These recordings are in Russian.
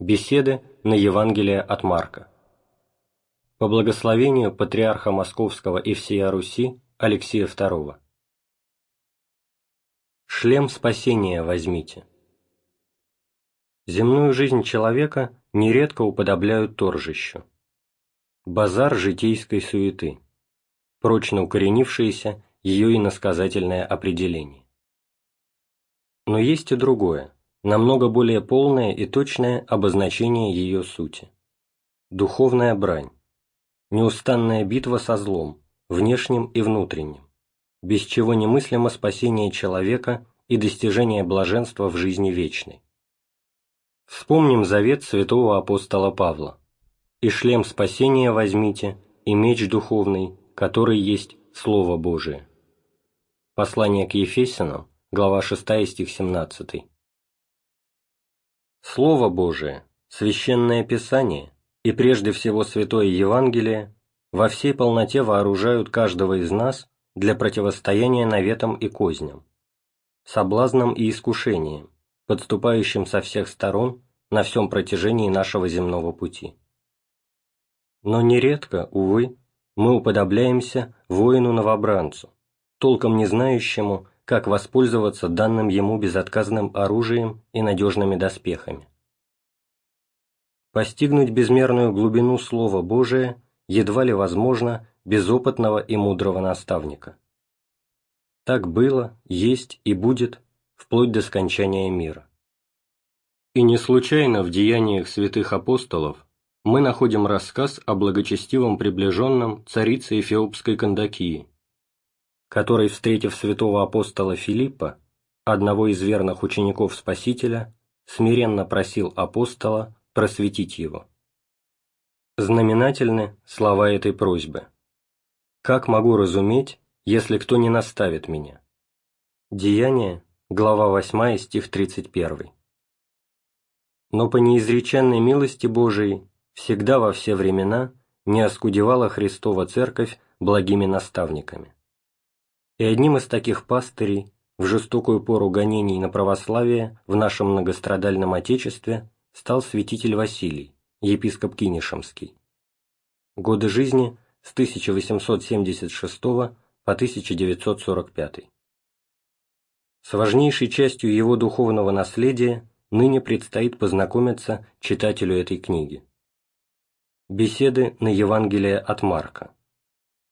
Беседы на Евангелие от Марка. По благословению патриарха Московского и всея Руси Алексея II. Шлем спасения возьмите. Земную жизнь человека нередко уподобляют торжищу. Базар житейской суеты, прочно укоренившееся ее иносказательное определение. Но есть и другое, намного более полное и точное обозначение ее сути. Духовная брань, неустанная битва со злом, внешним и внутренним, без чего немыслимо спасение человека и достижение блаженства в жизни вечной. Вспомним завет святого апостола Павла. «И шлем спасения возьмите, и меч духовный, который есть Слово Божие». Послание к Ефесянам, глава 6 стих 17. Слово Божие, Священное Писание и прежде всего Святое Евангелие во всей полноте вооружают каждого из нас для противостояния наветам и козням, соблазнам и искушениям, подступающим со всех сторон на всем протяжении нашего земного пути. Но нередко, увы, мы уподобляемся воину-новобранцу, толком не знающему, как воспользоваться данным ему безотказным оружием и надежными доспехами. Постигнуть безмерную глубину Слова Божия едва ли возможно без опытного и мудрого наставника. Так было, есть и будет вплоть до скончания мира. И не случайно в деяниях святых апостолов мы находим рассказ о благочестивом приближенном царице Эфиопской Кандакии, который, встретив святого апостола Филиппа, одного из верных учеников Спасителя, смиренно просил апостола просветить его. Знаменательны слова этой просьбы. «Как могу разуметь, если кто не наставит меня?» Деяние, глава 8, стих 31. Но по неизреченной милости Божией всегда во все времена не оскудевала Христова Церковь благими наставниками и одним из таких пастырей в жестокую пору гонений на православие в нашем многострадальном Отечестве стал святитель Василий, епископ Кинешемский. Годы жизни с 1876 по 1945. С важнейшей частью его духовного наследия ныне предстоит познакомиться читателю этой книги. Беседы на Евангелие от Марка.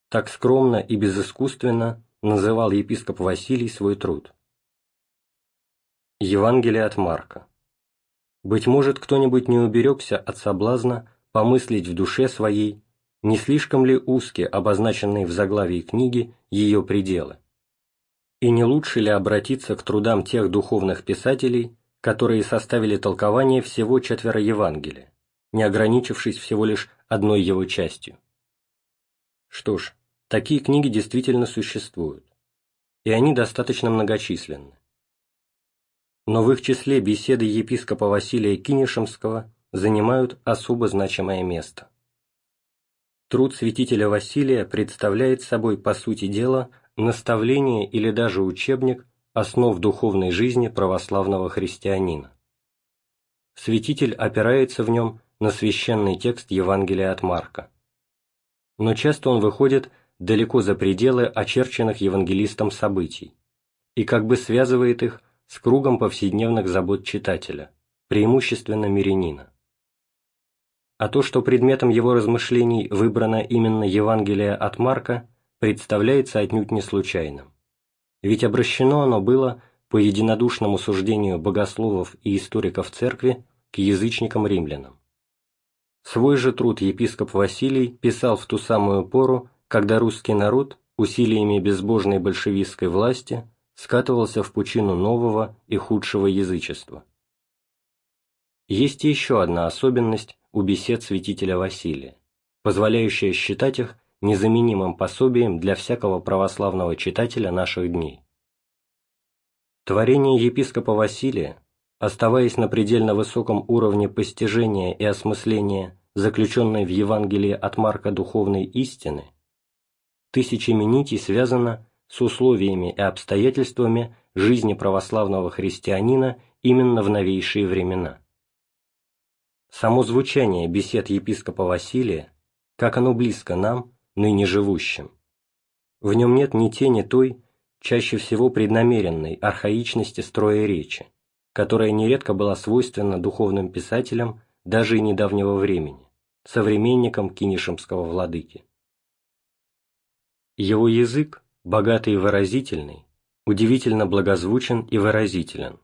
Так скромно и безыскусственно называл епископ Василий свой труд. Евангелие от Марка. Быть может, кто-нибудь не уберегся от соблазна помыслить в душе своей, не слишком ли узкие, обозначенные в заглавии книги, ее пределы? И не лучше ли обратиться к трудам тех духовных писателей, которые составили толкование всего четверо Евангелия, не ограничившись всего лишь одной его частью? Что ж, Такие книги действительно существуют, и они достаточно многочисленны. Но в их числе беседы епископа Василия Кинешемского занимают особо значимое место. Труд святителя Василия представляет собой, по сути дела, наставление или даже учебник основ духовной жизни православного христианина. Святитель опирается в нем на священный текст Евангелия от Марка. Но часто он выходит далеко за пределы очерченных евангелистом событий и как бы связывает их с кругом повседневных забот читателя, преимущественно мирянина. А то, что предметом его размышлений выбрано именно Евангелие от Марка, представляется отнюдь не случайным. Ведь обращено оно было, по единодушному суждению богословов и историков церкви, к язычникам-римлянам. Свой же труд епископ Василий писал в ту самую пору, когда русский народ усилиями безбожной большевистской власти скатывался в пучину нового и худшего язычества. Есть еще одна особенность у бесед святителя Василия, позволяющая считать их незаменимым пособием для всякого православного читателя наших дней. Творение епископа Василия, оставаясь на предельно высоком уровне постижения и осмысления заключенной в Евангелии от Марка духовной истины, тысячами нитей связано с условиями и обстоятельствами жизни православного христианина именно в новейшие времена. Само звучание бесед епископа Василия, как оно близко нам, ныне живущим. В нем нет ни тени той, чаще всего преднамеренной архаичности строя речи, которая нередко была свойственна духовным писателям даже и недавнего времени, современникам кинишемского владыки. Его язык, богатый и выразительный, удивительно благозвучен и выразителен.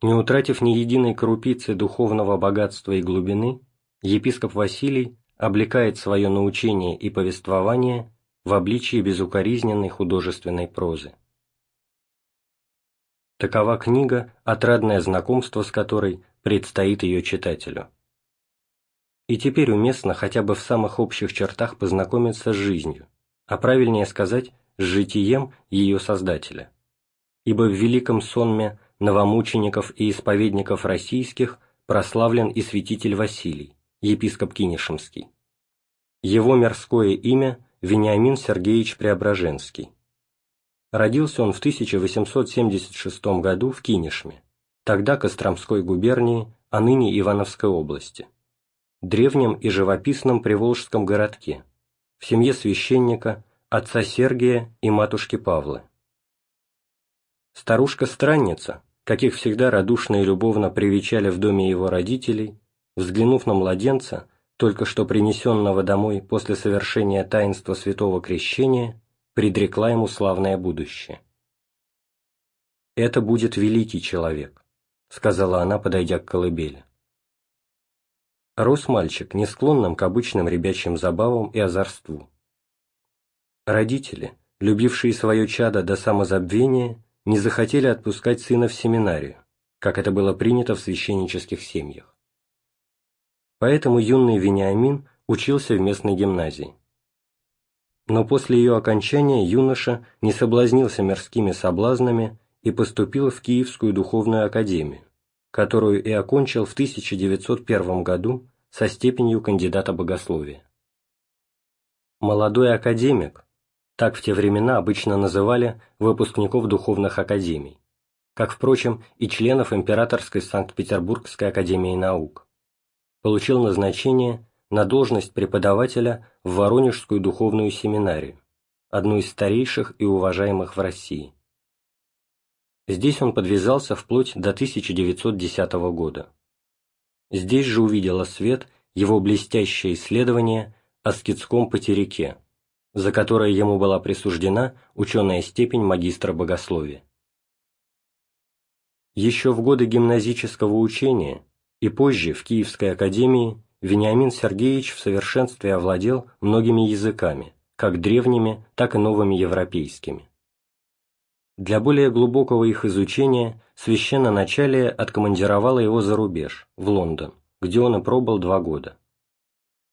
Не утратив ни единой крупицы духовного богатства и глубины, епископ Василий облекает свое научение и повествование в обличии безукоризненной художественной прозы. Такова книга, отрадное знакомство с которой предстоит ее читателю. И теперь уместно хотя бы в самых общих чертах познакомиться с жизнью, а правильнее сказать, с житием ее создателя. Ибо в великом сонме новомучеников и исповедников российских прославлен и святитель Василий, епископ Кинешемский. Его мирское имя – Вениамин Сергеевич Преображенский. Родился он в 1876 году в Кинешме, тогда Костромской губернии, а ныне Ивановской области, древнем и живописном приволжском городке, в семье священника, отца Сергия и матушки Павлы. Старушка-странница, каких всегда радушно и любовно привечали в доме его родителей, взглянув на младенца, только что принесенного домой после совершения таинства святого крещения, предрекла ему славное будущее. «Это будет великий человек», — сказала она, подойдя к колыбели. Рос мальчик, не склонным к обычным ребячьим забавам и озорству. Родители, любившие свое чадо до самозабвения, не захотели отпускать сына в семинарию, как это было принято в священнических семьях. Поэтому юный Вениамин учился в местной гимназии. Но после ее окончания юноша не соблазнился мирскими соблазнами и поступил в Киевскую духовную академию, которую и окончил в 1901 году со степенью кандидата богословия. Молодой академик, так в те времена обычно называли выпускников духовных академий, как, впрочем, и членов Императорской Санкт-Петербургской академии наук, получил назначение на должность преподавателя в Воронежскую духовную семинарию, одну из старейших и уважаемых в России. Здесь он подвязался вплоть до 1910 года. Здесь же увидела свет его блестящее исследование о скидском потеряке, за которое ему была присуждена ученая степень магистра богословия. Еще в годы гимназического учения и позже в Киевской академии Вениамин Сергеевич в совершенстве овладел многими языками, как древними, так и новыми европейскими. Для более глубокого их изучения священноначалие откомандировало его за рубеж, в Лондон, где он и пробыл два года.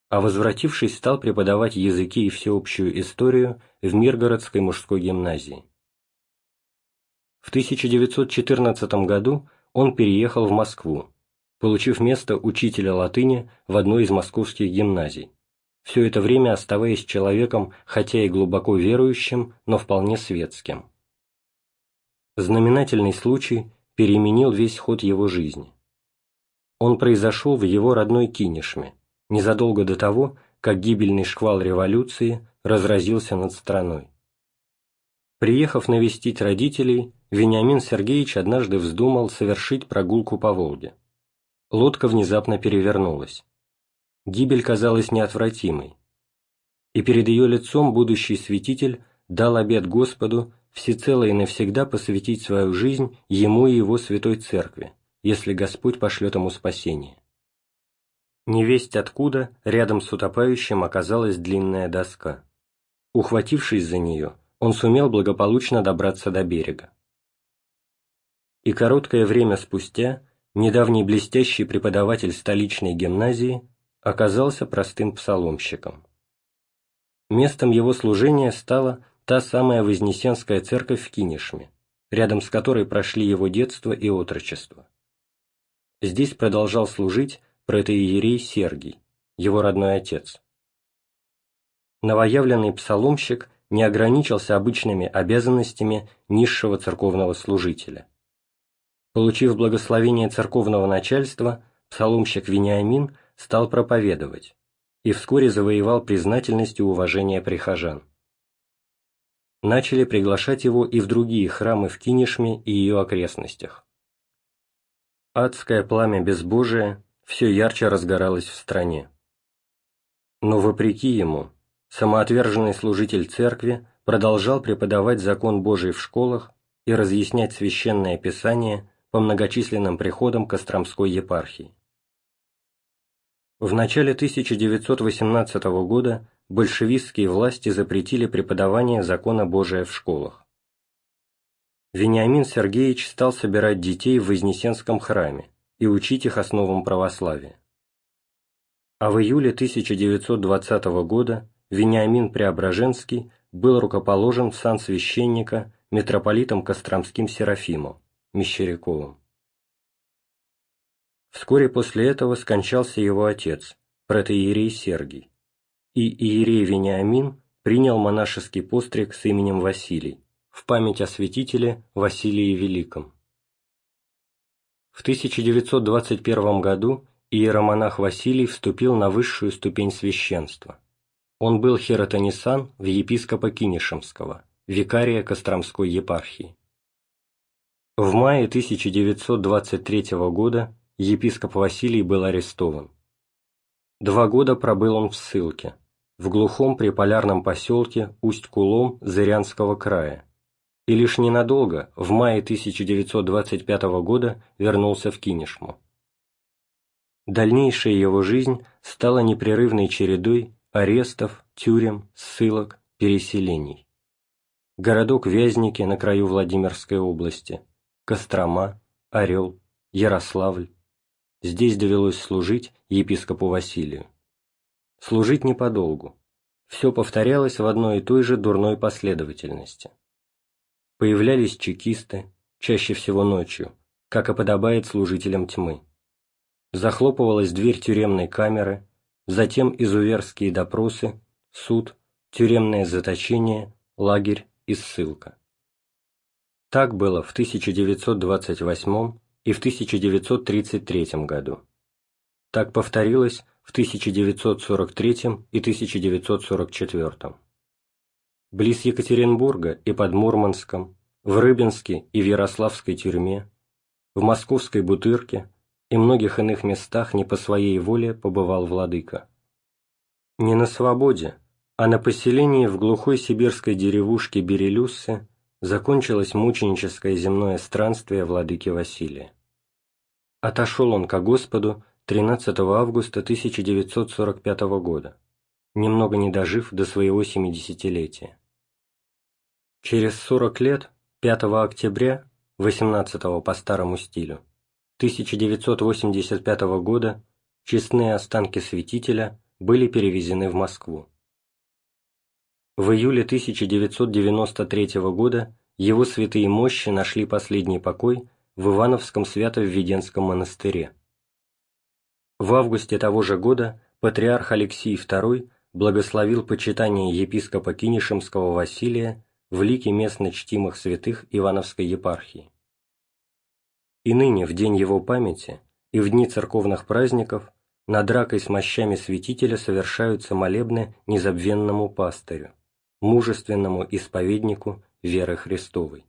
А возвратившись, стал преподавать языки и всеобщую историю в Миргородской мужской гимназии. В 1914 году он переехал в Москву, получив место учителя латыни в одной из московских гимназий, все это время оставаясь человеком, хотя и глубоко верующим, но вполне светским знаменательный случай переменил весь ход его жизни. Он произошел в его родной Кинешме, незадолго до того, как гибельный шквал революции разразился над страной. Приехав навестить родителей, Вениамин Сергеевич однажды вздумал совершить прогулку по Волге. Лодка внезапно перевернулась. Гибель казалась неотвратимой. И перед ее лицом будущий святитель дал обет Господу всецело и навсегда посвятить свою жизнь Ему и Его Святой Церкви, если Господь пошлет ему спасение. Невесть откуда рядом с утопающим оказалась длинная доска. Ухватившись за нее, он сумел благополучно добраться до берега. И короткое время спустя недавний блестящий преподаватель столичной гимназии оказался простым псаломщиком. Местом его служения стала та самая Вознесенская церковь в Кинешме, рядом с которой прошли его детство и отрочество. Здесь продолжал служить протоиерей Сергий, его родной отец. Новоявленный псаломщик не ограничился обычными обязанностями низшего церковного служителя. Получив благословение церковного начальства, псаломщик Вениамин стал проповедовать и вскоре завоевал признательность и уважение прихожан. Начали приглашать его и в другие храмы в Кинешме и ее окрестностях. Адское пламя безбожия все ярче разгоралось в стране. Но вопреки ему, самоотверженный служитель церкви продолжал преподавать закон Божий в школах и разъяснять священное писание по многочисленным приходам Костромской епархии. В начале 1918 года большевистские власти запретили преподавание закона Божия в школах. Вениамин Сергеевич стал собирать детей в Вознесенском храме и учить их основам православия. А в июле 1920 года Вениамин Преображенский был рукоположен в сан священника митрополитом Костромским Серафимом, Мещеряковым. Вскоре после этого скончался его отец, протоиерей Сергий, и иерей Вениамин принял монашеский постриг с именем Василий в память о святителе Василии Великом. В 1921 году иеромонах Василий вступил на высшую ступень священства. Он был херотонисан в епископа Кинешемского, викария Костромской епархии. В мае 1923 года епископ Василий был арестован. Два года пробыл он в ссылке, в глухом приполярном поселке Усть-Кулом Зырянского края, и лишь ненадолго, в мае 1925 года, вернулся в Кинешму. Дальнейшая его жизнь стала непрерывной чередой арестов, тюрем, ссылок, переселений. Городок Вязники на краю Владимирской области, Кострома, Орел, Ярославль, Здесь довелось служить епископу Василию. Служить не подолгу. Все повторялось в одной и той же дурной последовательности. Появлялись чекисты, чаще всего ночью, как и подобает служителям тьмы. Захлопывалась дверь тюремной камеры, затем изуверские допросы, суд, тюремное заточение, лагерь и ссылка. Так было в 1928 и в 1933 году. Так повторилось в 1943 и 1944. Близ Екатеринбурга и под Мурманском, в Рыбинске и в Ярославской тюрьме, в Московской Бутырке и многих иных местах не по своей воле побывал владыка. Не на свободе, а на поселении в глухой сибирской деревушке Берелюссе закончилось мученическое земное странствие владыки Василия. Отошел он ко Господу 13 августа 1945 года, немного не дожив до своего семидесятилетия. Через 40 лет, 5 октября, 18 по старому стилю, 1985 года честные останки святителя были перевезены в Москву. В июле 1993 года его святые мощи нашли последний покой в Ивановском Свято-Введенском монастыре. В августе того же года патриарх Алексий II благословил почитание епископа Кинишемского Василия в лике местно чтимых святых Ивановской епархии. И ныне, в день его памяти и в дни церковных праздников, над ракой с мощами святителя совершаются молебны незабвенному пастырю, мужественному исповеднику веры Христовой.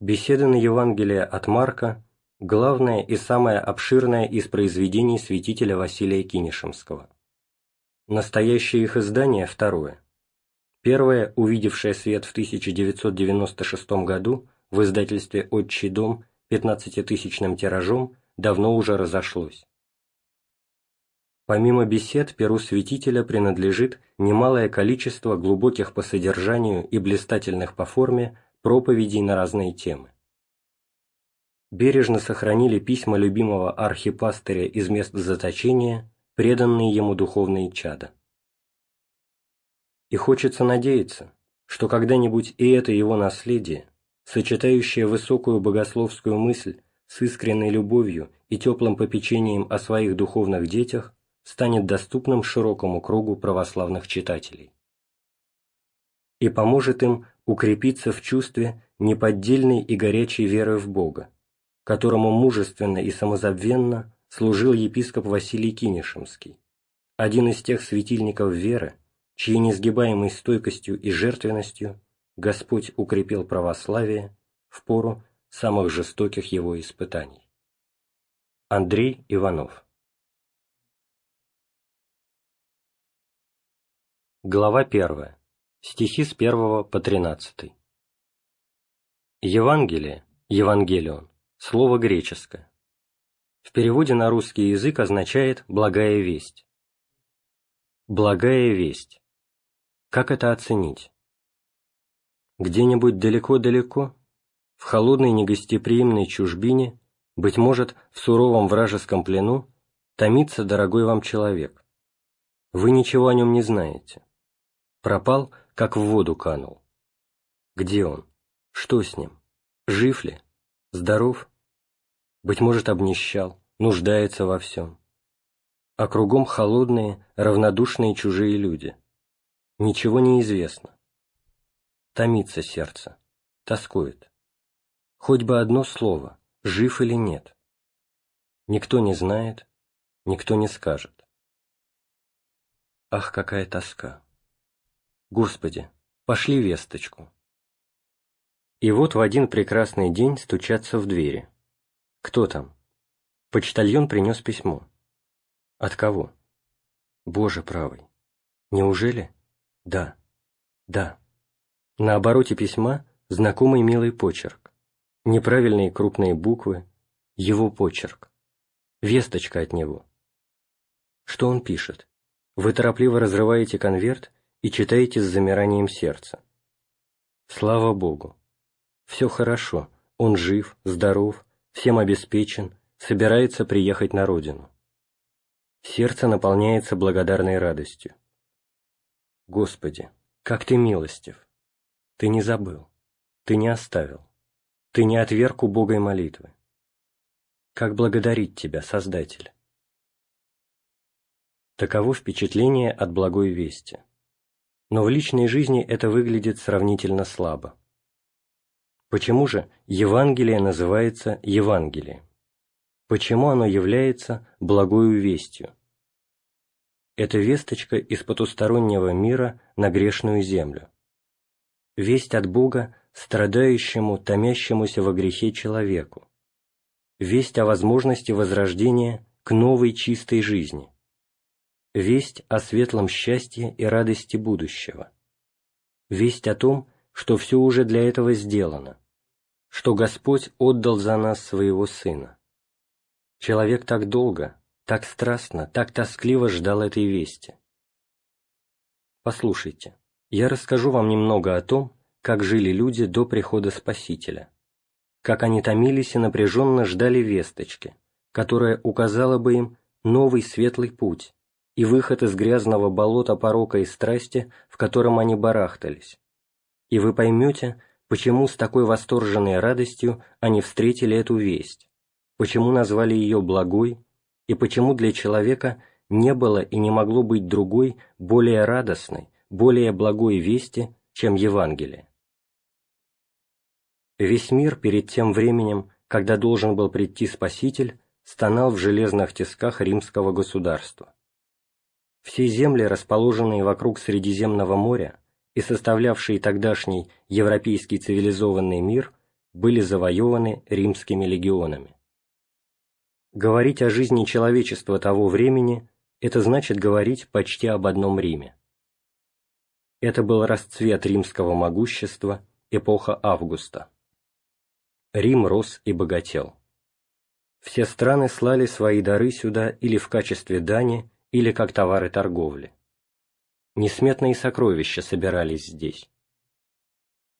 Беседы на Евангелие от Марка – главное и самое обширное из произведений святителя Василия Кинишемского. Настоящее их издание – второе. Первое, увидевшее свет в 1996 году в издательстве «Отчий дом» 15-тысячным тиражом, давно уже разошлось. Помимо бесед, перу святителя принадлежит немалое количество глубоких по содержанию и блистательных по форме проповедей на разные темы. Бережно сохранили письма любимого архипастыря из мест заточения, преданные ему духовные чада. И хочется надеяться, что когда-нибудь и это его наследие, сочетающее высокую богословскую мысль с искренней любовью и теплым попечением о своих духовных детях, станет доступным широкому кругу православных читателей и поможет им укрепиться в чувстве неподдельной и горячей веры в Бога, которому мужественно и самозабвенно служил епископ Василий Кинешемский, один из тех светильников веры, чьей несгибаемой стойкостью и жертвенностью Господь укрепил православие в пору самых жестоких его испытаний. Андрей Иванов Глава 1. Стихи с 1 по 13. Евангелие, Евангелион, слово греческое. В переводе на русский язык означает «благая весть». Благая весть. Как это оценить? Где-нибудь далеко-далеко, в холодной негостеприимной чужбине, быть может, в суровом вражеском плену, томится дорогой вам человек. Вы ничего о нем не знаете. Пропал, как в воду канул. Где он? Что с ним? Жив ли? Здоров? Быть может, обнищал, нуждается во всем. А кругом холодные, равнодушные чужие люди. Ничего не известно. Томится сердце, тоскует. Хоть бы одно слово, жив или нет. Никто не знает, никто не скажет. Ах, какая тоска! Господи, пошли весточку. И вот в один прекрасный день стучатся в двери. Кто там? Почтальон принес письмо. От кого? Боже правый. Неужели? Да. Да. На обороте письма знакомый милый почерк. Неправильные крупные буквы. Его почерк. Весточка от него. Что он пишет? Вы торопливо разрываете конверт и читаете с замиранием сердца. Слава Богу! Все хорошо, он жив, здоров, всем обеспечен, собирается приехать на родину. Сердце наполняется благодарной радостью. Господи, как Ты милостив! Ты не забыл, Ты не оставил, Ты не отверг убогой молитвы. Как благодарить Тебя, Создатель! Таково впечатление от благой вести но в личной жизни это выглядит сравнительно слабо. Почему же Евангелие называется Евангелием? Почему оно является благою вестью? Это весточка из потустороннего мира на грешную землю. Весть от Бога страдающему, томящемуся во грехе человеку. Весть о возможности возрождения к новой чистой жизни весть о светлом счастье и радости будущего, весть о том, что все уже для этого сделано, что Господь отдал за нас своего Сына. Человек так долго, так страстно, так тоскливо ждал этой вести. Послушайте, я расскажу вам немного о том, как жили люди до прихода Спасителя, как они томились и напряженно ждали весточки, которая указала бы им новый светлый путь, и выход из грязного болота порока и страсти, в котором они барахтались. И вы поймете, почему с такой восторженной радостью они встретили эту весть, почему назвали ее благой, и почему для человека не было и не могло быть другой, более радостной, более благой вести, чем Евангелие. Весь мир перед тем временем, когда должен был прийти Спаситель, стонал в железных тисках римского государства. Все земли, расположенные вокруг Средиземного моря и составлявшие тогдашний европейский цивилизованный мир, были завоеваны римскими легионами. Говорить о жизни человечества того времени – это значит говорить почти об одном Риме. Это был расцвет римского могущества, эпоха Августа. Рим рос и богател. Все страны слали свои дары сюда или в качестве дани, или как товары торговли. Несметные сокровища собирались здесь.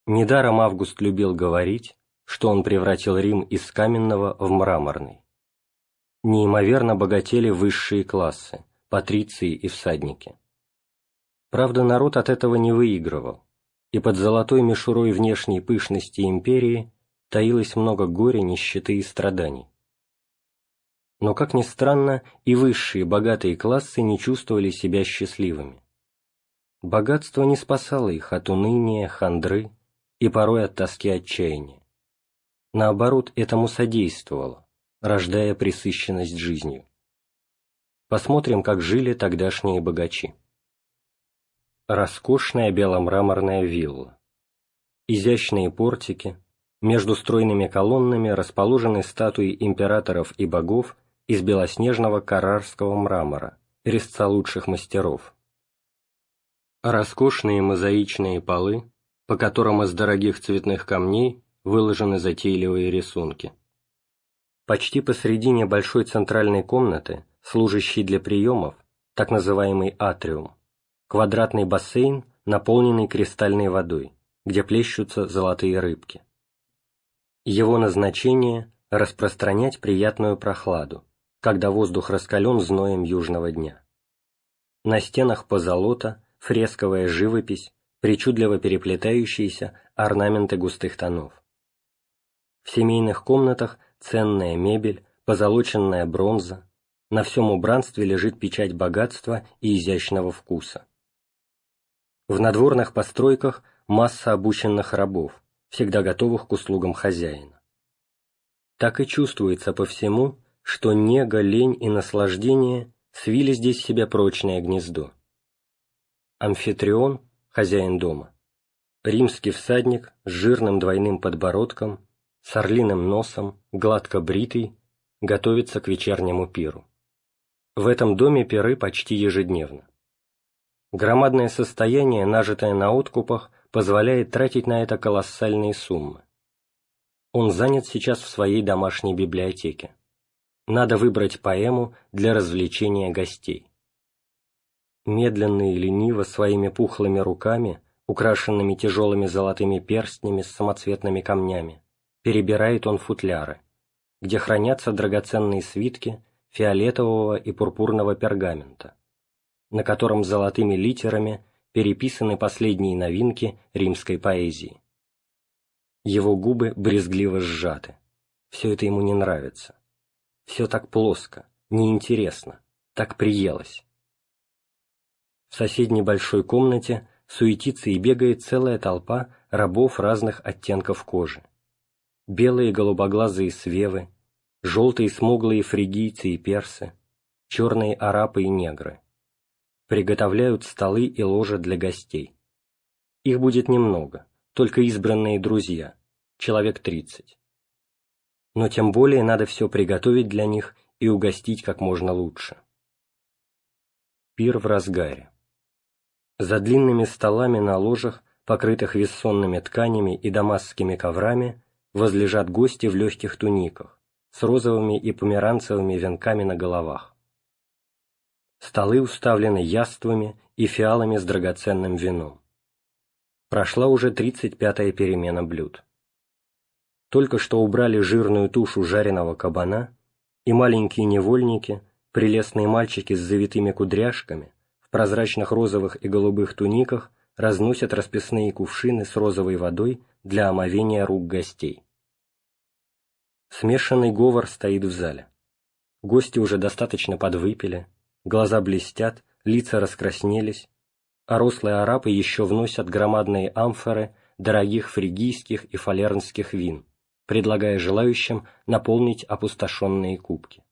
Недаром Август любил говорить, что он превратил Рим из каменного в мраморный. Неимоверно богатели высшие классы, патриции и всадники. Правда, народ от этого не выигрывал, и под золотой мишурой внешней пышности империи таилось много горя, нищеты и страданий. Но, как ни странно, и высшие богатые классы не чувствовали себя счастливыми. Богатство не спасало их от уныния, хандры и порой от тоски отчаяния. Наоборот, этому содействовало, рождая пресыщенность жизнью. Посмотрим, как жили тогдашние богачи. Роскошная беломраморная вилла. Изящные портики, между стройными колоннами расположены статуи императоров и богов из белоснежного карарского мрамора, резца лучших мастеров. Роскошные мозаичные полы, по которым из дорогих цветных камней выложены затейливые рисунки. Почти посредине большой центральной комнаты, служащей для приемов, так называемый атриум, квадратный бассейн, наполненный кристальной водой, где плещутся золотые рыбки. Его назначение – распространять приятную прохладу, когда воздух раскален зноем южного дня. На стенах позолота, фресковая живопись, причудливо переплетающиеся орнаменты густых тонов. В семейных комнатах ценная мебель, позолоченная бронза, на всем убранстве лежит печать богатства и изящного вкуса. В надворных постройках масса обученных рабов, всегда готовых к услугам хозяина. Так и чувствуется по всему, что нега, лень и наслаждение свили здесь себе прочное гнездо. Амфитрион, хозяин дома, римский всадник с жирным двойным подбородком, с орлиным носом, гладко бритый, готовится к вечернему пиру. В этом доме пиры почти ежедневно. Громадное состояние, нажитое на откупах, позволяет тратить на это колоссальные суммы. Он занят сейчас в своей домашней библиотеке надо выбрать поэму для развлечения гостей. Медленно и лениво своими пухлыми руками, украшенными тяжелыми золотыми перстнями с самоцветными камнями, перебирает он футляры, где хранятся драгоценные свитки фиолетового и пурпурного пергамента, на котором золотыми литерами переписаны последние новинки римской поэзии. Его губы брезгливо сжаты. Все это ему не нравится. Все так плоско, неинтересно, так приелось. В соседней большой комнате суетится и бегает целая толпа рабов разных оттенков кожи. Белые голубоглазые свевы, желтые смуглые фригийцы и персы, черные арапы и негры. Приготовляют столы и ложа для гостей. Их будет немного, только избранные друзья, человек тридцать но тем более надо все приготовить для них и угостить как можно лучше. Пир в разгаре. За длинными столами на ложах, покрытых вессонными тканями и дамасскими коврами, возлежат гости в легких туниках, с розовыми и померанцевыми венками на головах. Столы уставлены яствами и фиалами с драгоценным вином. Прошла уже тридцать пятая перемена блюд. Только что убрали жирную тушу жареного кабана, и маленькие невольники, прелестные мальчики с завитыми кудряшками, прозрачных розовых и голубых туниках разносят расписные кувшины с розовой водой для омовения рук гостей. Смешанный говор стоит в зале. Гости уже достаточно подвыпили, глаза блестят, лица раскраснелись, а рослые арабы еще вносят громадные амфоры дорогих фригийских и фалернских вин, предлагая желающим наполнить опустошенные кубки.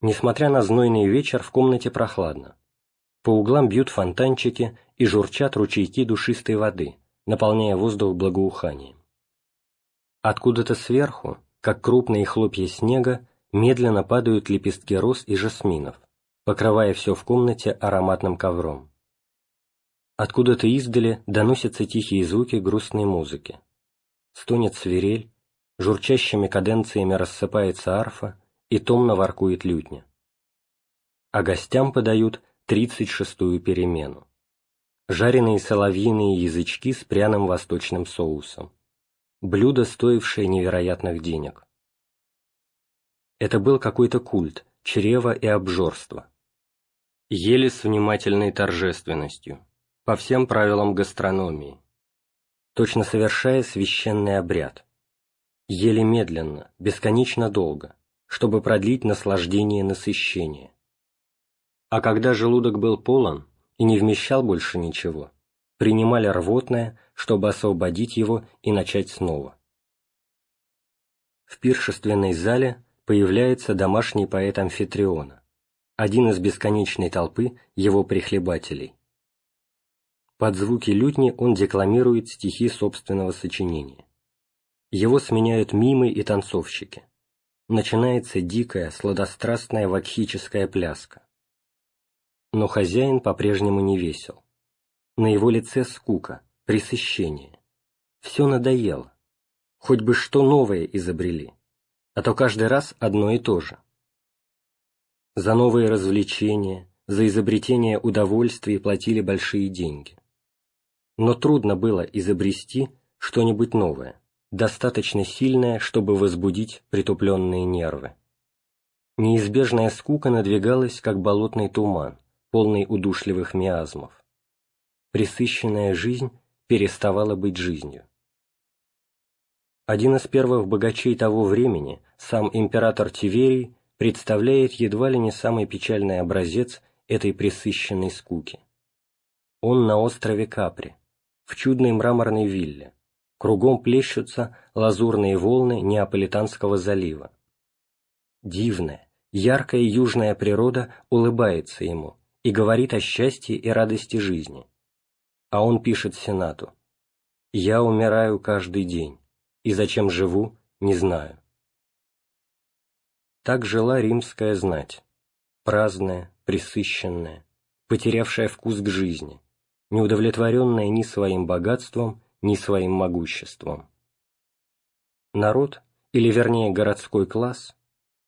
Несмотря на знойный вечер, в комнате прохладно. По углам бьют фонтанчики и журчат ручейки душистой воды, наполняя воздух благоуханием. Откуда-то сверху, как крупные хлопья снега, медленно падают лепестки роз и жасминов, покрывая все в комнате ароматным ковром. Откуда-то издали доносятся тихие звуки грустной музыки стонет свирель, журчащими каденциями рассыпается арфа и томно воркует лютня. А гостям подают тридцать шестую перемену. Жареные соловьиные язычки с пряным восточным соусом. блюдо, стоившее невероятных денег. Это был какой-то культ, чрево и обжорство. Ели с внимательной торжественностью, по всем правилам гастрономии, точно совершая священный обряд. Ели медленно, бесконечно долго, чтобы продлить наслаждение насыщения. А когда желудок был полон и не вмещал больше ничего, принимали рвотное, чтобы освободить его и начать снова. В пиршественной зале появляется домашний поэт Амфитриона, один из бесконечной толпы его прихлебателей. Под звуки лютни он декламирует стихи собственного сочинения. Его сменяют мимы и танцовщики. Начинается дикая, сладострастная вакхическая пляска. Но хозяин по-прежнему не весел. На его лице скука, пресыщение. Все надоело. Хоть бы что новое изобрели а то каждый раз одно и то же. За новые развлечения, за изобретение удовольствий платили большие деньги. Но трудно было изобрести что-нибудь новое, достаточно сильное, чтобы возбудить притупленные нервы. Неизбежная скука надвигалась, как болотный туман, полный удушливых миазмов. Пресыщенная жизнь переставала быть жизнью. Один из первых богачей того времени, сам император Тиверий, представляет едва ли не самый печальный образец этой пресыщенной скуки. Он на острове Капри, в чудной мраморной вилле, кругом плещутся лазурные волны Неаполитанского залива. Дивная, яркая южная природа улыбается ему и говорит о счастье и радости жизни. А он пишет Сенату «Я умираю каждый день, и зачем живу, не знаю. Так жила римская знать, праздная, присыщенная, потерявшая вкус к жизни, неудовлетворенная ни своим богатством, ни своим могуществом. Народ, или вернее городской класс,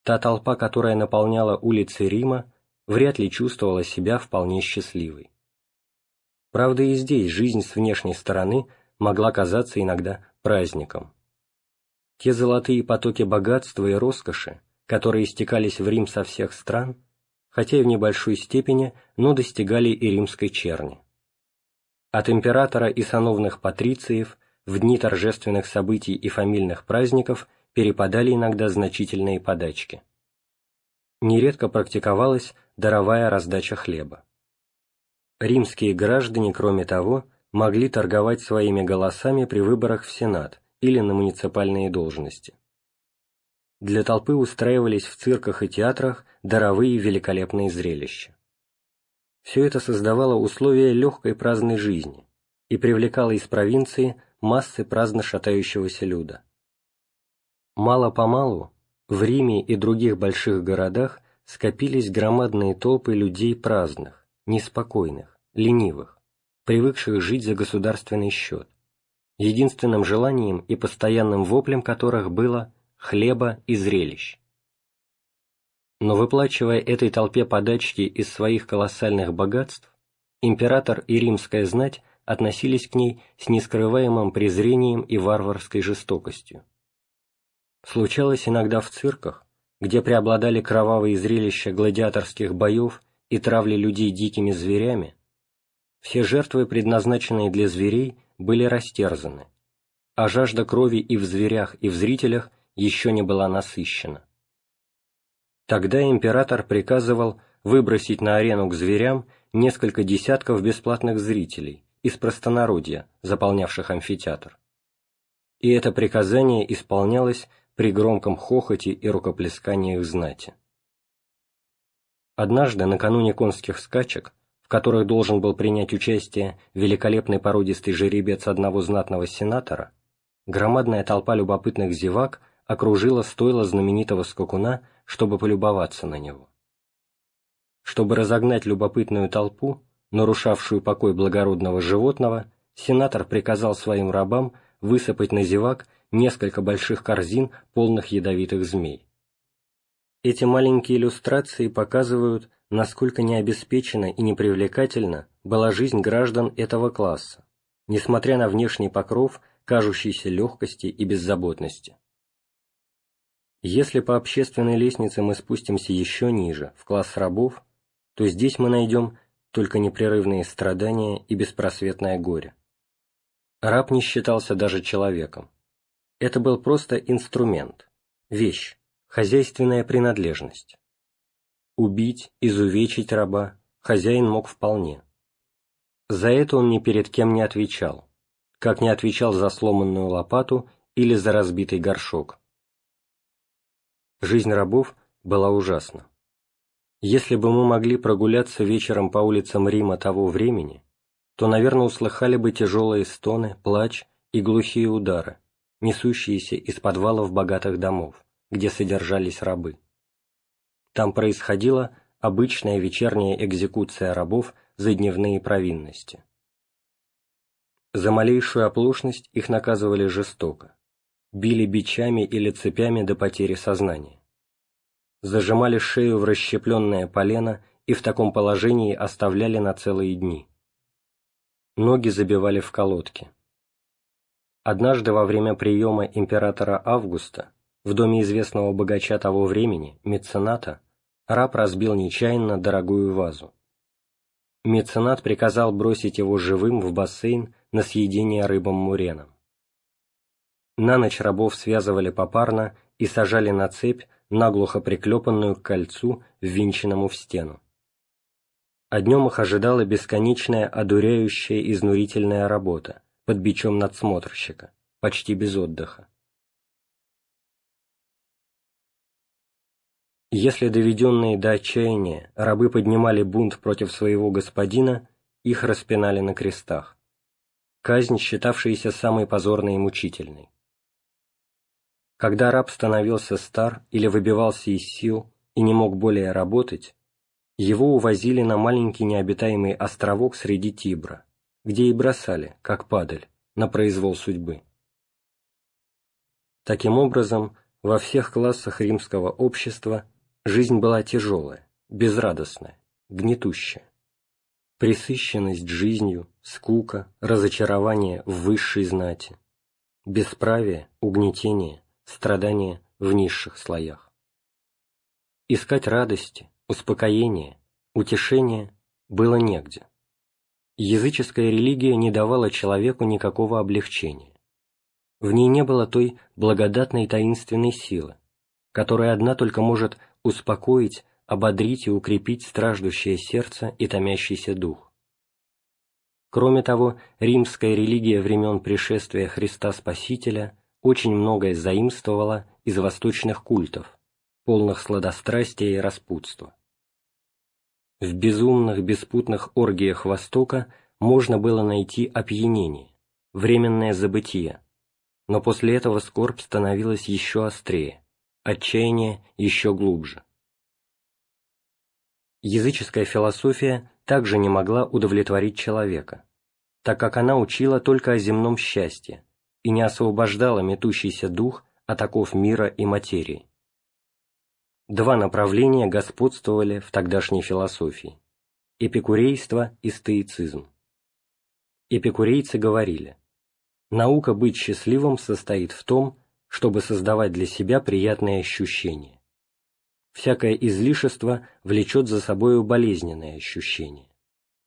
та толпа, которая наполняла улицы Рима, вряд ли чувствовала себя вполне счастливой. Правда, и здесь жизнь с внешней стороны могла казаться иногда праздником. Те золотые потоки богатства и роскоши, которые стекались в Рим со всех стран, хотя и в небольшой степени, но достигали и римской черни. От императора и сановных патрициев в дни торжественных событий и фамильных праздников перепадали иногда значительные подачки. Нередко практиковалась даровая раздача хлеба. Римские граждане, кроме того, могли торговать своими голосами при выборах в Сенат или на муниципальные должности. Для толпы устраивались в цирках и театрах даровые великолепные зрелища. Все это создавало условия легкой праздной жизни и привлекало из провинции массы праздно шатающегося люда. Мало-помалу в Риме и других больших городах скопились громадные толпы людей праздных, неспокойных, ленивых, привыкших жить за государственный счет, единственным желанием и постоянным воплем которых было хлеба и зрелищ. Но выплачивая этой толпе подачки из своих колоссальных богатств, император и римская знать относились к ней с нескрываемым презрением и варварской жестокостью. Случалось иногда в цирках, где преобладали кровавые зрелища гладиаторских боев и травли людей дикими зверями, все жертвы, предназначенные для зверей, были растерзаны, а жажда крови и в зверях, и в зрителях еще не была насыщена. Тогда император приказывал выбросить на арену к зверям несколько десятков бесплатных зрителей из простонародья, заполнявших амфитеатр. И это приказание исполнялось при громком хохоте и рукоплесканиях знати. Однажды, накануне конских скачек, в которых должен был принять участие великолепный породистый жеребец одного знатного сенатора, громадная толпа любопытных зевак окружила стойло знаменитого скакуна, чтобы полюбоваться на него. Чтобы разогнать любопытную толпу, нарушавшую покой благородного животного, сенатор приказал своим рабам высыпать на зевак несколько больших корзин, полных ядовитых змей. Эти маленькие иллюстрации показывают, насколько необеспечена и непривлекательна была жизнь граждан этого класса, несмотря на внешний покров, кажущейся легкости и беззаботности. Если по общественной лестнице мы спустимся еще ниже, в класс рабов, то здесь мы найдем только непрерывные страдания и беспросветное горе. Раб не считался даже человеком. Это был просто инструмент, вещь, хозяйственная принадлежность. Убить, изувечить раба хозяин мог вполне. За это он ни перед кем не отвечал, как не отвечал за сломанную лопату или за разбитый горшок. Жизнь рабов была ужасна. Если бы мы могли прогуляться вечером по улицам Рима того времени, то, наверное, услыхали бы тяжелые стоны, плач и глухие удары, несущиеся из подвалов богатых домов, где содержались рабы. Там происходила обычная вечерняя экзекуция рабов за дневные провинности. За малейшую оплошность их наказывали жестоко, били бичами или цепями до потери сознания. Зажимали шею в расщепленное полено и в таком положении оставляли на целые дни. Ноги забивали в колодки. Однажды во время приема императора Августа в доме известного богача того времени, мецената, раб разбил нечаянно дорогую вазу. Меценат приказал бросить его живым в бассейн на съедение рыбам-муренам. На ночь рабов связывали попарно и сажали на цепь, наглухо приклепанную к кольцу, ввинченному в стену. А днем их ожидала бесконечная, одуряющая, изнурительная работа под бичом надсмотрщика, почти без отдыха. Если доведенные до отчаяния рабы поднимали бунт против своего господина, их распинали на крестах. Казнь, считавшаяся самой позорной и мучительной. Когда раб становился стар или выбивался из сил и не мог более работать, его увозили на маленький необитаемый островок среди Тибра, где и бросали, как падаль, на произвол судьбы. Таким образом, во всех классах римского общества Жизнь была тяжелая, безрадостная, гнетущая. Присыщенность жизнью, скука, разочарование в высшей знати, бесправие, угнетение, страдания в низших слоях. Искать радости, успокоения, утешения было негде. Языческая религия не давала человеку никакого облегчения. В ней не было той благодатной таинственной силы, которая одна только может успокоить, ободрить и укрепить страждущее сердце и томящийся дух. Кроме того, римская религия времен пришествия Христа Спасителя очень многое заимствовала из восточных культов, полных сладострастия и распутства. В безумных, беспутных оргиях Востока можно было найти опьянение, временное забытие, но после этого скорбь становилась еще острее, отчаяние еще глубже. Языческая философия также не могла удовлетворить человека, так как она учила только о земном счастье и не освобождала метущийся дух от оков мира и материи. Два направления господствовали в тогдашней философии – эпикурейство и стоицизм. Эпикурейцы говорили, наука быть счастливым состоит в том, чтобы создавать для себя приятные ощущения. Всякое излишество влечет за собою болезненные ощущения.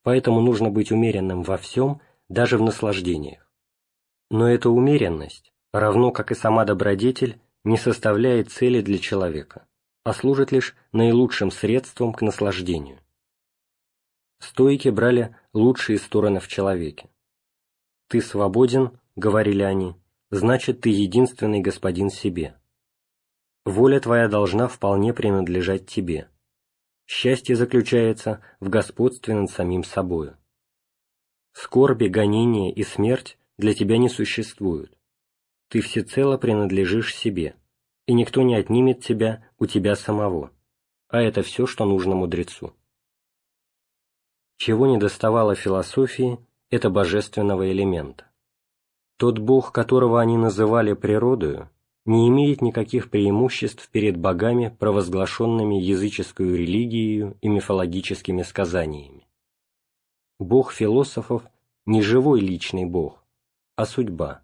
Поэтому нужно быть умеренным во всем, даже в наслаждениях. Но эта умеренность, равно как и сама добродетель, не составляет цели для человека, а служит лишь наилучшим средством к наслаждению. Стойки брали лучшие стороны в человеке. «Ты свободен», — говорили они, значит ты единственный господин себе. Воля твоя должна вполне принадлежать тебе. Счастье заключается в господстве над самим собою. Скорби, гонения и смерть для тебя не существуют. Ты всецело принадлежишь себе, и никто не отнимет тебя у тебя самого, а это все, что нужно мудрецу. Чего не доставало философии, это божественного элемента. Тот бог, которого они называли природою, не имеет никаких преимуществ перед богами, провозглашенными языческую религией и мифологическими сказаниями. Бог философов – не живой личный бог, а судьба,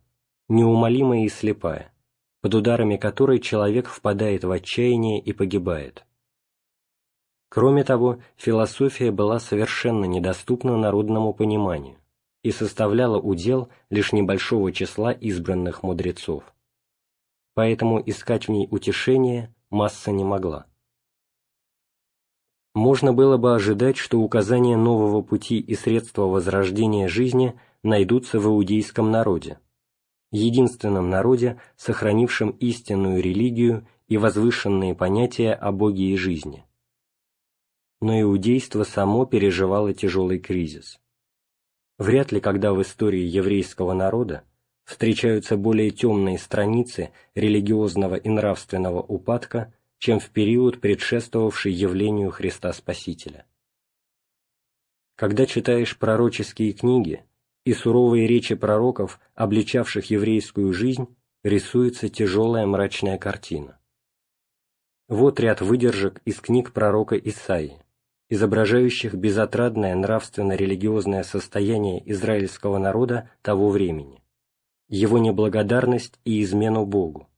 неумолимая и слепая, под ударами которой человек впадает в отчаяние и погибает. Кроме того, философия была совершенно недоступна народному пониманию и составляла удел лишь небольшого числа избранных мудрецов. Поэтому искать в ней утешение масса не могла. Можно было бы ожидать, что указания нового пути и средства возрождения жизни найдутся в иудейском народе, единственном народе, сохранившем истинную религию и возвышенные понятия о Боге и жизни но иудейство само переживало тяжелый кризис. Вряд ли когда в истории еврейского народа встречаются более темные страницы религиозного и нравственного упадка, чем в период, предшествовавший явлению Христа Спасителя. Когда читаешь пророческие книги и суровые речи пророков, обличавших еврейскую жизнь, рисуется тяжелая мрачная картина. Вот ряд выдержек из книг пророка Исаии изображающих безотрадное нравственно-религиозное состояние израильского народа того времени, его неблагодарность и измену Богу,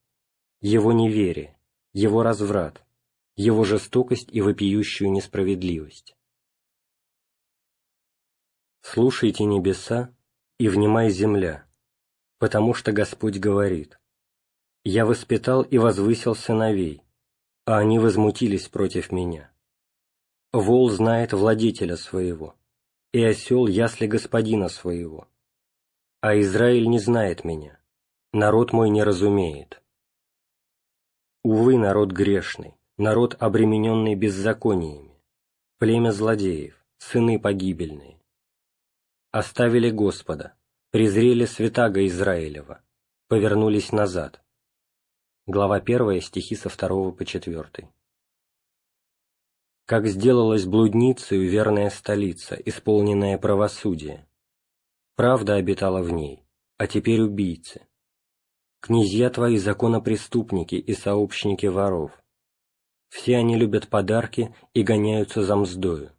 его неверие, его разврат, его жестокость и вопиющую несправедливость. «Слушайте небеса и внимай земля, потому что Господь говорит, «Я воспитал и возвысил сыновей, а они возмутились против меня. Вол знает владетеля своего, и осел ясли господина своего. А Израиль не знает меня, народ мой не разумеет. Увы, народ грешный, народ, обремененный беззакониями, племя злодеев, сыны погибельные. Оставили Господа, презрели святаго Израилева, повернулись назад. Глава 1, стихи со 2 по 4 как сделалась блудницей верная столица, исполненная правосудия. Правда обитала в ней, а теперь убийцы. Князья твои законопреступники и сообщники воров. Все они любят подарки и гоняются за мздою.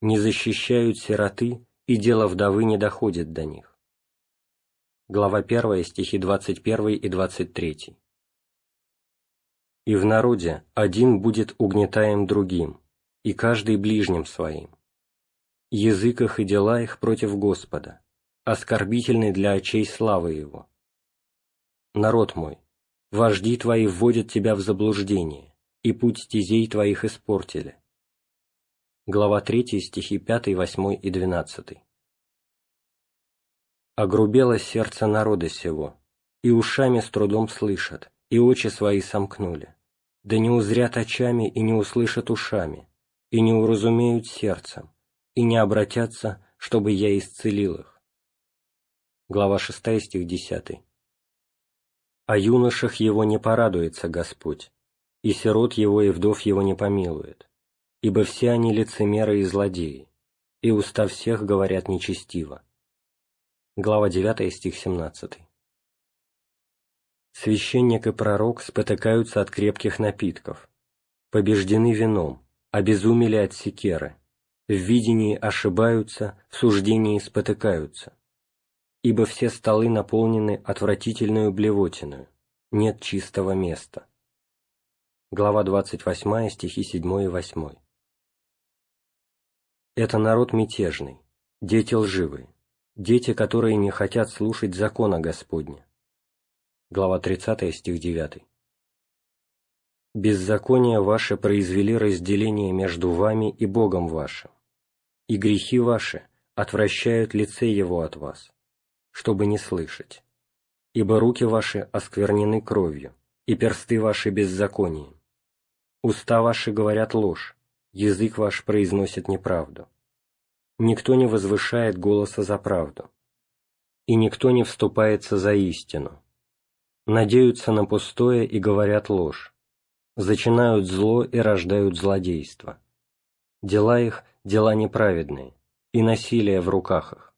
Не защищают сироты, и дело вдовы не доходит до них. Глава 1, стихи 21 и 23 и в народе один будет угнетаем другим, и каждый ближним своим. Язык их и дела их против Господа, оскорбительны для очей славы Его. Народ мой, вожди твои вводят тебя в заблуждение, и путь стезей твоих испортили. Глава 3, стихи 5, 8 и 12. Огрубело сердце народа сего, и ушами с трудом слышат, и очи свои сомкнули, да не узрят очами и не услышат ушами, и не уразумеют сердцем, и не обратятся, чтобы я исцелил их. Глава 6, стих 10. О юношах его не порадуется Господь, и сирот его и вдов его не помилует, ибо все они лицемеры и злодеи, и уста всех говорят нечестиво. Глава 9, стих 17. Священник и пророк спотыкаются от крепких напитков, побеждены вином, обезумели от секеры, в видении ошибаются, в суждении спотыкаются. Ибо все столы наполнены отвратительную блевотиную, нет чистого места. Глава 28, стихи 7 и 8. Это народ мятежный, дети лживые, дети, которые не хотят слушать закона Господня глава 30, стих 9. «Беззакония ваши произвели разделение между вами и Богом вашим, и грехи ваши отвращают лице Его от вас, чтобы не слышать, ибо руки ваши осквернены кровью, и персты ваши беззаконием. Уста ваши говорят ложь, язык ваш произносит неправду. Никто не возвышает голоса за правду, и никто не вступается за истину, надеются на пустое и говорят ложь, зачинают зло и рождают злодейство. Дела их – дела неправедные, и насилие в руках их.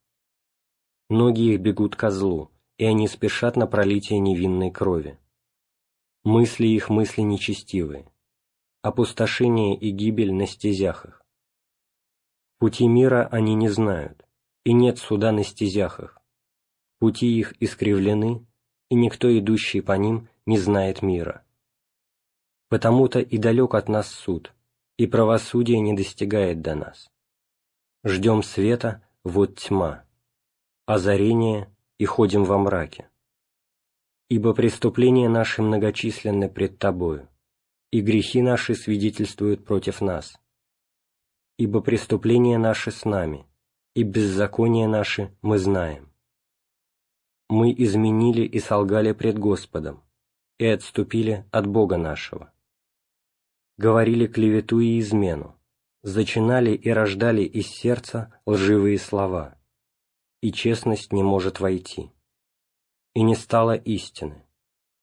Ноги их бегут ко злу, и они спешат на пролитие невинной крови. Мысли их мысли нечестивые, опустошение и гибель на стезях их. Пути мира они не знают, и нет суда на стезях их. пути их искривлены, и никто, идущий по ним, не знает мира. Потому-то и далек от нас суд, и правосудие не достигает до нас. Ждем света, вот тьма, озарение, и ходим во мраке. Ибо преступления наши многочисленны пред Тобою, и грехи наши свидетельствуют против нас. Ибо преступления наши с нами, и беззакония наши мы знаем. Мы изменили и солгали пред Господом, и отступили от Бога нашего. Говорили клевету и измену, зачинали и рождали из сердца лживые слова, и честность не может войти. И не стало истины,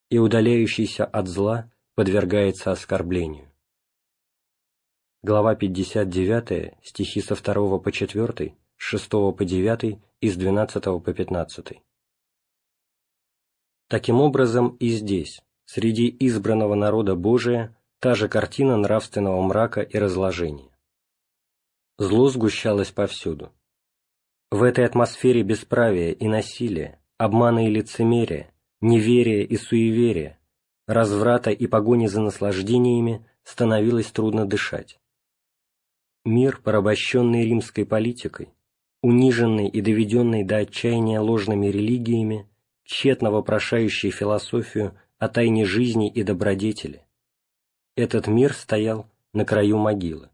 и удаляющийся от зла подвергается оскорблению. Глава 59, стихи со 2 по 4, с 6 по 9 и с 12 по 15. Таким образом и здесь, среди избранного народа Божия, та же картина нравственного мрака и разложения. Зло сгущалось повсюду. В этой атмосфере бесправия и насилия, обмана и лицемерия, неверия и суеверия, разврата и погони за наслаждениями становилось трудно дышать. Мир, порабощенный римской политикой, униженный и доведенный до отчаяния ложными религиями, тщетно вопрошающий философию о тайне жизни и добродетели, этот мир стоял на краю могилы.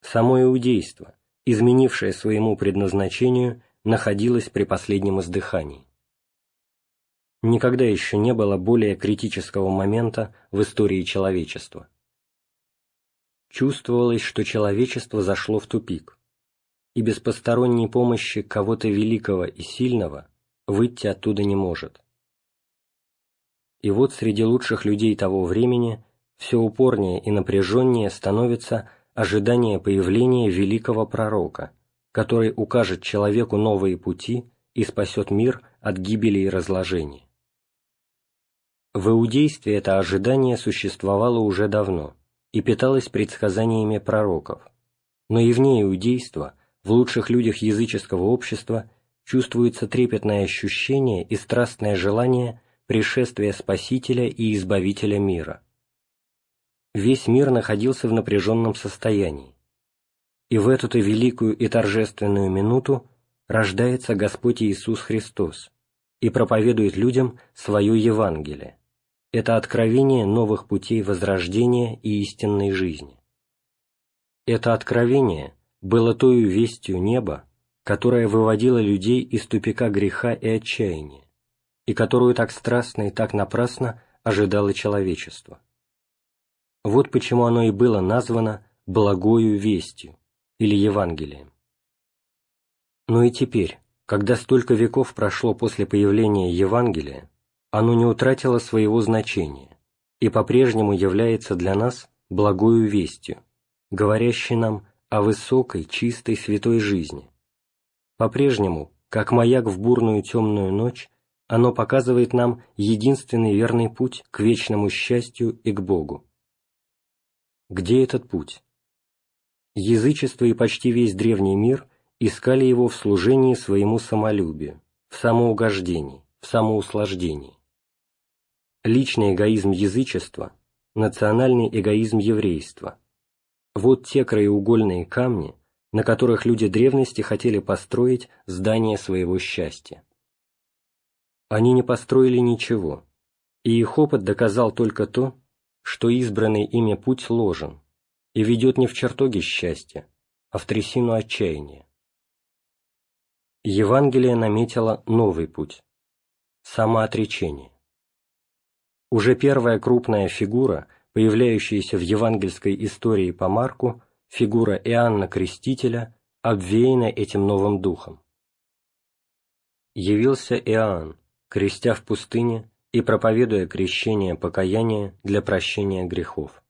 Само иудейство, изменившее своему предназначению, находилось при последнем издыхании. Никогда еще не было более критического момента в истории человечества. Чувствовалось, что человечество зашло в тупик, и без посторонней помощи кого-то великого и сильного выйти оттуда не может. И вот среди лучших людей того времени все упорнее и напряженнее становится ожидание появления великого пророка, который укажет человеку новые пути и спасет мир от гибели и разложения. В иудействе это ожидание существовало уже давно и питалось предсказаниями пророков, но и вне иудейства, в лучших людях языческого общества, чувствуется трепетное ощущение и страстное желание пришествия Спасителя и Избавителя мира. Весь мир находился в напряженном состоянии, и в эту-то великую и торжественную минуту рождается Господь Иисус Христос и проповедует людям свое Евангелие. Это откровение новых путей возрождения и истинной жизни. Это откровение было той вестью неба, которая выводила людей из тупика греха и отчаяния, и которую так страстно и так напрасно ожидало человечество. Вот почему оно и было названо «благою вестью» или Евангелием. Но и теперь, когда столько веков прошло после появления Евангелия, оно не утратило своего значения и по-прежнему является для нас благою вестью, говорящей нам о высокой, чистой, святой жизни. По-прежнему, как маяк в бурную темную ночь, оно показывает нам единственный верный путь к вечному счастью и к Богу. Где этот путь? Язычество и почти весь древний мир искали его в служении своему самолюбию, в самоугождении, в самоуслаждении. Личный эгоизм язычества, национальный эгоизм еврейства – вот те краеугольные камни, на которых люди древности хотели построить здание своего счастья. Они не построили ничего, и их опыт доказал только то, что избранный ими путь ложен, и ведет не в чертоги счастья, а в трясину отчаяния. Евангелие наметило новый путь – самоотречение. Уже первая крупная фигура, появляющаяся в евангельской истории по Марку, фигура Иоанна Крестителя, обвеяна этим новым духом. Явился Иоанн, крестя в пустыне и проповедуя крещение покаяния для прощения грехов.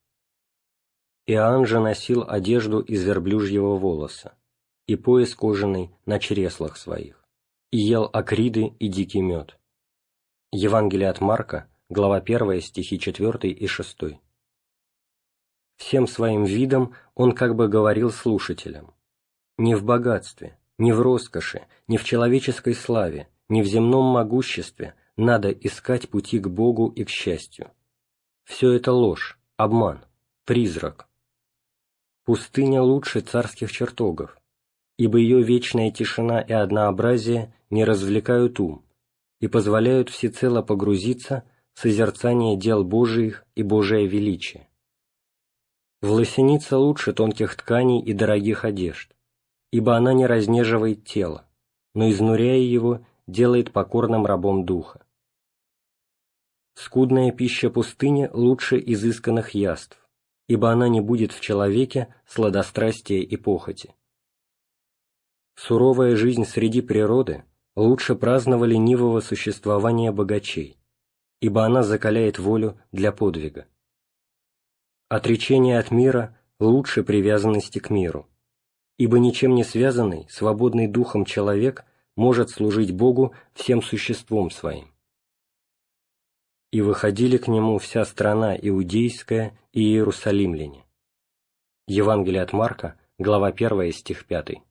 Иоанн же носил одежду из верблюжьего волоса и пояс кожаный на чреслах своих, и ел акриды и дикий мед. Евангелие от Марка, глава 1, стихи 4 и 6. Всем своим видом он как бы говорил слушателям, не в богатстве, ни в роскоши, ни в человеческой славе, ни в земном могуществе надо искать пути к Богу и к счастью. Все это ложь, обман, призрак. Пустыня лучше царских чертогов, ибо ее вечная тишина и однообразие не развлекают ум и позволяют всецело погрузиться созерцание дел Божиих и Божие величие. Власеница лучше тонких тканей и дорогих одежд, ибо она не разнеживает тело, но, изнуряя его, делает покорным рабом духа. Скудная пища пустыни лучше изысканных яств, ибо она не будет в человеке сладострастия и похоти. Суровая жизнь среди природы лучше праздного ленивого существования богачей, ибо она закаляет волю для подвига. Отречение от мира лучше привязанности к миру, ибо ничем не связанный, свободный духом человек может служить Богу всем существом своим. И выходили к нему вся страна иудейская и иерусалимляне. Евангелие от Марка, глава 1, стих 5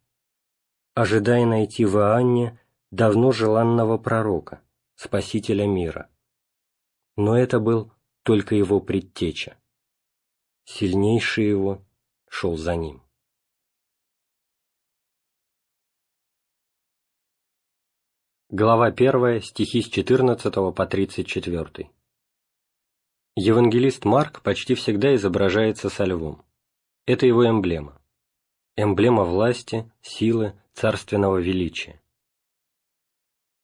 ожидая найти в Иоанне давно желанного пророка, спасителя мира. Но это был только его предтеча. Сильнейший его шел за ним. Глава 1, стихи с 14 по 34. Евангелист Марк почти всегда изображается со львом. Это его эмблема. Эмблема власти, силы, царственного величия.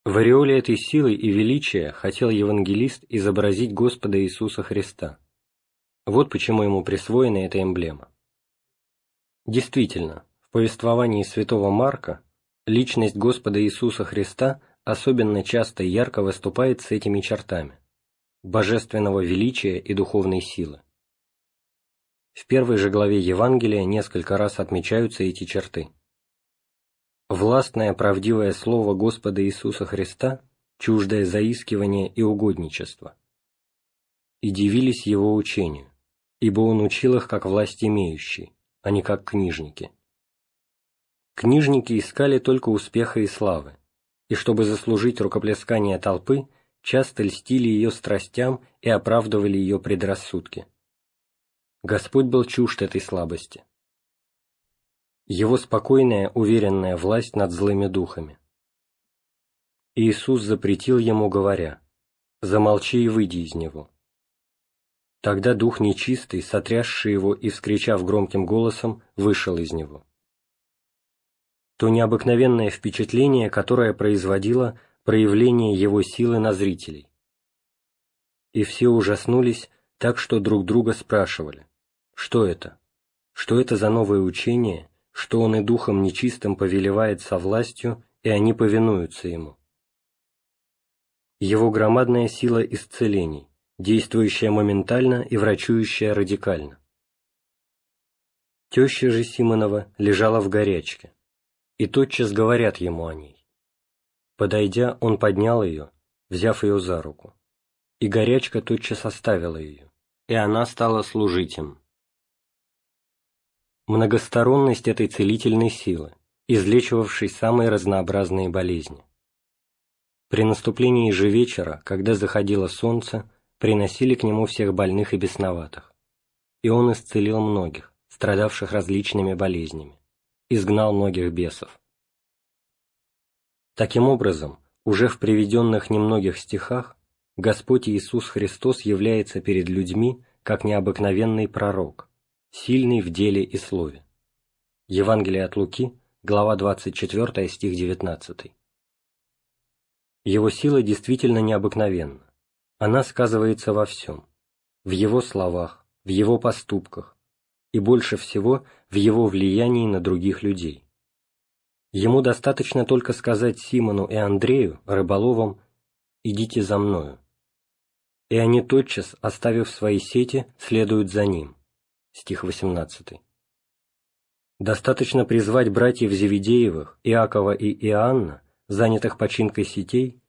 В ореоле этой силы и величия хотел евангелист изобразить Господа Иисуса Христа. Вот почему ему присвоена эта эмблема. Действительно, в повествовании святого Марка личность Господа Иисуса Христа особенно часто и ярко выступает с этими чертами – божественного величия и духовной силы. В первой же главе Евангелия несколько раз отмечаются эти черты – Властное правдивое слово Господа Иисуса Христа, чуждое заискивание и угодничество. И дивились его учению, ибо он учил их как власть имеющий, а не как книжники. Книжники искали только успеха и славы, и чтобы заслужить рукоплескание толпы, часто льстили ее страстям и оправдывали ее предрассудки. Господь был чужд этой слабости его спокойная, уверенная власть над злыми духами. Иисус запретил ему, говоря, «Замолчи и выйди из него». Тогда дух нечистый, сотрясший его и вскричав громким голосом, вышел из него. То необыкновенное впечатление, которое производило проявление его силы на зрителей. И все ужаснулись, так что друг друга спрашивали, что это? Что это за новое учение, что он и духом нечистым повелевает со властью, и они повинуются ему. Его громадная сила исцелений, действующая моментально и врачующая радикально. Теща же Симонова лежала в горячке, и тотчас говорят ему о ней. Подойдя, он поднял ее, взяв ее за руку, и горячка тотчас оставила ее, и она стала служить им многосторонность этой целительной силы, излечивавшей самые разнообразные болезни. При наступлении же вечера, когда заходило солнце, приносили к нему всех больных и бесноватых. И он исцелил многих, страдавших различными болезнями, изгнал многих бесов. Таким образом, уже в приведенных немногих стихах Господь Иисус Христос является перед людьми как необыкновенный пророк – сильный в деле и слове. Евангелие от Луки, глава 24, стих 19. Его сила действительно необыкновенна. Она сказывается во всем. В его словах, в его поступках и больше всего в его влиянии на других людей. Ему достаточно только сказать Симону и Андрею, рыболовам, «идите за мною». И они тотчас, оставив свои сети, следуют за ним стих 18. Достаточно призвать братьев Зеведеевых, Иакова и Иоанна, занятых починкой сетей,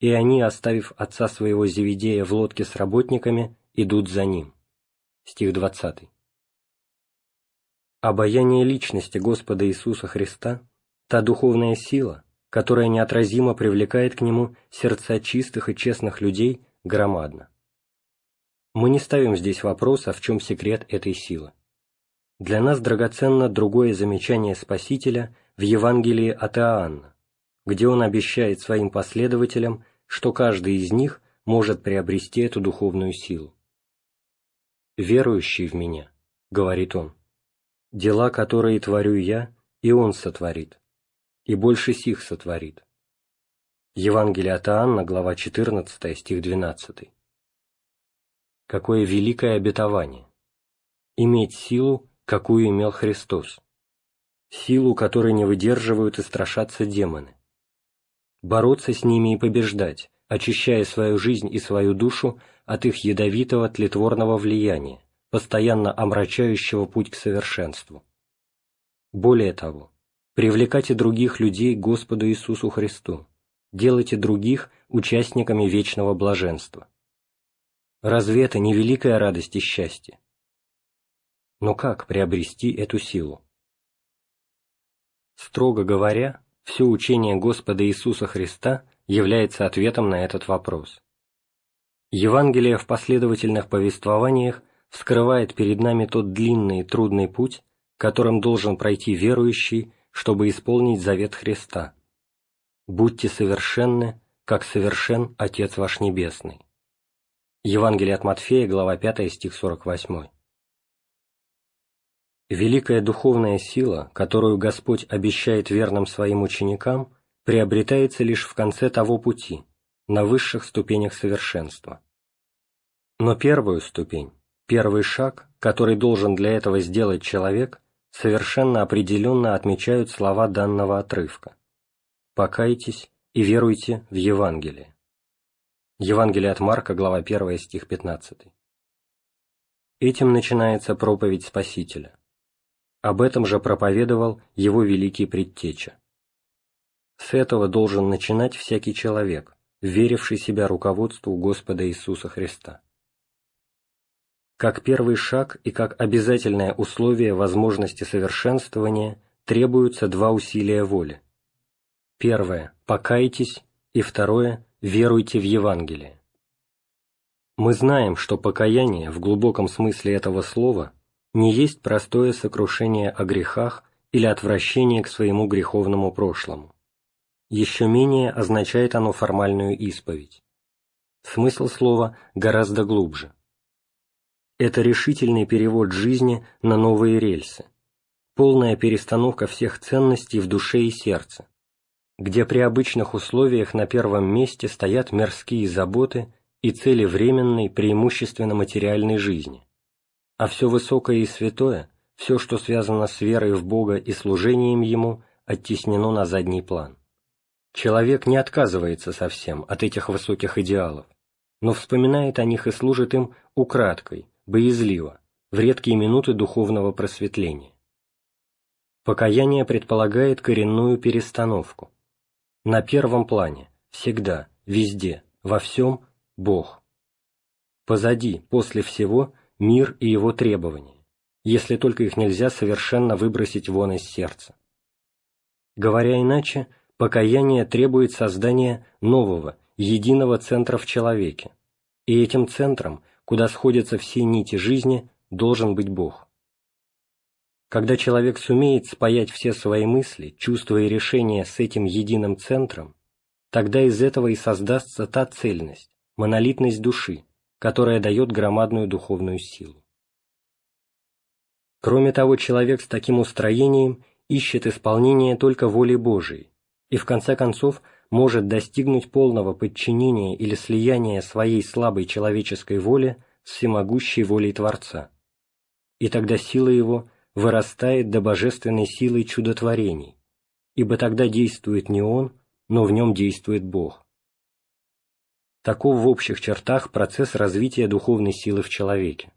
и они, оставив отца своего Зеведея в лодке с работниками, идут за ним. Стих 20. Обаяние личности Господа Иисуса Христа та духовная сила, которая неотразимо привлекает к нему сердца чистых и честных людей, громадна. Мы не ставим здесь вопроса, в чем секрет этой силы. Для нас драгоценно другое замечание Спасителя в Евангелии от Иоанна, где он обещает своим последователям, что каждый из них может приобрести эту духовную силу. «Верующий в Меня», — говорит он, — «дела, которые творю Я, и Он сотворит, и больше сих сотворит». Евангелие от Иоанна, глава 14, стих 12. Какое великое обетование! Иметь силу, какую имел Христос, силу, которой не выдерживают и страшатся демоны, бороться с ними и побеждать, очищая свою жизнь и свою душу от их ядовитого тлетворного влияния, постоянно омрачающего путь к совершенству. Более того, привлекайте других людей к Господу Иисусу Христу, делайте других участниками вечного блаженства. Разве это не великая радость и счастье? Но как приобрести эту силу? Строго говоря, все учение Господа Иисуса Христа является ответом на этот вопрос. Евангелие в последовательных повествованиях вскрывает перед нами тот длинный и трудный путь, которым должен пройти верующий, чтобы исполнить завет Христа. «Будьте совершенны, как совершен Отец ваш Небесный». Евангелие от Матфея, глава 5, стих 48. Великая духовная сила, которую Господь обещает верным своим ученикам, приобретается лишь в конце того пути, на высших ступенях совершенства. Но первую ступень, первый шаг, который должен для этого сделать человек, совершенно определенно отмечают слова данного отрывка. «Покайтесь и веруйте в Евангелие». Евангелие от Марка, глава 1, стих 15. Этим начинается проповедь Спасителя. Об этом же проповедовал его великий предтеча. С этого должен начинать всякий человек, веривший себя руководству Господа Иисуса Христа. Как первый шаг и как обязательное условие возможности совершенствования требуются два усилия воли. Первое – покайтесь, и второе – веруйте в Евангелие. Мы знаем, что покаяние в глубоком смысле этого слова не есть простое сокрушение о грехах или отвращение к своему греховному прошлому. Еще менее означает оно формальную исповедь. Смысл слова гораздо глубже. Это решительный перевод жизни на новые рельсы, полная перестановка всех ценностей в душе и сердце, где при обычных условиях на первом месте стоят мирские заботы и цели временной, преимущественно материальной жизни, а все высокое и святое, все, что связано с верой в Бога и служением Ему, оттеснено на задний план. Человек не отказывается совсем от этих высоких идеалов, но вспоминает о них и служит им украдкой, боязливо, в редкие минуты духовного просветления. Покаяние предполагает коренную перестановку. На первом плане, всегда, везде, во всем – Бог. Позади, после всего, мир и его требования, если только их нельзя совершенно выбросить вон из сердца. Говоря иначе, покаяние требует создания нового, единого центра в человеке, и этим центром, куда сходятся все нити жизни, должен быть Бог. Когда человек сумеет спаять все свои мысли, чувства и решения с этим единым центром, тогда из этого и создастся та цельность, монолитность души, которая дает громадную духовную силу. Кроме того, человек с таким устроением ищет исполнение только воли Божией и в конце концов может достигнуть полного подчинения или слияния своей слабой человеческой воли с всемогущей волей Творца. И тогда сила его вырастает до божественной силы чудотворений, ибо тогда действует не он, но в нем действует Бог. Таков в общих чертах процесс развития духовной силы в человеке.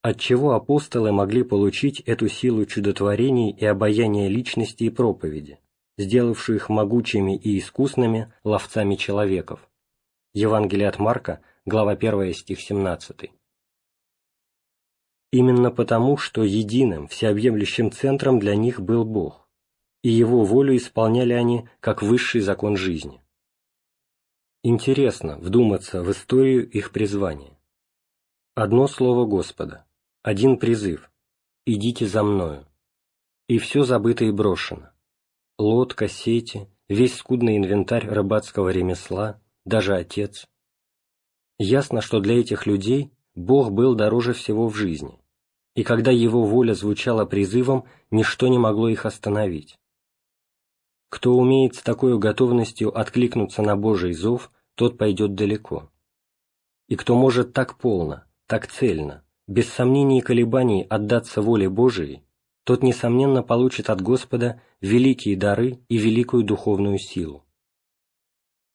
От чего апостолы могли получить эту силу чудотворений и обаяния личности и проповеди, сделавшую их могучими и искусными ловцами человеков? Евангелие от Марка, глава 1, стих 17. Именно потому, что единым, всеобъемлющим центром для них был Бог, и его волю исполняли они как высший закон жизни. Интересно вдуматься в историю их призвания. Одно слово Господа, один призыв «Идите за мною», и все забыто и брошено. Лодка, сети, весь скудный инвентарь рыбацкого ремесла, даже отец. Ясно, что для этих людей Бог был дороже всего в жизни, и когда Его воля звучала призывом, ничто не могло их остановить. Кто умеет с такой готовностью откликнуться на Божий зов, тот пойдет далеко. И кто может так полно, так цельно, без сомнений и колебаний отдаться воле Божией, тот, несомненно, получит от Господа великие дары и великую духовную силу.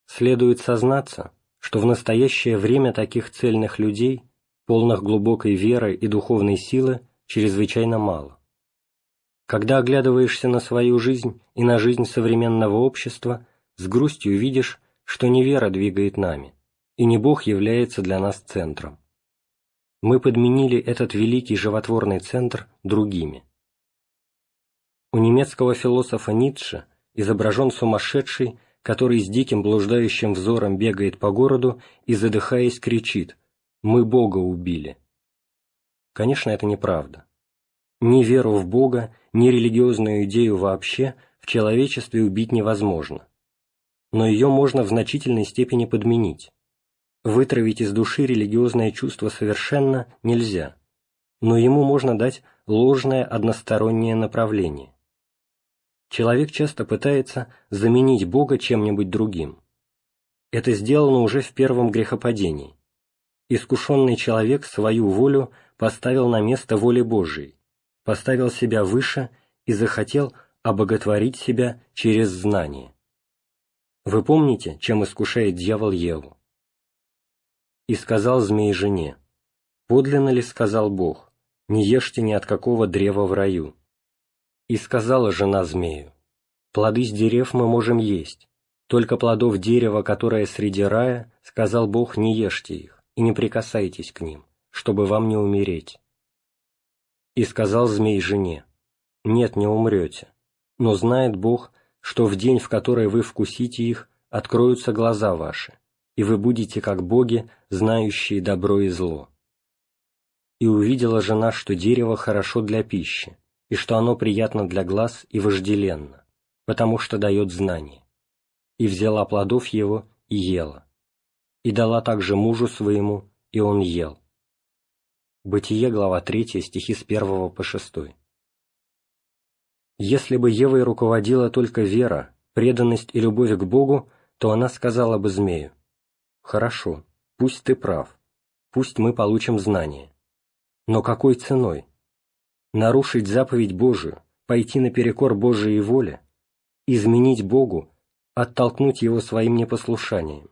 Следует сознаться, что в настоящее время таких цельных людей, полных глубокой веры и духовной силы, чрезвычайно мало. Когда оглядываешься на свою жизнь и на жизнь современного общества, с грустью видишь, что не вера двигает нами, и не Бог является для нас центром. Мы подменили этот великий животворный центр другими. У немецкого философа Ницше изображен сумасшедший, который с диким блуждающим взором бегает по городу и, задыхаясь, кричит «Мы Бога убили». Конечно, это неправда. Ни веру в Бога, ни религиозную идею вообще в человечестве убить невозможно. Но ее можно в значительной степени подменить. Вытравить из души религиозное чувство совершенно нельзя, но ему можно дать ложное одностороннее направление. Человек часто пытается заменить Бога чем-нибудь другим. Это сделано уже в первом грехопадении. Искушенный человек свою волю поставил на место воли Божией, поставил себя выше и захотел обоготворить себя через знание. Вы помните, чем искушает дьявол Еву? «И сказал змей жене, подлинно ли сказал Бог, не ешьте ни от какого древа в раю? И сказала жена змею, плоды с дерев мы можем есть, только плодов дерева, которое среди рая, сказал Бог, не ешьте их и не прикасайтесь к ним, чтобы вам не умереть. И сказал змей жене, «Нет, не умрете, но знает Бог, что в день, в который вы вкусите их, откроются глаза ваши, и вы будете как боги, знающие добро и зло». И увидела жена, что дерево хорошо для пищи, и что оно приятно для глаз и вожделенно, потому что дает знание. И взяла плодов его и ела. И дала также мужу своему, и он ел. Бытие, глава 3, стихи с 1 по 6. Если бы Евой руководила только вера, преданность и любовь к Богу, то она сказала бы змею, «Хорошо, пусть ты прав, пусть мы получим знание. Но какой ценой? Нарушить заповедь Божию, пойти наперекор Божией воле, изменить Богу, оттолкнуть Его своим непослушанием?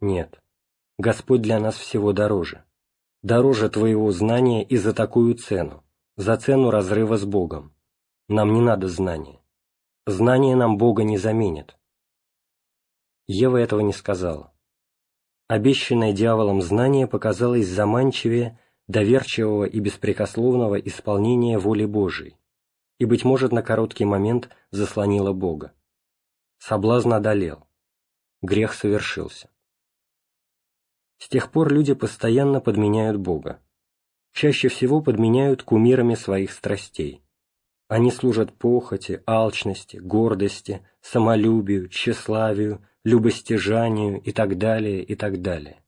Нет, Господь для нас всего дороже дороже твоего знания и за такую цену, за цену разрыва с Богом. Нам не надо знания. Знание нам Бога не заменит. Ева этого не сказала. Обещанное дьяволом знание показалось заманчивее доверчивого и беспрекословного исполнения воли Божией, и, быть может, на короткий момент заслонило Бога. Соблазн одолел. Грех совершился. С тех пор люди постоянно подменяют Бога. Чаще всего подменяют кумирами своих страстей. Они служат похоти, алчности, гордости, самолюбию, тщеславию, любостяжанию и так далее, и так далее.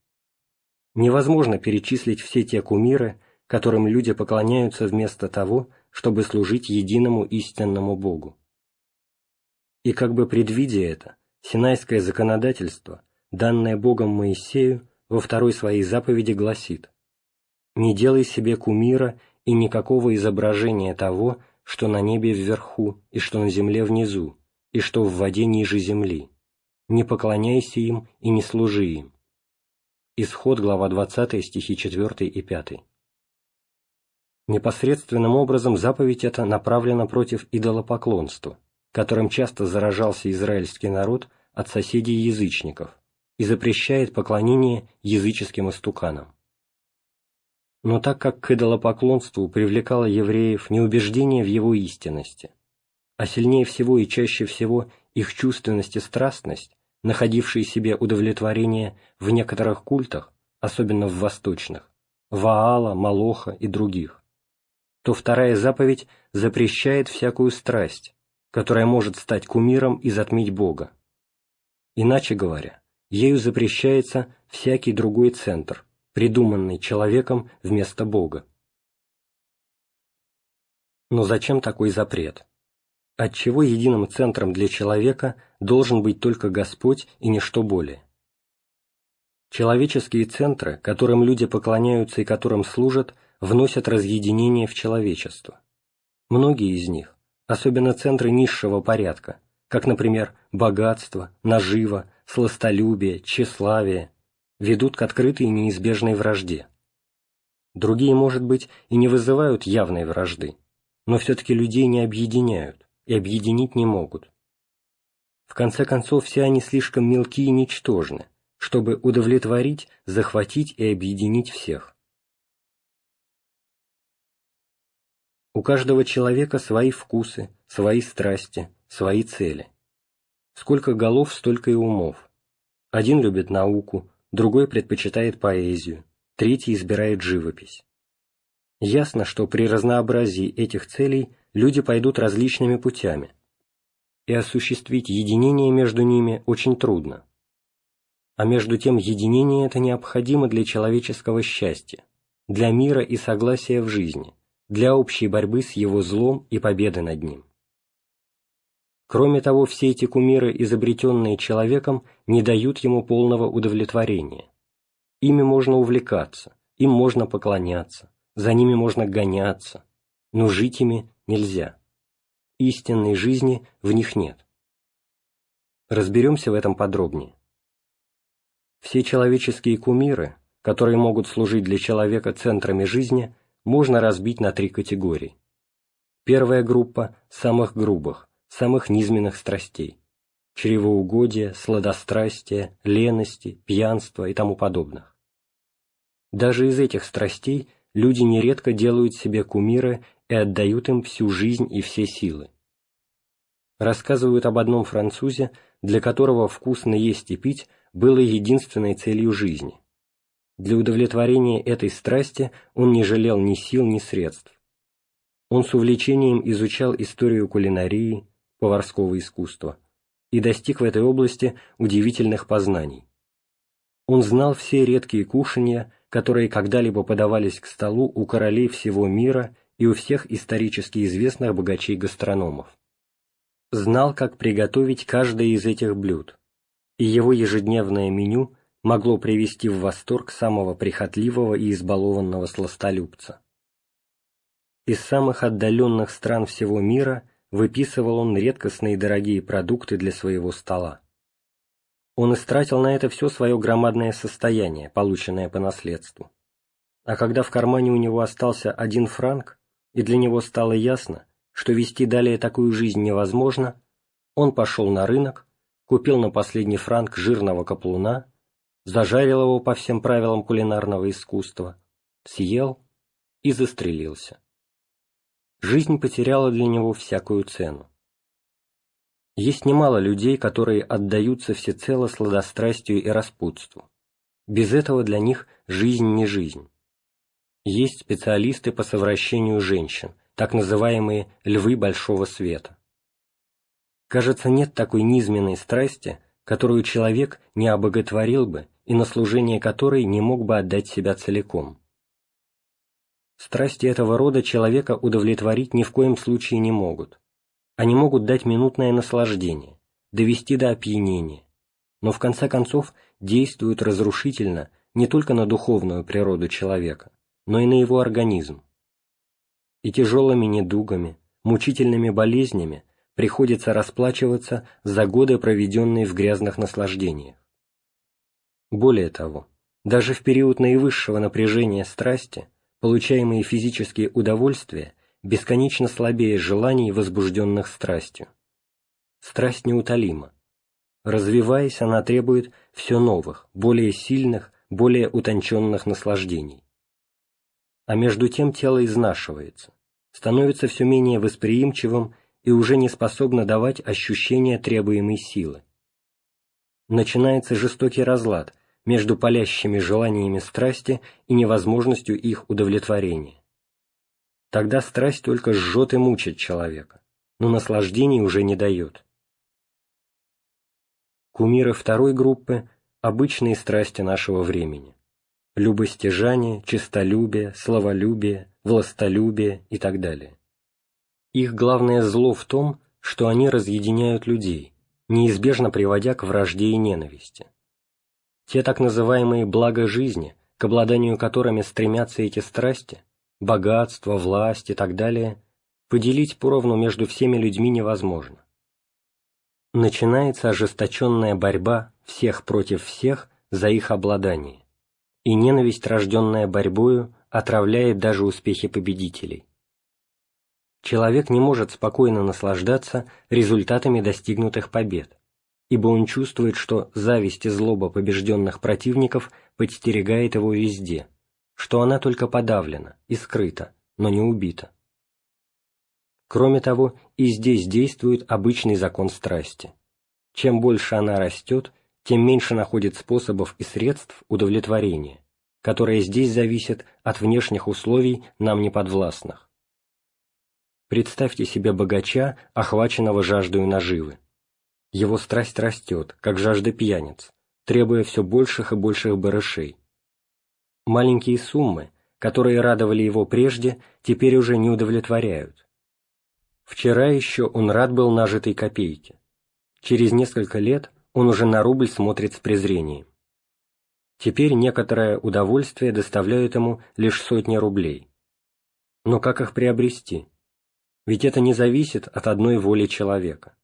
Невозможно перечислить все те кумиры, которым люди поклоняются вместо того, чтобы служить единому истинному Богу. И как бы предвидя это, Синайское законодательство, данное Богом Моисею, во второй своей заповеди гласит «Не делай себе кумира и никакого изображения того, что на небе вверху, и что на земле внизу, и что в воде ниже земли. Не поклоняйся им и не служи им». Исход, глава 20, стихи 4 и 5. Непосредственным образом заповедь эта направлена против идолопоклонства, которым часто заражался израильский народ от соседей-язычников, и запрещает поклонение языческим истуканам. Но так как к идолопоклонству привлекало евреев не убеждение в его истинности, а сильнее всего и чаще всего их чувственность и страстность, находившие себе удовлетворение в некоторых культах, особенно в восточных, Ваала, Малоха и других, то вторая заповедь запрещает всякую страсть, которая может стать кумиром и затмить Бога. Иначе говоря, ею запрещается всякий другой центр, придуманный человеком вместо Бога. Но зачем такой запрет? Отчего единым центром для человека должен быть только Господь и ничто более? Человеческие центры, которым люди поклоняются и которым служат, вносят разъединение в человечество. Многие из них, особенно центры низшего порядка, как, например, богатство, наживо, сластолюбие, тщеславие, ведут к открытой и неизбежной вражде. Другие, может быть, и не вызывают явной вражды, но все-таки людей не объединяют и объединить не могут. В конце концов, все они слишком мелки и ничтожны, чтобы удовлетворить, захватить и объединить всех. У каждого человека свои вкусы, свои страсти, свои цели. Сколько голов, столько и умов. Один любит науку, другой предпочитает поэзию, третий избирает живопись. Ясно, что при разнообразии этих целей люди пойдут различными путями, и осуществить единение между ними очень трудно. А между тем единение это необходимо для человеческого счастья, для мира и согласия в жизни, для общей борьбы с его злом и победы над ним. Кроме того, все эти кумиры, изобретенные человеком, не дают ему полного удовлетворения. Ими можно увлекаться, им можно поклоняться, за ними можно гоняться, но жить ими нельзя. Истинной жизни в них нет. Разберемся в этом подробнее. Все человеческие кумиры, которые могут служить для человека центрами жизни, можно разбить на три категории. Первая группа – самых грубых, самых низменных страстей – чревоугодия, сладострастия, лености, пьянства и тому подобных. Даже из этих страстей люди нередко делают себе кумиры и отдают им всю жизнь и все силы. Рассказывают об одном французе, для которого вкусно есть и пить было единственной целью жизни, для удовлетворения этой страсти он не жалел ни сил, ни средств. Он с увлечением изучал историю кулинарии, поварского искусства и достиг в этой области удивительных познаний. Он знал все редкие кушанья, которые когда-либо подавались к столу у королей всего мира и у всех исторически известных богачей-гастрономов. Знал, как приготовить каждое из этих блюд, и его ежедневное меню могло привести в восторг самого прихотливого и избалованного сластолюбца. Из самых отдаленных стран всего мира выписывал он редкостные дорогие продукты для своего стола. Он истратил на это все свое громадное состояние, полученное по наследству. А когда в кармане у него остался один франк, и для него стало ясно, что вести далее такую жизнь невозможно, он пошел на рынок, купил на последний франк жирного каплуна зажарил его по всем правилам кулинарного искусства, съел и застрелился. Жизнь потеряла для него всякую цену. Есть немало людей, которые отдаются всецело сладострастию и распутству. Без этого для них жизнь не жизнь. Есть специалисты по совращению женщин, так называемые «львы большого света». Кажется, нет такой низменной страсти, которую человек не обоготворил бы и на служение которой не мог бы отдать себя целиком. Страсти этого рода человека удовлетворить ни в коем случае не могут. Они могут дать минутное наслаждение, довести до опьянения, но в конце концов действуют разрушительно не только на духовную природу человека, но и на его организм. И тяжелыми недугами, мучительными болезнями приходится расплачиваться за годы, проведенные в грязных наслаждениях. Более того, даже в период наивысшего напряжения страсти получаемые физические удовольствия бесконечно слабее желаний, возбужденных страстью. Страсть неутолима. Развиваясь, она требует все новых, более сильных, более утонченных наслаждений. А между тем тело изнашивается, становится все менее восприимчивым и уже не способна давать ощущение требуемой силы. Начинается жестокий разлад между палящими желаниями страсти и невозможностью их удовлетворения. Тогда страсть только жжет и мучит человека, но наслаждений уже не дает. Кумиры второй группы – обычные страсти нашего времени. Любостяжание, честолюбие, словолюбие, властолюбие и так далее. Их главное зло в том, что они разъединяют людей, неизбежно приводя к вражде и ненависти. Те так называемые блага жизни, к обладанию которыми стремятся эти страсти, богатство, власть и так далее, поделить поровну между всеми людьми невозможно. Начинается ожесточенная борьба всех против всех за их обладание, и ненависть, рожденная борьбою, отравляет даже успехи победителей. Человек не может спокойно наслаждаться результатами достигнутых побед, ибо он чувствует, что зависть и злоба побежденных противников подстерегает его везде, что она только подавлена и скрыта, но не убита. Кроме того, и здесь действует обычный закон страсти. Чем больше она растет, тем меньше находит способов и средств удовлетворения, которые здесь зависят от внешних условий нам неподвластных. Представьте себе богача, охваченного жаждой наживы. Его страсть растет, как жажда пьяниц, требуя все больших и больших барышей. Маленькие суммы, которые радовали его прежде, теперь уже не удовлетворяют. Вчера еще он рад был нажитой копейке. Через несколько лет он уже на рубль смотрит с презрением. Теперь некоторое удовольствие доставляют ему лишь сотни рублей. Но как их приобрести? Ведь это не зависит от одной воли человека.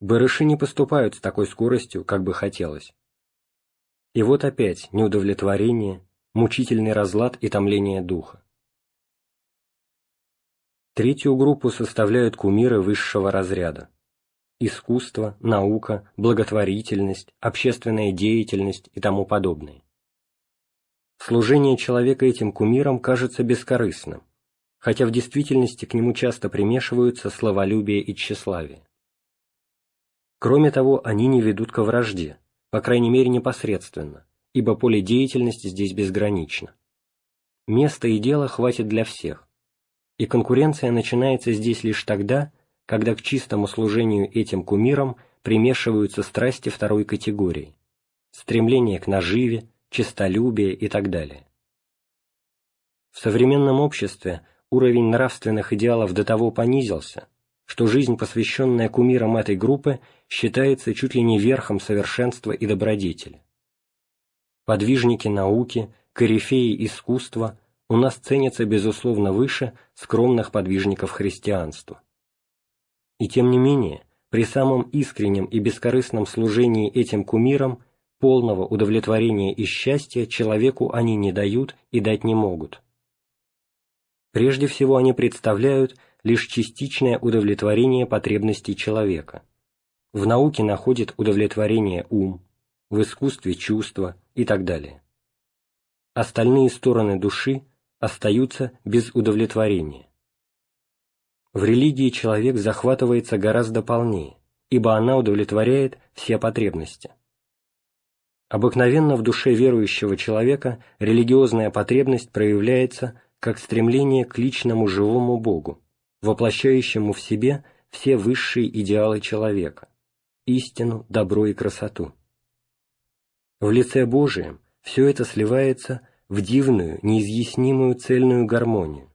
Барыши не поступают с такой скоростью, как бы хотелось. И вот опять неудовлетворение, мучительный разлад и томление духа. Третью группу составляют кумиры высшего разряда. Искусство, наука, благотворительность, общественная деятельность и тому подобное. Служение человека этим кумирам кажется бескорыстным, хотя в действительности к нему часто примешиваются словолюбие и тщеславие. Кроме того, они не ведут ко вражде, по крайней мере непосредственно, ибо поле деятельности здесь безгранично. Места и дела хватит для всех, и конкуренция начинается здесь лишь тогда, когда к чистому служению этим кумирам примешиваются страсти второй категории, стремление к наживе, честолюбие и так далее. В современном обществе уровень нравственных идеалов до того понизился, что жизнь, посвященная кумирам этой группы, считается чуть ли не верхом совершенства и добродетели. Подвижники науки, корифеи искусства у нас ценятся, безусловно, выше скромных подвижников христианства. И тем не менее, при самом искреннем и бескорыстном служении этим кумирам полного удовлетворения и счастья человеку они не дают и дать не могут. Прежде всего они представляют лишь частичное удовлетворение потребностей человека. В науке находит удовлетворение ум, в искусстве чувства и так далее. Остальные стороны души остаются без удовлетворения. В религии человек захватывается гораздо полнее, ибо она удовлетворяет все потребности. Обыкновенно в душе верующего человека религиозная потребность проявляется как стремление к личному живому Богу, воплощающему в себе все высшие идеалы человека – истину, добро и красоту. В лице Божием все это сливается в дивную, неизъяснимую цельную гармонию,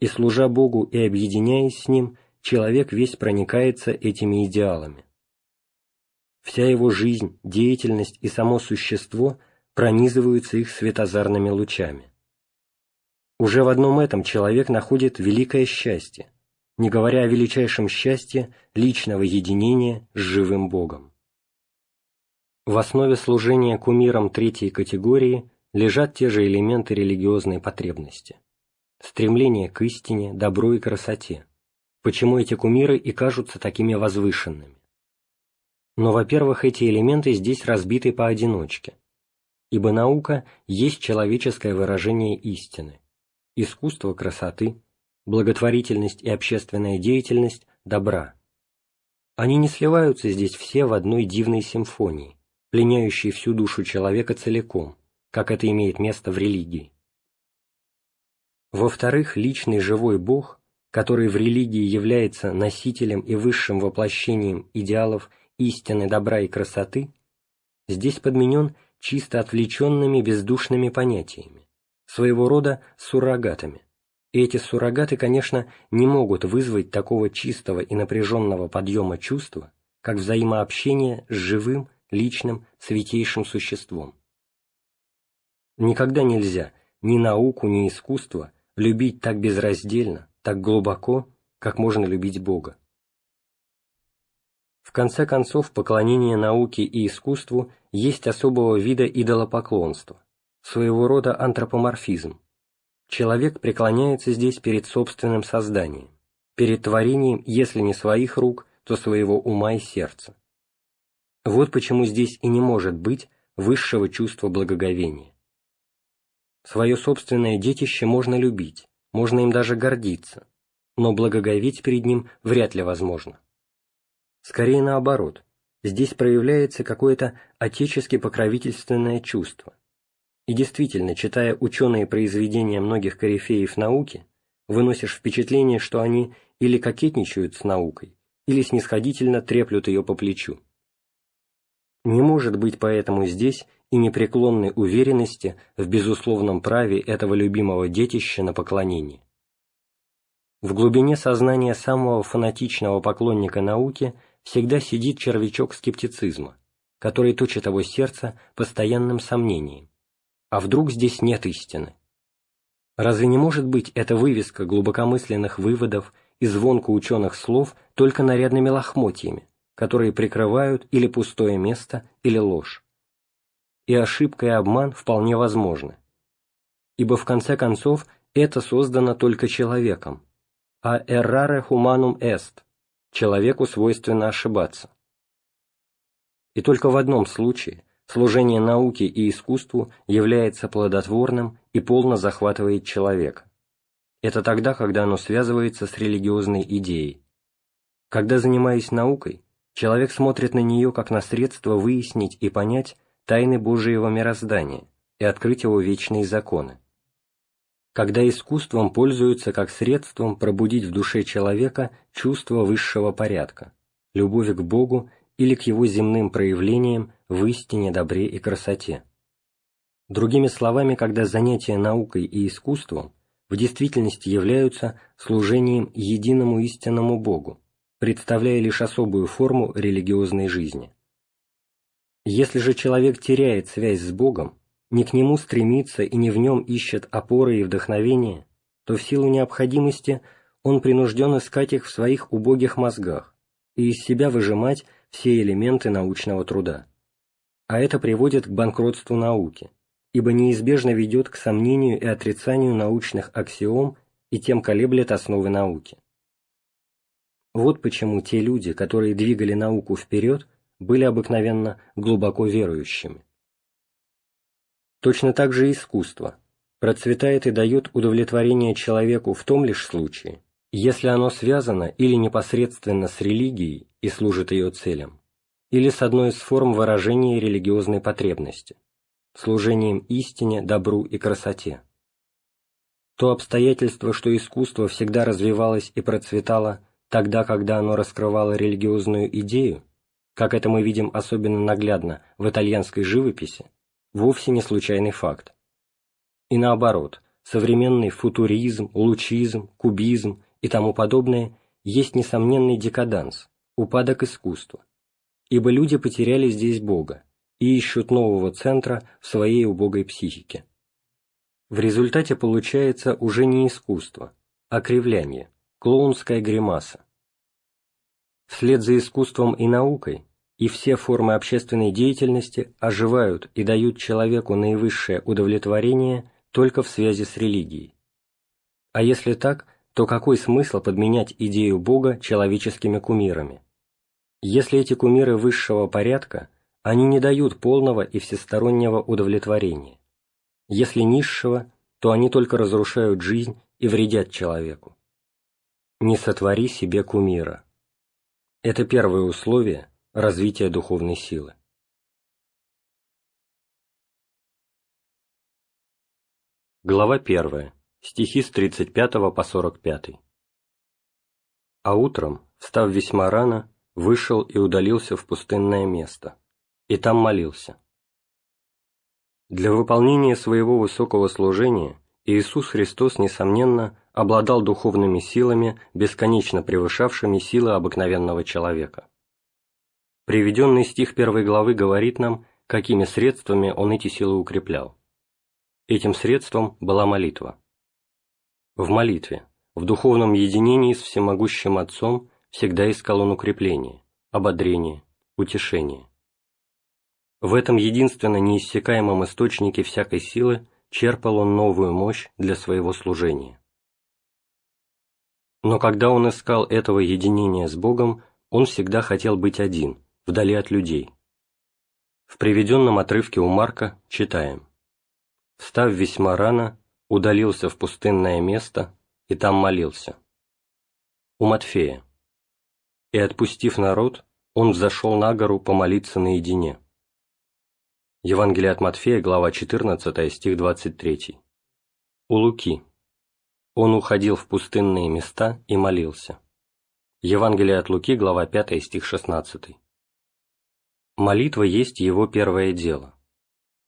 и, служа Богу и объединяясь с Ним, человек весь проникается этими идеалами. Вся его жизнь, деятельность и само существо пронизываются их светозарными лучами. Уже в одном этом человек находит великое счастье, не говоря о величайшем счастье личного единения с живым Богом. В основе служения кумирам третьей категории лежат те же элементы религиозной потребности. Стремление к истине, добру и красоте. Почему эти кумиры и кажутся такими возвышенными? Но, во-первых, эти элементы здесь разбиты поодиночке, ибо наука есть человеческое выражение истины, искусство красоты, благотворительность и общественная деятельность добра. Они не сливаются здесь все в одной дивной симфонии, пленяющей всю душу человека целиком, как это имеет место в религии. Во-вторых, личный живой Бог, который в религии является носителем и высшим воплощением идеалов истины, добра и красоты, здесь подменен чисто отвлеченными бездушными понятиями, своего рода суррогатами. И эти суррогаты, конечно, не могут вызвать такого чистого и напряженного подъема чувства, как взаимообщение с живым, личным, святейшим существом. Никогда нельзя ни науку, ни искусство любить так безраздельно, так глубоко, как можно любить Бога. В конце концов, поклонение науке и искусству есть особого вида идолопоклонства, своего рода антропоморфизм. Человек преклоняется здесь перед собственным созданием, перед творением, если не своих рук, то своего ума и сердца. Вот почему здесь и не может быть высшего чувства благоговения. Свое собственное детище можно любить, можно им даже гордиться, но благоговеть перед ним вряд ли возможно. Скорее наоборот, здесь проявляется какое-то отечески покровительственное чувство. И действительно, читая ученые произведения многих корифеев науки, выносишь впечатление, что они или кокетничают с наукой, или снисходительно треплют ее по плечу. Не может быть поэтому здесь и непреклонной уверенности в безусловном праве этого любимого детища на поклонение. В глубине сознания самого фанатичного поклонника науки всегда сидит червячок скептицизма, который точит его сердце постоянным сомнением. А вдруг здесь нет истины? Разве не может быть эта вывеска глубокомысленных выводов и звонко ученых слов только нарядными лохмотьями, которые прикрывают или пустое место, или ложь? И ошибка и обман вполне возможны. Ибо в конце концов это создано только человеком, а errare humanum est, человеку свойственно ошибаться. И только в одном случае служение науке и искусству является плодотворным и полно захватывает человека. Это тогда, когда оно связывается с религиозной идеей. Когда, занимаясь наукой, человек смотрит на нее как на средство выяснить и понять тайны Божьего мироздания и открыть его вечные законы когда искусством пользуются как средством пробудить в душе человека чувство высшего порядка, любовь к Богу или к его земным проявлениям в истине, добре и красоте. Другими словами, когда занятия наукой и искусством в действительности являются служением единому истинному Богу, представляя лишь особую форму религиозной жизни. Если же человек теряет связь с Богом, не к нему стремится и не в нем ищет опоры и вдохновения, то в силу необходимости он принужден искать их в своих убогих мозгах и из себя выжимать все элементы научного труда. А это приводит к банкротству науки, ибо неизбежно ведет к сомнению и отрицанию научных аксиом и тем колеблет основы науки. Вот почему те люди, которые двигали науку вперед, были обыкновенно глубоко верующими. Точно так же искусство процветает и дает удовлетворение человеку в том лишь случае, если оно связано или непосредственно с религией и служит ее целям, или с одной из форм выражения религиозной потребности, служением истине, добру и красоте. То обстоятельство, что искусство всегда развивалось и процветало тогда, когда оно раскрывало религиозную идею, как это мы видим особенно наглядно в итальянской живописи, вовсе не случайный факт. И наоборот, современный футуризм, лучизм, кубизм и тому подобное есть несомненный декаданс, упадок искусства, ибо люди потеряли здесь Бога и ищут нового центра в своей убогой психике. В результате получается уже не искусство, а кривляние, клоунская гримаса. Вслед за искусством и наукой и все формы общественной деятельности оживают и дают человеку наивысшее удовлетворение только в связи с религией. А если так, то какой смысл подменять идею Бога человеческими кумирами? Если эти кумиры высшего порядка, они не дают полного и всестороннего удовлетворения. Если низшего, то они только разрушают жизнь и вредят человеку. Не сотвори себе кумира. Это первое условие развития духовной силы. Глава 1. Стихи с 35 по 45. А утром, встав весьма рано, вышел и удалился в пустынное место, и там молился. Для выполнения своего высокого служения Иисус Христос, несомненно, обладал духовными силами, бесконечно превышавшими силы обыкновенного человека. Приведенный стих первой главы говорит нам, какими средствами он эти силы укреплял. Этим средством была молитва. В молитве, в духовном единении с всемогущим Отцом всегда искал он укрепление, ободрение, утешение. В этом единственно неиссякаемом источнике всякой силы черпал он новую мощь для своего служения. Но когда он искал этого единения с Богом, он всегда хотел быть один, вдали от людей. В приведенном отрывке у Марка читаем встав весьма рано, удалился в пустынное место и там молился. У Матфея. И, отпустив народ, он взошел на гору помолиться наедине. Евангелие от Матфея, глава 14, стих 23. У Луки. Он уходил в пустынные места и молился. Евангелие от Луки, глава 5, стих 16. Молитва есть его первое дело.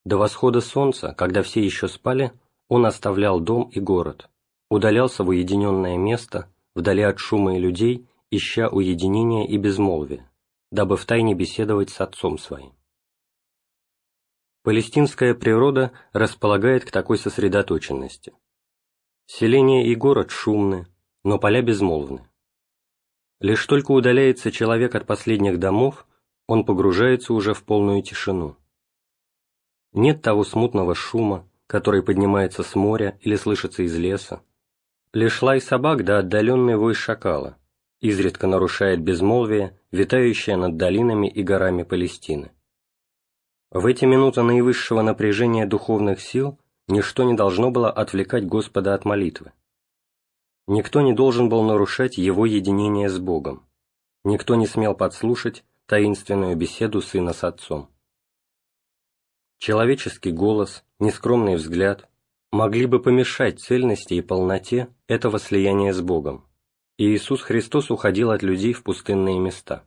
До восхода солнца, когда все еще спали, он оставлял дом и город, удалялся в уединенное место, вдали от шума и людей, ища уединения и безмолвия, дабы втайне беседовать с отцом своим. Палестинская природа располагает к такой сосредоточенности. Селение и город шумны, но поля безмолвны. Лишь только удаляется человек от последних домов, он погружается уже в полную тишину нет того смутного шума, который поднимается с моря или слышится из леса. Лишь лай собак да отдаленный вой шакала изредка нарушает безмолвие, витающее над долинами и горами Палестины. В эти минуты наивысшего напряжения духовных сил ничто не должно было отвлекать Господа от молитвы. Никто не должен был нарушать его единение с Богом. Никто не смел подслушать таинственную беседу сына с отцом. Человеческий голос, нескромный взгляд могли бы помешать цельности и полноте этого слияния с Богом, и Иисус Христос уходил от людей в пустынные места.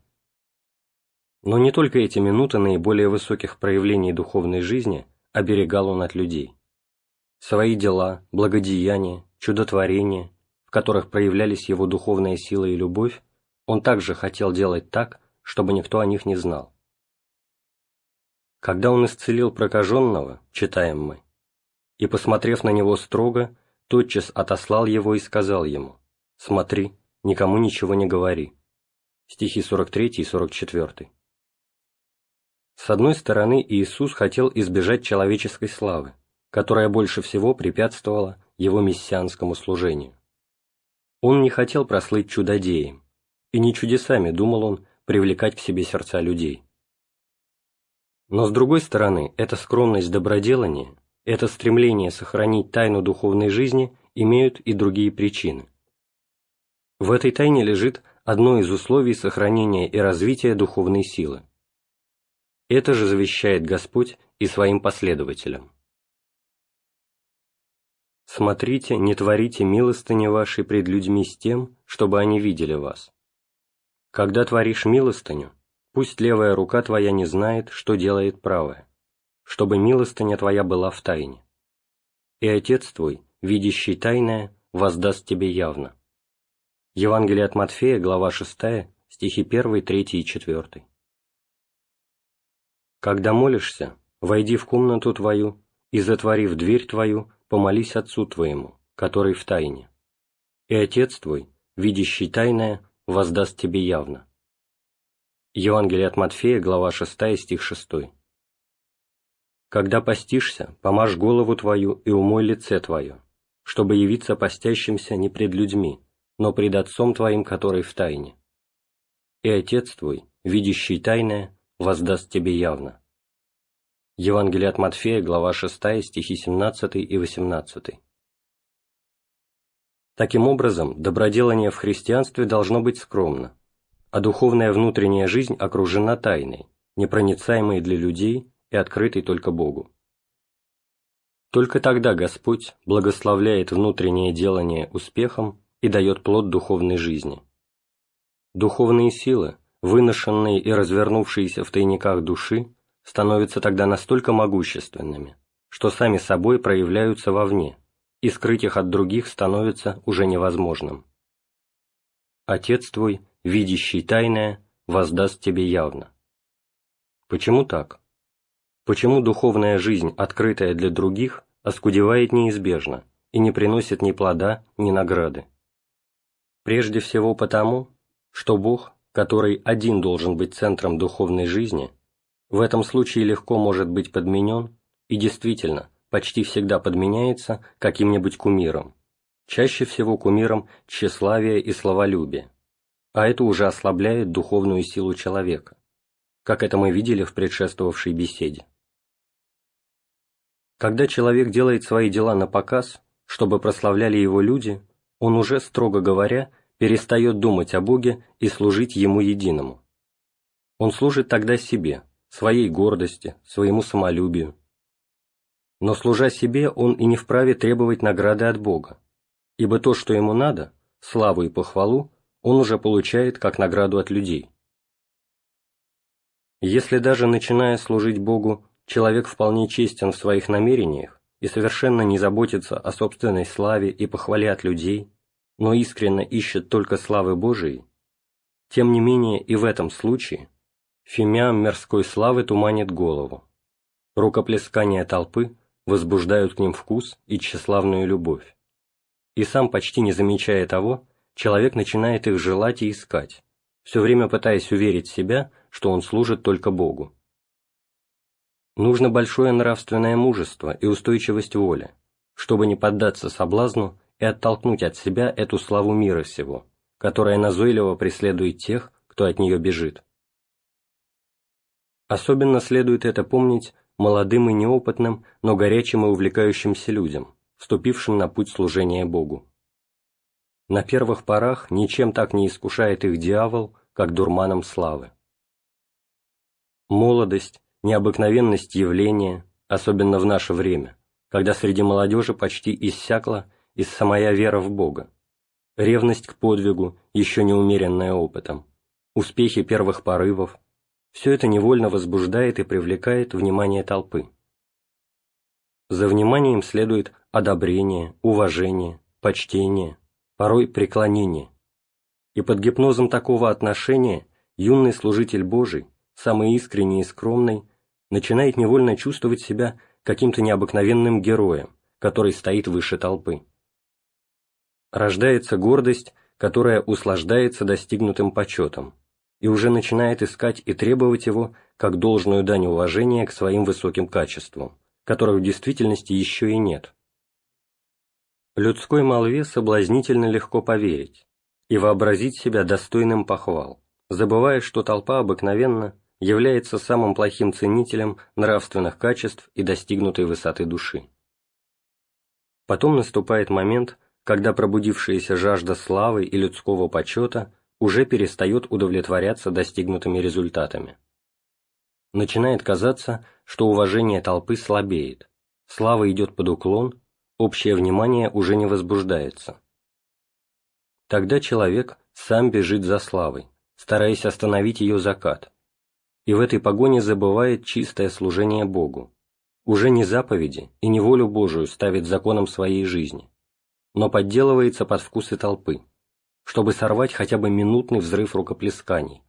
Но не только эти минуты наиболее высоких проявлений духовной жизни оберегал он от людей. Свои дела, благодеяния, чудотворения, в которых проявлялись его духовная сила и любовь, он также хотел делать так, чтобы никто о них не знал. Когда он исцелил прокаженного, читаем мы, и, посмотрев на него строго, тотчас отослал его и сказал ему, «Смотри, никому ничего не говори». Стихи 43 и 44. С одной стороны, Иисус хотел избежать человеческой славы, которая больше всего препятствовала его мессианскому служению. Он не хотел прослыть чудодеем, и не чудесами, думал он, привлекать к себе сердца людей. Но с другой стороны, эта скромность доброделания, это стремление сохранить тайну духовной жизни имеют и другие причины. В этой тайне лежит одно из условий сохранения и развития духовной силы. Это же завещает Господь и своим последователям. «Смотрите, не творите милостыни вашей пред людьми с тем, чтобы они видели вас. Когда творишь милостыню, Пусть левая рука твоя не знает, что делает правая, чтобы милостыня твоя была в тайне. И Отец твой, видящий тайное, воздаст тебе явно. Евангелие от Матфея, глава 6, стихи 1, 3 и 4. Когда молишься, войди в комнату твою и, затворив дверь твою, помолись Отцу твоему, который в тайне. И Отец твой, видящий тайное, воздаст тебе явно. Евангелие от Матфея, глава 6, стих 6. «Когда постишься, помажь голову твою и умой лице твое, чтобы явиться постящимся не пред людьми, но пред Отцом твоим, который в тайне. И Отец твой, видящий тайное, воздаст тебе явно». Евангелие от Матфея, глава 6, стихи 17 и 18. Таким образом, доброделание в христианстве должно быть скромно, а духовная внутренняя жизнь окружена тайной, непроницаемой для людей и открытой только Богу. Только тогда Господь благословляет внутреннее делание успехом и дает плод духовной жизни. Духовные силы, выношенные и развернувшиеся в тайниках души, становятся тогда настолько могущественными, что сами собой проявляются вовне, и скрыть их от других становится уже невозможным. Отец твой, видящий тайное, воздаст тебе явно. Почему так? Почему духовная жизнь, открытая для других, оскудевает неизбежно и не приносит ни плода, ни награды? Прежде всего потому, что Бог, который один должен быть центром духовной жизни, в этом случае легко может быть подменен и действительно почти всегда подменяется каким-нибудь кумиром, чаще всего кумиром тщеславия и словолюбия, а это уже ослабляет духовную силу человека, как это мы видели в предшествовавшей беседе. Когда человек делает свои дела на показ, чтобы прославляли его люди, он уже, строго говоря, перестает думать о Боге и служить Ему единому. Он служит тогда себе, своей гордости, своему самолюбию. Но служа себе, он и не вправе требовать награды от Бога, ибо то, что ему надо, славу и похвалу, он уже получает как награду от людей. Если даже начиная служить Богу, человек вполне честен в своих намерениях и совершенно не заботится о собственной славе и похвале от людей, но искренне ищет только славы Божией, тем не менее и в этом случае фимиам мирской славы туманит голову. Рукоплескания толпы возбуждают к ним вкус и тщеславную любовь. И сам, почти не замечая того, человек начинает их желать и искать, все время пытаясь уверить себя, что он служит только Богу. Нужно большое нравственное мужество и устойчивость воли, чтобы не поддаться соблазну и оттолкнуть от себя эту славу мира всего, которая назойливо преследует тех, кто от нее бежит. Особенно следует это помнить молодым и неопытным, но горячим и увлекающимся людям, вступившим на путь служения Богу. На первых порах ничем так не искушает их дьявол, как дурманом славы. Молодость, необыкновенность явления, особенно в наше время, когда среди молодежи почти иссякла и самая вера в Бога, ревность к подвигу, еще не умеренная опытом, успехи первых порывов, все это невольно возбуждает и привлекает внимание толпы. За вниманием следует одобрение, уважение, почтение, порой преклонение. И под гипнозом такого отношения юный служитель Божий, самый искренний и скромный, начинает невольно чувствовать себя каким-то необыкновенным героем, который стоит выше толпы. Рождается гордость, которая услаждается достигнутым почетом, и уже начинает искать и требовать его как должную дань уважения к своим высоким качествам, которых в действительности еще и нет. Людской молве соблазнительно легко поверить и вообразить себя достойным похвал, забывая, что толпа обыкновенно является самым плохим ценителем нравственных качеств и достигнутой высоты души. Потом наступает момент, когда пробудившаяся жажда славы и людского почета уже перестает удовлетворяться достигнутыми результатами. Начинает казаться, что уважение толпы слабеет, слава идет под уклон, общее внимание уже не возбуждается. Тогда человек сам бежит за славой, стараясь остановить ее закат, и в этой погоне забывает чистое служение Богу, уже не заповеди и не волю Божию ставит законом своей жизни, но подделывается под вкусы толпы, чтобы сорвать хотя бы минутный взрыв рукоплесканий.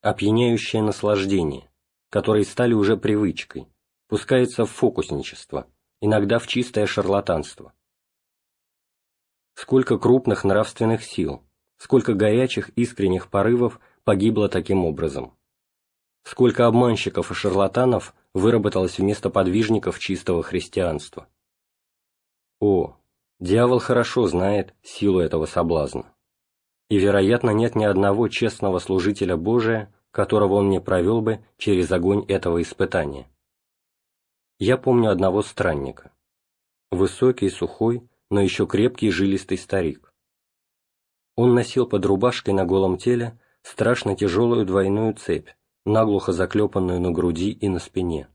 Опьяняющее наслаждение, которые стали уже привычкой, пускается в фокусничество, иногда в чистое шарлатанство. Сколько крупных нравственных сил, сколько горячих искренних порывов погибло таким образом. Сколько обманщиков и шарлатанов выработалось вместо подвижников чистого христианства. О, дьявол хорошо знает силу этого соблазна и, вероятно, нет ни одного честного служителя Божия, которого он не провел бы через огонь этого испытания. Я помню одного странника. Высокий, сухой, но еще крепкий жилистый старик. Он носил под рубашкой на голом теле страшно тяжелую двойную цепь, наглухо заклепанную на груди и на спине.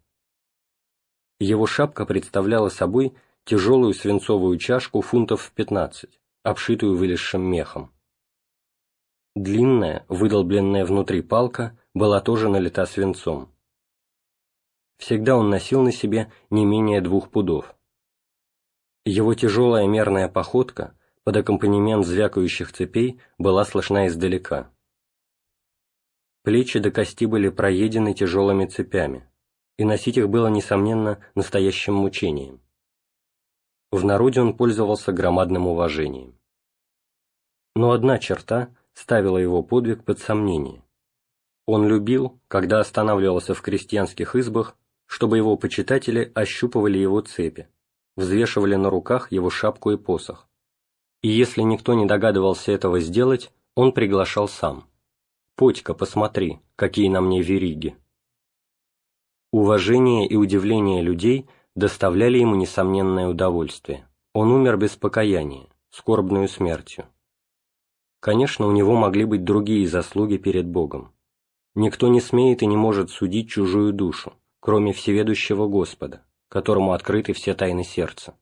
Его шапка представляла собой тяжелую свинцовую чашку фунтов в пятнадцать, обшитую вылезшим мехом. Длинная, выдолбленная внутри палка была тоже налита свинцом. Всегда он носил на себе не менее двух пудов. Его тяжелая мерная походка под аккомпанемент звякающих цепей была слышна издалека. Плечи до кости были проедены тяжелыми цепями, и носить их было, несомненно, настоящим мучением. В народе он пользовался громадным уважением. Но одна черта ставила его подвиг под сомнение. Он любил, когда останавливался в крестьянских избах, чтобы его почитатели ощупывали его цепи, взвешивали на руках его шапку и посох. И если никто не догадывался этого сделать, он приглашал сам. «Подь-ка, посмотри, какие на мне вериги». Уважение и удивление людей доставляли ему несомненное удовольствие. Он умер без покаяния, скорбную смертью. Конечно, у него могли быть другие заслуги перед Богом. Никто не смеет и не может судить чужую душу, кроме всеведущего Господа, которому открыты все тайны сердца.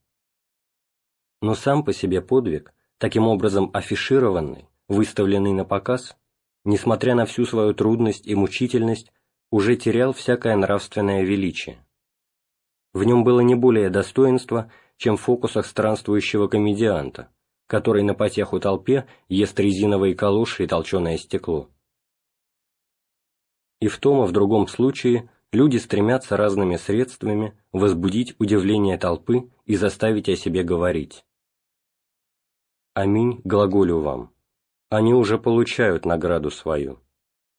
Но сам по себе подвиг, таким образом афишированный, выставленный на показ, несмотря на всю свою трудность и мучительность, уже терял всякое нравственное величие. В нем было не более достоинства, чем в фокусах странствующего комедианта, который на потеху толпе ест резиновые калоши и толченое стекло. И в том и в другом случае люди стремятся разными средствами возбудить удивление толпы и заставить о себе говорить. Аминь, глаголю вам. Они уже получают награду свою.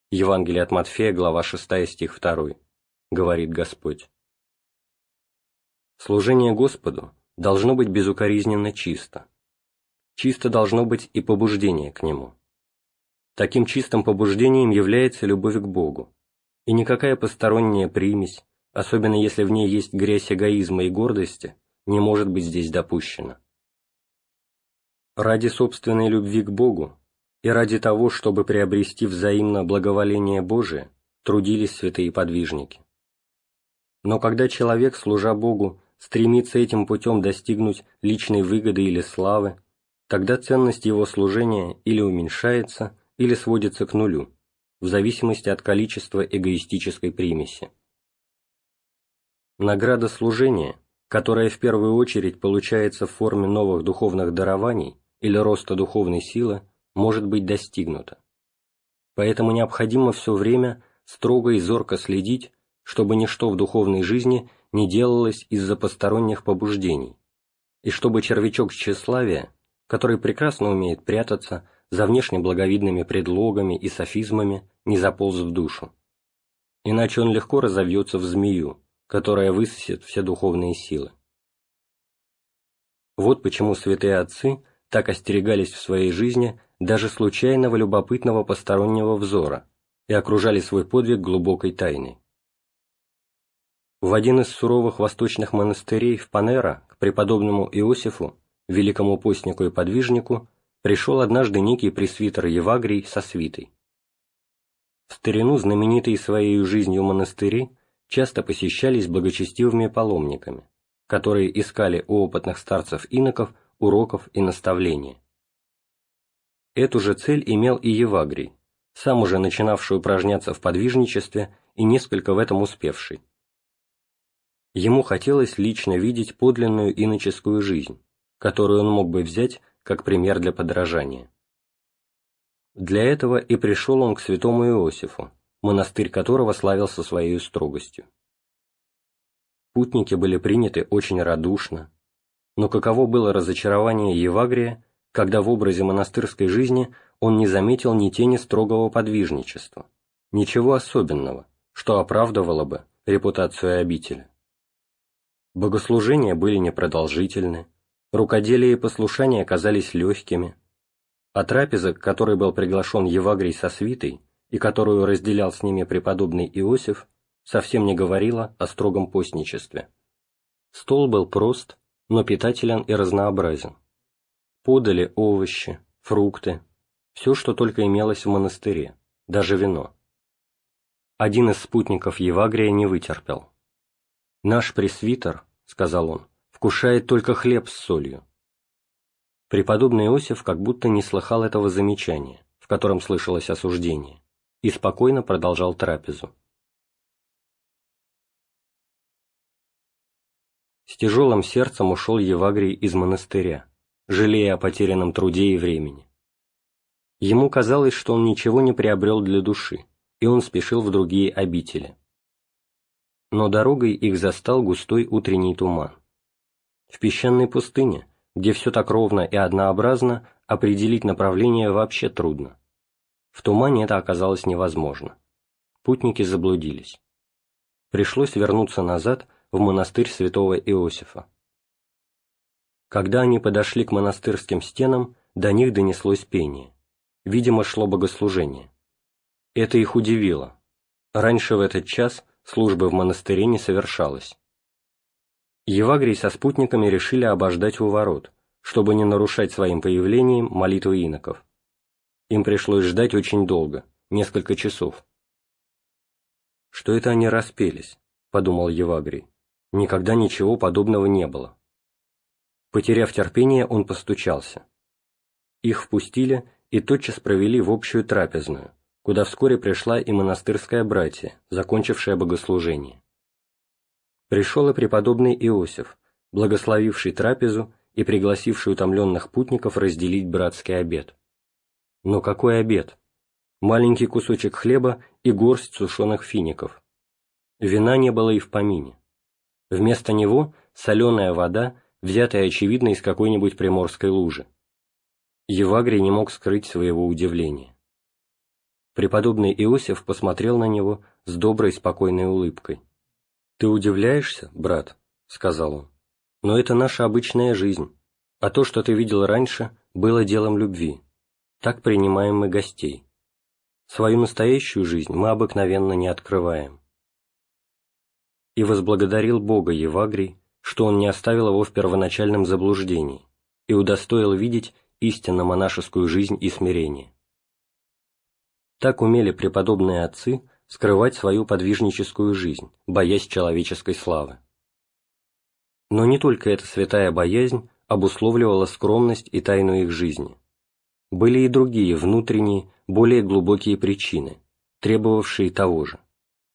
Евангелие от Матфея, глава 6, стих 2, говорит Господь. Служение Господу должно быть безукоризненно чисто, чисто должно быть и побуждение к нему. Таким чистым побуждением является любовь к Богу, и никакая посторонняя примесь, особенно если в ней есть грязь эгоизма и гордости, не может быть здесь допущена. Ради собственной любви к Богу и ради того, чтобы приобрести взаимно благоволение Божие, трудились святые подвижники. Но когда человек, служа Богу, стремится этим путем достигнуть личной выгоды или славы, тогда ценность его служения или уменьшается, или сводится к нулю, в зависимости от количества эгоистической примеси. Награда служения, которая в первую очередь получается в форме новых духовных дарований или роста духовной силы, может быть достигнута. Поэтому необходимо все время строго и зорко следить, чтобы ничто в духовной жизни не делалось из-за посторонних побуждений, и чтобы червячок тщеславия который прекрасно умеет прятаться за внешне благовидными предлогами и софизмами, не заполз в душу. Иначе он легко разовьется в змею, которая высосет все духовные силы. Вот почему святые отцы так остерегались в своей жизни даже случайного любопытного постороннего взора и окружали свой подвиг глубокой тайной. В один из суровых восточных монастырей в Панера к преподобному Иосифу великому постнику и подвижнику, пришел однажды некий пресвитер Евагрий со свитой. В старину знаменитые своей жизнью монастыри часто посещались благочестивыми паломниками, которые искали у опытных старцев-иноков уроков и наставления. Эту же цель имел и Евагрий, сам уже начинавший упражняться в подвижничестве и несколько в этом успевший. Ему хотелось лично видеть подлинную иноческую жизнь, которую он мог бы взять как пример для подражания. Для этого и пришел он к святому Иосифу, монастырь которого славился своей строгостью. Путники были приняты очень радушно, но каково было разочарование Евагрия, когда в образе монастырской жизни он не заметил ни тени строгого подвижничества, ничего особенного, что оправдывало бы репутацию обители. Богослужения были непродолжительны, Рукоделие и послушание оказались легкими, а трапеза, к которой был приглашен Евагрий со свитой и которую разделял с ними преподобный Иосиф, совсем не говорила о строгом постничестве. Стол был прост, но питателен и разнообразен. Подали овощи, фрукты, все, что только имелось в монастыре, даже вино. Один из спутников Евагрия не вытерпел. «Наш пресвитер, — сказал он, — вкушает только хлеб с солью». Преподобный Иосиф как будто не слыхал этого замечания, в котором слышалось осуждение, и спокойно продолжал трапезу. С тяжелым сердцем ушел Евагрий из монастыря, жалея о потерянном труде и времени. Ему казалось, что он ничего не приобрел для души, и он спешил в другие обители. Но дорогой их застал густой утренний туман. В песчаной пустыне, где все так ровно и однообразно, определить направление вообще трудно. В тумане это оказалось невозможно. Путники заблудились. Пришлось вернуться назад в монастырь святого Иосифа. Когда они подошли к монастырским стенам, до них донеслось пение. Видимо, шло богослужение. Это их удивило. Раньше в этот час службы в монастыре не совершалось. Евагрий со спутниками решили обождать у ворот, чтобы не нарушать своим появлением молитвы иноков. Им пришлось ждать очень долго, несколько часов. «Что это они распелись?» — подумал Евагрий. «Никогда ничего подобного не было». Потеряв терпение, он постучался. Их впустили и тотчас провели в общую трапезную, куда вскоре пришла и монастырская братья, закончившая богослужение. Пришел и преподобный Иосиф, благословивший трапезу и пригласивший утомленных путников разделить братский обед. Но какой обед? Маленький кусочек хлеба и горсть сушеных фиников. Вина не было и в помине. Вместо него соленая вода, взятая, очевидно, из какой-нибудь приморской лужи. Евагрий не мог скрыть своего удивления. Преподобный Иосиф посмотрел на него с доброй спокойной улыбкой. «Ты удивляешься, брат?» — сказал он. «Но это наша обычная жизнь, а то, что ты видел раньше, было делом любви. Так принимаем мы гостей. Свою настоящую жизнь мы обыкновенно не открываем». И возблагодарил Бога Евагрий, что он не оставил его в первоначальном заблуждении и удостоил видеть истинно монашескую жизнь и смирение. Так умели преподобные отцы скрывать свою подвижническую жизнь, боясь человеческой славы. Но не только эта святая боязнь обусловливала скромность и тайну их жизни. Были и другие внутренние, более глубокие причины, требовавшие того же.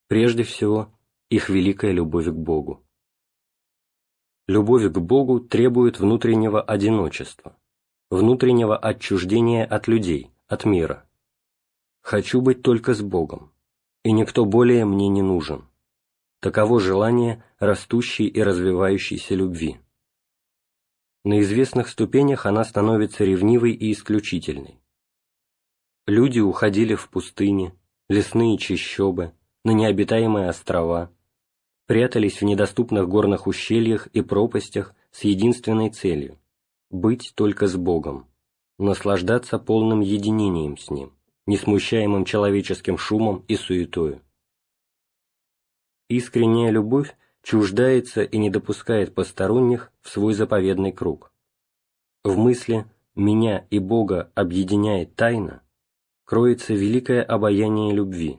Прежде всего, их великая любовь к Богу. Любовь к Богу требует внутреннего одиночества, внутреннего отчуждения от людей, от мира, Хочу быть только с Богом, и никто более мне не нужен. Таково желание растущей и развивающейся любви. На известных ступенях она становится ревнивой и исключительной. Люди уходили в пустыни, лесные чащобы, на необитаемые острова, прятались в недоступных горных ущельях и пропастях с единственной целью – быть только с Богом, наслаждаться полным единением с Ним не смущаемым человеческим шумом и суетою. Искренняя любовь чуждается и не допускает посторонних в свой заповедный круг. В мысли «меня и Бога объединяет тайна» кроется великое обаяние любви,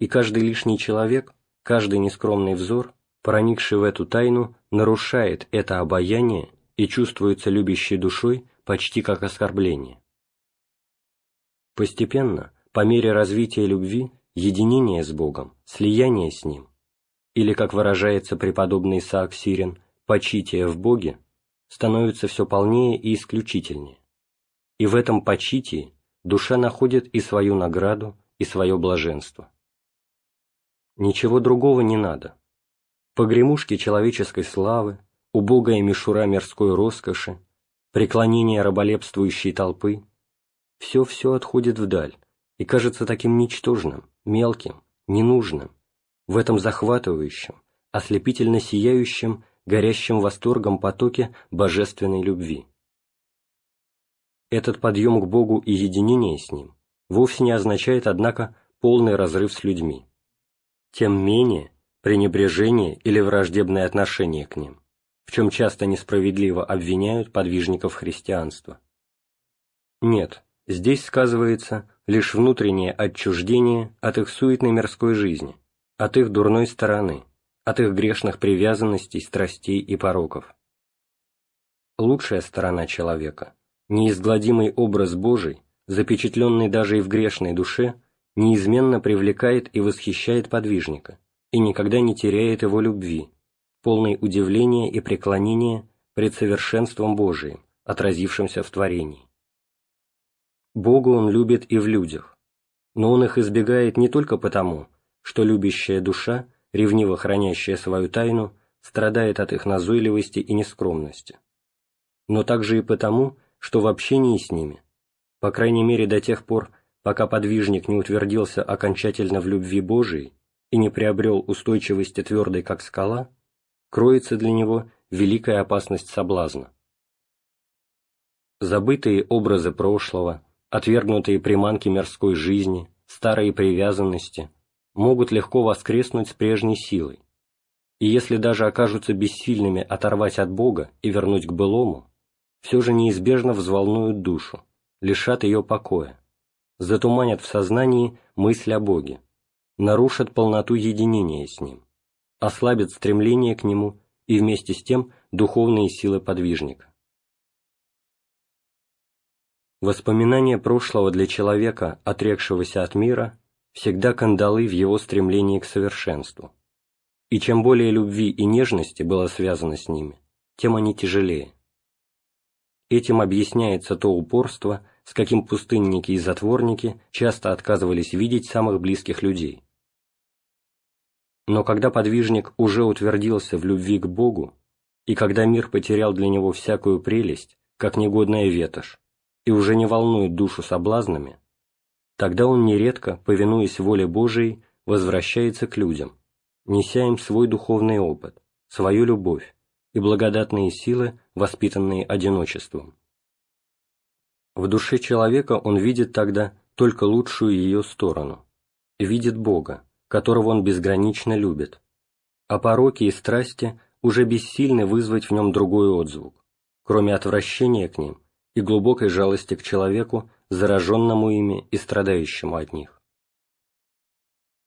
и каждый лишний человек, каждый нескромный взор, проникший в эту тайну, нарушает это обаяние и чувствуется любящей душой почти как оскорбление. Постепенно, по мере развития любви, единение с Богом, слияние с Ним, или, как выражается преподобный Исаак Сирин, почитие в Боге, становится все полнее и исключительнее. И в этом почитии душа находит и свою награду, и свое блаженство. Ничего другого не надо. Погремушки человеческой славы, убогая мишура мирской роскоши, преклонение раболепствующей толпы, все-все отходит вдаль и кажется таким ничтожным, мелким, ненужным, в этом захватывающем, ослепительно сияющем, горящем восторгом потоке божественной любви. Этот подъем к Богу и единение с Ним вовсе не означает, однако, полный разрыв с людьми. Тем менее пренебрежение или враждебное отношение к ним, в чем часто несправедливо обвиняют подвижников христианства. Нет, Здесь сказывается лишь внутреннее отчуждение от их суетной мирской жизни, от их дурной стороны, от их грешных привязанностей, страстей и пороков. Лучшая сторона человека, неизгладимый образ Божий, запечатленный даже и в грешной душе, неизменно привлекает и восхищает подвижника и никогда не теряет его любви, полной удивления и преклонения пред совершенством Божиим, отразившимся в творении. Богу он любит и в людях, но он их избегает не только потому, что любящая душа, ревниво хранящая свою тайну, страдает от их назойливости и нескромности, но также и потому, что в общении с ними, по крайней мере до тех пор, пока подвижник не утвердился окончательно в любви Божией и не приобрел устойчивости твердой, как скала, кроется для него великая опасность соблазна. Забытые образы прошлого, отвергнутые приманки мирской жизни, старые привязанности могут легко воскреснуть с прежней силой, и если даже окажутся бессильными оторвать от Бога и вернуть к былому, все же неизбежно взволнуют душу, лишат ее покоя, затуманят в сознании мысль о Боге, нарушат полноту единения с Ним, ослабят стремление к Нему и вместе с тем духовные силы подвижника. Воспоминания прошлого для человека, отрекшегося от мира, всегда кандалы в его стремлении к совершенству. И чем более любви и нежности было связано с ними, тем они тяжелее. Этим объясняется то упорство, с каким пустынники и затворники часто отказывались видеть самых близких людей. Но когда подвижник уже утвердился в любви к Богу, и когда мир потерял для него всякую прелесть, как негодная ветошь, и уже не волнует душу соблазнами, тогда он нередко, повинуясь воле Божией, возвращается к людям, неся им свой духовный опыт, свою любовь и благодатные силы, воспитанные одиночеством. В душе человека он видит тогда только лучшую ее сторону, видит Бога, которого он безгранично любит, а пороки и страсти уже бессильны вызвать в нем другой отзвук, кроме отвращения к ним и глубокой жалости к человеку, зараженному ими и страдающему от них.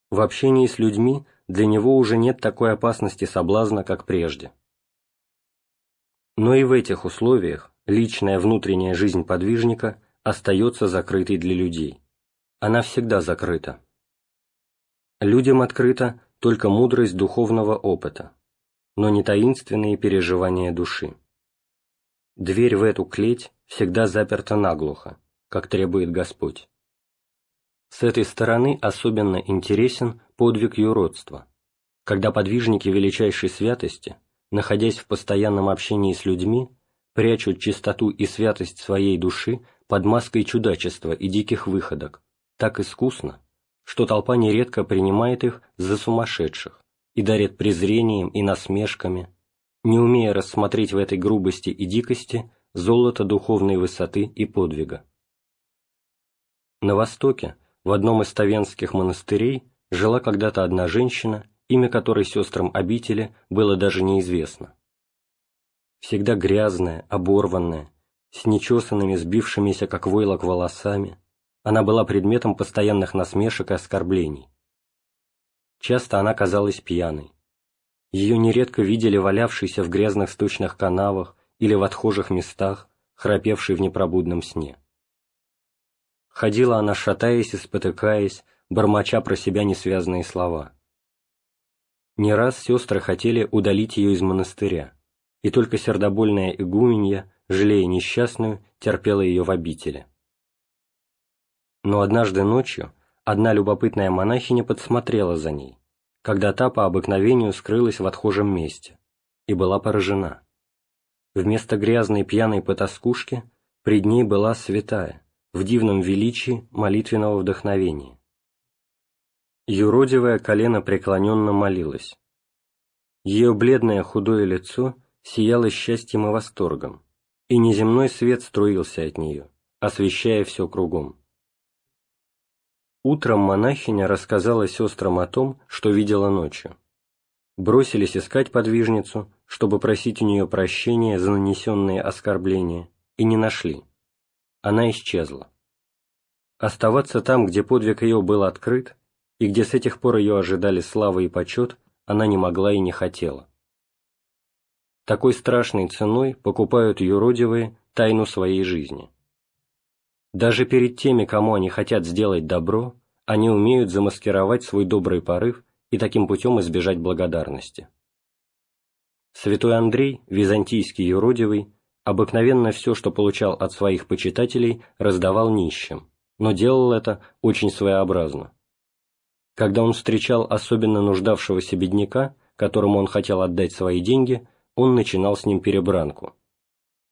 В общении с людьми для него уже нет такой опасности соблазна, как прежде. Но и в этих условиях личная внутренняя жизнь подвижника остается закрытой для людей. Она всегда закрыта. Людям открыта только мудрость духовного опыта, но не таинственные переживания души. Дверь в эту клеть всегда заперта наглухо, как требует Господь. С этой стороны особенно интересен подвиг юродства, когда подвижники величайшей святости, находясь в постоянном общении с людьми, прячут чистоту и святость своей души под маской чудачества и диких выходок, так искусно, что толпа нередко принимает их за сумасшедших и дарит презрением и насмешками, не умея рассмотреть в этой грубости и дикости золото духовной высоты и подвига. На Востоке, в одном из тавенских монастырей, жила когда-то одна женщина, имя которой сестрам обители было даже неизвестно. Всегда грязная, оборванная, с нечесанными, сбившимися, как войлок, волосами, она была предметом постоянных насмешек и оскорблений. Часто она казалась пьяной. Ее нередко видели валявшейся в грязных сточных канавах или в отхожих местах, храпевшей в непробудном сне. Ходила она, шатаясь и спотыкаясь, бормоча про себя несвязные слова. Не раз сестры хотели удалить ее из монастыря, и только сердобольная игуменья, жалея несчастную, терпела ее в обители. Но однажды ночью одна любопытная монахиня подсмотрела за ней, когда та по обыкновению скрылась в отхожем месте, и была поражена. Вместо грязной пьяной потаскушки пред ней была святая, в дивном величии молитвенного вдохновения. Юродивое колено преклоненно молилось. Ее бледное худое лицо сияло счастьем и восторгом, и неземной свет струился от нее, освещая все кругом. Утром монахиня рассказала сестрам о том, что видела ночью. Бросились искать подвижницу, чтобы просить у нее прощения за нанесенные оскорбления, и не нашли. Она исчезла. Оставаться там, где подвиг ее был открыт, и где с этих пор ее ожидали слава и почет, она не могла и не хотела. Такой страшной ценой покупают юродивые тайну своей жизни. Даже перед теми, кому они хотят сделать добро, они умеют замаскировать свой добрый порыв и таким путем избежать благодарности. Святой Андрей, византийский юродивый, обыкновенно все, что получал от своих почитателей, раздавал нищим, но делал это очень своеобразно. Когда он встречал особенно нуждавшегося бедняка, которому он хотел отдать свои деньги, он начинал с ним перебранку.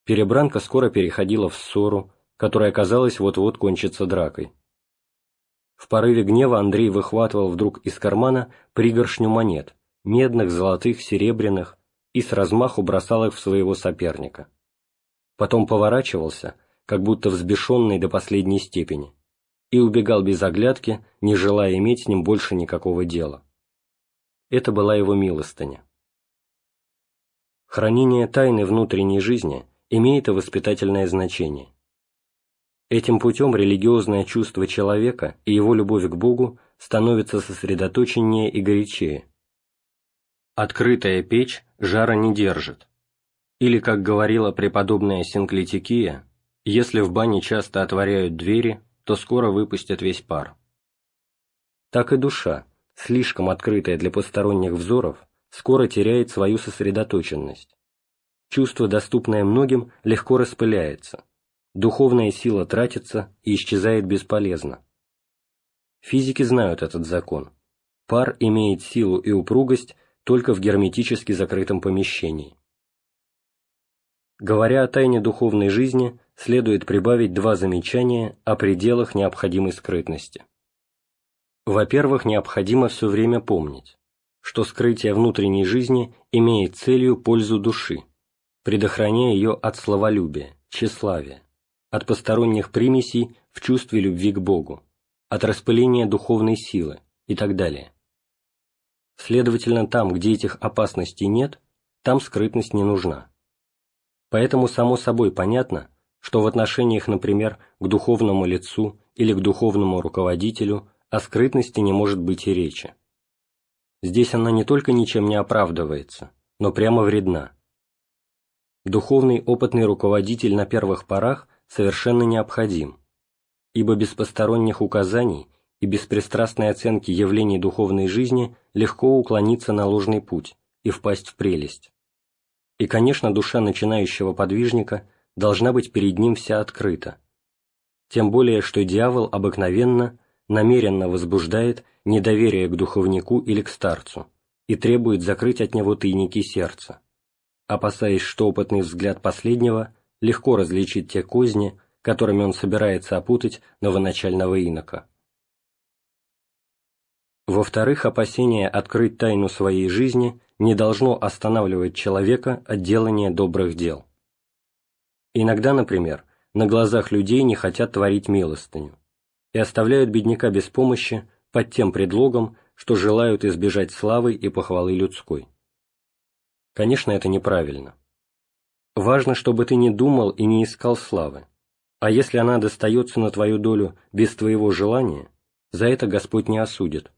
Перебранка скоро переходила в ссору, которая, казалось, вот-вот кончится дракой. В порыве гнева Андрей выхватывал вдруг из кармана пригоршню монет, медных, золотых, серебряных, и с размаху бросал их в своего соперника. Потом поворачивался, как будто взбешенный до последней степени, и убегал без оглядки, не желая иметь с ним больше никакого дела. Это была его милостыня. Хранение тайны внутренней жизни имеет и воспитательное значение. Этим путем религиозное чувство человека и его любовь к Богу становятся сосредоточеннее и горячее. Открытая печь жара не держит. Или, как говорила преподобная Синклитикия, если в бане часто отворяют двери, то скоро выпустят весь пар. Так и душа, слишком открытая для посторонних взоров, скоро теряет свою сосредоточенность. Чувство, доступное многим, легко распыляется, духовная сила тратится и исчезает бесполезно. Физики знают этот закон. Пар имеет силу и упругость только в герметически закрытом помещении. Говоря о тайне духовной жизни, следует прибавить два замечания о пределах необходимой скрытности. Во-первых, необходимо все время помнить, что скрытие внутренней жизни имеет целью пользу души, предохраняя ее от словолюбия, тщеславия, от посторонних примесей в чувстве любви к Богу, от распыления духовной силы и так далее. Следовательно, там, где этих опасностей нет, там скрытность не нужна. Поэтому само собой понятно, что в отношениях, например, к духовному лицу или к духовному руководителю о скрытности не может быть и речи. Здесь она не только ничем не оправдывается, но прямо вредна. Духовный опытный руководитель на первых порах совершенно необходим, ибо без посторонних указаний и беспристрастной оценки явлений духовной жизни легко уклониться на ложный путь и впасть в прелесть. И, конечно, душа начинающего подвижника должна быть перед ним вся открыта, тем более, что дьявол обыкновенно намеренно возбуждает недоверие к духовнику или к старцу и требует закрыть от него тайники сердца, опасаясь, что опытный взгляд последнего легко различит те козни, которыми он собирается опутать новоначального инока. Во-вторых, опасение открыть тайну своей жизни не должно останавливать человека от делания добрых дел. Иногда, например, на глазах людей не хотят творить милостыню и оставляют бедняка без помощи под тем предлогом, что желают избежать славы и похвалы людской. Конечно, это неправильно. Важно, чтобы ты не думал и не искал славы, а если она достается на твою долю без твоего желания, за это Господь не осудит.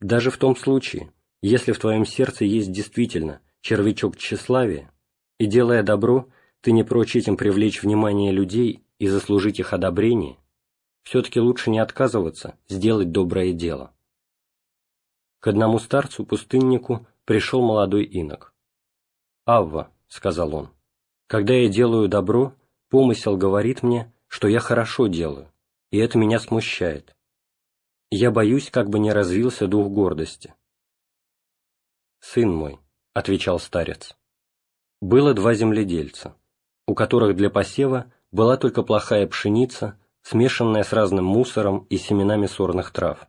Даже в том случае, если в твоем сердце есть действительно червячок тщеславия, и, делая добро, ты не прочь этим привлечь внимание людей и заслужить их одобрение, все-таки лучше не отказываться сделать доброе дело. К одному старцу-пустыннику пришел молодой инок. «Авва», — сказал он, — «когда я делаю добро, помысел говорит мне, что я хорошо делаю, и это меня смущает. Я боюсь, как бы не развился дух гордости». «Сын мой», — отвечал старец, — «было два земледельца, у которых для посева была только плохая пшеница, смешанная с разным мусором и семенами сорных трав.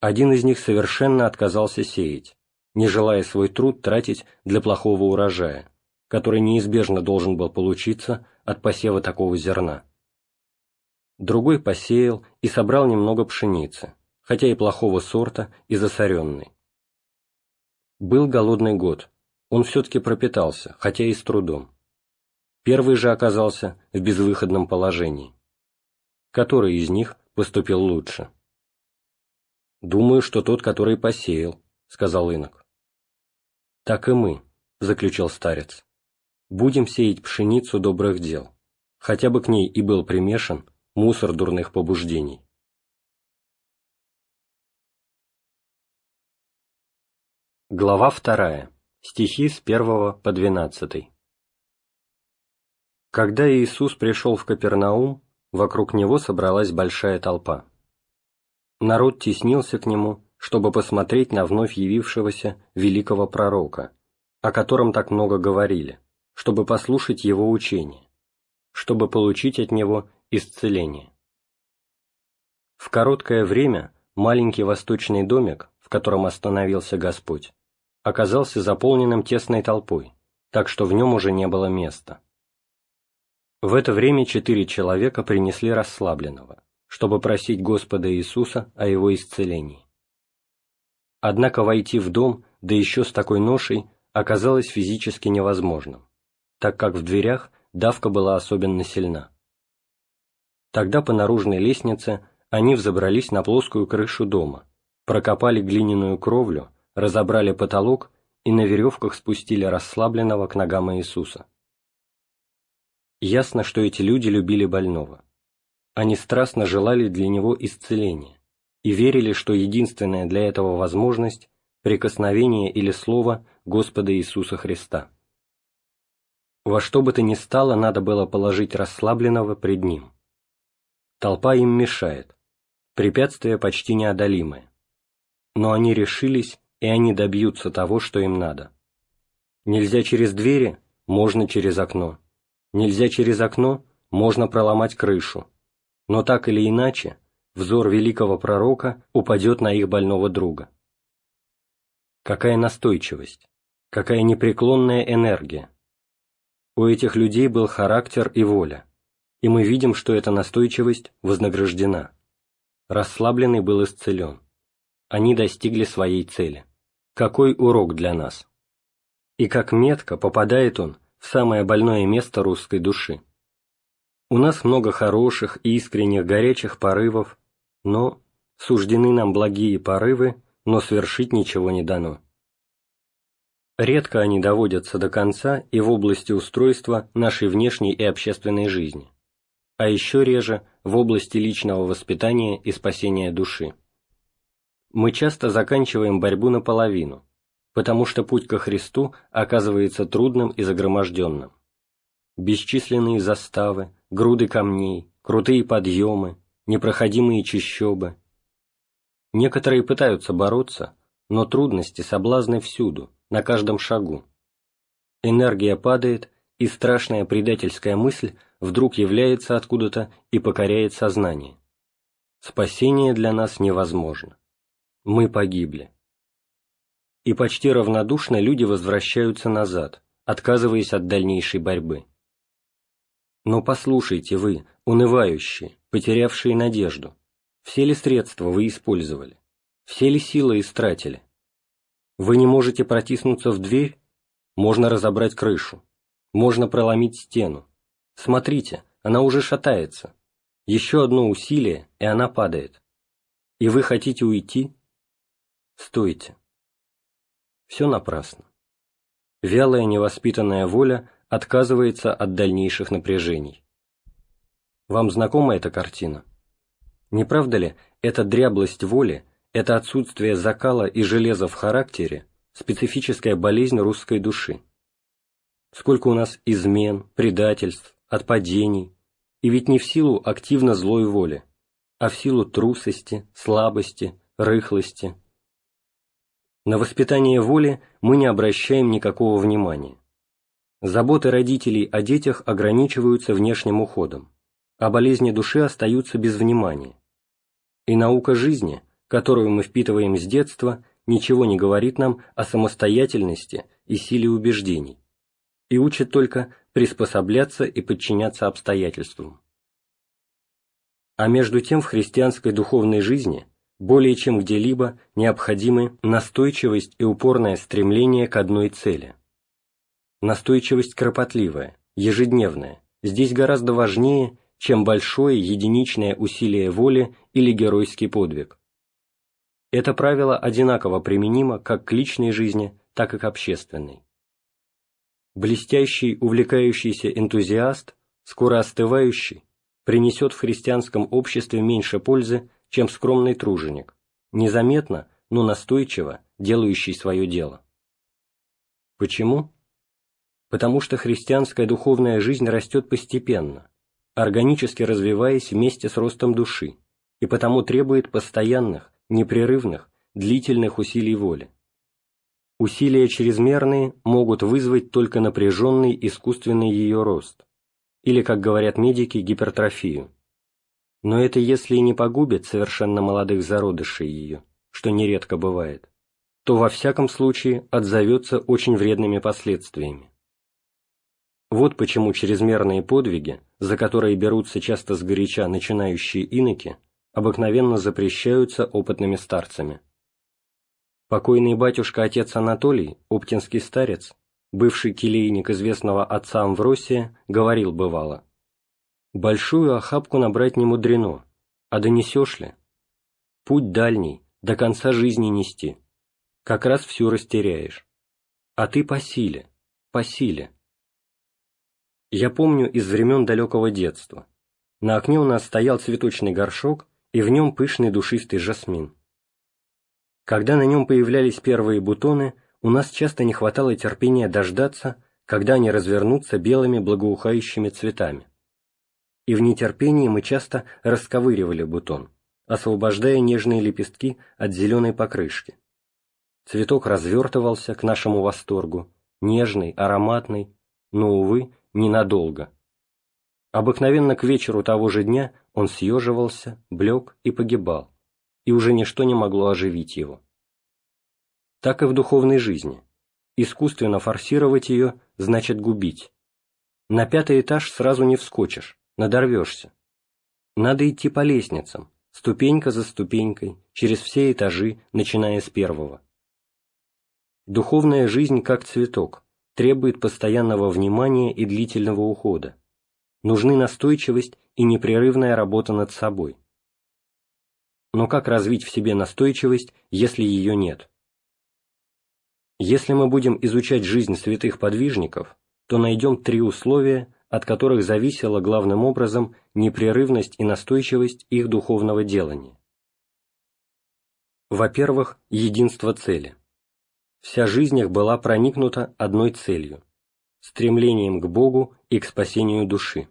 Один из них совершенно отказался сеять, не желая свой труд тратить для плохого урожая, который неизбежно должен был получиться от посева такого зерна. Другой посеял и собрал немного пшеницы, хотя и плохого сорта и засоренной. Был голодный год, он все-таки пропитался, хотя и с трудом. Первый же оказался в безвыходном положении. который из них поступил лучше. «Думаю, что тот, который посеял», — сказал инок. «Так и мы», — заключил старец. «Будем сеять пшеницу добрых дел, хотя бы к ней и был примешан мусор дурных побуждений». Глава вторая. Стихи с первого по двенадцатый. Когда Иисус пришел в Капернаум, вокруг него собралась большая толпа. Народ теснился к нему, чтобы посмотреть на вновь явившегося великого пророка, о котором так много говорили, чтобы послушать его учение, чтобы получить от него исцеление. В короткое время маленький восточный домик, в котором остановился Господь, оказался заполненным тесной толпой, так что в нем уже не было места. В это время четыре человека принесли расслабленного, чтобы просить Господа Иисуса о его исцелении. Однако войти в дом, да еще с такой ношей, оказалось физически невозможным, так как в дверях давка была особенно сильна. Тогда по наружной лестнице они взобрались на плоскую крышу дома, прокопали глиняную кровлю разобрали потолок и на веревках спустили расслабленного к ногам Иисуса. Ясно, что эти люди любили больного. Они страстно желали для него исцеления и верили, что единственная для этого возможность – прикосновение или слово Господа Иисуса Христа. Во что бы то ни стало, надо было положить расслабленного пред ним. Толпа им мешает, препятствие почти неодолимое. Но они решились и они добьются того, что им надо. Нельзя через двери, можно через окно. Нельзя через окно, можно проломать крышу. Но так или иначе, взор великого пророка упадет на их больного друга. Какая настойчивость, какая непреклонная энергия. У этих людей был характер и воля, и мы видим, что эта настойчивость вознаграждена. Расслабленный был исцелен. Они достигли своей цели. Какой урок для нас? И как метко попадает он в самое больное место русской души. У нас много хороших, искренних, горячих порывов, но суждены нам благие порывы, но свершить ничего не дано. Редко они доводятся до конца и в области устройства нашей внешней и общественной жизни, а еще реже в области личного воспитания и спасения души мы часто заканчиваем борьбу наполовину, потому что путь ко Христу оказывается трудным и загроможденным. Бесчисленные заставы, груды камней, крутые подъемы, непроходимые чащобы. Некоторые пытаются бороться, но трудности, соблазны всюду, на каждом шагу. Энергия падает, и страшная предательская мысль вдруг является откуда-то и покоряет сознание. Спасение для нас невозможно мы погибли. И почти равнодушно люди возвращаются назад, отказываясь от дальнейшей борьбы. Но послушайте вы, унывающие, потерявшие надежду, все ли средства вы использовали, все ли силы истратили? Вы не можете протиснуться в дверь? Можно разобрать крышу, можно проломить стену. Смотрите, она уже шатается. Еще одно усилие, и она падает. И вы хотите уйти? Стойте. Все напрасно. Вялая невоспитанная воля отказывается от дальнейших напряжений. Вам знакома эта картина? Не правда ли, эта дряблость воли, это отсутствие закала и железа в характере – специфическая болезнь русской души? Сколько у нас измен, предательств, отпадений, и ведь не в силу активно злой воли, а в силу трусости, слабости, рыхлости, на воспитание воли мы не обращаем никакого внимания. Заботы родителей о детях ограничиваются внешним уходом, а болезни души остаются без внимания. И наука жизни, которую мы впитываем с детства, ничего не говорит нам о самостоятельности и силе убеждений, и учит только приспосабляться и подчиняться обстоятельствам. А между тем в христианской духовной жизни – более чем где-либо необходимы настойчивость и упорное стремление к одной цели. Настойчивость кропотливая, ежедневная, здесь гораздо важнее, чем большое единичное усилие воли или геройский подвиг. Это правило одинаково применимо как к личной жизни, так и к общественной. Блестящий, увлекающийся энтузиаст, скоро остывающий, принесет в христианском обществе меньше пользы, чем скромный труженик, незаметно, но настойчиво делающий свое дело. Почему? Потому что христианская духовная жизнь растет постепенно, органически развиваясь вместе с ростом души, и потому требует постоянных, непрерывных, длительных усилий воли. Усилия чрезмерные могут вызвать только напряженный искусственный ее рост, или, как говорят медики, гипертрофию. Но это если и не погубит совершенно молодых зародышей ее, что нередко бывает, то во всяком случае отзовется очень вредными последствиями. Вот почему чрезмерные подвиги, за которые берутся часто сгоряча начинающие иноки, обыкновенно запрещаются опытными старцами. Покойный батюшка-отец Анатолий, оптинский старец, бывший келейник известного отца Амвросия, говорил бывало, «Большую охапку набрать не мудрено, а донесешь ли? Путь дальний, до конца жизни нести, как раз всю растеряешь. А ты по силе, по силе». Я помню из времен далекого детства. На окне у нас стоял цветочный горшок, и в нем пышный душистый жасмин. Когда на нем появлялись первые бутоны, у нас часто не хватало терпения дождаться, когда они развернутся белыми благоухающими цветами. И в нетерпении мы часто расковыривали бутон, освобождая нежные лепестки от зеленой покрышки. Цветок развертывался к нашему восторгу, нежный, ароматный, но, увы, ненадолго. Обыкновенно к вечеру того же дня он съеживался, блек и погибал, и уже ничто не могло оживить его. Так и в духовной жизни. Искусственно форсировать ее значит губить. На пятый этаж сразу не вскочишь, надорвешься. Надо идти по лестницам, ступенька за ступенькой, через все этажи, начиная с первого. Духовная жизнь как цветок, требует постоянного внимания и длительного ухода нужны настойчивость и непрерывная работа над собой. Но как развить в себе настойчивость, если ее нет? Если мы будем изучать жизнь святых подвижников, то найдем три условия, от которых зависела главным образом непрерывность и настойчивость их духовного делания. Во-первых, единство цели. Вся жизнь их была проникнута одной целью – стремлением к Богу и к спасению души.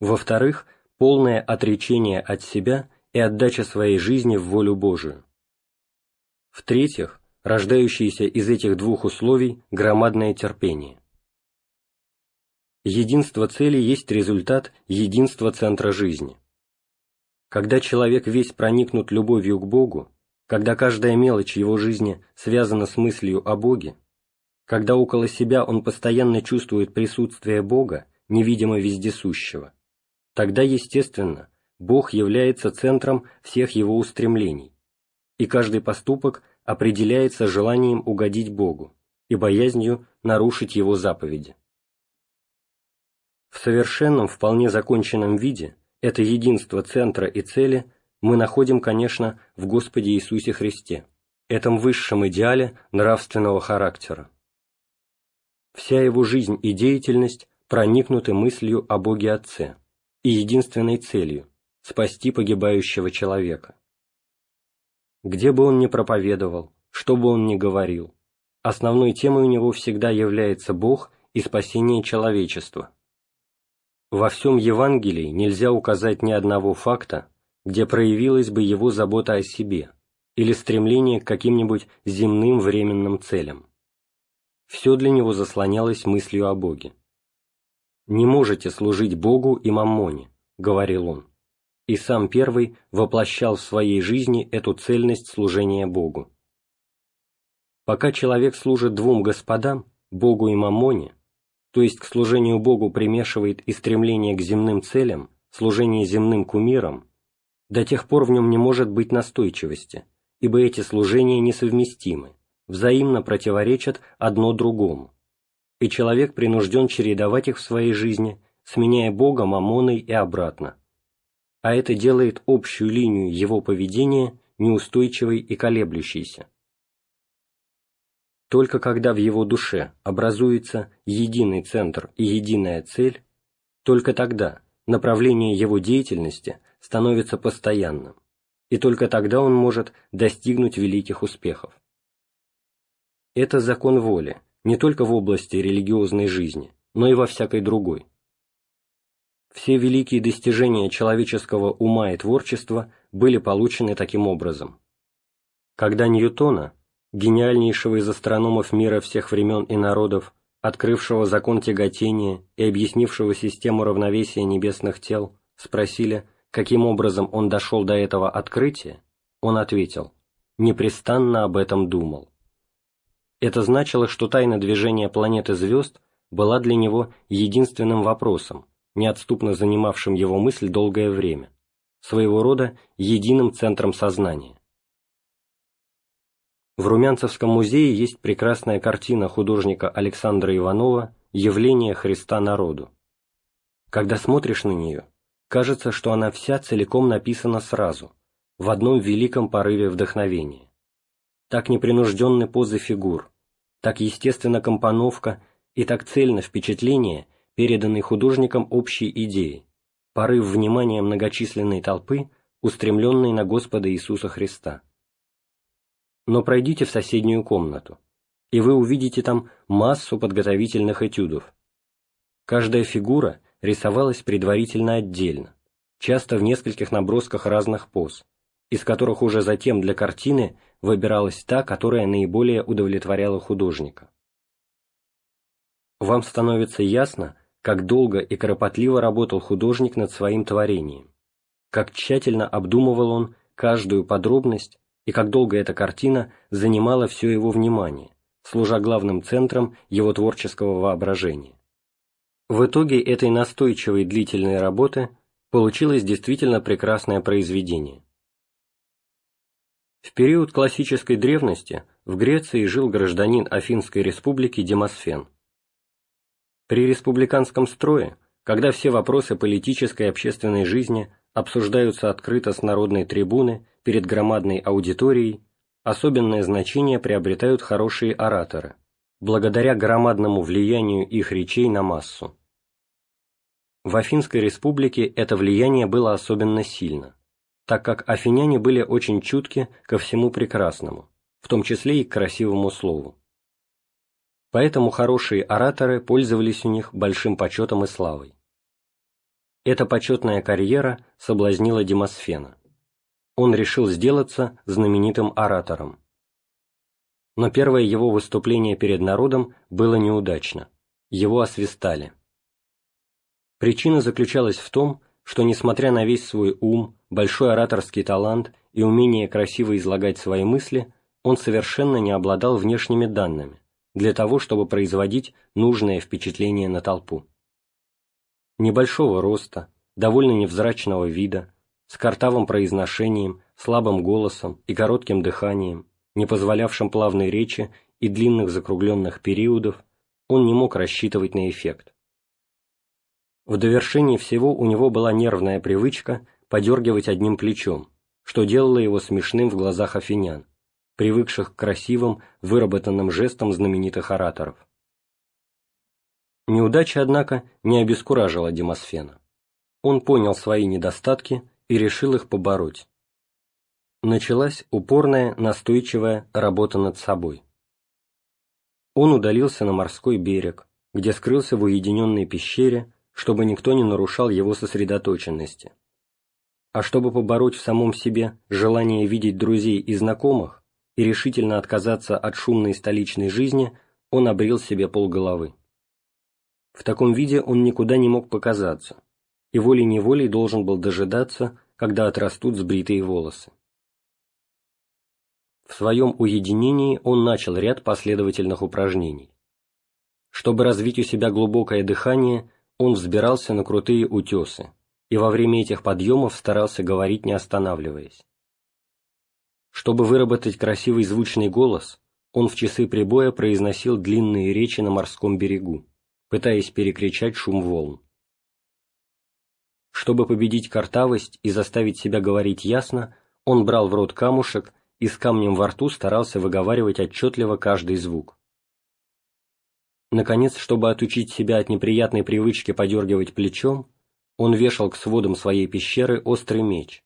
Во-вторых, полное отречение от себя и отдача своей жизни в волю Божию. В-третьих, рождающееся из этих двух условий громадное терпение. Единство цели есть результат единства центра жизни. Когда человек весь проникнут любовью к Богу, когда каждая мелочь его жизни связана с мыслью о Боге, когда около себя он постоянно чувствует присутствие Бога, невидимо вездесущего, тогда, естественно, Бог является центром всех его устремлений, и каждый поступок определяется желанием угодить Богу и боязнью нарушить его заповеди. В совершенном, вполне законченном виде это единство центра и цели мы находим, конечно, в Господе Иисусе Христе, этом высшем идеале нравственного характера. Вся его жизнь и деятельность проникнуты мыслью о Боге Отце, и единственной целью – спасти погибающего человека. Где бы он ни проповедовал, что бы он ни говорил, основной темой у него всегда является Бог и спасение человечества. Во всем Евангелии нельзя указать ни одного факта, где проявилась бы его забота о себе или стремление к каким-нибудь земным временным целям. Все для него заслонялось мыслью о Боге. «Не можете служить Богу и Маммоне», — говорил он, и сам первый воплощал в своей жизни эту цельность служения Богу. Пока человек служит двум господам, Богу и Маммоне, то есть к служению Богу примешивает и стремление к земным целям, служение земным кумирам, до тех пор в нем не может быть настойчивости, ибо эти служения несовместимы, взаимно противоречат одно другому и человек принужден чередовать их в своей жизни сменяя Бога мамоной и обратно. А это делает общую линию его поведения неустойчивой и колеблющейся. Только когда в его душе образуется единый центр и единая цель, только тогда направление его деятельности становится постоянным, и только тогда он может достигнуть великих успехов. Это закон воли, не только в области религиозной жизни, но и во всякой другой. Все великие достижения человеческого ума и творчества были получены таким образом. Когда Ньютона, гениальнейшего из астрономов мира всех времен и народов, открывшего закон тяготения и объяснившего систему равновесия небесных тел, спросили, каким образом он дошел до этого открытия, он ответил «непрестанно об этом думал». Это значило, что тайна движения планеты звезд была для него единственным вопросом, неотступно занимавшим его мысль долгое время, своего рода единым центром сознания. В Румянцевском музее есть прекрасная картина художника Александра Иванова «Явление Христа народу». Когда смотришь на нее, кажется, что она вся целиком написана сразу, в одном великом порыве вдохновения. Так непринужденны позы фигур, так естественна компоновка и так цельно впечатление, переданной художником общей идеи, порыв внимания многочисленной толпы, устремленной на Господа Иисуса Христа но пройдите в соседнюю комнату, и вы увидите там массу подготовительных этюдов. Каждая фигура рисовалась предварительно отдельно, часто в нескольких набросках разных поз, из которых уже затем для картины выбиралась та, которая наиболее удовлетворяла художника. Вам становится ясно, как долго и кропотливо работал художник над своим творением, как тщательно обдумывал он каждую подробность и как долго эта картина занимала все его внимание, служа главным центром его творческого воображения. В итоге этой настойчивой длительной работы получилось действительно прекрасное произведение. В период классической древности в Греции жил гражданин Афинской республики Демосфен. При республиканском строе, когда все вопросы политической и общественной жизни обсуждаются открыто с народной трибуны перед громадной аудиторией, особенное значение приобретают хорошие ораторы, благодаря громадному влиянию их речей на массу. В Афинской республике это влияние было особенно сильно, так как афиняне были очень чутки ко всему прекрасному, в том числе и к красивому слову. Поэтому хорошие ораторы пользовались у них большим почетом и славой. Эта почетная карьера соблазнила Демосфена он решил сделаться знаменитым оратором. Но первое его выступление перед народом было неудачно, его освистали. Причина заключалась в том, что, несмотря на весь свой ум, большой ораторский талант и умение красиво излагать свои мысли, он совершенно не обладал внешними данными для того, чтобы производить нужное впечатление на толпу. Небольшого роста, довольно невзрачного вида, с картавым произношением, слабым голосом и коротким дыханием, не позволявшим плавной речи и длинных закругленных периодов, он не мог рассчитывать на эффект. В довершении всего у него была нервная привычка подергивать одним плечом, что делало его смешным в глазах афинян, привыкших к красивым, выработанным жестам знаменитых ораторов. Неудача, однако, не обескуражила Демосфена. Он понял свои недостатки и решил их побороть. Началась упорная, настойчивая работа над собой. Он удалился на морской берег, где скрылся в уединенной пещере, чтобы никто не нарушал его сосредоточенности. А чтобы побороть в самом себе желание видеть друзей и знакомых и решительно отказаться от шумной столичной жизни, он обрел себе полголовы. В таком виде он никуда не мог показаться, и волей-неволей должен был дожидаться, когда отрастут сбритые волосы. В своем уединении он начал ряд последовательных упражнений. Чтобы развить у себя глубокое дыхание, он взбирался на крутые утесы, и во время этих подъемов старался говорить не останавливаясь. Чтобы выработать красивый звучный голос, он в часы прибоя произносил длинные речи на морском берегу, пытаясь перекричать шум волн. Чтобы победить картавость и заставить себя говорить ясно, он брал в рот камушек и с камнем во рту старался выговаривать отчетливо каждый звук. Наконец, чтобы отучить себя от неприятной привычки подергивать плечом, он вешал к сводам своей пещеры острый меч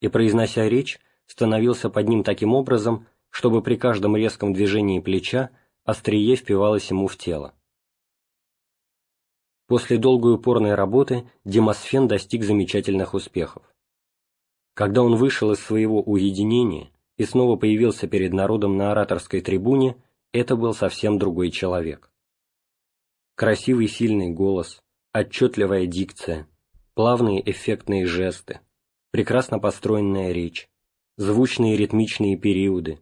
и, произнося речь, становился под ним таким образом, чтобы при каждом резком движении плеча острие впивалось ему в тело. После долгой упорной работы Демосфен достиг замечательных успехов. Когда он вышел из своего уединения и снова появился перед народом на ораторской трибуне, это был совсем другой человек. Красивый сильный голос, отчетливая дикция, плавные эффектные жесты, прекрасно построенная речь, звучные ритмичные периоды.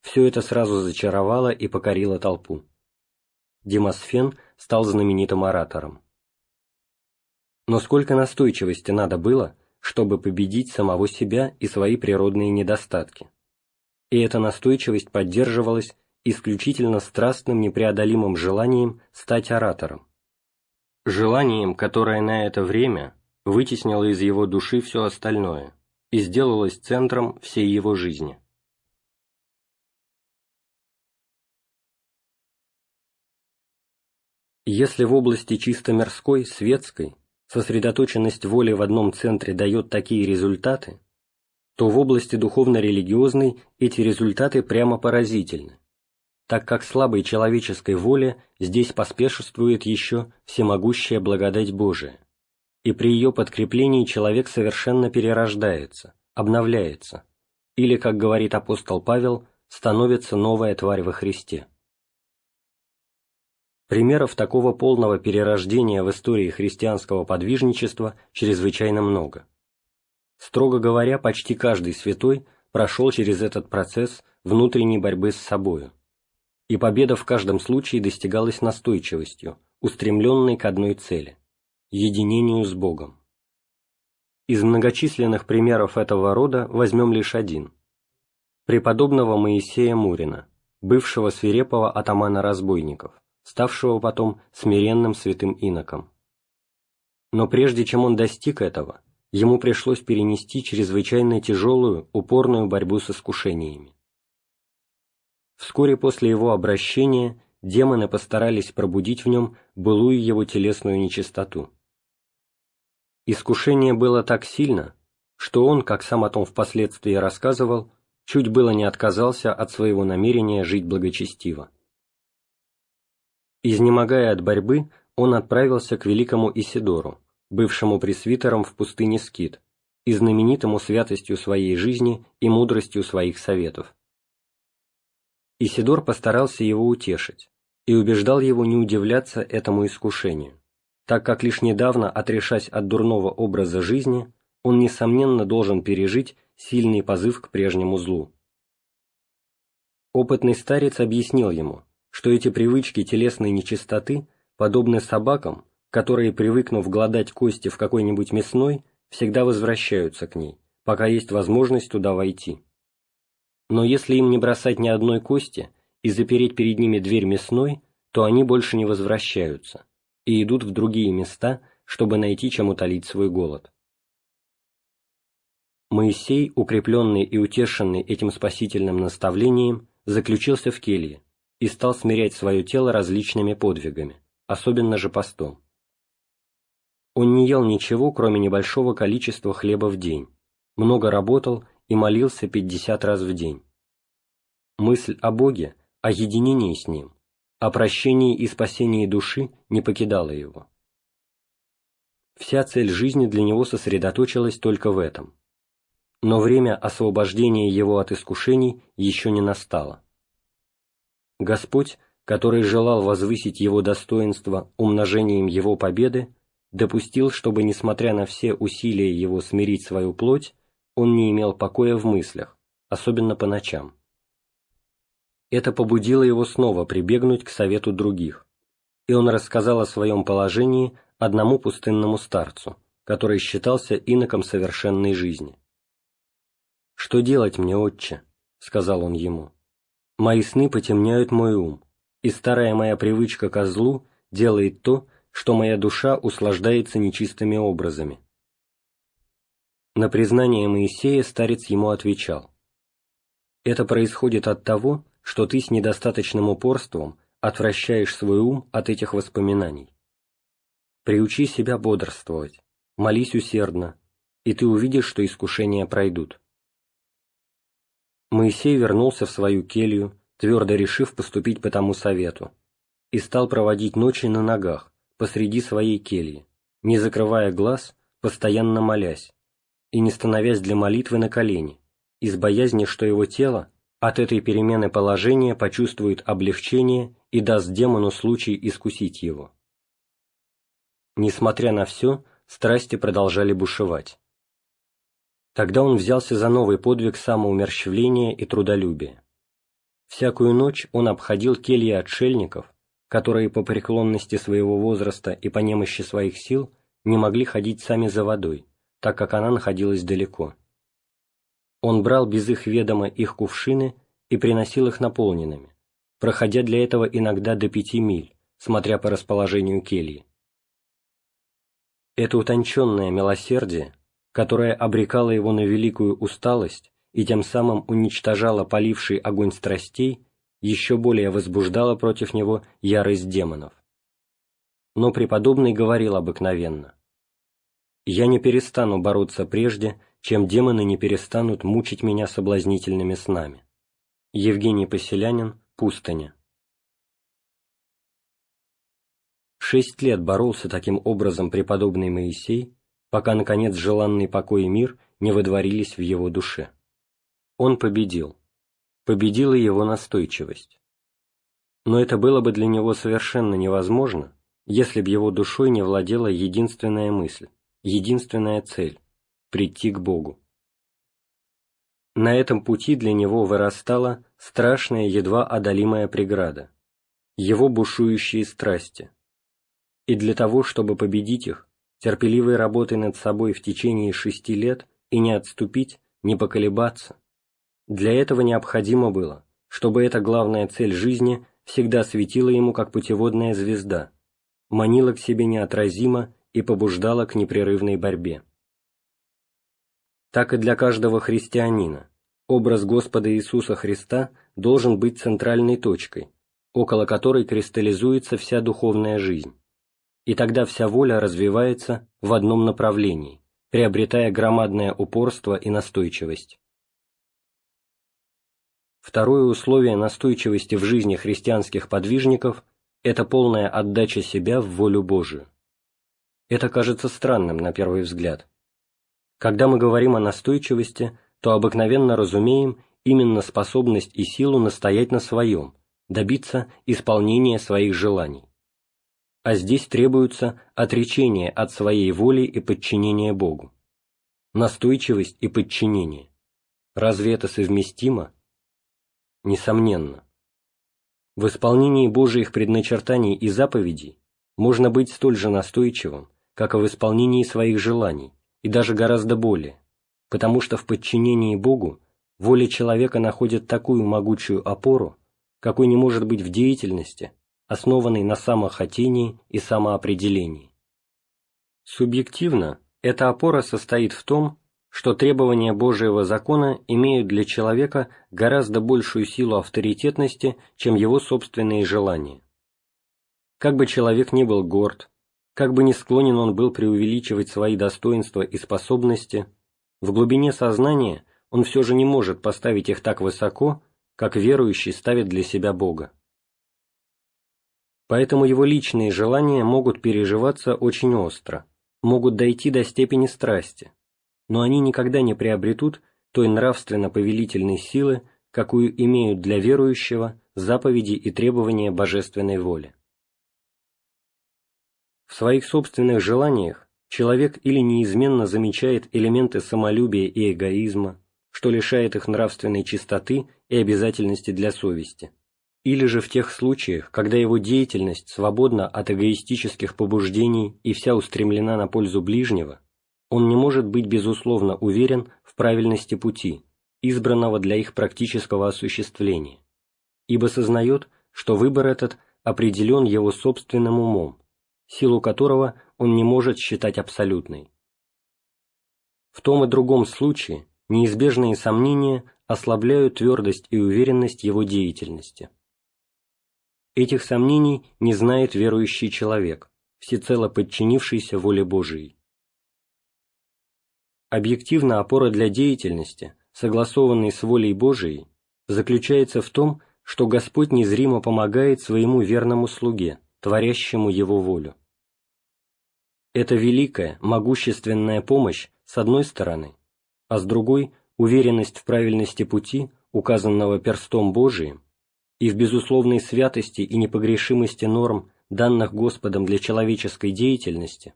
Все это сразу зачаровало и покорило толпу. Демосфен стал знаменитым оратором. Но сколько настойчивости надо было, чтобы победить самого себя и свои природные недостатки. И эта настойчивость поддерживалась исключительно страстным непреодолимым желанием стать оратором. Желанием, которое на это время вытеснило из его души все остальное и сделалось центром всей его жизни. Если в области чисто мирской, светской, сосредоточенность воли в одном центре дает такие результаты, то в области духовно-религиозной эти результаты прямо поразительны, так как слабой человеческой воле здесь поспешествует еще всемогущая благодать Божия, и при ее подкреплении человек совершенно перерождается, обновляется, или, как говорит апостол Павел, становится новая тварь во Христе. Примеров такого полного перерождения в истории христианского подвижничества чрезвычайно много. Строго говоря, почти каждый святой прошел через этот процесс внутренней борьбы с собою, и победа в каждом случае достигалась настойчивостью, устремленной к одной цели – единению с Богом. Из многочисленных примеров этого рода возьмем лишь один – преподобного Моисея Мурина, бывшего свирепого атамана разбойников ставшего потом смиренным святым иноком. Но прежде чем он достиг этого, ему пришлось перенести чрезвычайно тяжелую, упорную борьбу с искушениями. Вскоре после его обращения демоны постарались пробудить в нем былую его телесную нечистоту. Искушение было так сильно, что он, как сам о том впоследствии рассказывал, чуть было не отказался от своего намерения жить благочестиво. Изнемогая от борьбы, он отправился к великому Исидору, бывшему пресвитером в пустыне Скит, и знаменитому святостью своей жизни и мудростью своих советов. Исидор постарался его утешить и убеждал его не удивляться этому искушению, так как лишь недавно, отрешась от дурного образа жизни, он, несомненно, должен пережить сильный позыв к прежнему злу. Опытный старец объяснил ему, что эти привычки телесной нечистоты подобны собакам, которые, привыкнув гладать кости в какой-нибудь мясной, всегда возвращаются к ней, пока есть возможность туда войти. Но если им не бросать ни одной кости и запереть перед ними дверь мясной, то они больше не возвращаются и идут в другие места, чтобы найти чем утолить свой голод. Моисей, укрепленный и утешенный этим спасительным наставлением, заключился в келье, и стал смирять свое тело различными подвигами, особенно же постом. Он не ел ничего, кроме небольшого количества хлеба в день, много работал и молился пятьдесят раз в день. Мысль о Боге, о единении с Ним, о прощении и спасении души не покидала его. Вся цель жизни для него сосредоточилась только в этом. Но время освобождения его от искушений еще не настало. Господь, который желал возвысить его достоинство умножением его победы, допустил, чтобы, несмотря на все усилия его смирить свою плоть, он не имел покоя в мыслях, особенно по ночам. Это побудило его снова прибегнуть к совету других, и он рассказал о своем положении одному пустынному старцу, который считался иноком совершенной жизни. «Что делать мне, отче?» — сказал он ему. Мои сны потемняют мой ум, и старая моя привычка ко злу делает то, что моя душа услаждается нечистыми образами, На признание Моисея старец ему отвечал, «Это происходит от того, что ты с недостаточным упорством отвращаешь свой ум от этих воспоминаний. Приучи себя бодрствовать, молись усердно, и ты увидишь, что искушения пройдут». Моисей вернулся в свою келью, твердо решив поступить по тому совету, и стал проводить ночи на ногах, посреди своей кельи, не закрывая глаз, постоянно молясь, и не становясь для молитвы на колени, из боязни, что его тело от этой перемены положения почувствует облегчение и даст демону случай искусить его. Несмотря на все, страсти продолжали бушевать. Тогда он взялся за новый подвиг самоумерщвления и трудолюбия. Всякую ночь он обходил кельи отшельников, которые по преклонности своего возраста и по немощи своих сил не могли ходить сами за водой, так как она находилась далеко. Он брал без их ведома их кувшины и приносил их наполненными, проходя для этого иногда до пяти миль, смотря по расположению кельи. Это утонченное милосердие, которое обрекало его на великую усталость и тем самым уничтожало поливший огонь страстей, еще более возбуждало против него ярость демонов. Но преподобный говорил обыкновенно, «Я не перестану бороться прежде, чем демоны не перестанут мучить меня соблазнительными снами». Евгений Поселянин, Пустыня. Шесть лет боролся таким образом преподобный Моисей, пока, наконец, желанный покой и мир не выдворились в его душе. Он победил победила его настойчивость. Но это было бы для него совершенно невозможно, если б его душой не владела единственная мысль, единственная цель – прийти к Богу. На этом пути для него вырастала страшная, едва одолимая преграда – его бушующие страсти. И для того, чтобы победить их, терпеливой работой над собой в течение шести лет и не отступить, не поколебаться, для этого необходимо было, чтобы эта главная цель жизни всегда светила ему как путеводная звезда, манила к себе неотразимо и побуждала к непрерывной борьбе. Так и для каждого христианина образ Господа Иисуса Христа должен быть центральной точкой, около которой кристаллизуется вся духовная жизнь, и тогда вся воля развивается в одном направлении, приобретая громадное упорство и настойчивость. Второе условие настойчивости в жизни христианских подвижников – это полная отдача себя в волю Божию. Это кажется странным на первый взгляд. Когда мы говорим о настойчивости, то обыкновенно разумеем именно способность и силу настоять на своем, добиться исполнения своих желаний. А здесь требуется отречение от своей воли и подчинение Богу. Настойчивость и подчинение. Разве это совместимо? Несомненно. В исполнении Божиих предначертаний и заповедей можно быть столь же настойчивым, как и в исполнении своих желаний, и даже гораздо более, потому что в подчинении Богу воля человека находит такую могучую опору, какой не может быть в деятельности, основанной на самохотении и самоопределении. Субъективно эта опора состоит в том, что требования Божьего закона имеют для человека гораздо большую силу авторитетности, чем его собственные желания. Как бы человек ни был горд, как бы ни склонен он был преувеличивать свои достоинства и способности, в глубине сознания он все же не может поставить их так высоко, как верующий ставит для себя Бога. Поэтому его личные желания могут переживаться очень остро, могут дойти до степени страсти, но они никогда не приобретут той нравственно-повелительной силы, какую имеют для верующего заповеди и требования божественной воли. В своих собственных желаниях человек или неизменно замечает элементы самолюбия и эгоизма, что лишает их нравственной чистоты и обязательности для совести, или же в тех случаях, когда его деятельность свободна от эгоистических побуждений и вся устремлена на пользу ближнего, он не может быть безусловно уверен в правильности пути, избранного для их практического осуществления, ибо сознает, что выбор этот определен его собственным умом, силу которого он не может считать абсолютной. В том и другом случае неизбежные сомнения ослабляют твердость и уверенность его деятельности. Этих сомнений не знает верующий человек, всецело подчинившийся воле Божией. Объективно опора для деятельности, согласованной с волей Божией, заключается в том, что Господь незримо помогает своему верному слуге, творящему его волю. Это великая, могущественная помощь с одной стороны, а с другой – уверенность в правильности пути, указанного перстом Божиим, и в безусловной святости и непогрешимости норм, данных Господом для человеческой деятельности,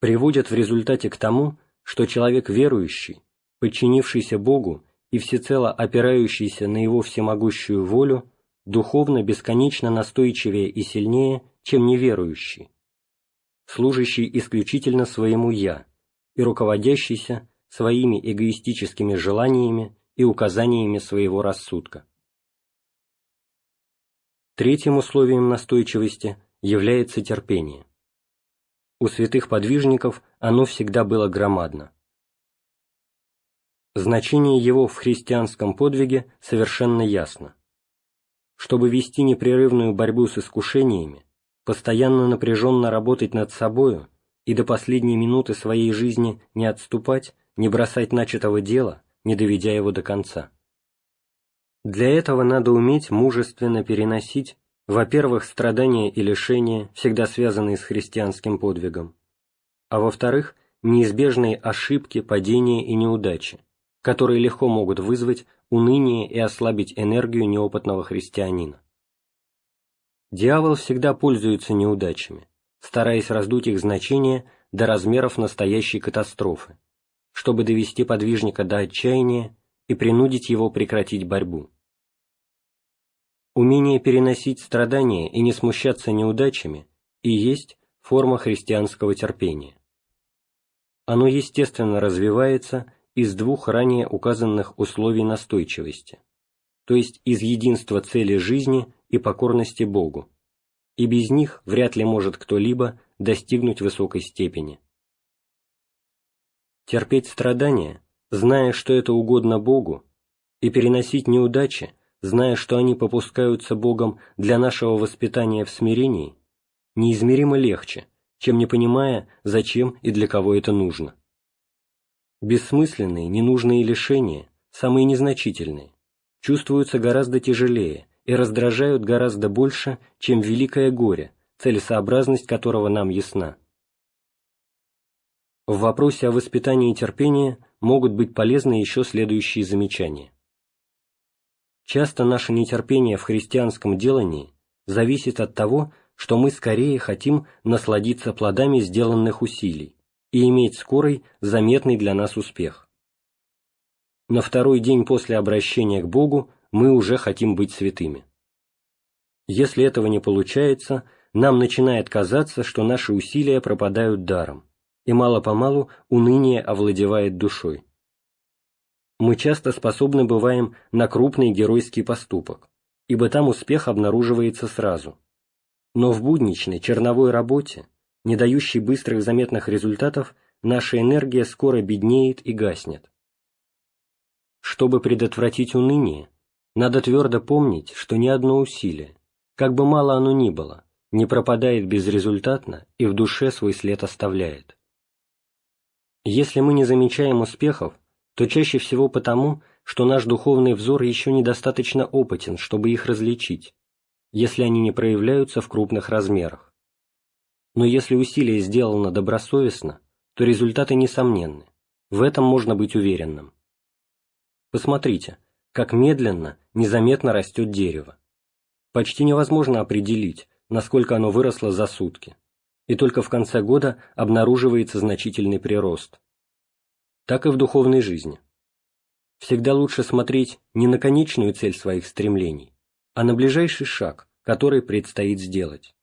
приводят в результате к тому, что человек верующий, подчинившийся Богу и всецело опирающийся на Его всемогущую волю, духовно бесконечно настойчивее и сильнее, чем неверующий, служащий исключительно своему «я» и руководящийся своими эгоистическими желаниями и указаниями своего рассудка. Третьим условием настойчивости является терпение. У святых подвижников оно всегда было громадно. Значение его в христианском подвиге совершенно ясно. Чтобы вести непрерывную борьбу с искушениями, постоянно напряженно работать над собою и до последней минуты своей жизни не отступать, не бросать начатого дела, не доведя его до конца. Для этого надо уметь мужественно переносить, во-первых, страдания и лишения, всегда связанные с христианским подвигом, а во-вторых, неизбежные ошибки, падения и неудачи, которые легко могут вызвать уныние и ослабить энергию неопытного христианина. Дьявол всегда пользуется неудачами, стараясь раздуть их значение до размеров настоящей катастрофы, чтобы довести подвижника до отчаяния и принудить его прекратить борьбу. Умение переносить страдания и не смущаться неудачами и есть форма христианского терпения. Оно естественно развивается из двух ранее указанных условий настойчивости, то есть из единства цели жизни и покорности Богу, и без них вряд ли может кто-либо достигнуть высокой степени. Терпеть страдания, зная, что это угодно Богу, и переносить неудачи, зная, что они попускаются Богом для нашего воспитания в смирении, неизмеримо легче, чем не понимая, зачем и для кого это нужно. Бессмысленные, ненужные лишения, самые незначительные, чувствуются гораздо тяжелее и раздражают гораздо больше, чем великое горе, целесообразность которого нам ясна. В вопросе о воспитании терпения могут быть полезны еще следующие замечания. Часто наше нетерпение в христианском делании зависит от того, что мы скорее хотим насладиться плодами сделанных усилий, и иметь скорый, заметный для нас успех. На второй день после обращения к Богу мы уже хотим быть святыми. Если этого не получается, нам начинает казаться, что наши усилия пропадают даром, и мало-помалу уныние овладевает душой. Мы часто способны бываем на крупный геройский поступок, ибо там успех обнаруживается сразу. Но в будничной, черновой работе не дающий быстрых заметных результатов, наша энергия скоро беднеет и гаснет. Чтобы предотвратить уныние, надо твердо помнить, что ни одно усилие, как бы мало оно ни было, не пропадает безрезультатно и в душе свой след оставляет. Если мы не замечаем успехов, то чаще всего потому, что наш духовный взор еще недостаточно опытен, чтобы их различить, если они не проявляются в крупных размерах. Но если усилие сделано добросовестно, то результаты несомненны. В этом можно быть уверенным. Посмотрите, как медленно, незаметно растет дерево. Почти невозможно определить, насколько оно выросло за сутки, и только в конце года обнаруживается значительный прирост. Так и в духовной жизни. Всегда лучше смотреть не на конечную цель своих стремлений, а на ближайший шаг, который предстоит сделать.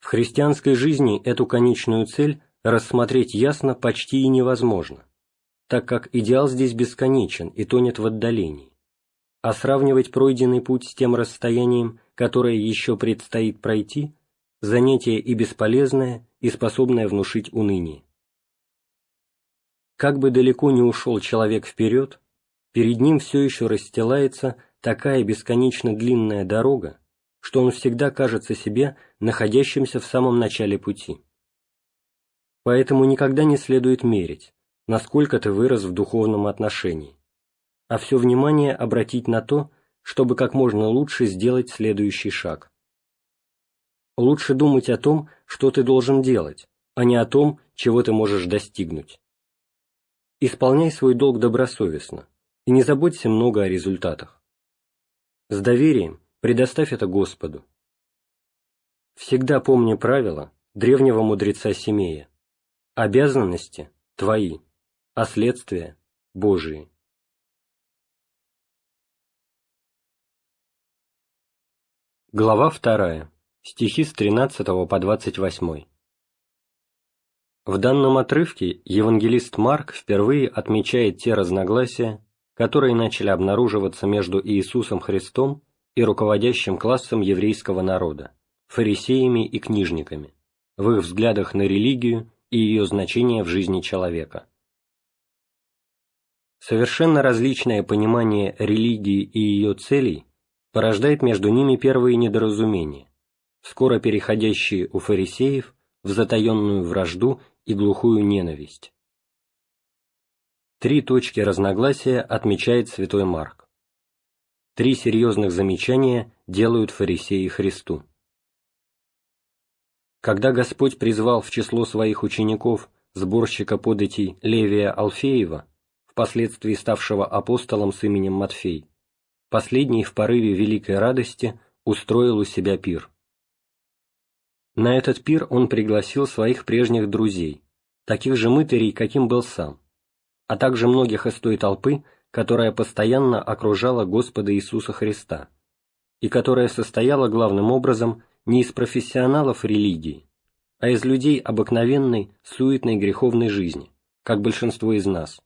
В христианской жизни эту конечную цель рассмотреть ясно почти и невозможно, так как идеал здесь бесконечен и тонет в отдалении. А сравнивать пройденный путь с тем расстоянием, которое еще предстоит пройти, занятие и бесполезное, и способное внушить уныние. Как бы далеко не ушел человек вперед, перед ним все еще расстилается такая бесконечно длинная дорога, что он всегда кажется себе находящимся в самом начале пути. Поэтому никогда не следует мерить, насколько ты вырос в духовном отношении, а все внимание обратить на то, чтобы как можно лучше сделать следующий шаг. Лучше думать о том, что ты должен делать, а не о том, чего ты можешь достигнуть. Исполняй свой долг добросовестно и не заботься много о результатах. С доверием предоставь это Господу. Всегда помни правила древнего мудреца Семея. Обязанности – твои, а следствия – Божии. Глава вторая. Стихи с 13 по 28. В данном отрывке евангелист Марк впервые отмечает те разногласия, которые начали обнаруживаться между Иисусом Христом и руководящим классом еврейского народа, фарисеями и книжниками, в их взглядах на религию и ее значение в жизни человека. Совершенно различное понимание религии и ее целей порождает между ними первые недоразумения, скоро переходящие у фарисеев в затаенную вражду и глухую ненависть. Три точки разногласия отмечает святой Марк. Три серьезных замечания делают фарисеи Христу. Когда Господь призвал в число своих учеников сборщика податей Левия Алфеева, впоследствии ставшего апостолом с именем Матфей, последний в порыве великой радости устроил у себя пир. На этот пир он пригласил своих прежних друзей, таких же мытарей, каким был сам, а также многих из той толпы, которая постоянно окружала Господа Иисуса Христа, и которая состояла главным образом не из профессионалов религии, а из людей обыкновенной, суетной греховной жизни, как большинство из нас.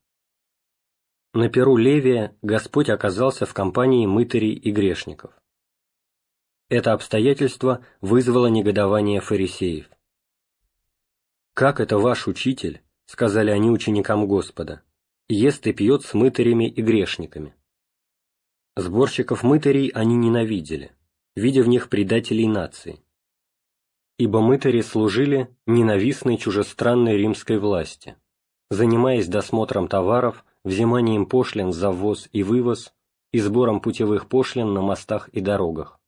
На перу Левия Господь оказался в компании мытарей и грешников. Это обстоятельство вызвало негодование фарисеев. «Как это ваш учитель, — сказали они ученикам Господа, — ест и пьет с мытарями и грешниками?» Сборщиков мытарей они ненавидели, видя в них предателей нации. Ибо мытари служили ненавистной чужестранной римской власти, занимаясь досмотром товаров, взиманием пошлин за ввоз и вывоз и сбором путевых пошлин на мостах и дорогах.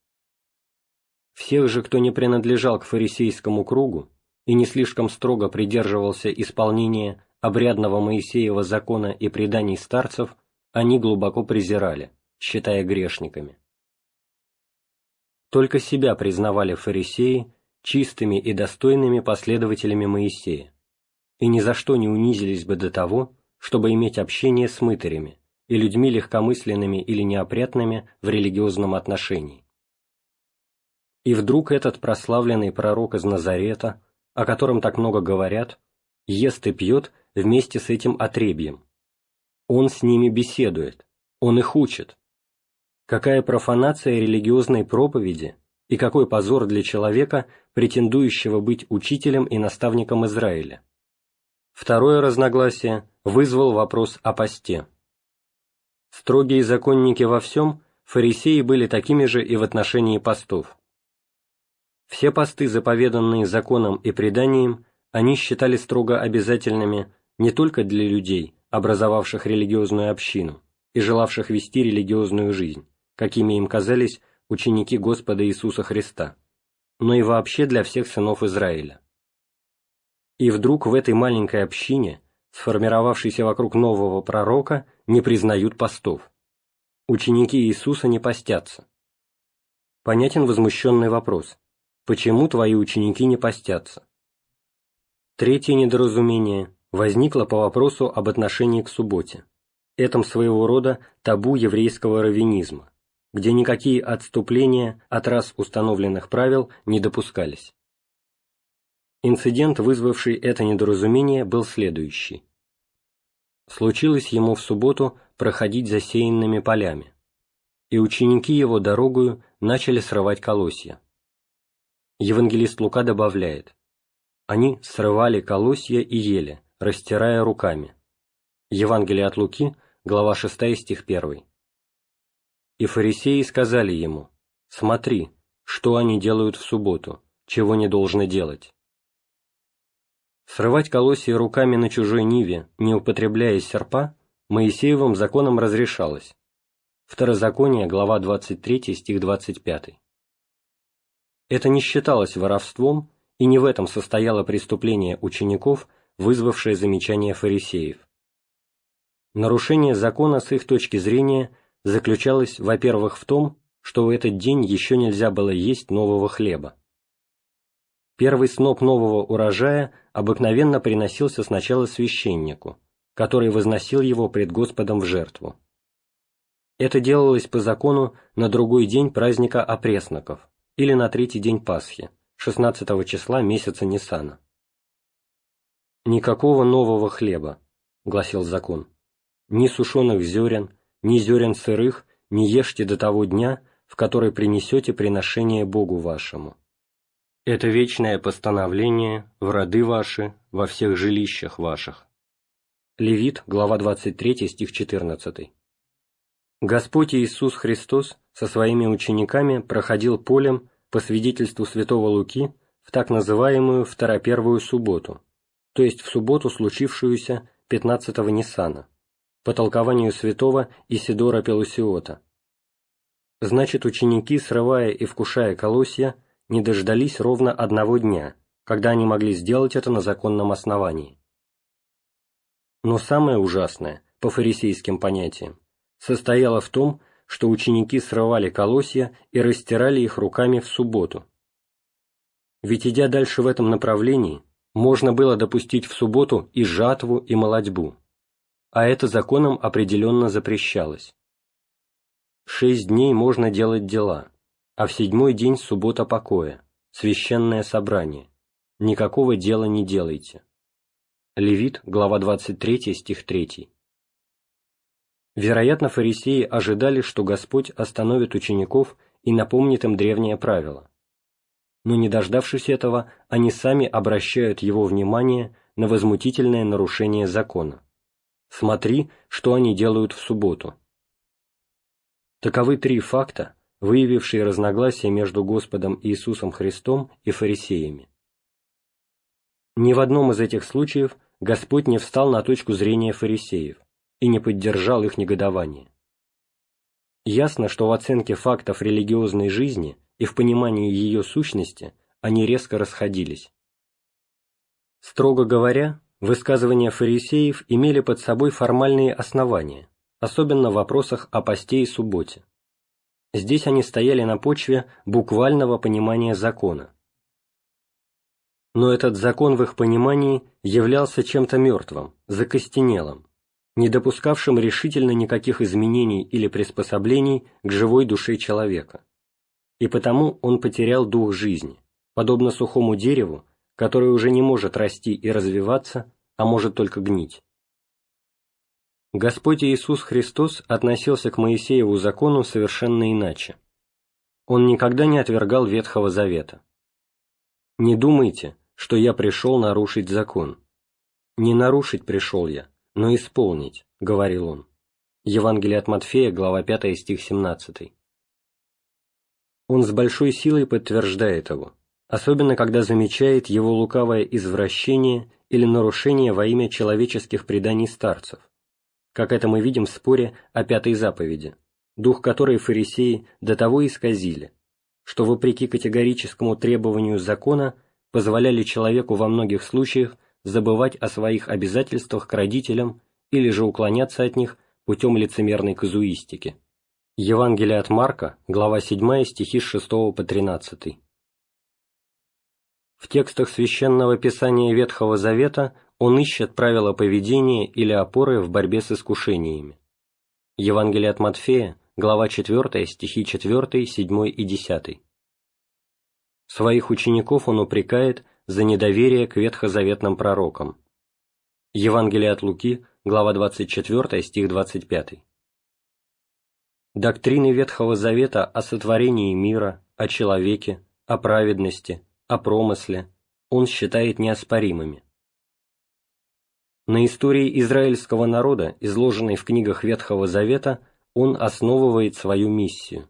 Всех же, кто не принадлежал к фарисейскому кругу и не слишком строго придерживался исполнения обрядного Моисеева закона и преданий старцев, они глубоко презирали, считая грешниками. Только себя признавали фарисеи чистыми и достойными последователями Моисея, и ни за что не унизились бы до того, чтобы иметь общение с мытарями и людьми легкомысленными или неопрятными в религиозном отношении. И вдруг этот прославленный пророк из Назарета, о котором так много говорят, ест и пьет вместе с этим отребьем. Он с ними беседует, он их учит. Какая профанация религиозной проповеди и какой позор для человека, претендующего быть учителем и наставником Израиля. Второе разногласие вызвал вопрос о посте. Строгие законники во всем, фарисеи были такими же и в отношении постов. Все посты, заповеданные законом и преданием, они считали строго обязательными не только для людей, образовавших религиозную общину и желавших вести религиозную жизнь, какими им казались ученики Господа Иисуса Христа, но и вообще для всех сынов Израиля. И вдруг в этой маленькой общине, сформировавшейся вокруг нового пророка, не признают постов. Ученики Иисуса не постятся. Понятен возмущенный вопрос – Почему твои ученики не постятся? Третье недоразумение возникло по вопросу об отношении к субботе, этом своего рода табу еврейского раввинизма, где никакие отступления от раз установленных правил не допускались. Инцидент, вызвавший это недоразумение, был следующий. Случилось ему в субботу проходить засеянными полями, и ученики его дорогою начали срывать колосья. Евангелист Лука добавляет, «Они срывали колосья и ели, растирая руками, Евангелие от Луки, глава 6, стих 1. «И фарисеи сказали ему, «Смотри, что они делают в субботу, чего не должны делать». Срывать колосья руками на чужой ниве, не употребляя серпа, Моисеевым законом разрешалось. Второзаконие, глава 23, стих 25. Это не считалось воровством, и не в этом состояло преступление учеников, вызвавшее замечание фарисеев. Нарушение закона с их точки зрения заключалось, во-первых, в том, что в этот день еще нельзя было есть нового хлеба. Первый сноп нового урожая обыкновенно приносился сначала священнику, который возносил его пред Господом в жертву. Это делалось по закону на другой день праздника опресноков или на третий день Пасхи, 16 числа месяца Нисана. «Никакого нового хлеба», — гласил закон, — «ни сушеных зерен, ни зерен сырых не ешьте до того дня, в который принесете приношение Богу вашему. Это вечное постановление в роды ваши, во всех жилищах ваших». Левит, глава 23, стих 14. Господь Иисус Христос со своими учениками проходил полем по свидетельству святого Луки в так называемую Второпервую субботу, то есть в субботу, случившуюся 15-го Ниссана, по толкованию святого Исидора Пелусиота. Значит, ученики, срывая и вкушая колосья, не дождались ровно одного дня, когда они могли сделать это на законном основании. Но самое ужасное, по фарисейским понятиям, состояла в том, что ученики срывали колосья и растирали их руками в субботу. Ведь идя дальше в этом направлении, можно было допустить в субботу и жатву, и молодьбу, а это законом определенно запрещалось. Шесть дней можно делать дела, а в седьмой день суббота покоя, священное собрание. Никакого дела не делайте. Левит, глава 23, стих 3. Вероятно, фарисеи ожидали, что Господь остановит учеников и напомнит им древнее правило. Но не дождавшись этого, они сами обращают его внимание на возмутительное нарушение закона. Смотри, что они делают в субботу. Таковы три факта, выявившие разногласия между Господом Иисусом Христом и фарисеями. Ни в одном из этих случаев Господь не встал на точку зрения фарисеев, и не поддержал их негодование. Ясно, что в оценке фактов религиозной жизни и в понимании ее сущности они резко расходились. Строго говоря, высказывания фарисеев имели под собой формальные основания, особенно в вопросах о посте и субботе. Здесь они стояли на почве буквального понимания закона. Но этот закон в их понимании являлся чем-то мертвым, закостенелым, не допускавшим решительно никаких изменений или приспособлений к живой душе человека. И потому он потерял дух жизни, подобно сухому дереву, которое уже не может расти и развиваться, а может только гнить. Господь Иисус Христос относился к Моисееву закону совершенно иначе. Он никогда не отвергал Ветхого Завета. «Не думайте, что я пришел нарушить закон. Не нарушить пришел я, но исполнить», — говорил он. Евангелие от Матфея, глава 5, стих 17. Он с большой силой подтверждает его, особенно когда замечает его лукавое извращение или нарушение во имя человеческих преданий старцев, как это мы видим в споре о пятой заповеди, дух которой фарисеи до того исказили, что вопреки категорическому требованию закона позволяли человеку во многих случаях забывать о своих обязательствах к родителям или же уклоняться от них путем лицемерной казуистики. Евангелие от Марка, глава 7, стихи с 6 по 13. В текстах Священного Писания Ветхого Завета он ищет правила поведения или опоры в борьбе с искушениями. Евангелие от Матфея, глава 4, стихи 4, 7 и 10. Своих учеников он упрекает за недоверие к ветхозаветным пророкам. Евангелие от Луки, глава 24, стих 25. Доктрины Ветхого Завета о сотворении мира, о человеке, о праведности, о промысле он считает неоспоримыми. На истории израильского народа, изложенной в книгах Ветхого Завета, он основывает свою миссию.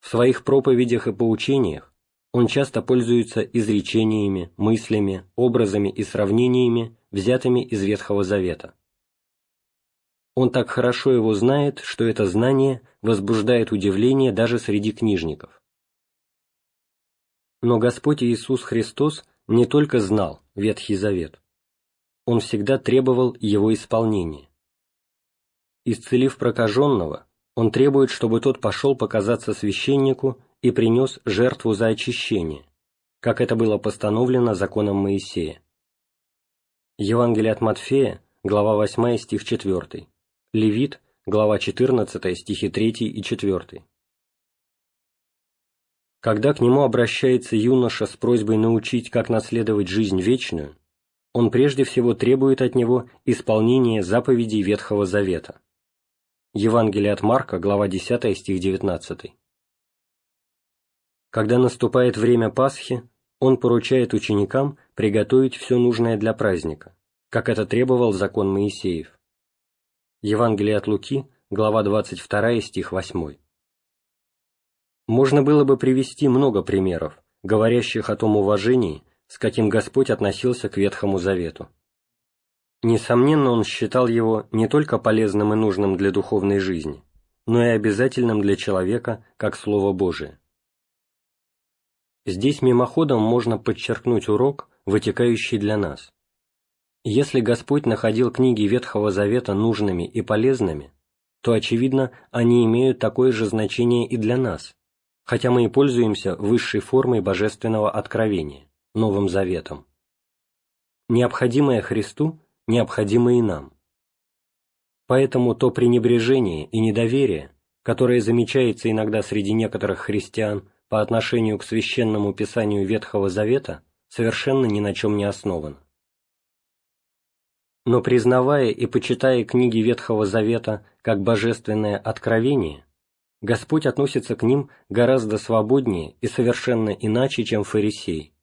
В своих проповедях и поучениях он часто пользуется изречениями, мыслями, образами и сравнениями, взятыми из Ветхого Завета. Он так хорошо его знает, что это знание возбуждает удивление даже среди книжников. Но Господь Иисус Христос не только знал Ветхий Завет, Он всегда требовал его исполнения. Исцелив прокаженного, Он требует, чтобы тот пошел показаться священнику и принес жертву за очищение, как это было постановлено законом Моисея. Евангелие от Матфея, глава 8, стих 4. Левит, глава 14, стихи 3 и 4. Когда к нему обращается юноша с просьбой научить, как наследовать жизнь вечную, он прежде всего требует от него исполнения заповедей Ветхого Завета. Евангелие от Марка, глава 10, стих 19. Когда наступает время Пасхи, он поручает ученикам приготовить все нужное для праздника, как это требовал закон Моисеев. Евангелие от Луки, глава 22, стих 8. Можно было бы привести много примеров, говорящих о том уважении, с каким Господь относился к Ветхому Завету. Несомненно, он считал его не только полезным и нужным для духовной жизни, но и обязательным для человека, как Слово Божие. Здесь мимоходом можно подчеркнуть урок, вытекающий для нас. Если Господь находил книги Ветхого Завета нужными и полезными, то, очевидно, они имеют такое же значение и для нас, хотя мы и пользуемся высшей формой божественного откровения, Новым Заветом. Необходимое Христу необходимо и нам. Поэтому то пренебрежение и недоверие, которое замечается иногда среди некоторых христиан по отношению к священному писанию Ветхого Завета, совершенно ни на чем не основано. Но признавая и почитая книги Ветхого Завета как божественное откровение, Господь относится к ним гораздо свободнее и совершенно иначе, чем фарисеи.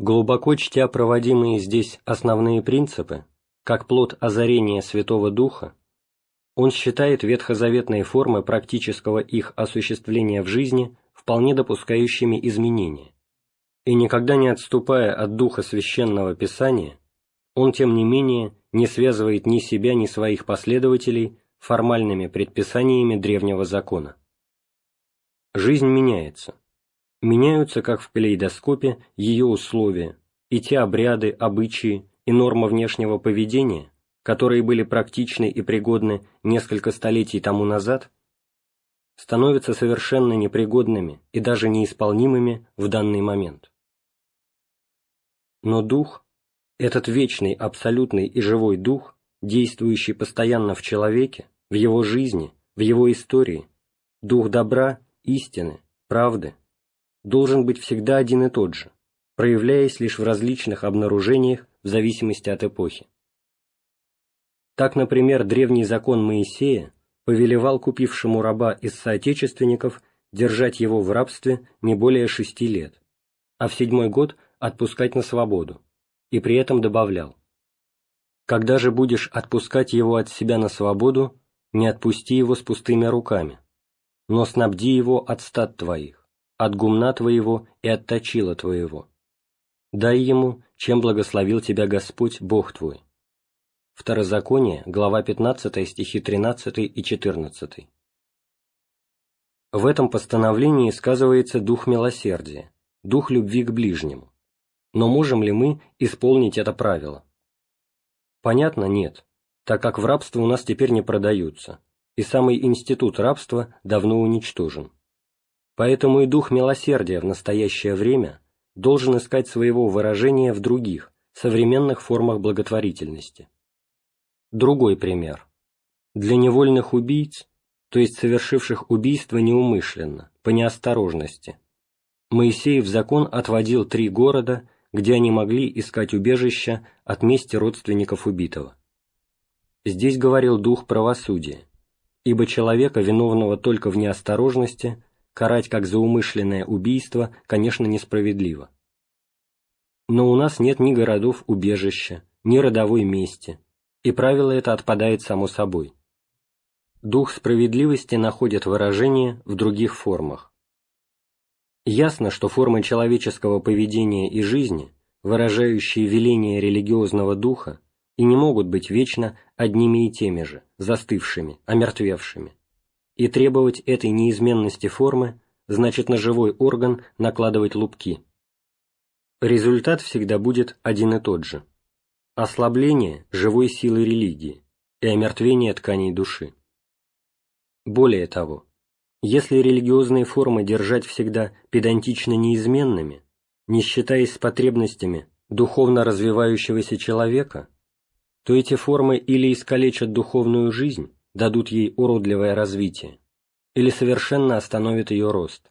Глубоко чтя проводимые здесь основные принципы, как плод озарения Святого Духа, он считает ветхозаветные формы практического их осуществления в жизни вполне допускающими изменения, и никогда не отступая от Духа Священного Писания, он, тем не менее, не связывает ни себя, ни своих последователей формальными предписаниями древнего закона. Жизнь меняется. Меняются, как в калейдоскопе, ее условия, и те обряды, обычаи и нормы внешнего поведения, которые были практичны и пригодны несколько столетий тому назад, становятся совершенно непригодными и даже неисполнимыми в данный момент. Но дух, этот вечный, абсолютный и живой дух, действующий постоянно в человеке, в его жизни, в его истории, дух добра, истины, правды, должен быть всегда один и тот же, проявляясь лишь в различных обнаружениях в зависимости от эпохи. Так, например, древний закон Моисея повелевал купившему раба из соотечественников держать его в рабстве не более шести лет, а в седьмой год отпускать на свободу, и при этом добавлял когда же будешь отпускать его от себя на свободу, не отпусти его с пустыми руками, но снабди его от стад твоих, от гумна твоего и от точила твоего. Дай ему, чем благословил тебя Господь, Бог твой». Второзаконие, глава 15, стихи 13 и 14. В этом постановлении сказывается дух милосердия, дух любви к ближнему. Но можем ли мы исполнить это правило? Понятно, нет, так как в рабство у нас теперь не продаются, и самый институт рабства давно уничтожен. Поэтому и дух милосердия в настоящее время должен искать своего выражения в других, современных формах благотворительности. Другой пример. Для невольных убийц, то есть совершивших убийство неумышленно, по неосторожности, Моисеев закон отводил три города где они могли искать убежища от мести родственников убитого. Здесь говорил дух правосудия, ибо человека, виновного только в неосторожности, карать как за умышленное убийство, конечно, несправедливо. Но у нас нет ни городов убежища, ни родовой мести, и правило это отпадает само собой. Дух справедливости находит выражение в других формах. Ясно, что формы человеческого поведения и жизни, выражающие веление религиозного духа, и не могут быть вечно одними и теми же, застывшими, омертвевшими. И требовать этой неизменности формы значит на живой орган накладывать лупки. Результат всегда будет один и тот же. Ослабление живой силы религии и омертвение тканей души. Более того, если религиозные формы держать всегда педантично неизменными, не считаясь с потребностями духовно развивающегося человека, то эти формы или искалечат духовную жизнь, дадут ей уродливое развитие, или совершенно остановят ее рост.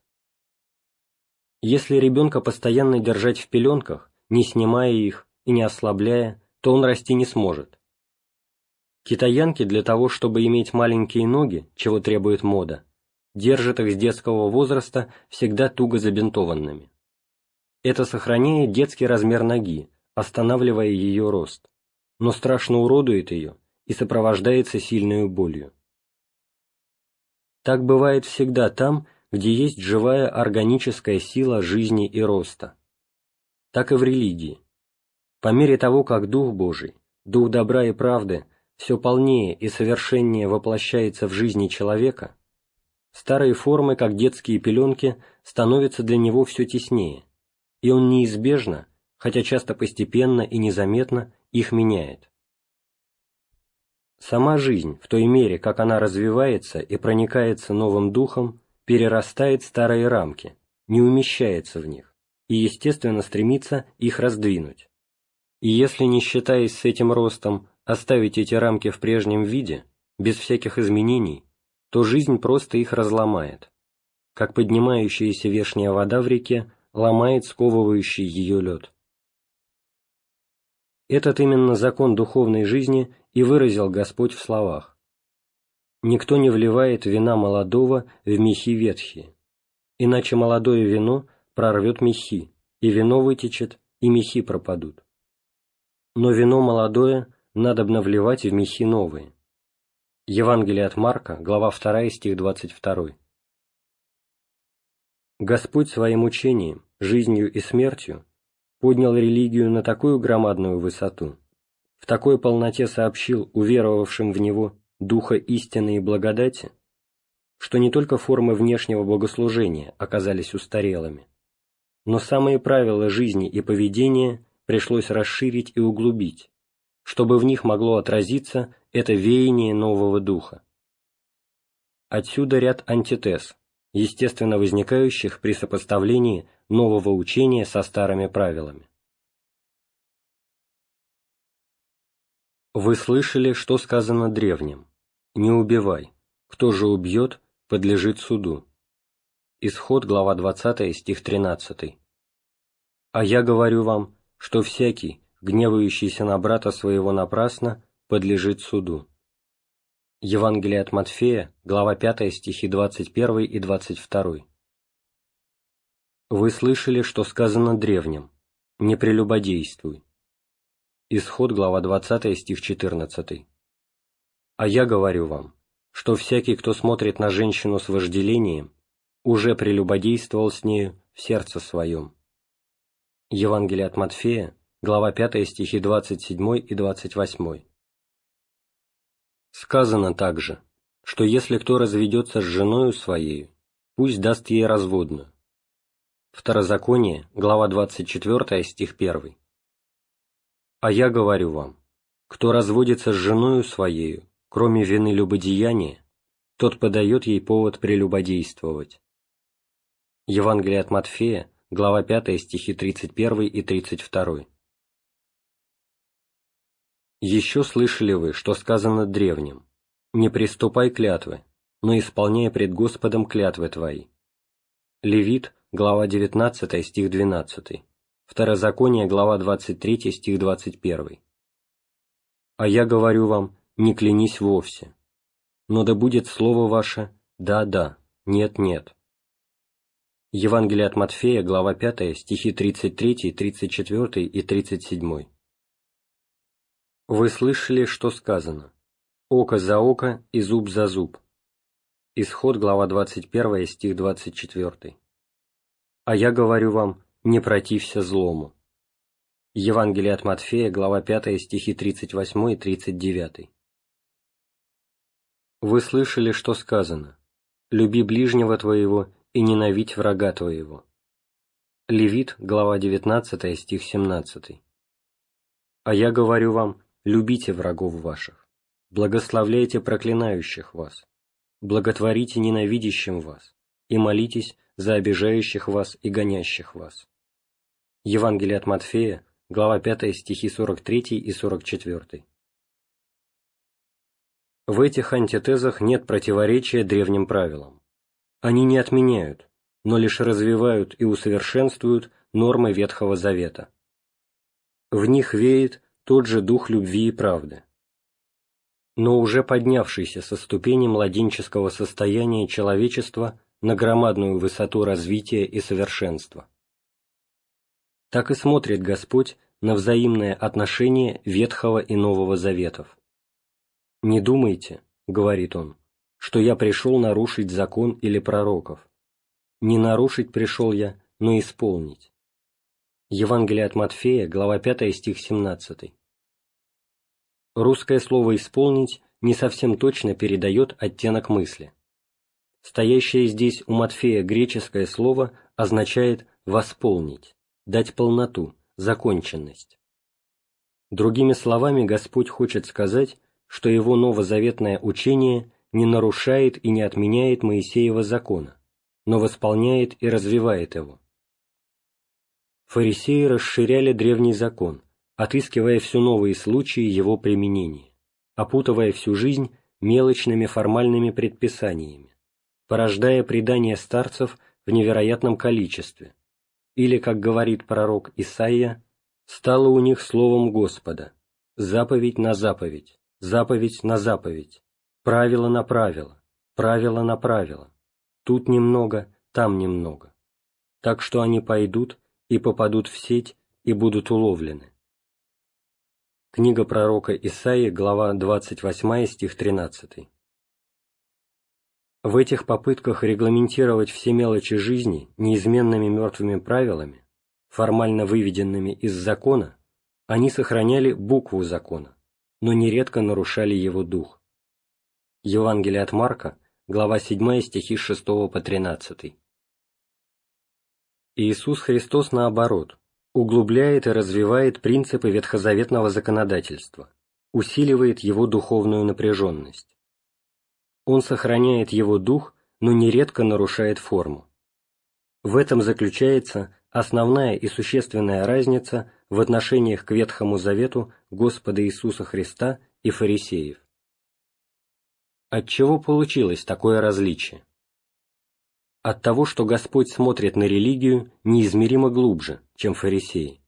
Если ребенка постоянно держать в пеленках, не снимая их и не ослабляя, то он расти не сможет, Китаянки для того, чтобы иметь маленькие ноги, чего требует мода, держат их с детского возраста всегда туго забинтованными. Это сохраняет детский размер ноги, останавливая ее рост, но страшно уродует ее и сопровождается сильной болью. Так бывает всегда там, где есть живая органическая сила жизни и роста. Так и в религии. По мере того, как Дух Божий, Дух добра и правды – все полнее и совершеннее воплощается в жизни человека, старые формы, как детские пеленки, становятся для него все теснее, и он неизбежно, хотя часто постепенно и незаметно, их меняет. Сама жизнь, в той мере, как она развивается и проникается новым духом, перерастает старые рамки, не умещается в них и, естественно, стремится их раздвинуть. И если, не считаясь с этим ростом, оставить эти рамки в прежнем виде, без всяких изменений, то жизнь просто их разломает, как поднимающаяся вешняя вода в реке ломает сковывающий ее лед. Этот именно закон духовной жизни и выразил Господь в словах. «Никто не вливает вина молодого в мехи ветхие, иначе молодое вино прорвет мехи, и вино вытечет, и мехи пропадут. Но вино молодое надобно вливать в мехи новые. Евангелие от Марка, глава 2, стих 22. Господь своим учением, жизнью и смертью поднял религию на такую громадную высоту, в такой полноте сообщил уверовавшим в Него Духа истины и благодати, что не только формы внешнего богослужения оказались устарелыми, но самые правила жизни и поведения пришлось расширить и углубить, чтобы в них могло отразиться это веяние нового духа. Отсюда ряд антитез, естественно возникающих при сопоставлении нового учения со старыми правилами. Вы слышали, что сказано древним «Не убивай, кто же убьет, подлежит суду». Исход, глава 20, стих 13. «А я говорю вам, что всякий, гневающийся на брата своего напрасно, подлежит суду. Евангелие от Матфея, глава 5, стихи 21 и 22. «Вы слышали, что сказано древним, не прелюбодействуй». Исход, глава 20, стих 14. «А я говорю вам, что всякий, кто смотрит на женщину с вожделением, уже прелюбодействовал с нею в сердце своем». Евангелие от Матфея, глава 5 стихи 27 и 28. Сказано также, что если кто разведется с женою своей, пусть даст ей разводную. Второзаконие, глава 24 стих 1. А я говорю вам, кто разводится с женою своею, кроме вины любодеяния, тот подает ей повод прелюбодействовать. Евангелие от Матфея, глава 5 стихи 31 и 32. Еще слышали вы, что сказано древним, «Не приступай клятвы, но исполняй пред Господом клятвы твои». Левит, глава 19, стих 12. Второзаконие, глава 23, стих 21. «А я говорю вам, не клянись вовсе, но да будет слово ваше «да-да», «нет-нет». Евангелие от Матфея, глава 5, стихи 33, 34 и 37. Вы слышали, что сказано «Око за око и зуб за зуб». Исход, глава 21, стих 24. «А я говорю вам, не протився злому». Евангелие от Матфея, глава 5, стихи 38 и 39. Вы слышали, что сказано «Люби ближнего твоего и ненавидь врага твоего». Левит, глава 19, стих 17. «А я говорю вам, любите врагов ваших, благословляйте проклинающих вас, благотворите ненавидящим вас и молитесь за обижающих вас и гонящих вас». Евангелие от Матфея, глава 5, стихи 43 и 44. В этих антитезах нет противоречия древним правилам. Они не отменяют, но лишь развивают и усовершенствуют нормы Ветхого Завета. В них веет тот же дух любви и правды. Но уже поднявшийся со ступени младенческого состояния человечества на громадную высоту развития и совершенства. Так и смотрит Господь на взаимное отношение Ветхого и Нового Заветов. «Не думайте, — говорит Он, — что я пришел нарушить закон или пророков. Не нарушить пришел я, но исполнить. Евангелие от Матфея, глава 5, стих 17. Русское слово «исполнить» не совсем точно передает оттенок мысли. Стоящее здесь у Матфея греческое слово означает «восполнить», «дать полноту», «законченность». Другими словами, Господь хочет сказать, что его новозаветное учение не нарушает и не отменяет Моисеева закона, но восполняет и развивает его. Фарисеи расширяли древний закон, отыскивая все новые случаи его применения, опутывая всю жизнь мелочными формальными предписаниями, порождая предания старцев в невероятном количестве, или, как говорит пророк Исаия, «стало у них словом Господа, заповедь на заповедь, заповедь на заповедь, правило на правило, правило на правило, Тут немного, там немного. Так что они пойдут и попадут в сеть и будут уловлены. Книга пророка Исаии, глава 28, стих 13. В этих попытках регламентировать все мелочи жизни неизменными мертвыми правилами, формально выведенными из закона, они сохраняли букву закона, но нередко нарушали его дух. Евангелие от Марка глава 7 стихи с 6 по 13. Иисус Христос, наоборот, углубляет и развивает принципы ветхозаветного законодательства, усиливает его духовную напряженность. Он сохраняет его дух, но нередко нарушает форму. В этом заключается основная и существенная разница в отношениях к Ветхому Завету Господа Иисуса Христа и фарисеев. От чего получилось такое различие? От того, что Господь смотрит на религию неизмеримо глубже, чем фарисеи.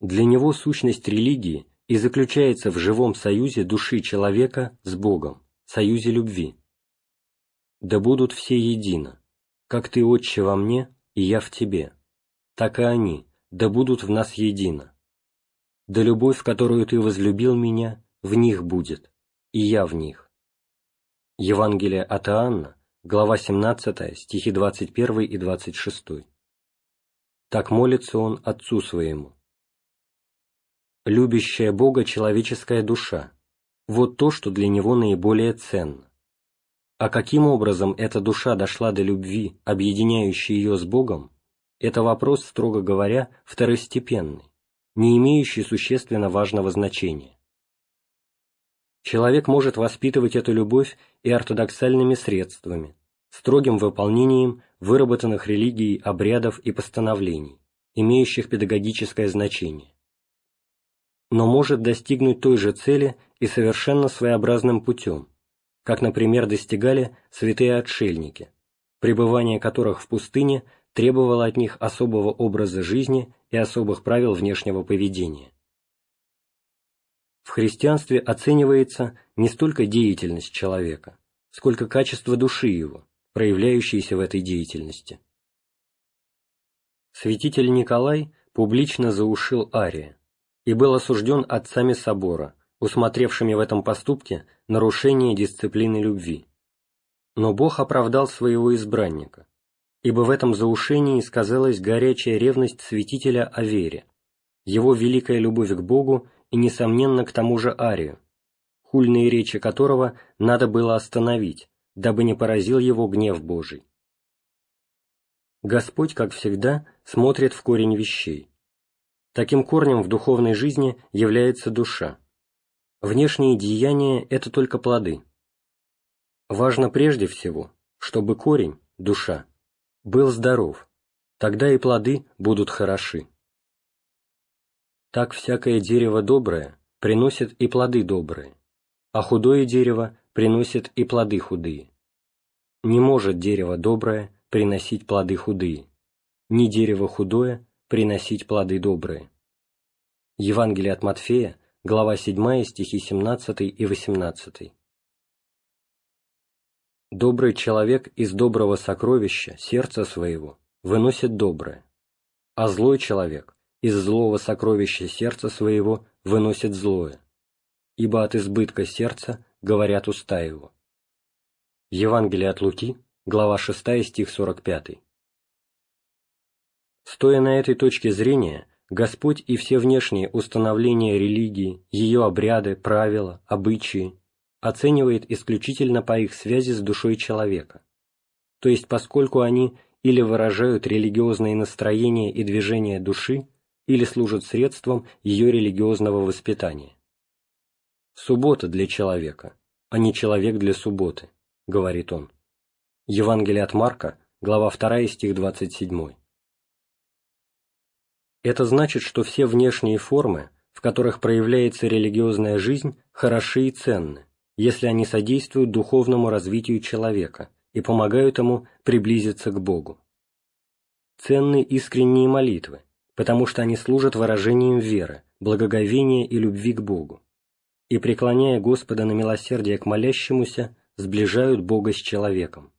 Для Него сущность религии и заключается в живом союзе души человека с Богом, союзе любви. «Да будут все едино, как Ты, Отче, во мне, и я в Тебе, так и они, да будут в нас едино. Да любовь, которую Ты возлюбил меня, в них будет, и я в них. Евангелие от Иоанна, глава 17, стихи 21 и 26. Так молится он Отцу Своему. Любящая Бога человеческая душа – вот то, что для него наиболее ценно. А каким образом эта душа дошла до любви, объединяющей ее с Богом, это вопрос, строго говоря, второстепенный, не имеющий существенно важного значения. Человек может воспитывать эту любовь и ортодоксальными средствами, строгим выполнением выработанных религией обрядов и постановлений, имеющих педагогическое значение. Но может достигнуть той же цели и совершенно своеобразным путем, как, например, достигали святые отшельники, пребывание которых в пустыне требовало от них особого образа жизни и особых правил внешнего поведения. В христианстве оценивается не столько деятельность человека, сколько качество души его, проявляющееся в этой деятельности. Святитель Николай публично заушил Ария, и был осужден отцами собора, усмотревшими в этом поступке нарушение дисциплины любви. Но Бог оправдал своего избранника, ибо в этом заушении сказалась горячая ревность святителя о вере, его великая любовь к Богу и, несомненно, к тому же Арию, хульные речи которого надо было остановить, дабы не поразил его гнев Божий. Господь, как всегда, смотрит в корень вещей. Таким корнем в духовной жизни является душа. Внешние деяния – это только плоды. Важно прежде всего, чтобы корень, душа, был здоров, тогда и плоды будут хороши. Так всякое дерево доброе приносит и плоды добрые, а худое дерево приносит и плоды худые. Не может дерево доброе приносить плоды худые, ни дерево худое приносить плоды добрые. Евангелие от Матфея, глава 7, стихи 17 и 18. Добрый человек из доброго сокровища, сердца своего, выносит доброе, а злой человек из злого сокровища сердца своего выносит злое, ибо от избытка сердца говорят уста его. Евангелие от Луки, глава 6, стих 45. Стоя на этой точке зрения, Господь и все внешние установления религии, ее обряды, правила, обычаи оценивает исключительно по их связи с душой человека, то есть поскольку они или выражают религиозные настроения и движения души, или служат средством ее религиозного воспитания. «Суббота для человека, а не человек для субботы», — говорит он. Евангелие от Марка, глава 2, стих 27. Это значит, что все внешние формы, в которых проявляется религиозная жизнь, хороши и ценны, если они содействуют духовному развитию человека и помогают ему приблизиться к Богу. Ценны искренние молитвы, потому что они служат выражением веры, благоговения и любви к Богу, и, преклоняя Господа на милосердие к молящемуся, сближают Бога с человеком.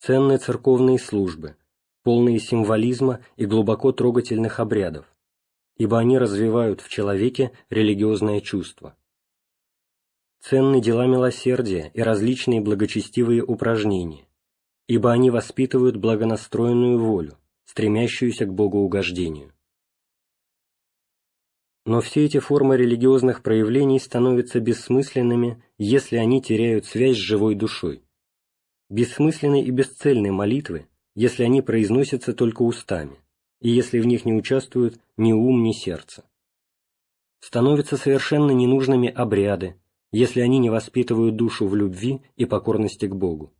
Ценные церковные службы, полные символизма и глубоко трогательных обрядов, ибо они развивают в человеке религиозное чувство. Ценны дела милосердия и различные благочестивые упражнения, ибо они воспитывают благонастроенную волю, стремящуюся к богоугождению. Но все эти формы религиозных проявлений становятся бессмысленными, если они теряют связь с живой душой. Бессмысленны и бесцельны молитвы, если они произносятся только устами, и если в них не участвуют ни ум, ни сердце. Становятся совершенно ненужными обряды, если они не воспитывают душу в любви и покорности к Богу.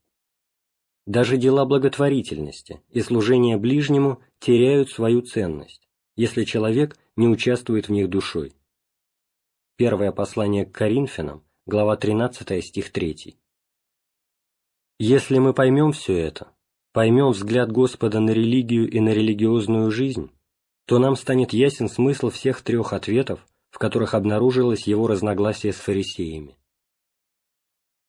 Даже дела благотворительности и служения ближнему теряют свою ценность, если человек не участвует в них душой. Первое послание к Коринфянам, глава 13, стих 3. Если мы поймем все это, поймем взгляд Господа на религию и на религиозную жизнь, то нам станет ясен смысл всех трех ответов, в которых обнаружилось его разногласие с фарисеями.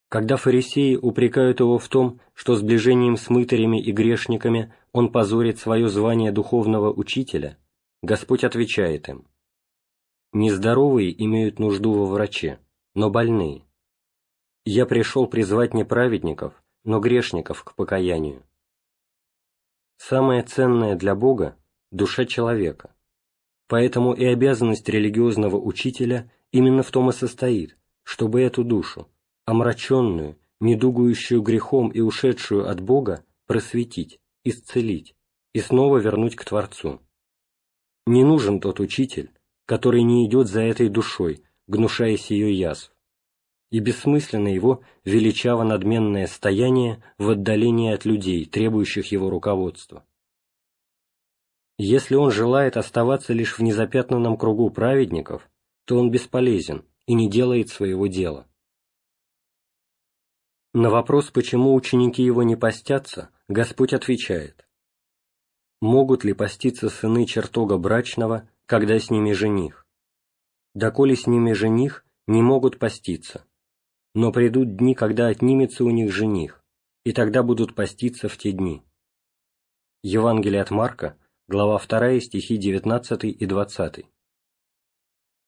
Когда фарисеи упрекают его в том, что сближением с мытарями и грешниками он позорит свое звание духовного учителя, Господь отвечает им, «Нездоровые имеют нужду во враче, но больные. Я пришел призвать не праведников, но грешников к покаянию». Самое ценное для Бога – душа человека. Поэтому и обязанность религиозного учителя именно в том и состоит, чтобы эту душу, омраченную, недугующую грехом и ушедшую от Бога, просветить, исцелить и снова вернуть к Творцу. Не нужен тот учитель, который не идет за этой душой, гнушаясь ее язв, и бессмысленно его величаво-надменное стояние в отдалении от людей, требующих его руководства. Если он желает оставаться лишь в незапятнанном кругу праведников, то он бесполезен и не делает своего дела. На вопрос, почему ученики его не постятся, Господь отвечает. Могут ли поститься сыны чертога брачного, когда с ними жених? Доколе с ними жених, не могут поститься. Но придут дни, когда отнимется у них жених, и тогда будут поститься в те дни. Евангелие от Марка, глава 2, стихи 19 и 20.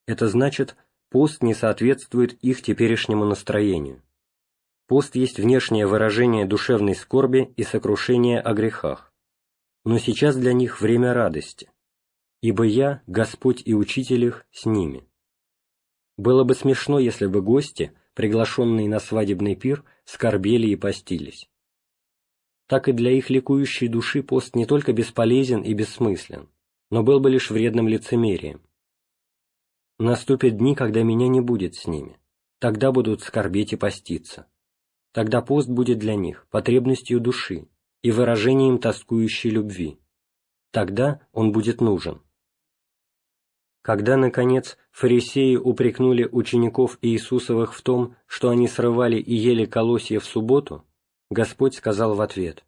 Это значит, пост не соответствует их теперешнему настроению. Пост есть внешнее выражение душевной скорби и сокрушения о грехах. Но сейчас для них время радости, ибо я, Господь и Учитель их, с ними. Было бы смешно, если бы гости, приглашенные на свадебный пир, скорбели и постились. Так и для их ликующей души пост не только бесполезен и бессмыслен, но был бы лишь вредным лицемерием. Наступят дни, когда меня не будет с ними, тогда будут скорбеть и поститься. Тогда пост будет для них потребностью души и выражением тоскующей любви. Тогда он будет нужен. Когда, наконец, фарисеи упрекнули учеников Иисусовых в том, что они срывали и ели колосья в субботу, Господь сказал в ответ,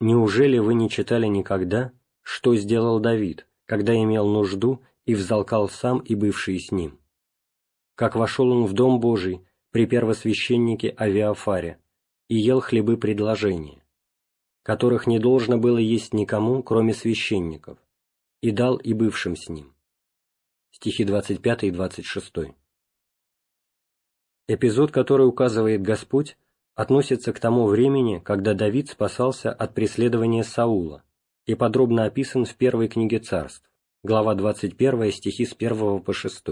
«Неужели вы не читали никогда, что сделал Давид, когда имел нужду и взалкал сам и бывшие с ним? Как вошел он в Дом Божий при первосвященнике Авиафаре и ел хлебы предложения, которых не должно было есть никому, кроме священников, и дал и бывшим с ним» стихи 25 и 26. Эпизод, который указывает Господь, относится к тому времени, когда Давид спасался от преследования Саула и подробно описан в первой книге царств, глава 21, стихи с 1 по 6.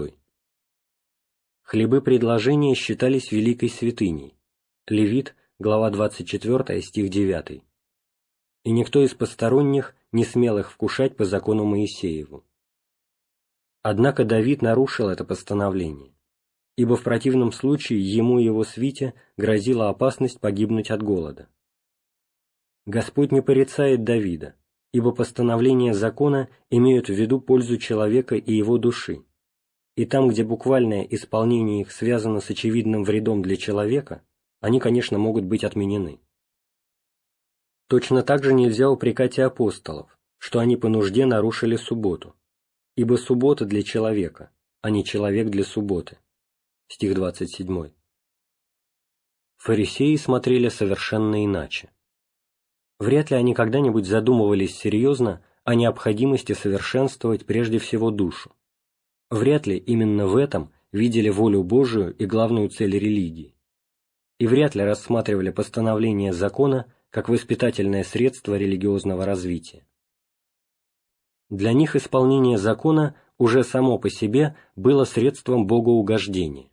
Хлебы предложения считались великой святыней. Левит, глава 24, стих 9. И никто из посторонних не смел их вкушать по закону Моисееву. Однако Давид нарушил это постановление, ибо в противном случае ему и его свите грозила опасность погибнуть от голода. Господь не порицает Давида, ибо постановления закона имеют в виду пользу человека и его души, и там, где буквальное исполнение их связано с очевидным вредом для человека, они, конечно, могут быть отменены. Точно так же нельзя упрекать и апостолов, что они по нужде нарушили субботу, ибо суббота для человека, а не человек для субботы. Стих 27. Фарисеи смотрели совершенно иначе. Вряд ли они когда-нибудь задумывались серьезно о необходимости совершенствовать прежде всего душу. Вряд ли именно в этом видели волю Божию и главную цель религии. И вряд ли рассматривали постановление закона как воспитательное средство религиозного развития. Для них исполнение закона уже само по себе было средством богоугождения.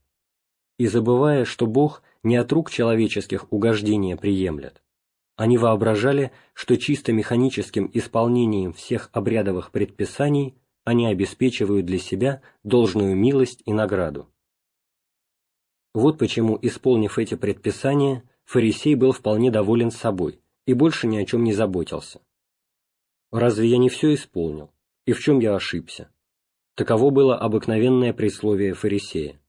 И забывая, что Бог не от рук человеческих угождения приемлет, они воображали, что чисто механическим исполнением всех обрядовых предписаний они обеспечивают для себя должную милость и награду. Вот почему, исполнив эти предписания, фарисей был вполне доволен собой и больше ни о чем не заботился. Разве я не все исполнил? И в чем я ошибся? Таково было обыкновенное присловие фарисея.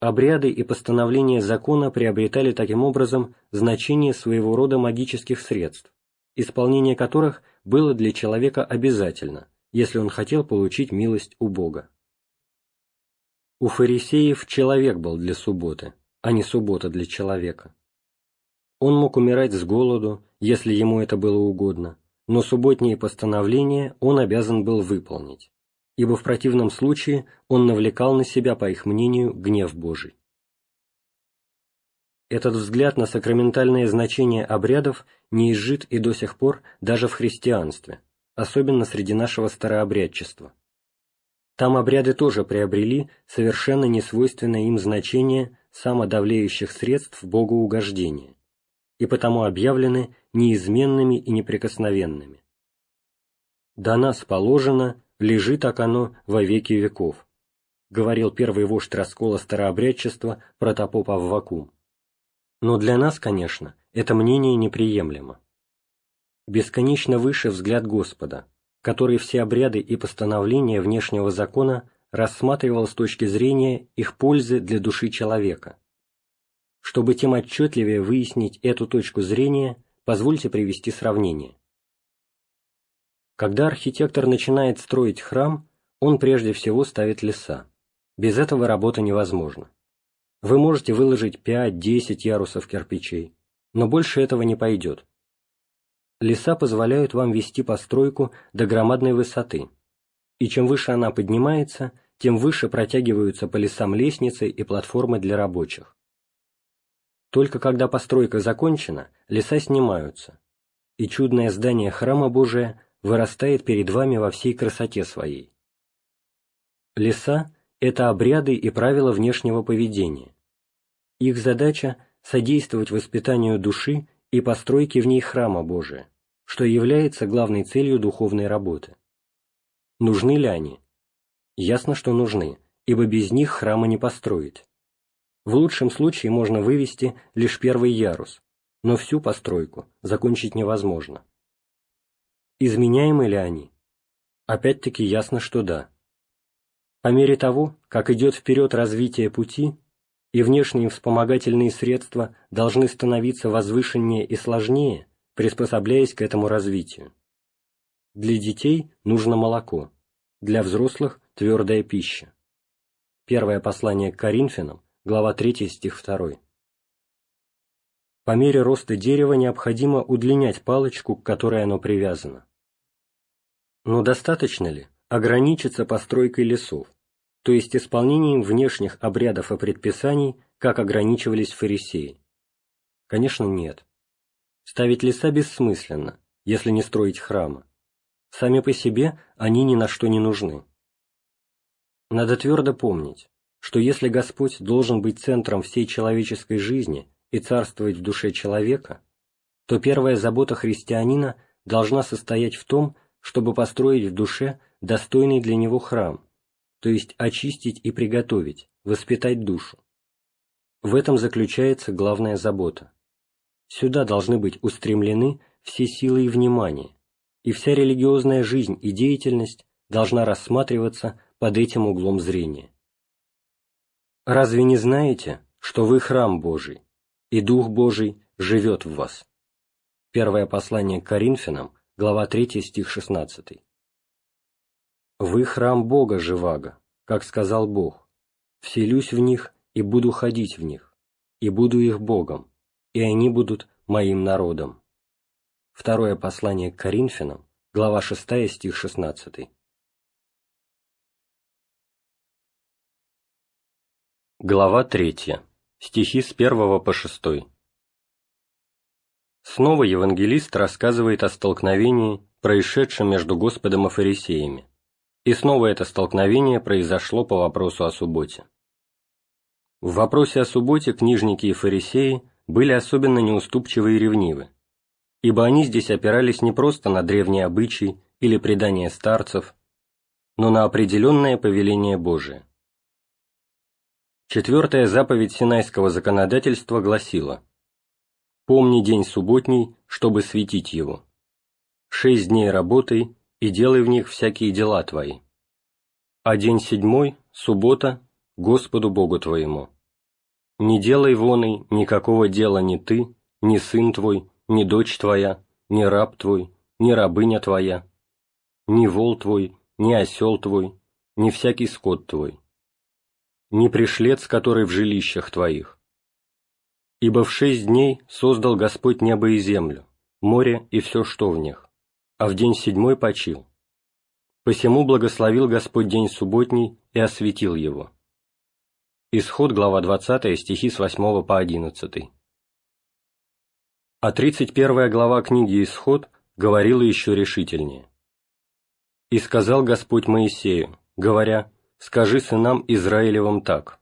Обряды и постановления закона приобретали таким образом значение своего рода магических средств, исполнение которых было для человека обязательно, если он хотел получить милость у Бога. У фарисеев человек был для субботы, а не суббота для человека. Он мог умирать с голоду, если ему это было угодно, но субботние постановления он обязан был выполнить, ибо в противном случае он навлекал на себя, по их мнению, гнев Божий. Этот взгляд на сакраментальное значение обрядов не изжит и до сих пор даже в христианстве, особенно среди нашего старообрядчества. Там обряды тоже приобрели совершенно несвойственное им значение самодавлеющих средств богоугождения, и потому объявлены неизменными и неприкосновенными. «До нас положено, лежит так оно во веки веков», говорил первый вождь раскола старообрядчества протопоп Аввакум. Но для нас, конечно, это мнение неприемлемо. Бесконечно выше взгляд Господа, который все обряды и постановления внешнего закона рассматривал с точки зрения их пользы для души человека, чтобы тем отчетливее выяснить эту точку зрения, позвольте привести сравнение. Когда архитектор начинает строить храм, он прежде всего ставит леса. Без этого работа невозможна. Вы можете выложить 5-10 ярусов кирпичей, но больше этого не пойдет. Леса позволяют вам вести постройку до громадной высоты, и чем выше она поднимается, тем выше протягиваются по лесам лестницы и платформы для рабочих. Только когда постройка закончена, леса снимаются, и чудное здание храма Божия вырастает перед вами во всей красоте своей. Леса – это обряды и правила внешнего поведения. Их задача – содействовать воспитанию души и постройке в ней храма Божия, что является главной целью духовной работы. Нужны ли они? Ясно, что нужны, ибо без них храма не построить. В лучшем случае можно вывести лишь первый ярус, но всю постройку закончить невозможно. Изменяемы ли они? Опять-таки ясно, что да. По мере того, как идет вперед развитие пути, и внешние вспомогательные средства должны становиться возвышеннее и сложнее, приспособляясь к этому развитию. Для детей нужно молоко, для взрослых – твердая пища. Первое послание к Коринфянам, глава 3, стих 2. По мере роста дерева необходимо удлинять палочку, к которой оно привязано. Но достаточно ли ограничиться постройкой лесов, то есть исполнением внешних обрядов и предписаний, как ограничивались фарисеи? Конечно, нет. Ставить леса бессмысленно, если не строить храма. Сами по себе они ни на что не нужны. Надо твердо помнить, что если Господь должен быть центром всей человеческой жизни и царствовать в душе человека, то первая забота христианина должна состоять в том, чтобы построить в душе достойный для него храм, то есть очистить и приготовить, воспитать душу. В этом заключается главная забота. Сюда должны быть устремлены все силы и внимание, и вся религиозная жизнь и деятельность должна рассматриваться под этим углом зрения. Разве не знаете, что вы храм Божий, и Дух Божий живет в вас? Первое послание к Коринфянам, глава 3, стих 16. «Вы храм Бога живаго, как сказал Бог, вселюсь в них и буду ходить в них, и буду их Богом, и они будут моим народом». Второе послание к Коринфянам, глава 6, стих 16. Глава 3. Стихи с 1 по 6. Снова евангелист рассказывает о столкновении, происшедшем между Господом и фарисеями. И снова это столкновение произошло по вопросу о субботе. В вопросе о субботе книжники и фарисеи были особенно неуступчивы и ревнивы, ибо они здесь опирались не просто на древние обычаи или предания старцев, но на определенное повеление Божие. Четвертая заповедь Синайского законодательства гласила «Помни день субботний, чтобы светить его. Шесть дней работай и делай в них всякие дела твои. А день седьмой, суббота, Господу Богу твоему. Не делай воной никакого дела ни ты, ни сын твой, ни дочь твоя, ни раб твой, ни рабыня твоя, ни вол твой, ни осел твой, ни всякий скот твой, ни пришлец, который в жилищах твоих. Ибо в шесть дней создал Господь небо и землю, море и все, что в них, а в день седьмой почил. Посему благословил Господь день субботний и осветил его. Исход, глава 20, стихи с 8 по 11. А 31 глава книги «Исход» говорила еще решительнее. «И сказал Господь Моисею, говоря, «Скажи сынам Израилевым так,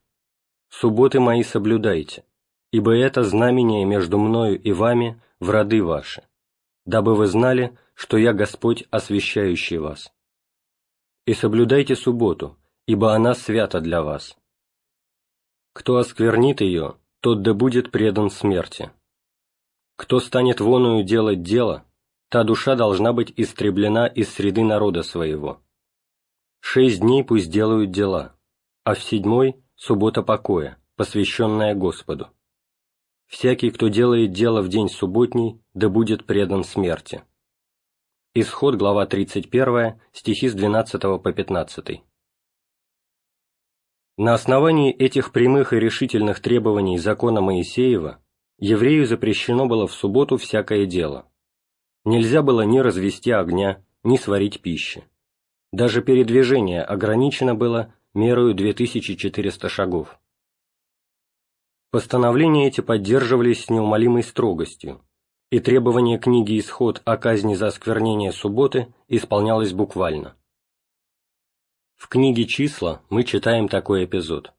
«Субботы мои соблюдайте, ибо это знамение между мною и вами в роды ваши, дабы вы знали, что я Господь, освящающий вас. И соблюдайте субботу, ибо она свята для вас. Кто осквернит ее, тот да будет предан смерти. Кто станет воною делать дело, та душа должна быть истреблена из среды народа своего. Шесть дней пусть делают дела, а в седьмой – суббота покоя, посвященная Господу. Всякий, кто делает дело в день субботний, да будет предан смерти. Исход, глава 31, стихи с 12 по 15. На основании этих прямых и решительных требований закона Моисеева еврею запрещено было в субботу всякое дело. Нельзя было ни развести огня, ни сварить пищи. Даже передвижение ограничено было мерою 2400 шагов. Постановления эти поддерживались с неумолимой строгостью, и требование книги «Исход» о казни за осквернение субботы исполнялось буквально. В книге «Числа» мы читаем такой эпизод.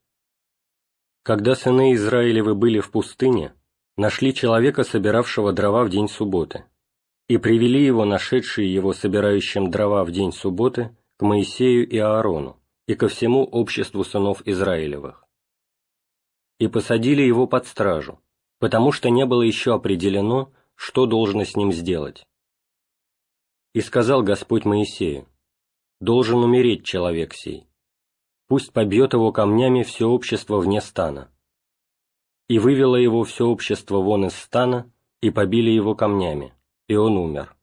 «Когда сыны Израилевы были в пустыне, нашли человека, собиравшего дрова в день субботы, и привели его, нашедшие его собирающим дрова в день субботы, к Моисею и Аарону, и ко всему обществу сынов Израилевых. И посадили его под стражу, потому что не было еще определено, что должно с ним сделать. И сказал Господь Моисею, «Должен умереть человек сей, пусть побьет его камнями все общество вне стана». И вывело его все общество вон из стана, и побили его камнями, и он умер.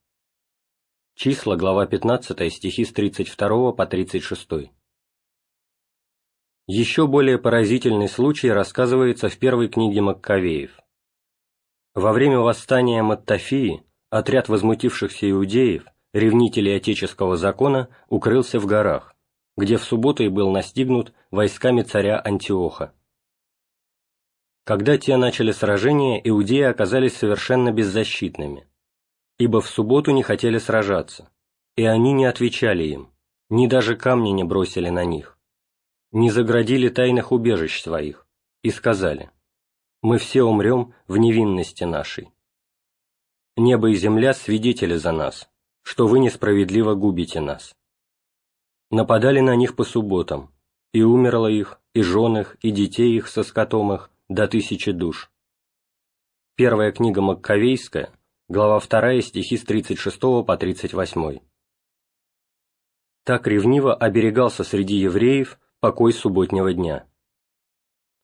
Числа, глава 15, стихи с 32 по 36. Еще более поразительный случай рассказывается в первой книге Маккавеев. Во время восстания Маттафии отряд возмутившихся иудеев, ревнителей отеческого закона, укрылся в горах, где в субботу и был настигнут войсками царя Антиоха. Когда те начали сражение, иудеи оказались совершенно беззащитными, ибо в субботу не хотели сражаться, и они не отвечали им, ни даже камни не бросили на них, не заградили тайных убежищ своих, и сказали, «Мы все умрем в невинности нашей». Небо и земля свидетели за нас, что вы несправедливо губите нас. Нападали на них по субботам, и умерло их, и жен их, и детей их со скотом их, до тысячи душ. Первая книга Маккавейская, глава 2, стихи с 36 по 38. Так ревниво оберегался среди евреев покой субботнего дня.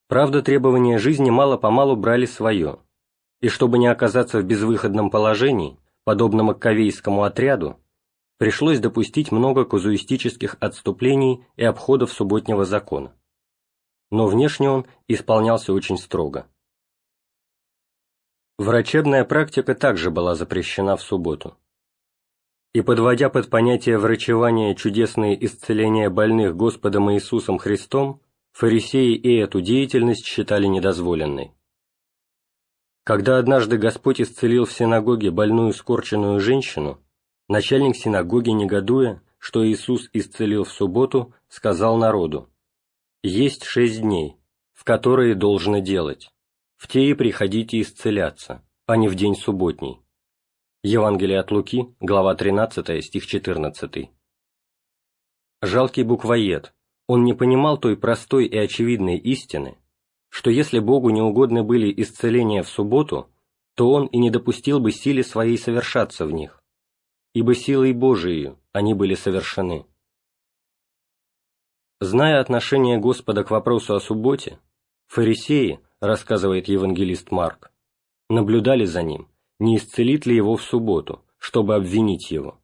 Правда, требования жизни мало-помалу брали свое, и чтобы не оказаться в безвыходном положении, подобно маккавейскому отряду, пришлось допустить много казуистических отступлений и обходов субботнего закона но внешне он исполнялся очень строго. Врачебная практика также была запрещена в субботу. И подводя под понятие врачевания чудесные исцеления больных Господом Иисусом Христом, фарисеи и эту деятельность считали недозволенной. Когда однажды Господь исцелил в синагоге больную скорченную женщину, начальник синагоги, негодуя, что Иисус исцелил в субботу, сказал народу, есть шесть дней, в которые должно делать. В те и приходите исцеляться, а не в день субботний. Евангелие от Луки, глава 13, стих 14. Жалкий буквоед, он не понимал той простой и очевидной истины, что если Богу не угодны были исцеления в субботу, то Он и не допустил бы силе своей совершаться в них, ибо силой Божией они были совершены. Зная отношение Господа к вопросу о субботе, фарисеи, рассказывает евангелист Марк, наблюдали за ним, не исцелит ли его в субботу, чтобы обвинить его.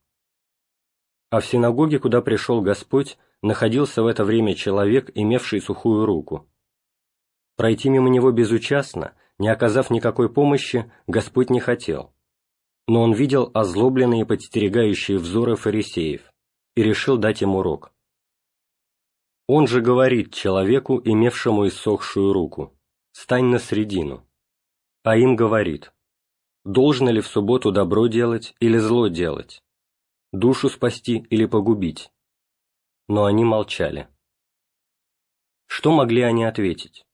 А в синагоге, куда пришел Господь, находился в это время человек, имевший сухую руку. Пройти мимо него безучастно, не оказав никакой помощи, Господь не хотел. Но он видел озлобленные подстерегающие взоры фарисеев и решил дать им урок. Он же говорит человеку, имевшему иссохшую руку, «Стань на средину». А им говорит, «Должно ли в субботу добро делать или зло делать? Душу спасти или погубить?» Но они молчали. Что могли они ответить?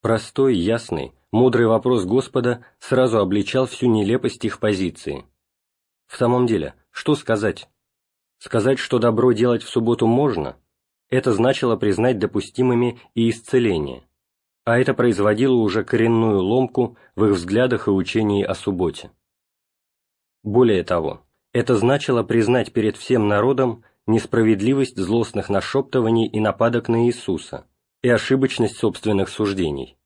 Простой, ясный, мудрый вопрос Господа сразу обличал всю нелепость их позиции. В самом деле, что сказать? Сказать, что добро делать в субботу можно – это значило признать допустимыми и исцеление, а это производило уже коренную ломку в их взглядах и учении о субботе. Более того, это значило признать перед всем народом несправедливость злостных нашептываний и нападок на Иисуса и ошибочность собственных суждений.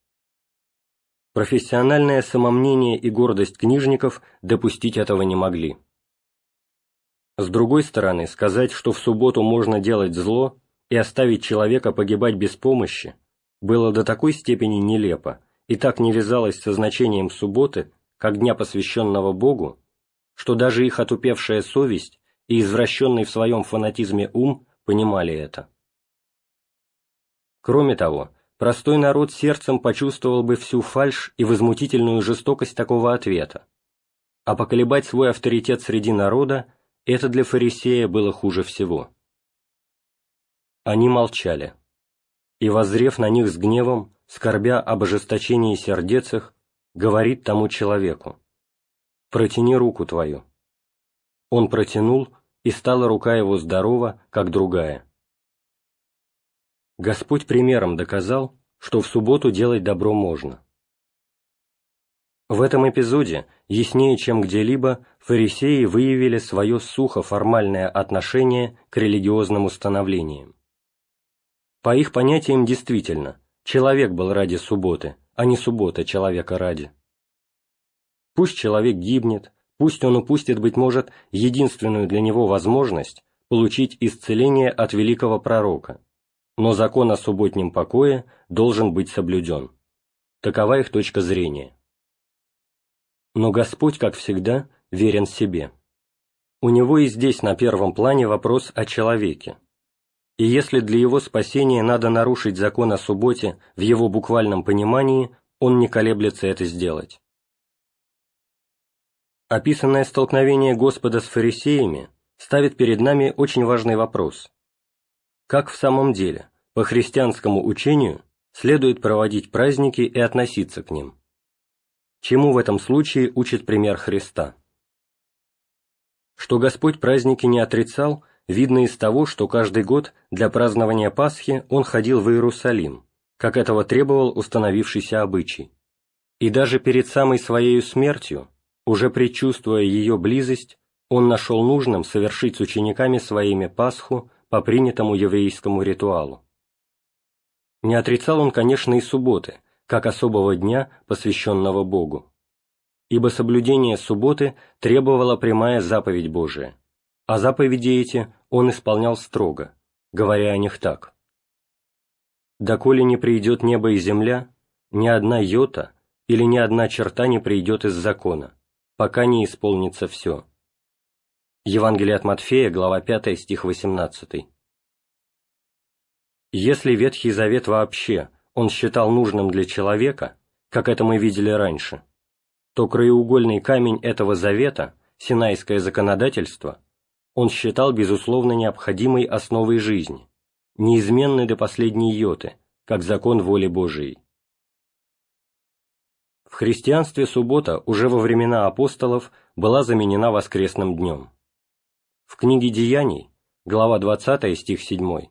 Профессиональное самомнение и гордость книжников допустить этого не могли. С другой стороны, сказать, что в субботу можно делать зло, и оставить человека погибать без помощи было до такой степени нелепо и так не вязалось со значением субботы, как дня, посвященного Богу, что даже их отупевшая совесть и извращенный в своем фанатизме ум понимали это. Кроме того, простой народ сердцем почувствовал бы всю фальшь и возмутительную жестокость такого ответа. А поколебать свой авторитет среди народа – это для фарисея было хуже всего. Они молчали. И, воззрев на них с гневом, скорбя об ожесточении сердец их, говорит тому человеку, «Протяни руку твою». Он протянул, и стала рука его здорова, как другая. Господь примером доказал, что в субботу делать добро можно. В этом эпизоде, яснее чем где-либо, фарисеи выявили свое сухо-формальное отношение к религиозным установлениям. По их понятиям действительно, человек был ради субботы, а не суббота человека ради. Пусть человек гибнет, пусть он упустит, быть может, единственную для него возможность получить исцеление от великого пророка, но закон о субботнем покое должен быть соблюден. Такова их точка зрения. Но Господь, как всегда, верен себе. У него и здесь на первом плане вопрос о человеке. И если для его спасения надо нарушить закон о субботе в его буквальном понимании, он не колеблется это сделать. Описанное столкновение Господа с фарисеями ставит перед нами очень важный вопрос. Как в самом деле, по христианскому учению, следует проводить праздники и относиться к ним? Чему в этом случае учит пример Христа? Что Господь праздники не отрицал, видно из того, что каждый год для празднования Пасхи Он ходил в Иерусалим, как этого требовал установившийся обычай. И даже перед самой Своей смертью, уже предчувствуя ее близость, Он нашел нужным совершить с учениками Своими Пасху по принятому еврейскому ритуалу. Не отрицал он, конечно, и субботы, как особого дня, посвященного Богу. Ибо соблюдение субботы требовала прямая заповедь Божия, а заповеди эти он исполнял строго, говоря о них так. «Доколе не придет небо и земля, ни одна йота или ни одна черта не придет из закона, пока не исполнится все». Евангелие от Матфея, глава 5, стих 18. Если Ветхий Завет вообще он считал нужным для человека, как это мы видели раньше, то краеугольный камень этого завета, Синайское законодательство, он считал безусловно необходимой основой жизни, неизменной до последней йоты, как закон воли Божией. В христианстве суббота уже во времена апостолов была заменена воскресным днем. В книге Деяний, глава 20, стих 7,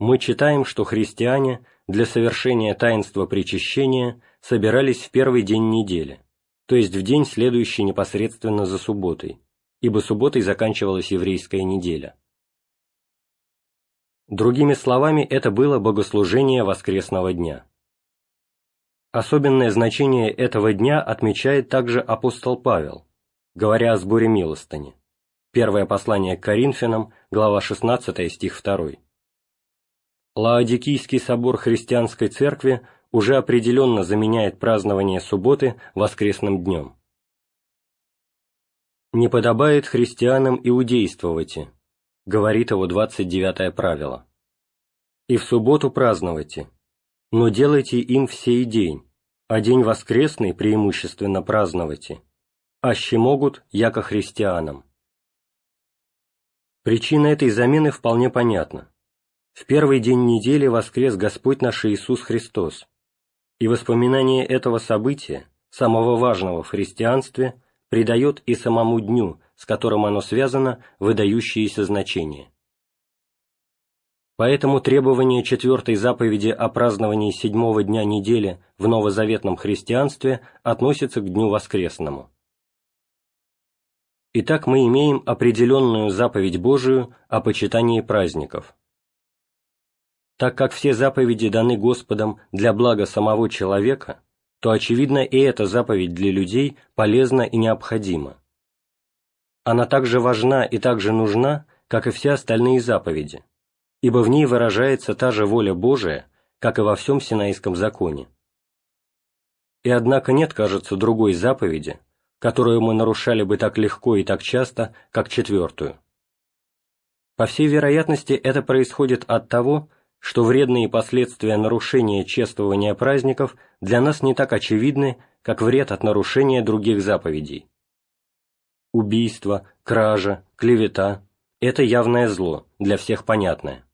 мы читаем, что христиане для совершения таинства причащения собирались в первый день недели, то есть в день, следующий непосредственно за субботой, ибо субботой заканчивалась еврейская неделя. Другими словами, это было богослужение воскресного дня. Особенное значение этого дня отмечает также апостол Павел, говоря о сборе милостыни. Первое послание к Коринфянам, глава 16, стих 2. Лаодикийский собор христианской церкви уже определенно заменяет празднование субботы воскресным днем. «Не подобает христианам иудействовать», — говорит его 29 правило. «И в субботу праздновайте, но делайте им всей день, а день воскресный преимущественно праздновайте, аще могут, яко христианам». Причина этой замены вполне понятна. В первый день недели воскрес Господь наш Иисус Христос, и воспоминание этого события, самого важного в христианстве, придает и самому дню, с которым оно связано, выдающееся значение. Поэтому требование четвертой заповеди о праздновании седьмого дня недели в новозаветном христианстве относится к дню воскресному. Итак, мы имеем определенную заповедь Божию о почитании праздников – так как все заповеди даны Господом для блага самого человека, то, очевидно, и эта заповедь для людей полезна и необходима. Она также важна и также нужна, как и все остальные заповеди, ибо в ней выражается та же воля Божия, как и во всем Синайском законе. И однако нет, кажется, другой заповеди, которую мы нарушали бы так легко и так часто, как четвертую. По всей вероятности, это происходит от того, что вредные последствия нарушения чествования праздников для нас не так очевидны, как вред от нарушения других заповедей. Убийство, кража, клевета – это явное зло, для всех понятное.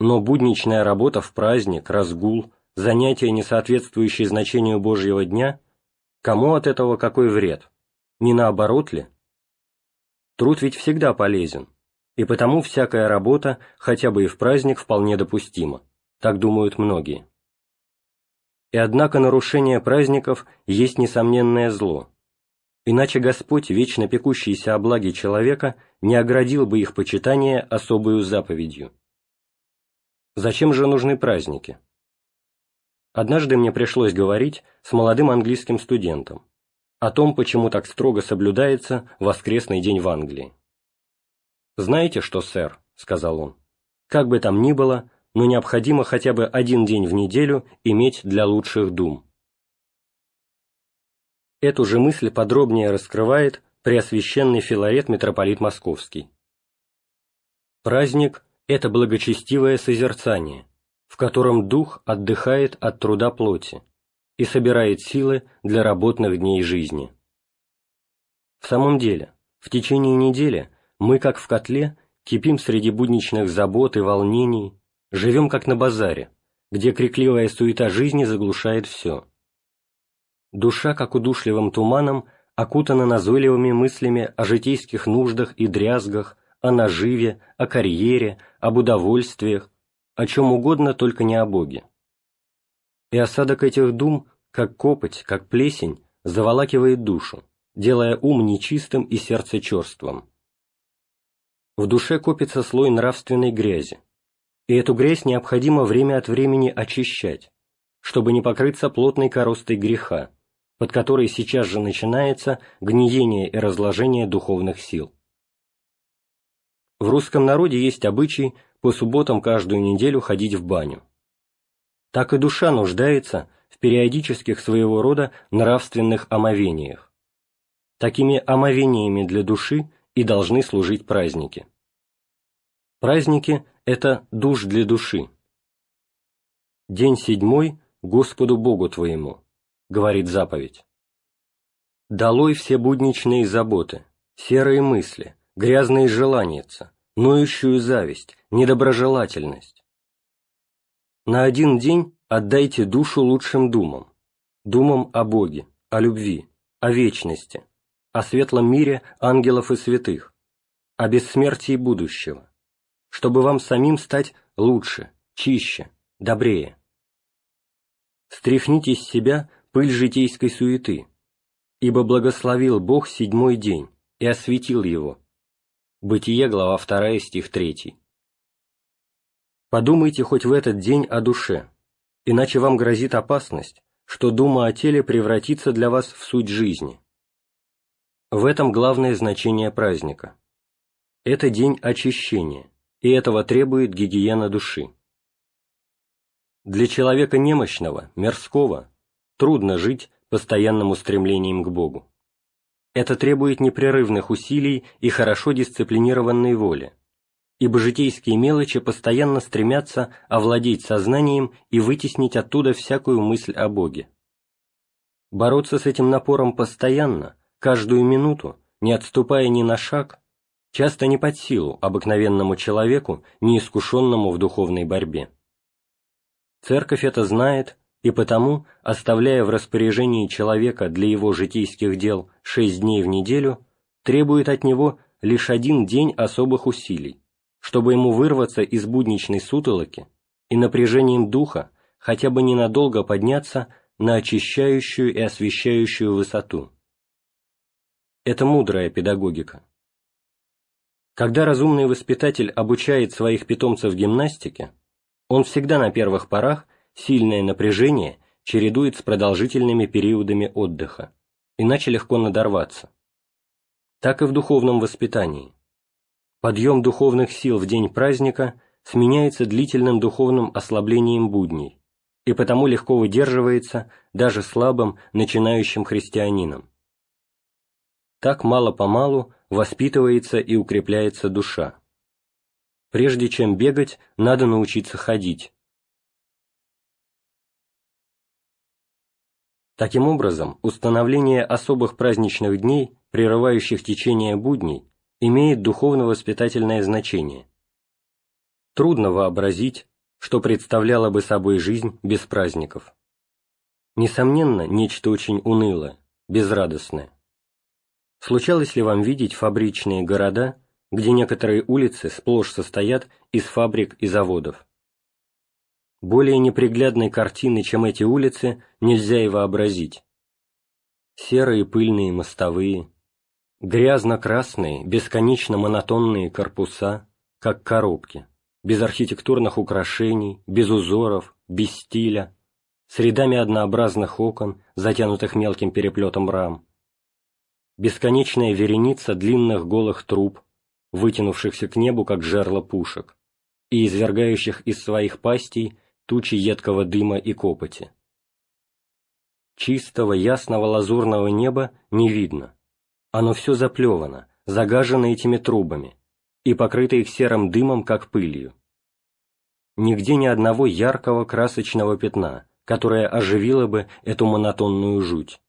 Но будничная работа в праздник, разгул, занятия, не соответствующие значению Божьего дня, кому от этого какой вред? Не наоборот ли? Труд ведь всегда полезен, и потому всякая работа, хотя бы и в праздник, вполне допустима. Так думают многие. И однако нарушение праздников есть несомненное зло. Иначе Господь, вечно пекущийся о благе человека, не оградил бы их почитание особую заповедью. Зачем же нужны праздники? Однажды мне пришлось говорить с молодым английским студентом о том, почему так строго соблюдается воскресный день в Англии. «Знаете что, сэр?» — сказал он. «Как бы там ни было, но необходимо хотя бы один день в неделю иметь для лучших дум». Эту же мысль подробнее раскрывает Преосвященный Филарет митрополит Московский. Праздник – это благочестивое созерцание, в котором дух отдыхает от труда плоти и собирает силы для работных дней жизни. В самом деле, в течение недели мы, как в котле, кипим среди будничных забот и волнений, живем как на базаре, где крикливая суета жизни заглушает все. Душа, как удушливым туманом, окутана назойливыми мыслями о житейских нуждах и дрязгах, о наживе, о карьере, об удовольствиях, о чем угодно, только не о Боге. И осадок этих дум, как копоть, как плесень, заволакивает душу, делая ум нечистым и сердце черством. В душе копится слой нравственной грязи, и эту грязь необходимо время от времени очищать, чтобы не покрыться плотной коростой греха, под которой сейчас же начинается гниение и разложение духовных сил. В русском народе есть обычай по субботам каждую неделю ходить в баню. Так и душа нуждается в периодических своего рода нравственных омовениях. Такими омовениями для души и должны служить праздники. Праздники – это душ для души. День седьмой – Господу Богу твоему, говорит заповедь. Долой все будничные заботы, серые мысли, грязные желаница, ноющую зависть, недоброжелательность. На один день отдайте душу лучшим думам, думам о Боге, о любви, о вечности, о светлом мире ангелов и святых, о бессмертии будущего, чтобы вам самим стать лучше, чище, добрее. Стряхните с себя пыль житейской суеты, ибо благословил Бог седьмой день и осветил его. Бытие, глава 2, стих 3. Подумайте хоть в этот день о душе, иначе вам грозит опасность, что дума о теле превратится для вас в суть жизни. В этом главное значение праздника. Это день очищения, и этого требует гигиена души. Для человека немощного, мирского, трудно жить постоянным устремлением к Богу. Это требует непрерывных усилий и хорошо дисциплинированной воли, ибо житейские мелочи постоянно стремятся овладеть сознанием и вытеснить оттуда всякую мысль о Боге. Бороться с этим напором постоянно, каждую минуту, не отступая ни на шаг, часто не под силу обыкновенному человеку, неискушенному в духовной борьбе. Церковь это знает, и потому, оставляя в распоряжении человека для его житейских дел шесть дней в неделю, требует от него лишь один день особых усилий, чтобы ему вырваться из будничной сутолоки и напряжением духа хотя бы ненадолго подняться на очищающую и освещающую высоту. Это мудрая педагогика. Когда разумный воспитатель обучает своих питомцев гимнастике, он всегда на первых порах сильное напряжение чередует с продолжительными периодами отдыха, иначе легко надорваться. Так и в духовном воспитании. Подъем духовных сил в день праздника сменяется длительным духовным ослаблением будней, и потому легко выдерживается даже слабым начинающим христианином. Так мало-помалу воспитывается и укрепляется душа. Прежде чем бегать, надо научиться ходить. Таким образом, установление особых праздничных дней, прерывающих течение будней, имеет духовно-воспитательное значение. Трудно вообразить, что представляла бы собой жизнь без праздников. Несомненно, нечто очень унылое, безрадостное. Случалось ли вам видеть фабричные города, где некоторые улицы сплошь состоят из фабрик и заводов? Более неприглядной картины, чем эти улицы, нельзя и вообразить. Серые пыльные мостовые, грязно-красные, бесконечно монотонные корпуса, как коробки, без архитектурных украшений, без узоров, без стиля, с рядами однообразных окон, затянутых мелким переплетом рам. Бесконечная вереница длинных голых труб, вытянувшихся к небу, как жерла пушек, и извергающих из своих пастей тучи едкого дыма и копоти. Чистого, ясного лазурного неба не видно. Оно все заплевано, загажено этими трубами и покрыто их серым дымом, как пылью. Нигде ни одного яркого красочного пятна, которое оживило бы эту монотонную жуть.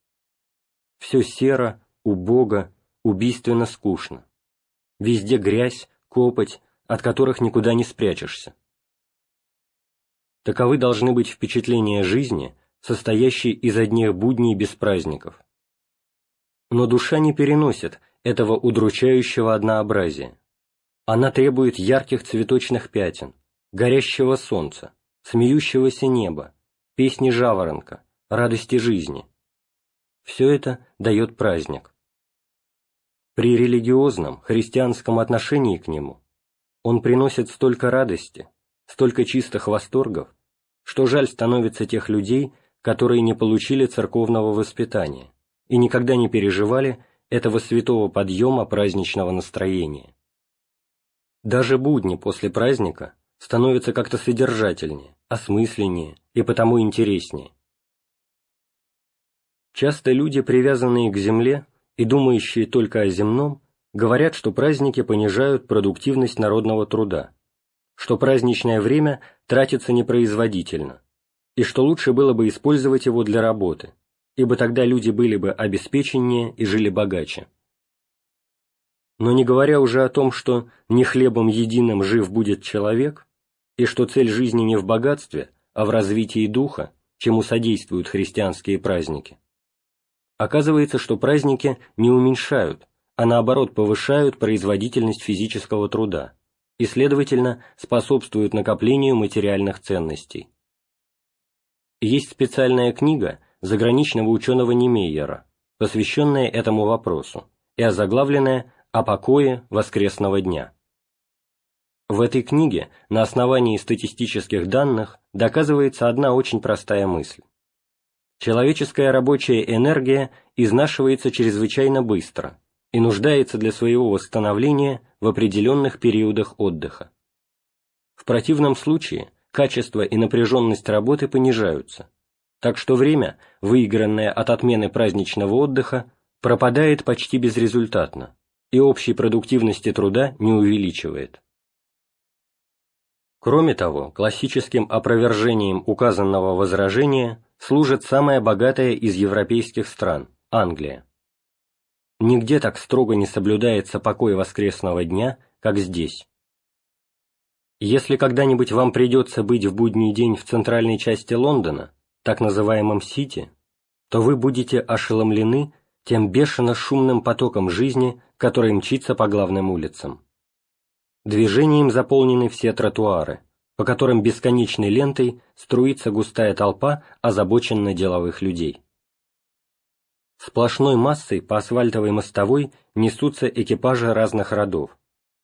Все серо, убого, убийственно скучно. Везде грязь, копоть, от которых никуда не спрячешься. Таковы должны быть впечатления жизни, состоящие из одних будней без праздников. Но душа не переносит этого удручающего однообразия. Она требует ярких цветочных пятен, горящего солнца, смеющегося неба, песни жаворонка, радости жизни. Все это дает праздник. При религиозном, христианском отношении к нему он приносит столько радости, столько чистых восторгов, что жаль становится тех людей, которые не получили церковного воспитания и никогда не переживали этого святого подъема праздничного настроения. Даже будни после праздника становятся как-то содержательнее, осмысленнее и потому интереснее. Часто люди, привязанные к земле и думающие только о земном, говорят, что праздники понижают продуктивность народного труда, что праздничное время тратится непроизводительно, и что лучше было бы использовать его для работы, ибо тогда люди были бы обеспеченнее и жили богаче. Но не говоря уже о том, что не хлебом единым жив будет человек, и что цель жизни не в богатстве, а в развитии духа, чему содействуют христианские праздники. Оказывается, что праздники не уменьшают, а наоборот повышают производительность физического труда, и, следовательно, способствуют накоплению материальных ценностей. Есть специальная книга заграничного ученого Немейера, посвященная этому вопросу, и озаглавленная «О покое воскресного дня». В этой книге на основании статистических данных доказывается одна очень простая мысль. Человеческая рабочая энергия изнашивается чрезвычайно быстро и нуждается для своего восстановления в определенных периодах отдыха. В противном случае качество и напряженность работы понижаются, так что время, выигранное от отмены праздничного отдыха, пропадает почти безрезультатно и общей продуктивности труда не увеличивает. Кроме того, классическим опровержением указанного возражения служит самая богатая из европейских стран – Англия. Нигде так строго не соблюдается покой воскресного дня, как здесь. Если когда-нибудь вам придется быть в будний день в центральной части Лондона, так называемом Сити, то вы будете ошеломлены тем бешено шумным потоком жизни, который мчится по главным улицам. Движением заполнены все тротуары, по которым бесконечной лентой струится густая толпа озабоченно деловых людей. Сплошной массой по асфальтовой мостовой несутся экипажи разных родов.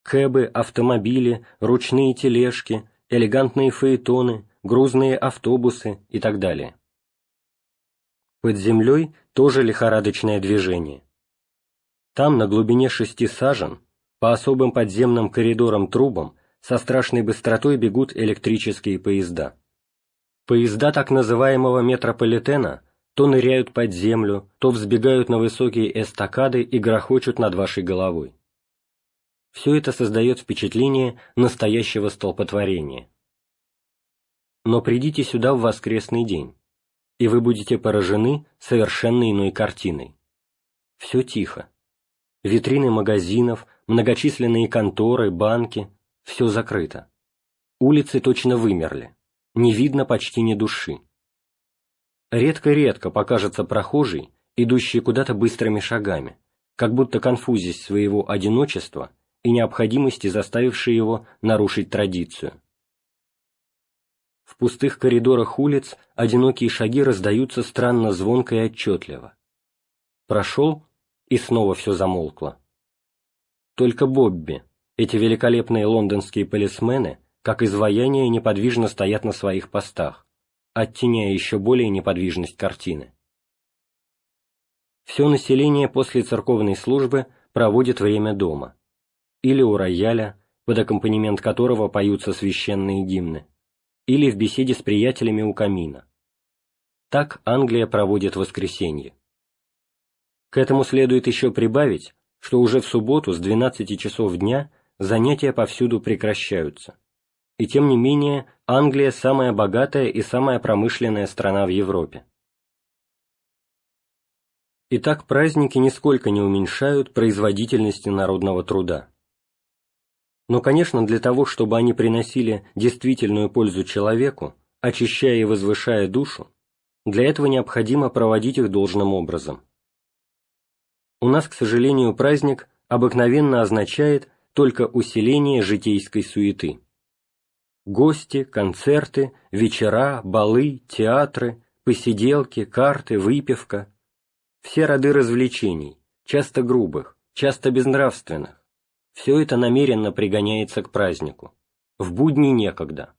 Кэбы, автомобили, ручные тележки, элегантные фаэтоны, грузные автобусы и так далее. Под землей тоже лихорадочное движение. Там, на глубине шести сажен, по особым подземным коридорам-трубам со страшной быстротой бегут электрические поезда. Поезда так называемого метрополитена то ныряют под землю, то взбегают на высокие эстакады и грохочут над вашей головой. Все это создает впечатление настоящего столпотворения. Но придите сюда в воскресный день, и вы будете поражены совершенно иной картиной. Все тихо. Витрины магазинов, многочисленные конторы, банки – все закрыто. Улицы точно вымерли. Не видно почти ни души. Редко-редко покажется прохожий, идущий куда-то быстрыми шагами, как будто конфузясь своего одиночества и необходимости, заставившей его нарушить традицию. В пустых коридорах улиц одинокие шаги раздаются странно звонко и отчетливо. Прошел, и снова все замолкло. Только Бобби, эти великолепные лондонские полисмены, как изваяния неподвижно стоят на своих постах, оттеняя еще более неподвижность картины. Все население после церковной службы проводит время дома, или у рояля, под аккомпанемент которого поются священные гимны, или в беседе с приятелями у камина. Так Англия проводит воскресенье. К этому следует еще прибавить, что уже в субботу с 12 часов дня занятия повсюду прекращаются. И тем не менее, Англия самая богатая и самая промышленная страна в Европе. Итак, праздники нисколько не уменьшают производительности народного труда. Но, конечно, для того, чтобы они приносили действительную пользу человеку, очищая и возвышая душу, для этого необходимо проводить их должным образом. У нас, к сожалению, праздник обыкновенно означает только усиление житейской суеты. Гости, концерты, вечера, балы, театры, посиделки, карты, выпивка – все роды развлечений, часто грубых, часто безнравственных, все это намеренно пригоняется к празднику. В будни некогда.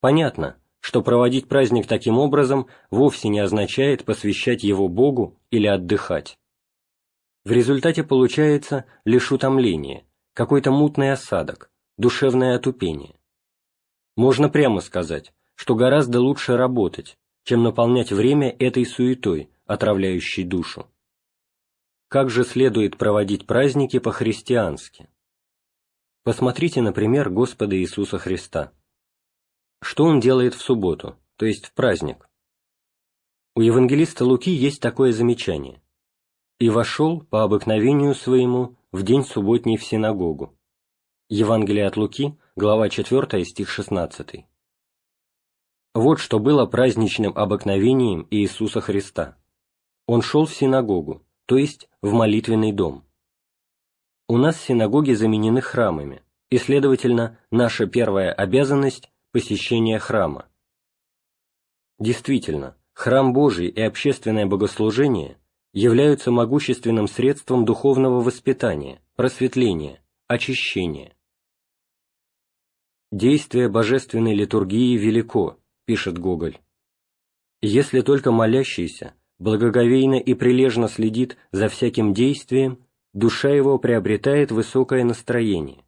Понятно, что проводить праздник таким образом вовсе не означает посвящать его Богу или отдыхать. В результате получается лишь утомление, какой-то мутный осадок, душевное отупение. Можно прямо сказать, что гораздо лучше работать, чем наполнять время этой суетой, отравляющей душу. Как же следует проводить праздники по-христиански? Посмотрите, например, Господа Иисуса Христа. Что Он делает в субботу, то есть в праздник? У евангелиста Луки есть такое замечание. «И вошел по обыкновению своему в день субботний в синагогу». Евангелие от Луки, глава 4, стих 16. Вот что было праздничным обыкновением Иисуса Христа. Он шел в синагогу, то есть в молитвенный дом. У нас синагоги заменены храмами, и, следовательно, наша первая обязанность – посещение храма. Действительно, храм Божий и общественное богослужение являются могущественным средством духовного воспитания, просветления, очищения. «Действие божественной литургии велико», – пишет Гоголь. «Если только молящийся благоговейно и прилежно следит за всяким действием, душа его приобретает высокое настроение.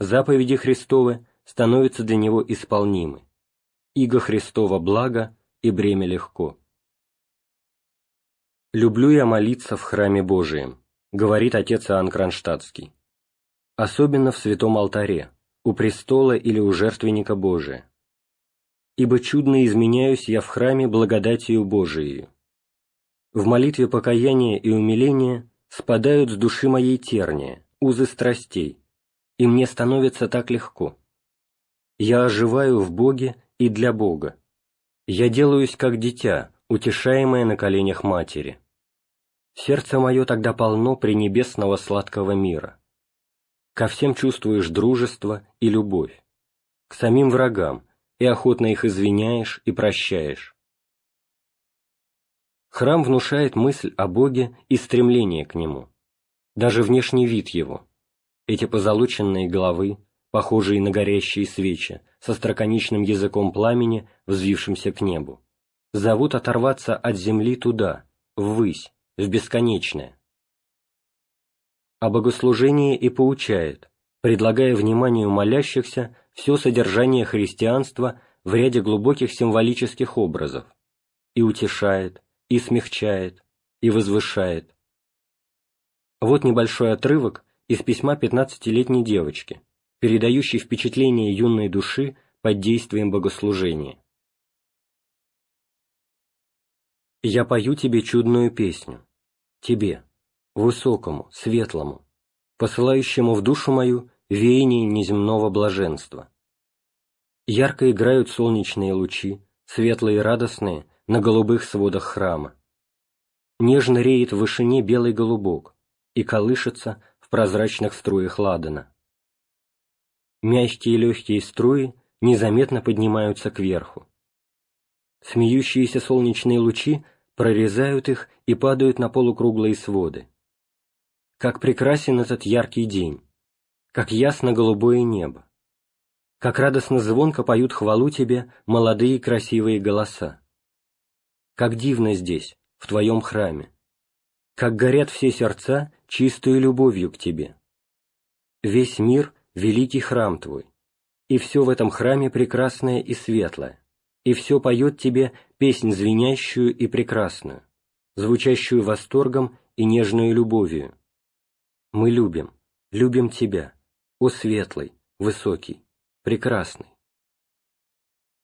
Заповеди Христовы становятся для него исполнимы. Иго Христова благо и бремя легко. «Люблю я молиться в храме Божием», — говорит отец Иоанн Кронштадтский. «Особенно в святом алтаре, у престола или у жертвенника Божия. Ибо чудно изменяюсь я в храме благодатью Божией, в молитве покаяния и умиления спадают с души моей терния, узы страстей, и мне становится так легко. Я оживаю в Боге и для Бога. Я делаюсь как дитя, утешаемое на коленях матери. Сердце мое тогда полно пренебесного сладкого мира. Ко всем чувствуешь дружество и любовь, к самим врагам, и охотно их извиняешь и прощаешь. Храм внушает мысль о Боге и стремление к Нему, даже внешний вид Его. Эти позолоченные головы, похожие на горящие свечи, со строконечным языком пламени, взвившимся к небу, зовут оторваться от земли туда, ввысь, в бесконечное. А богослужение и поучает, предлагая вниманию молящихся все содержание христианства в ряде глубоких символических образов, и утешает, и смягчает, и возвышает. Вот небольшой отрывок из письма пятнадцатилетней девочки, передающей впечатление юной души под действием богослужения. «Я пою тебе чудную песню, тебе, высокому, светлому, посылающему в душу мою веяние неземного блаженства. Ярко играют солнечные лучи, светлые и радостные, на голубых сводах храма. Нежно реет в вышине белый голубок и колышется в прозрачных струях ладана. Мягкие и легкие струи незаметно поднимаются кверху. Смеющиеся солнечные лучи прорезают их и падают на полукруглые своды. Как прекрасен этот яркий день, как ясно голубое небо, как радостно звонко поют хвалу тебе молодые красивые голоса. Как дивно здесь, в твоем храме, как горят все сердца чистую любовью к тебе. Весь мир — великий храм твой, и все в этом храме прекрасное и светлое, и все поет тебе песнь звенящую и прекрасную, звучащую восторгом и нежную любовью. Мы любим, любим тебя, о светлый, высокий, прекрасный.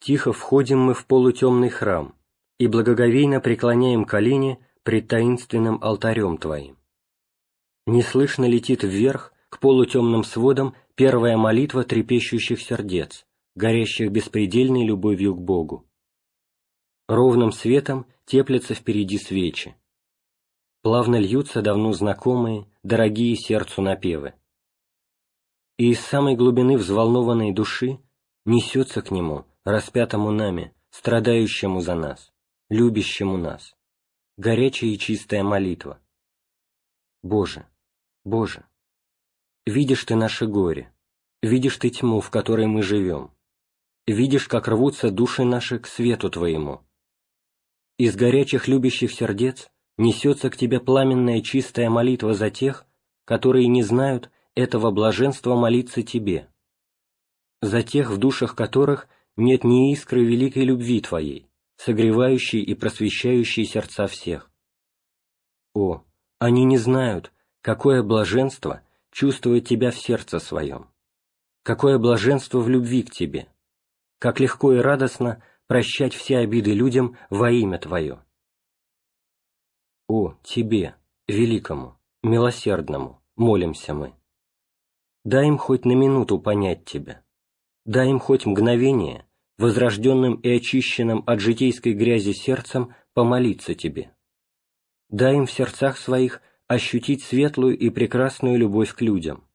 Тихо входим мы в полутемный храм и благоговейно преклоняем колени пред таинственным алтарем Твоим. Неслышно летит вверх к полутемным сводам первая молитва трепещущих сердец, горящих беспредельной любовью к Богу. Ровным светом теплятся впереди свечи. Плавно льются давно знакомые, дорогие сердцу напевы. И из самой глубины взволнованной души несется к нему, распятому нами, страдающему за нас, любящему нас, горячая и чистая молитва. Боже, Боже, видишь Ты наше горе, видишь Ты тьму, в которой мы живем, видишь, как рвутся души наши к свету Твоему. Из горячих любящих сердец несется к Тебе пламенная чистая молитва за тех, которые не знают этого блаженства молиться Тебе, за тех, в душах которых нет ни искры великой любви Твоей, согревающей и просвещающей сердца всех. О, они не знают, какое блаженство чувствовать Тебя в сердце своем, какое блаженство в любви к Тебе, как легко и радостно прощать все обиды людям во имя Твое. О, Тебе, великому, милосердному, молимся мы. Дай им хоть на минуту понять Тебя, дай им хоть мгновение, возрожденным и очищенным от житейской грязи сердцем, помолиться Тебе. Дай им в сердцах своих ощутить светлую и прекрасную любовь к людям.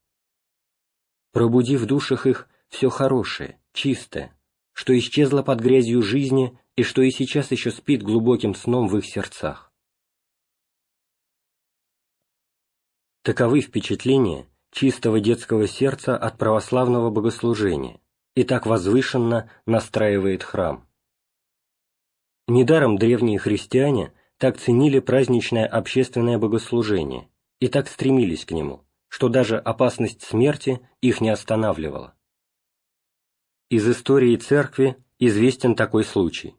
Пробуди в душах их все хорошее, чистое, что исчезло под грязью жизни и что и сейчас еще спит глубоким сном в их сердцах. Таковы впечатления чистого детского сердца от православного богослужения и так возвышенно настраивает храм. Недаром древние христиане так ценили праздничное общественное богослужение и так стремились к нему, что даже опасность смерти их не останавливала. Из истории церкви известен такой случай.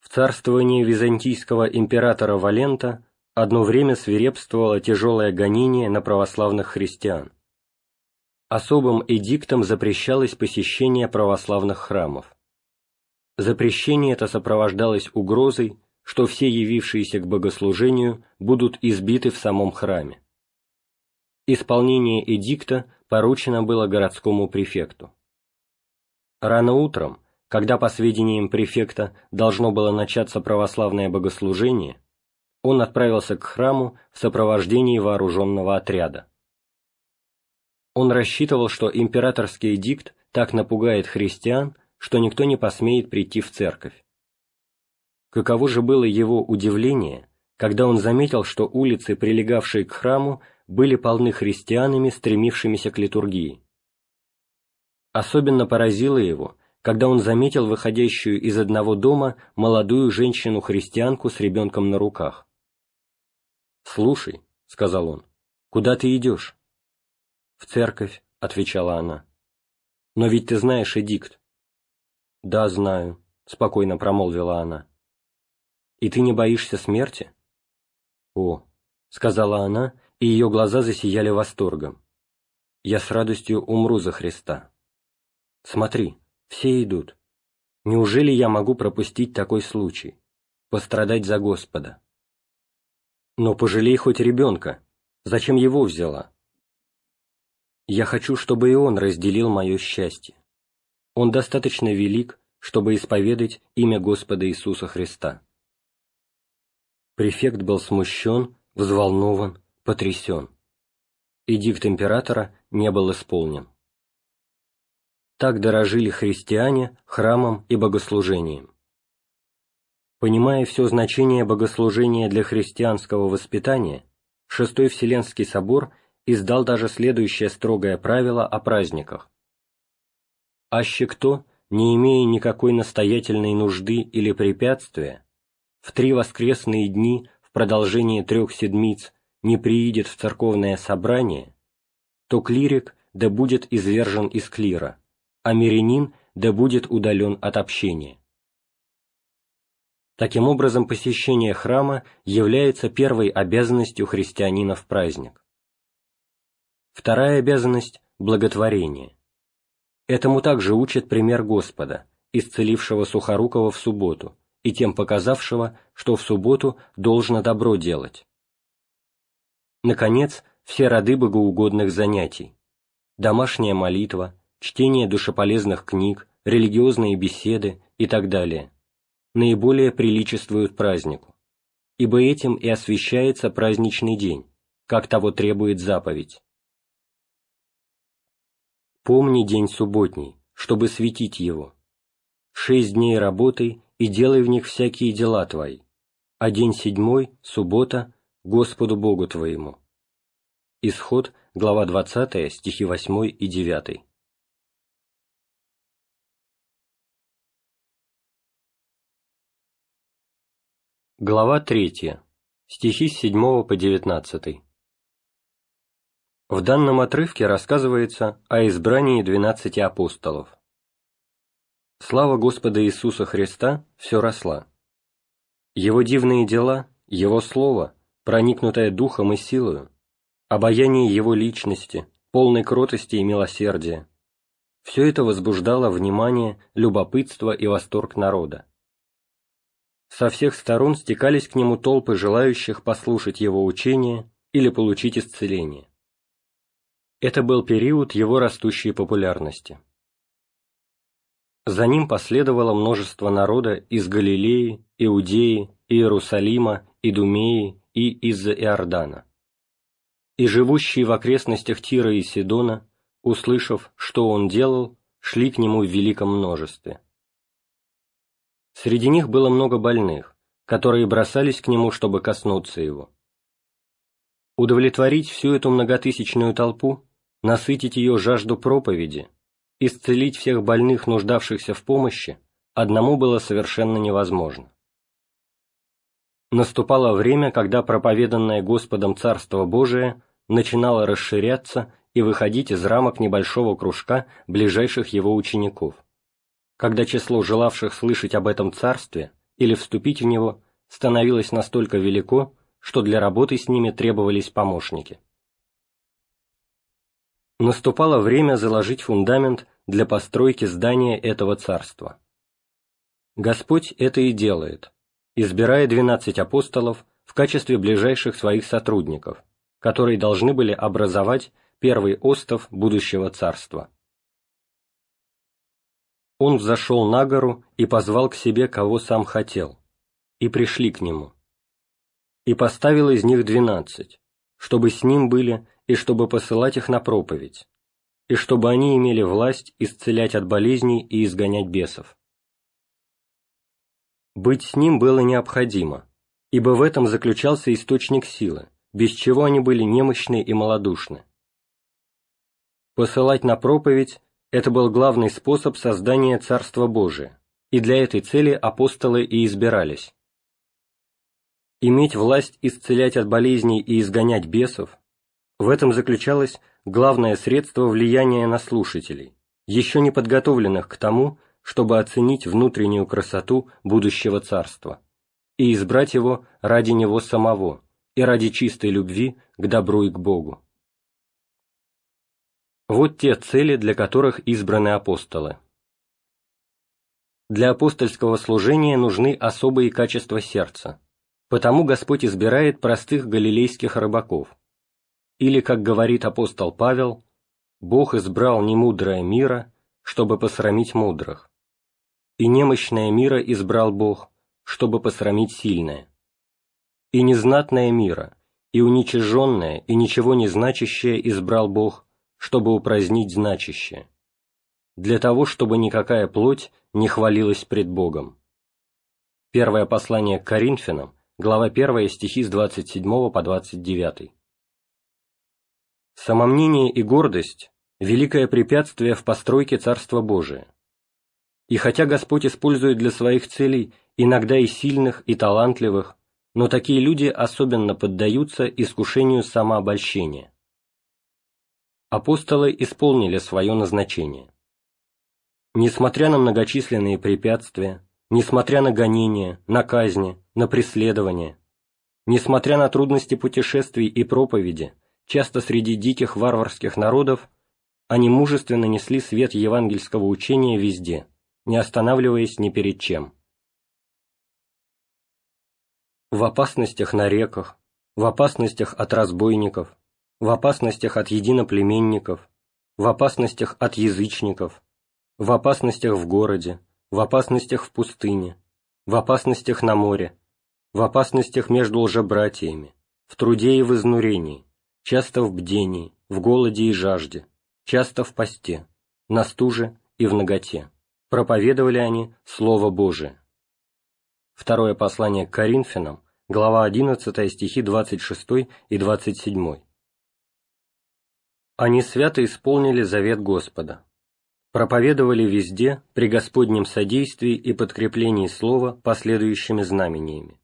В царствовании византийского императора Валента одно время свирепствовало тяжелое гонение на православных христиан. Особым эдиктом запрещалось посещение православных храмов. Запрещение это сопровождалось угрозой, что все явившиеся к богослужению будут избиты в самом храме. Исполнение эдикта поручено было городскому префекту. Рано утром, когда по сведениям префекта должно было начаться православное богослужение, он отправился к храму в сопровождении вооруженного отряда. Он рассчитывал, что императорский эдикт так напугает христиан, что никто не посмеет прийти в церковь. Каково же было его удивление, когда он заметил, что улицы, прилегавшие к храму, были полны христианами, стремившимися к литургии. Особенно поразило его, когда он заметил выходящую из одного дома молодую женщину-христианку с ребенком на руках. «Слушай», — сказал он, — «куда ты идешь?» «В церковь», — отвечала она. «Но ведь ты знаешь эдикт». «Да, знаю», — спокойно промолвила она. «И ты не боишься смерти?» «О», — сказала она, и ее глаза засияли восторгом. «Я с радостью умру за Христа. Смотри, все идут. Неужели я могу пропустить такой случай? Пострадать за Господа?» «Но пожалей хоть ребенка. Зачем его взяла?» «Я хочу, чтобы и он разделил мое счастье. Он достаточно велик, чтобы исповедать имя Господа Иисуса Христа». Префект был смущен, взволнован, потрясен. Эдикт императора не был исполнен. Так дорожили христиане храмом и богослужением. Понимая все значение богослужения для христианского воспитания, Шестой Вселенский собор издал даже следующее строгое правило о праздниках. «Аще кто, не имея никакой настоятельной нужды или препятствия, в три воскресные дни продолжении трех седмиц не приидет в церковное собрание, то клирик да будет извержен из клира, а мирянин да будет удален от общения. Таким образом, посещение храма является первой обязанностью христианина в праздник. Вторая обязанность – благотворение. Этому также учит пример Господа, исцелившего Сухорукова в субботу, и тем показавшего, что в субботу должно добро делать. Наконец, все роды богоугодных занятий. Домашняя молитва, чтение душеполезных книг, религиозные беседы и так далее. Наиболее приличествуют празднику, ибо этим и освящается праздничный день, как того требует заповедь. Помни день субботний, чтобы светить его. Шесть дней работай и делай в них всякие дела твои, а день седьмой, суббота, Господу Богу твоему». Исход, глава 20, стихи 8 и 9. Глава 3. Стихи с 7 по 19. В данном отрывке рассказывается о избрании двенадцати апостолов. Слава Господа Иисуса Христа все росла. Его дивные дела, Его Слово, проникнутое духом и силою, обаяние Его личности, полной кротости и милосердия, все это возбуждало внимание, любопытство и восторг народа. Со всех сторон стекались к нему толпы желающих послушать его учение или получить исцеление. Это был период его растущей популярности. За ним последовало множество народа из Галилеи, Иудеи, Иерусалима, Идумеи и из-за Иордана. И живущие в окрестностях Тира и Сидона, услышав, что он делал, шли к нему в великом множестве. Среди них было много больных, которые бросались к нему, чтобы коснуться его. Удовлетворить всю эту многотысячную толпу, насытить ее жажду проповеди, исцелить всех больных, нуждавшихся в помощи, одному было совершенно невозможно. Наступало время, когда проповеданное Господом Царство Божие начинало расширяться и выходить из рамок небольшого кружка ближайших его учеников, когда число желавших слышать об этом царстве или вступить в него становилось настолько велико, что для работы с ними требовались помощники. Наступало время заложить фундамент для постройки здания этого царства. Господь это и делает, избирая двенадцать апостолов в качестве ближайших своих сотрудников, которые должны были образовать первый остов будущего царства. Он взошел на гору и позвал к себе, кого сам хотел, и пришли к нему. И поставил из них двенадцать, чтобы с ним были и чтобы посылать их на проповедь, и чтобы они имели власть исцелять от болезней и изгонять бесов. Быть с ним было необходимо, ибо в этом заключался источник силы, без чего они были немощны и малодушны. Посылать на проповедь – это был главный способ создания Царства Божия, и для этой цели апостолы и избирались. Иметь власть исцелять от болезней и изгонять бесов – в этом заключалось главное средство влияния на слушателей, еще не подготовленных к тому, чтобы оценить внутреннюю красоту будущего царства и избрать его ради него самого, и ради чистой любви к добру и к Богу. Вот те цели, для которых избраны апостолы. Для апостольского служения нужны особые качества сердца, потому Господь избирает простых галилейских рыбаков. Или, как говорит апостол Павел, «Бог избрал немудрое мира, чтобы посрамить мудрых, и немощное мира избрал Бог, чтобы посрамить сильное, и незнатное мира, и уничиженное, и ничего не значащее избрал Бог, чтобы упразднить значащее, для того, чтобы никакая плоть не хвалилась пред Богом. Первое послание к Коринфянам, глава 1, стихи с 27 по 29. Самомнение и гордость – великое препятствие в постройке Царства Божия. И хотя Господь использует для своих целей иногда и сильных, и талантливых, но такие люди особенно поддаются искушению самообольщения. Апостолы исполнили свое назначение. Несмотря на многочисленные препятствия, несмотря на гонения, на казни, на преследования, несмотря на трудности путешествий и проповеди, часто среди диких варварских народов, они мужественно несли свет евангельского учения везде, не останавливаясь ни перед чем. В опасностях на реках, в опасностях от разбойников, в опасностях от единоплеменников, в опасностях от язычников, в опасностях в городе, в опасностях в пустыне, в опасностях на море, в опасностях между лжебратьями, в труде и в изнурении, часто в бдении, в голоде и жажде, часто в посте, на стуже и в наготе. Проповедовали они Слово Божие. Второе послание к Коринфянам, глава 11, стихи 26 и 27. Они свято исполнили завет Господа, проповедовали везде при Господнем содействии и подкреплении Слова последующими знамениями.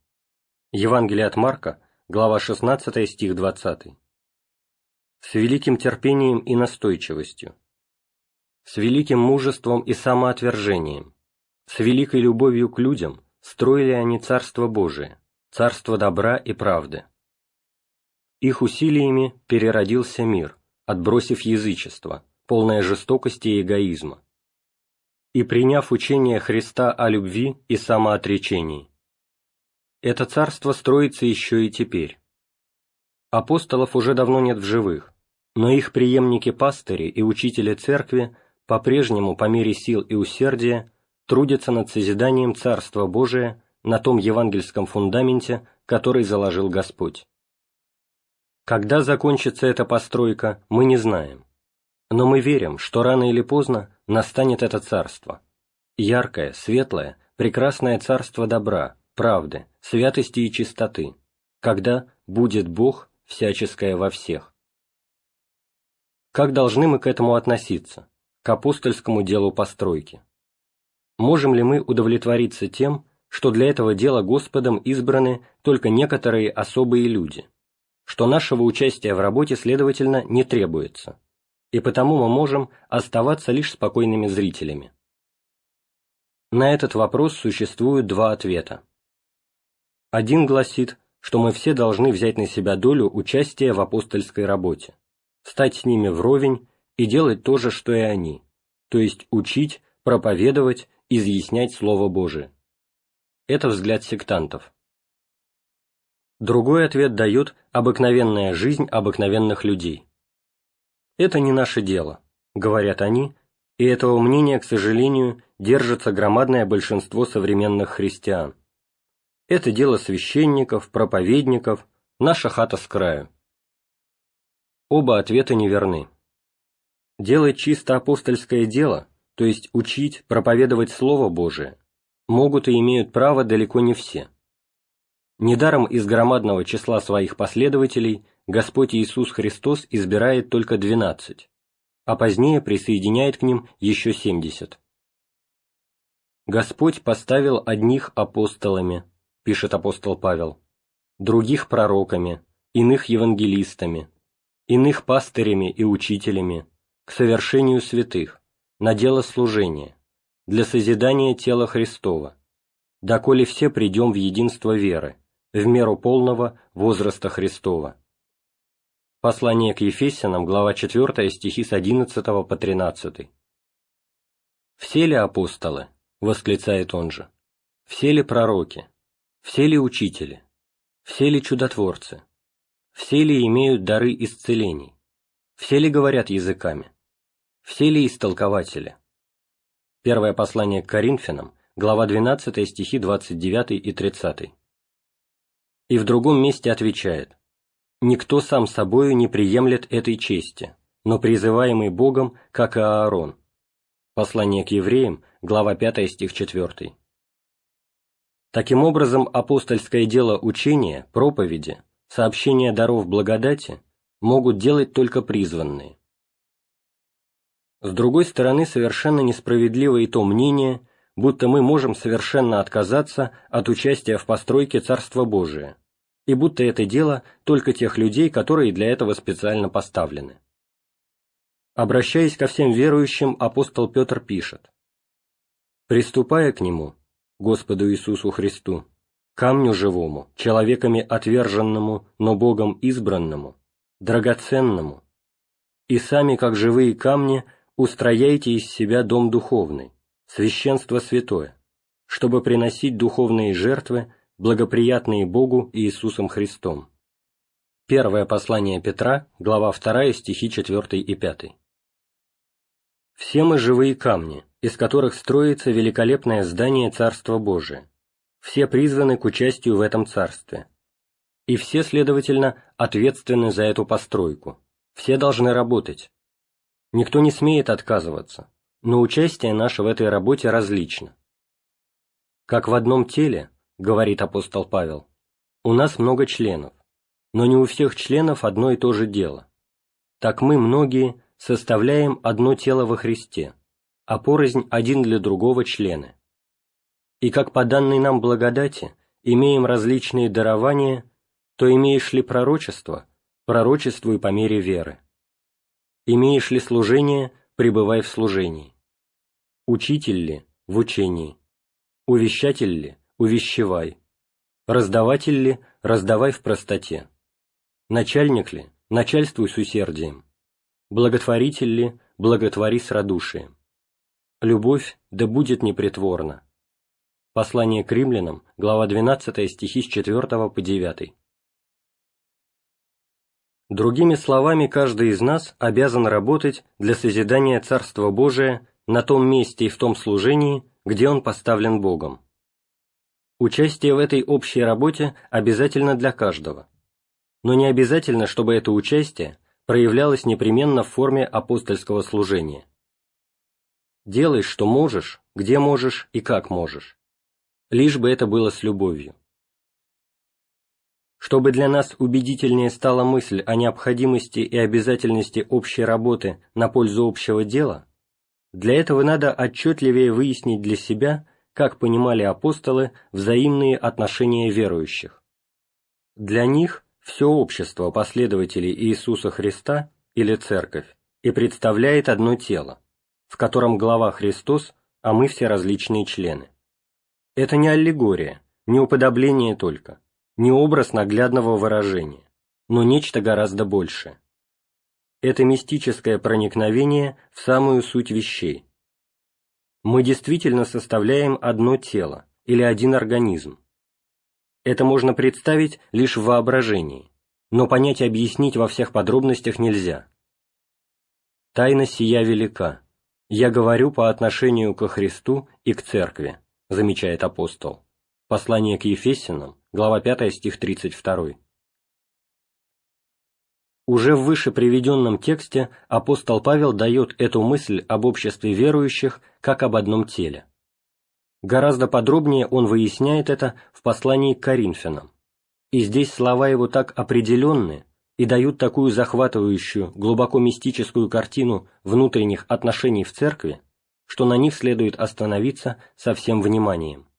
Евангелие от Марка, глава 16, стих 20. С великим терпением и настойчивостью, с великим мужеством и самоотвержением, с великой любовью к людям строили они Царство Божие, Царство добра и правды. Их усилиями переродился мир, отбросив язычество, полное жестокости и эгоизма, и приняв учение Христа о любви и самоотречении. Это царство строится еще и теперь. Апостолов уже давно нет в живых, но их преемники-пастыри и учители церкви по-прежнему по мере сил и усердия трудятся над созиданием Царства Божия на том евангельском фундаменте, который заложил Господь. Когда закончится эта постройка, мы не знаем. Но мы верим, что рано или поздно настанет это царство. Яркое, светлое, прекрасное царство добра, правды, святости и чистоты, когда будет Бог всяческое во всех. Как должны мы к этому относиться, к апостольскому делу постройки? Можем ли мы удовлетвориться тем, что для этого дела Господом избраны только некоторые особые люди – что нашего участия в работе, следовательно, не требуется, и потому мы можем оставаться лишь спокойными зрителями. На этот вопрос существуют два ответа. Один гласит, что мы все должны взять на себя долю участия в апостольской работе, стать с ними вровень и делать то же, что и они, то есть учить, проповедовать, изъяснять Слово Божие. Это взгляд сектантов. Другой ответ дает обыкновенная жизнь обыкновенных людей. «Это не наше дело», — говорят они, и этого мнения, к сожалению, держится громадное большинство современных христиан. Это дело священников, проповедников, наша хата с краю. Оба ответа неверны. Делать чисто апостольское дело, то есть учить, проповедовать Слово Божие, могут и имеют право далеко не все. Недаром из громадного числа своих последователей Господь Иисус Христос избирает только двенадцать, а позднее присоединяет к ним еще семьдесят. «Господь поставил одних апостолами», — пишет апостол Павел, «других пророками, иных евангелистами, иных пастырями и учителями, к совершению святых, на дело служения, для созидания тела Христова, доколе все придем в единство веры, в меру полного возраста Христова. Послание к Ефесянам, глава 4, стихи с 11 по 13. «Все ли апостолы?» — восклицает он же. «Все ли пророки? Все ли учители? Все ли чудотворцы? Все ли имеют дары исцелений? Все ли говорят языками? Все ли истолкователи?» Первое послание к Коринфянам, глава 12, стихи 29 и 30. И в другом месте отвечает Никто сам собою не приемлет этой чести, но призываемый Богом, как и Аарон. Послание к евреям, глава 5, стих 4. Таким образом, апостольское дело учения, проповеди, сообщения даров благодати могут делать только призванные. С другой стороны, совершенно несправедливо и то мнение, будто мы можем совершенно отказаться от участия в постройке Царства Божия, и будто это дело только тех людей, которые для этого специально поставлены. Обращаясь ко всем верующим, апостол Петр пишет «Приступая к Нему, Господу Иисусу Христу, камню живому, человеками отверженному, но Богом избранному, драгоценному, и сами, как живые камни, устрояйте из себя дом духовный, священство святое, чтобы приносить духовные жертвы, благоприятные Богу и Иисусом Христом. Первое послание Петра, глава 2, стихи 4 и 5. Все мы живые камни, из которых строится великолепное здание Царства Божия. Все призваны к участию в этом царстве. И все, следовательно, ответственны за эту постройку. Все должны работать. Никто не смеет отказываться, но участие наше в этой работе различно. Как в одном теле, говорит апостол Павел, у нас много членов, но не у всех членов одно и то же дело. Так мы, многие, составляем одно тело во Христе, а порознь один для другого члены. И как по данной нам благодати имеем различные дарования, то имеешь ли пророчество, пророчествуй по мере веры. Имеешь ли служение, пребывай в служении. Учитель ли, в учении. Увещатель ли, увещевай. Раздаватель ли, раздавай в простоте. Начальник ли, начальствуй с усердием. Благотворитель ли, благотвори с радушием. Любовь да будет непритворна. Послание к римлянам, глава 12, стихи с 4 по 9. Другими словами, каждый из нас обязан работать для созидания Царства Божия на том месте и в том служении, где он поставлен Богом. Участие в этой общей работе обязательно для каждого. Но не обязательно, чтобы это участие проявлялось непременно в форме апостольского служения. Делай, что можешь, где можешь и как можешь. Лишь бы это было с любовью. Чтобы для нас убедительнее стала мысль о необходимости и обязательности общей работы на пользу общего дела, для этого надо отчетливее выяснить для себя как понимали апостолы взаимные отношения верующих. Для них все общество последователей Иисуса Христа или Церковь и представляет одно тело, в котором глава Христос, а мы все различные члены. Это не аллегория, не уподобление только, не образ наглядного выражения, но нечто гораздо большее. Это мистическое проникновение в самую суть вещей, мы действительно составляем одно тело или один организм. Это можно представить лишь в воображении, но понять и объяснить во всех подробностях нельзя. Тайна сия велика. Я говорю по отношению ко Христу и к Церкви, замечает апостол. Послание к Ефесянам, глава 5, стих 32. Уже в выше приведенном тексте апостол Павел дает эту мысль об обществе верующих как об одном теле. Гораздо подробнее он выясняет это в послании к Коринфянам. И здесь слова его так определенны и дают такую захватывающую, глубоко мистическую картину внутренних отношений в церкви, что на них следует остановиться со всем вниманием.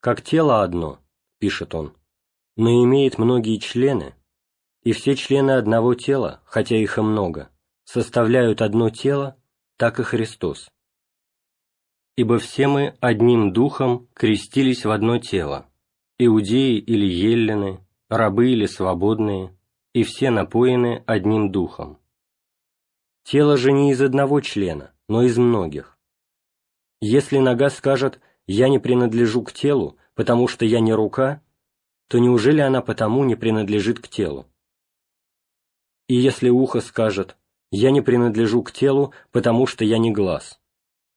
«Как тело одно», — пишет он, — «но имеет многие члены, и все члены одного тела, хотя их и много, составляют одно тело, так и Христос. Ибо все мы одним духом крестились в одно тело, иудеи или еллины, рабы или свободные, и все напоены одним духом. Тело же не из одного члена, но из многих. Если нога скажет «я не принадлежу к телу, потому что я не рука», то неужели она потому не принадлежит к телу? И если ухо скажет «я не принадлежу к телу, потому что я не глаз»,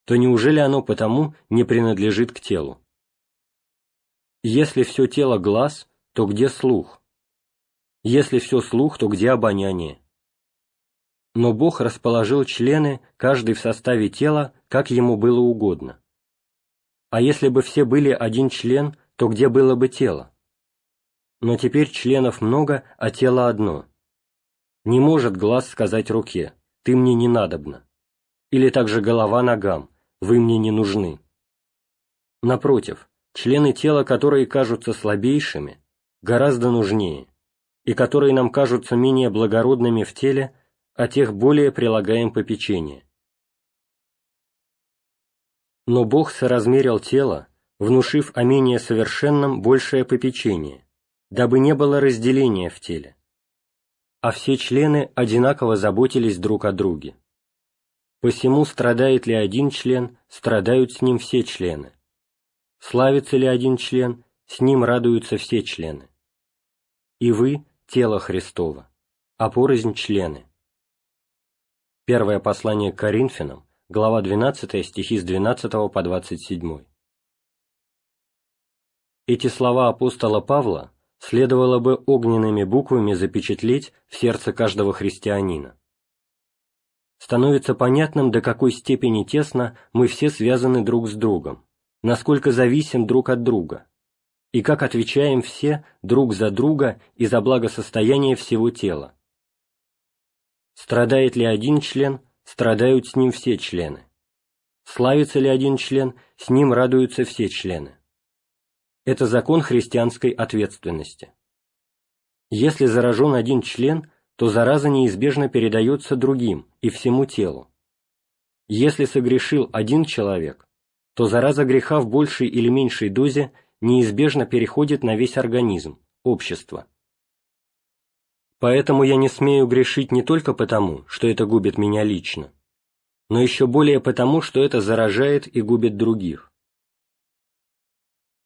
то неужели оно потому не принадлежит к телу? Если все тело глаз, то где слух? Если все слух, то где обоняние? Но Бог расположил члены, каждый в составе тела, как ему было угодно. А если бы все были один член, то где было бы тело? Но теперь членов много, а тело одно. Не может глаз сказать руке «ты мне не надобна», или также голова ногам «вы мне не нужны». Напротив, члены тела, которые кажутся слабейшими, гораздо нужнее, и которые нам кажутся менее благородными в теле, а тех более прилагаем попечение. Но Бог соразмерил тело, внушив о менее совершенном большее попечение, дабы не было разделения в теле. А все члены одинаково заботились друг о друге. Посему страдает ли один член, страдают с ним все члены. Славится ли один член, с ним радуются все члены. И вы – тело Христово, а порознь члены. Первое послание к Коринфянам, глава 12, стихи с 12 по 27. Эти слова апостола Павла следовало бы огненными буквами запечатлеть в сердце каждого христианина. Становится понятным, до какой степени тесно мы все связаны друг с другом, насколько зависим друг от друга, и как отвечаем все друг за друга и за благосостояние всего тела. Страдает ли один член, страдают с ним все члены. Славится ли один член, с ним радуются все члены. Это закон христианской ответственности. Если заражен один член, то зараза неизбежно передается другим и всему телу. Если согрешил один человек, то зараза греха в большей или меньшей дозе неизбежно переходит на весь организм, общество. Поэтому я не смею грешить не только потому, что это губит меня лично, но еще более потому, что это заражает и губит других.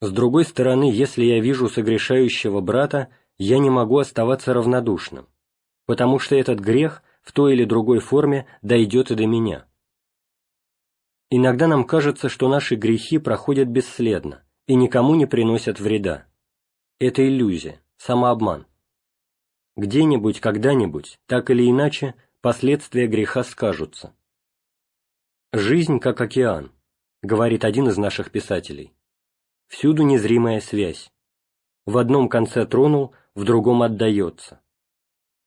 С другой стороны, если я вижу согрешающего брата, я не могу оставаться равнодушным, потому что этот грех в той или другой форме дойдет и до меня. Иногда нам кажется, что наши грехи проходят бесследно и никому не приносят вреда. Это иллюзия, самообман. Где-нибудь, когда-нибудь, так или иначе, последствия греха скажутся. «Жизнь как океан», — говорит один из наших писателей. «Всюду незримая связь. В одном конце тронул, в другом отдается.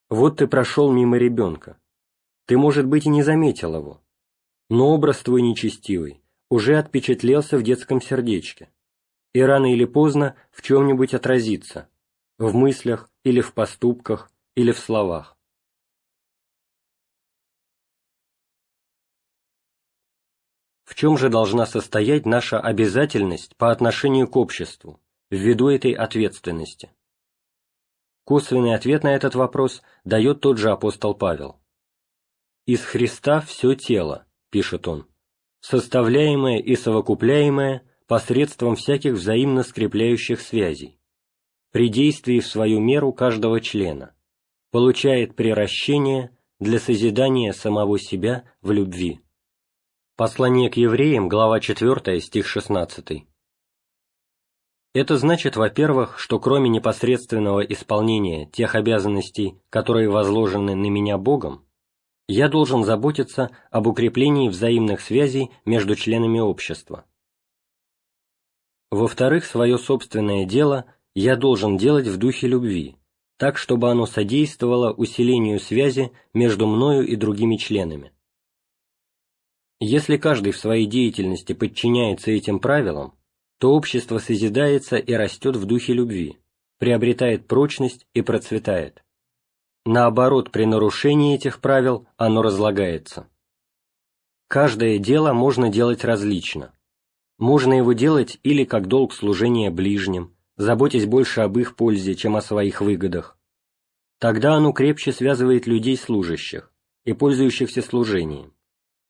Вот ты прошел мимо ребенка. Ты, может быть, и не заметил его. Но образ твой нечестивый уже отпечатлелся в детском сердечке. И рано или поздно в чем-нибудь отразится, в мыслях или в поступках или в словах. В чем же должна состоять наша обязательность по отношению к обществу, ввиду этой ответственности? Косвенный ответ на этот вопрос дает тот же апостол Павел. «Из Христа все тело», — пишет он, — «составляемое и совокупляемое посредством всяких взаимно скрепляющих связей, при действии в свою меру каждого члена, получает приращение для созидания самого себя в любви. Послание к евреям, глава 4, стих 16. Это значит, во-первых, что кроме непосредственного исполнения тех обязанностей, которые возложены на меня Богом, я должен заботиться об укреплении взаимных связей между членами общества. Во-вторых, свое собственное дело я должен делать в духе любви, так, чтобы оно содействовало усилению связи между мною и другими членами. Если каждый в своей деятельности подчиняется этим правилам, то общество созидается и растет в духе любви, приобретает прочность и процветает. Наоборот, при нарушении этих правил оно разлагается. Каждое дело можно делать различно. Можно его делать или как долг служения ближним, заботясь больше об их пользе, чем о своих выгодах, тогда оно крепче связывает людей служащих и пользующихся служением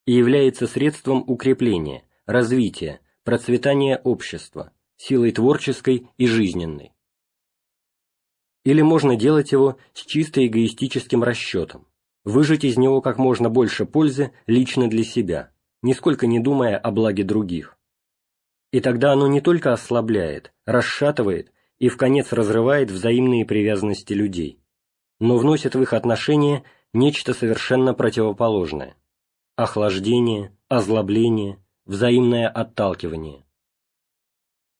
и является средством укрепления, развития, процветания общества, силой творческой и жизненной. Или можно делать его с чисто эгоистическим расчетом, выжать из него как можно больше пользы лично для себя, нисколько не думая о благе других. И тогда оно не только ослабляет, расшатывает и в конец разрывает взаимные привязанности людей, но вносит в их отношения нечто совершенно противоположное – охлаждение, озлобление, взаимное отталкивание.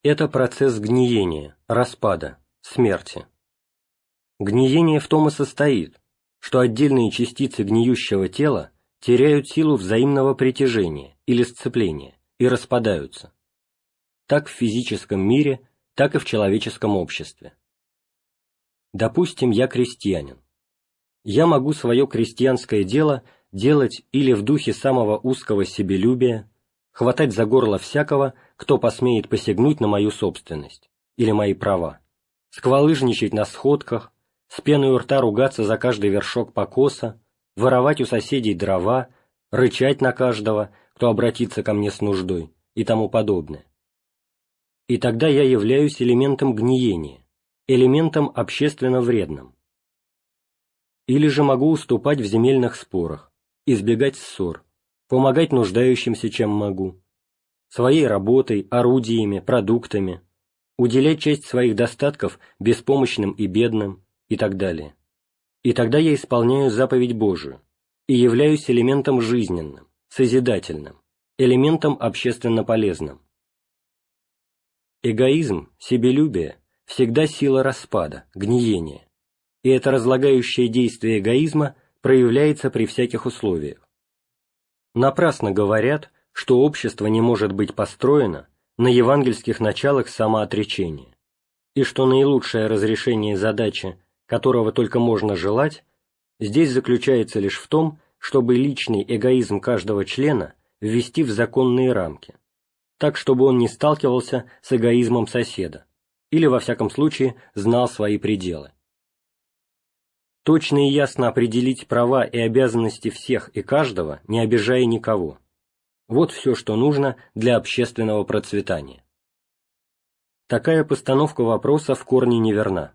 Это процесс гниения, распада, смерти. Гниение в том и состоит, что отдельные частицы гниющего тела теряют силу взаимного притяжения или сцепления и распадаются. Так в физическом мире, так и в человеческом обществе. Допустим, я крестьянин. Я могу свое крестьянское дело делать или в духе самого узкого себелюбия, хватать за горло всякого, кто посмеет посягнуть на мою собственность или мои права, сквалыжничать на сходках, с пеной у рта ругаться за каждый вершок покоса, воровать у соседей дрова, рычать на каждого, кто обратится ко мне с нуждой и тому подобное. И тогда я являюсь элементом гниения, элементом общественно вредным. Или же могу уступать в земельных спорах, избегать ссор, помогать нуждающимся, чем могу, своей работой, орудиями, продуктами, уделять часть своих достатков беспомощным и бедным, и так далее. И тогда я исполняю заповедь Божию и являюсь элементом жизненным, созидательным, элементом общественно полезным. Эгоизм, себелюбие – всегда сила распада, гниения, и это разлагающее действие эгоизма проявляется при всяких условиях. Напрасно говорят, что общество не может быть построено на евангельских началах самоотречения, и что наилучшее разрешение задачи которого только можно желать, здесь заключается лишь в том, чтобы личный эгоизм каждого члена ввести в законные рамки, так чтобы он не сталкивался с эгоизмом соседа, или, во всяком случае, знал свои пределы. Точно и ясно определить права и обязанности всех и каждого, не обижая никого. Вот все, что нужно для общественного процветания. Такая постановка вопроса в корне неверна.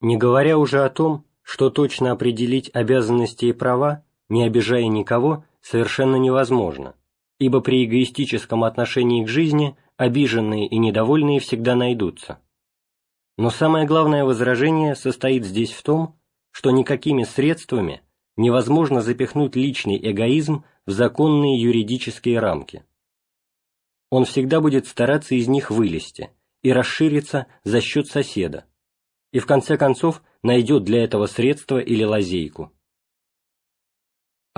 Не говоря уже о том, что точно определить обязанности и права, не обижая никого, совершенно невозможно, ибо при эгоистическом отношении к жизни обиженные и недовольные всегда найдутся. Но самое главное возражение состоит здесь в том, что никакими средствами невозможно запихнуть личный эгоизм в законные юридические рамки. Он всегда будет стараться из них вылезти и расшириться за счет соседа, и в конце концов найдет для этого средство или лазейку.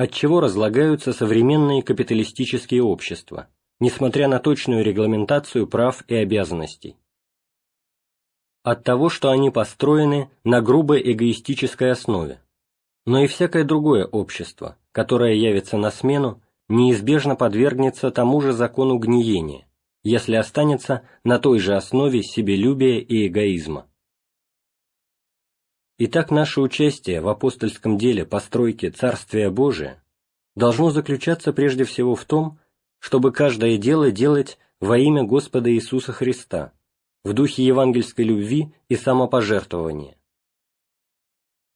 Отчего разлагаются современные капиталистические общества, несмотря на точную регламентацию прав и обязанностей? От того, что они построены на грубой эгоистической основе. Но и всякое другое общество, которое явится на смену, неизбежно подвергнется тому же закону гниения, если останется на той же основе себелюбия и эгоизма. Итак, наше участие в апостольском деле постройки Царствия Божия должно заключаться прежде всего в том, чтобы каждое дело делать во имя Господа Иисуса Христа, в духе евангельской любви и самопожертвования.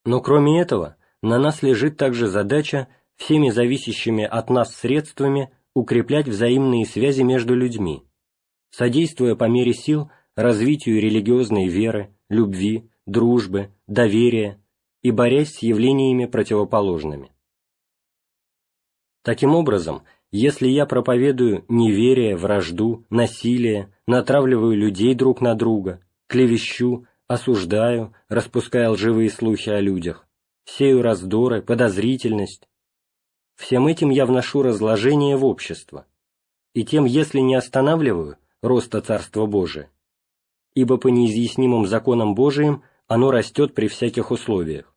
Но кроме этого, на нас лежит также задача всеми зависящими от нас средствами укреплять взаимные связи между людьми, содействуя по мере сил развитию религиозной веры, любви, дружбы, доверия и борясь с явлениями противоположными. Таким образом, если я проповедую неверие, вражду, насилие, натравливаю людей друг на друга, клевещу, осуждаю, распуская лживые слухи о людях, сею раздоры, подозрительность, всем этим я вношу разложение в общество, и тем, если не останавливаю роста Царства Божия, ибо по неизъяснимым законам Божиим оно растет при всяких условиях,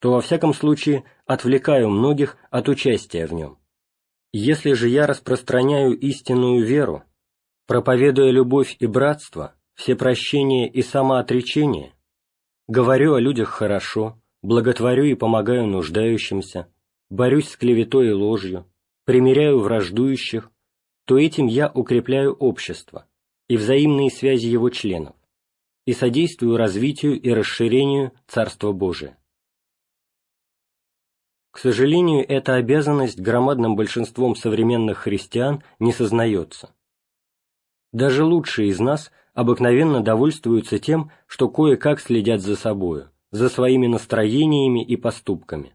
то во всяком случае отвлекаю многих от участия в нем. Если же я распространяю истинную веру, проповедуя любовь и братство, всепрощение и самоотречение, говорю о людях хорошо, благотворю и помогаю нуждающимся, борюсь с клеветой и ложью, примиряю враждующих, то этим я укрепляю общество и взаимные связи его членов и содействую развитию и расширению Царства Божия. К сожалению, эта обязанность громадным большинством современных христиан не сознается. Даже лучшие из нас обыкновенно довольствуются тем, что кое-как следят за собою, за своими настроениями и поступками.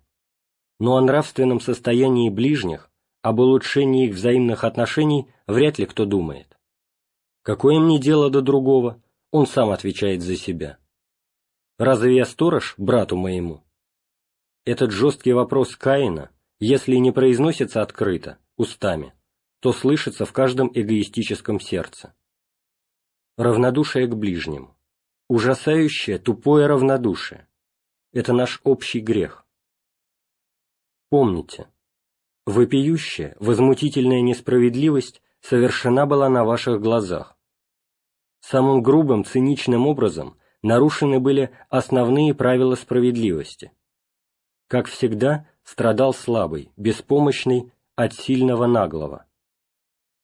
Но о нравственном состоянии ближних, об улучшении их взаимных отношений вряд ли кто думает. Какое мне дело до другого? Он сам отвечает за себя. Разве я сторож брату моему? Этот жесткий вопрос Каина, если не произносится открыто, устами, то слышится в каждом эгоистическом сердце. Равнодушие к ближнему. Ужасающее, тупое равнодушие. Это наш общий грех. Помните, вопиющая, возмутительная несправедливость совершена была на ваших глазах. Самым грубым, циничным образом нарушены были основные правила справедливости. Как всегда, страдал слабый, беспомощный от сильного наглого.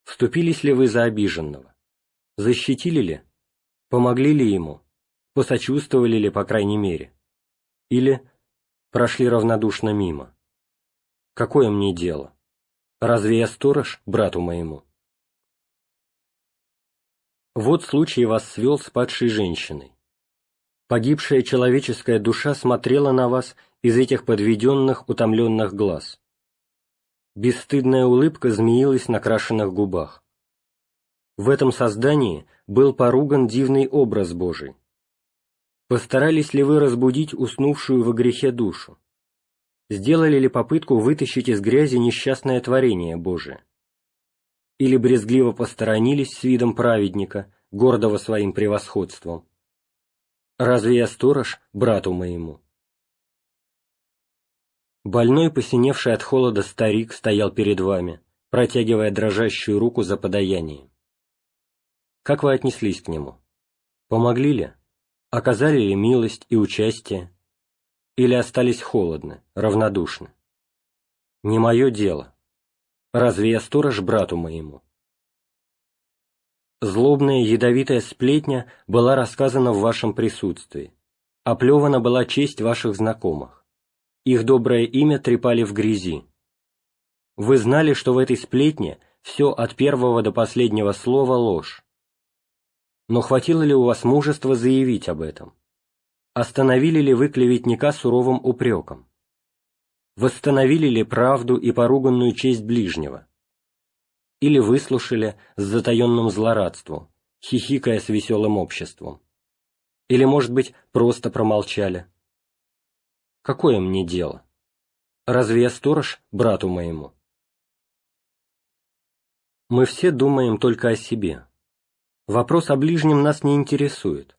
Вступились ли вы за обиженного? Защитили ли? Помогли ли ему? Посочувствовали ли, по крайней мере? Или прошли равнодушно мимо? Какое мне дело? Разве я сторож брату моему? Вот случай вас свел с падшей женщиной. Погибшая человеческая душа смотрела на вас из этих подведенных, утомленных глаз. Бесстыдная улыбка змеилась на крашенных губах. В этом создании был поруган дивный образ Божий. Постарались ли вы разбудить уснувшую во грехе душу? Сделали ли попытку вытащить из грязи несчастное творение Божие? Или брезгливо посторонились с видом праведника, гордого своим превосходством. Разве я сторож брату моему? Больной, посиневший от холода старик, стоял перед вами, протягивая дрожащую руку за подаянием. Как вы отнеслись к нему? Помогли ли? Оказали ли милость и участие? Или остались холодны, равнодушны? Не мое дело. Разве я сторож брату моему? Злобная ядовитая сплетня была рассказана в вашем присутствии. Оплевана была честь ваших знакомых. Их доброе имя трепали в грязи. Вы знали, что в этой сплетне все от первого до последнего слова ложь. Но хватило ли у вас мужества заявить об этом? Остановили ли вы клеветника суровым упреком? Восстановили ли правду и поруганную честь ближнего? Или выслушали с затаенным злорадством, хихикая с веселым обществом? Или, может быть, просто промолчали? Какое мне дело? Разве я сторож брату моему? Мы все думаем только о себе. Вопрос о ближнем нас не интересует,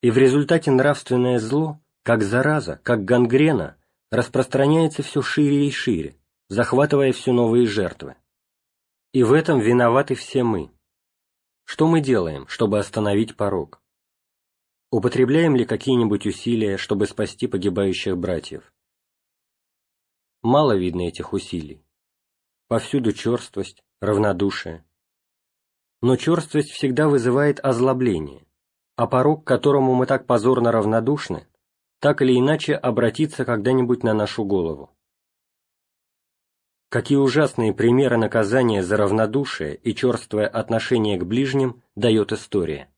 и в результате нравственное зло, как зараза, как гангрена, распространяется все шире и шире, захватывая все новые жертвы. И в этом виноваты все мы. Что мы делаем, чтобы остановить порог? Употребляем ли какие-нибудь усилия, чтобы спасти погибающих братьев? Мало видно этих усилий. Повсюду черствость, равнодушие. Но черствость всегда вызывает озлобление, а порог, к которому мы так позорно равнодушны, так или иначе обратиться когда-нибудь на нашу голову. Какие ужасные примеры наказания за равнодушие и черствое отношение к ближним дает история.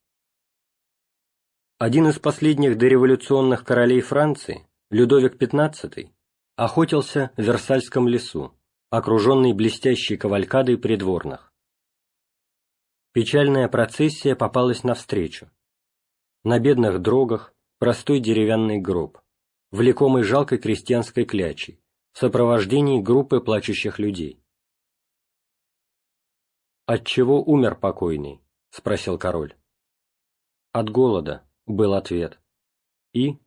Один из последних дореволюционных королей Франции, Людовик XV, охотился в Версальском лесу, окруженный блестящей кавалькадой придворных. Печальная процессия попалась навстречу. На бедных дрогах, простой деревянный гроб, влекомый жалкой крестьянской клячей, в сопровождении группы плачущих людей. «От чего умер покойный?» — спросил король. «От голода», — был ответ. И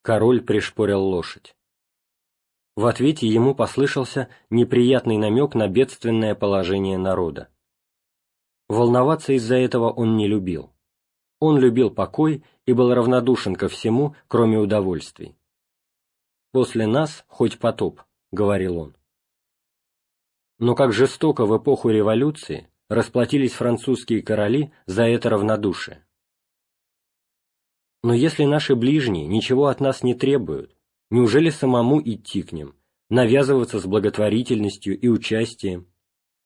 король пришпорил лошадь. В ответе ему послышался неприятный намек на бедственное положение народа. Волноваться из-за этого он не любил. Он любил покой и был равнодушен ко всему, кроме удовольствий. «После нас хоть потоп», — говорил он. Но как жестоко в эпоху революции расплатились французские короли за это равнодушие. Но если наши ближние ничего от нас не требуют, неужели самому идти к ним, навязываться с благотворительностью и участием?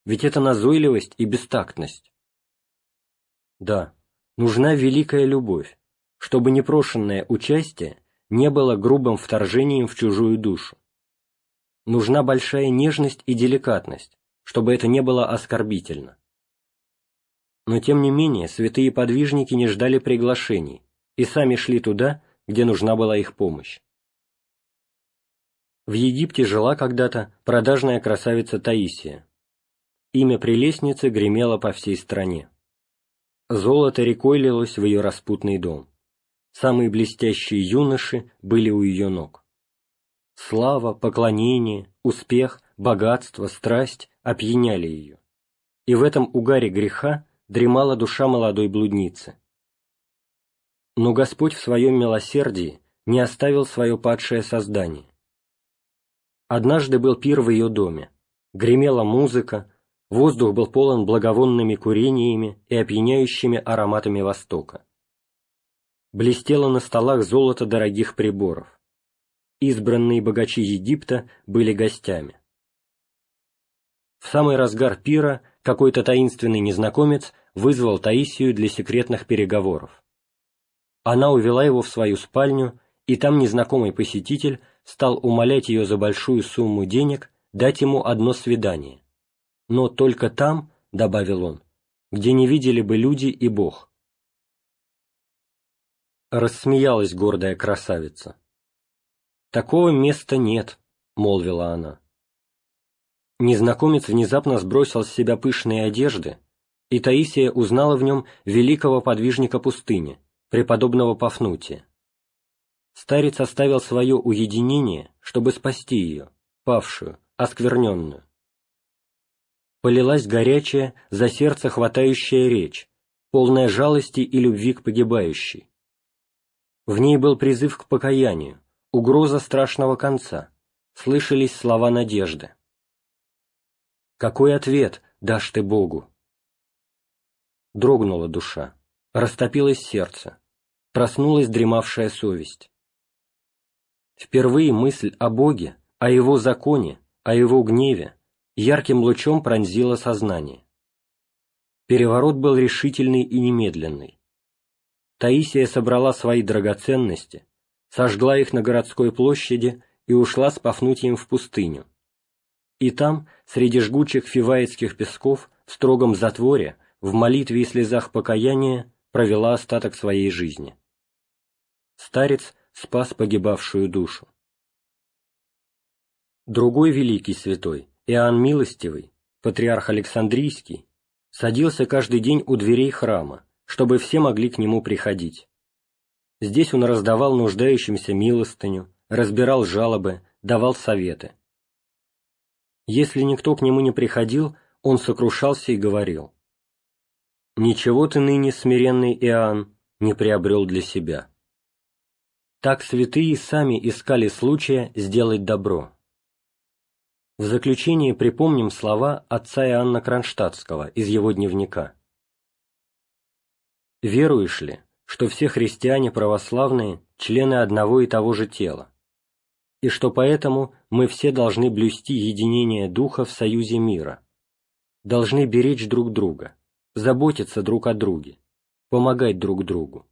Ведь это назойливость и бестактность. Да, нужна великая любовь, чтобы непрошенное участие не было грубым вторжением в чужую душу. Нужна большая нежность и деликатность, чтобы это не было оскорбительно. Но тем не менее святые подвижники не ждали приглашений и сами шли туда, где нужна была их помощь. В Египте жила когда-то продажная красавица Таисия. Имя прелестницы гремело по всей стране. Золото рекой лилось в ее распутный дом. Самые блестящие юноши были у ее ног. Слава, поклонение, успех, богатство, страсть опьяняли ее. И в этом угаре греха дремала душа молодой блудницы. Но Господь в своем милосердии не оставил свое падшее создание. Однажды был пир в ее доме, гремела музыка, Воздух был полон благовонными курениями и опьяняющими ароматами Востока. Блестело на столах золото дорогих приборов. Избранные богачи Египта были гостями. В самый разгар пира какой-то таинственный незнакомец вызвал Таисию для секретных переговоров. Она увела его в свою спальню, и там незнакомый посетитель стал умолять ее за большую сумму денег дать ему одно свидание но только там, — добавил он, — где не видели бы люди и Бог. Рассмеялась гордая красавица. «Такого места нет», — молвила она. Незнакомец внезапно сбросил с себя пышные одежды, и Таисия узнала в нем великого подвижника пустыни, преподобного Пафнутия. Старец оставил свое уединение, чтобы спасти ее, павшую, оскверненную полилась горячая, за сердце хватающая речь, полная жалости и любви к погибающей. В ней был призыв к покаянию, угроза страшного конца, слышались слова надежды. «Какой ответ дашь ты Богу?» Дрогнула душа, растопилось сердце, проснулась дремавшая совесть. Впервые мысль о Боге, о Его законе, о Его гневе, ярким лучом пронзило сознание. Переворот был решительный и немедленный. Таисия собрала свои драгоценности, сожгла их на городской площади и ушла с Пафнутием в пустыню. И там, среди жгучих фиваецких песков, в строгом затворе, в молитве и слезах покаяния, провела остаток своей жизни. Старец спас погибавшую душу. Другой великий святой, Иоанн Милостивый, патриарх Александрийский, садился каждый день у дверей храма, чтобы все могли к нему приходить. Здесь он раздавал нуждающимся милостыню, разбирал жалобы, давал советы. Если никто к нему не приходил, он сокрушался и говорил, «Ничего ты ныне, смиренный Иоанн, не приобрел для себя». Так святые сами искали случая сделать добро. В заключение припомним слова отца Иоанна Кронштадтского из его дневника. «Веруешь ли, что все христиане православные – члены одного и того же тела, и что поэтому мы все должны блюсти единение духа в союзе мира, должны беречь друг друга, заботиться друг о друге, помогать друг другу?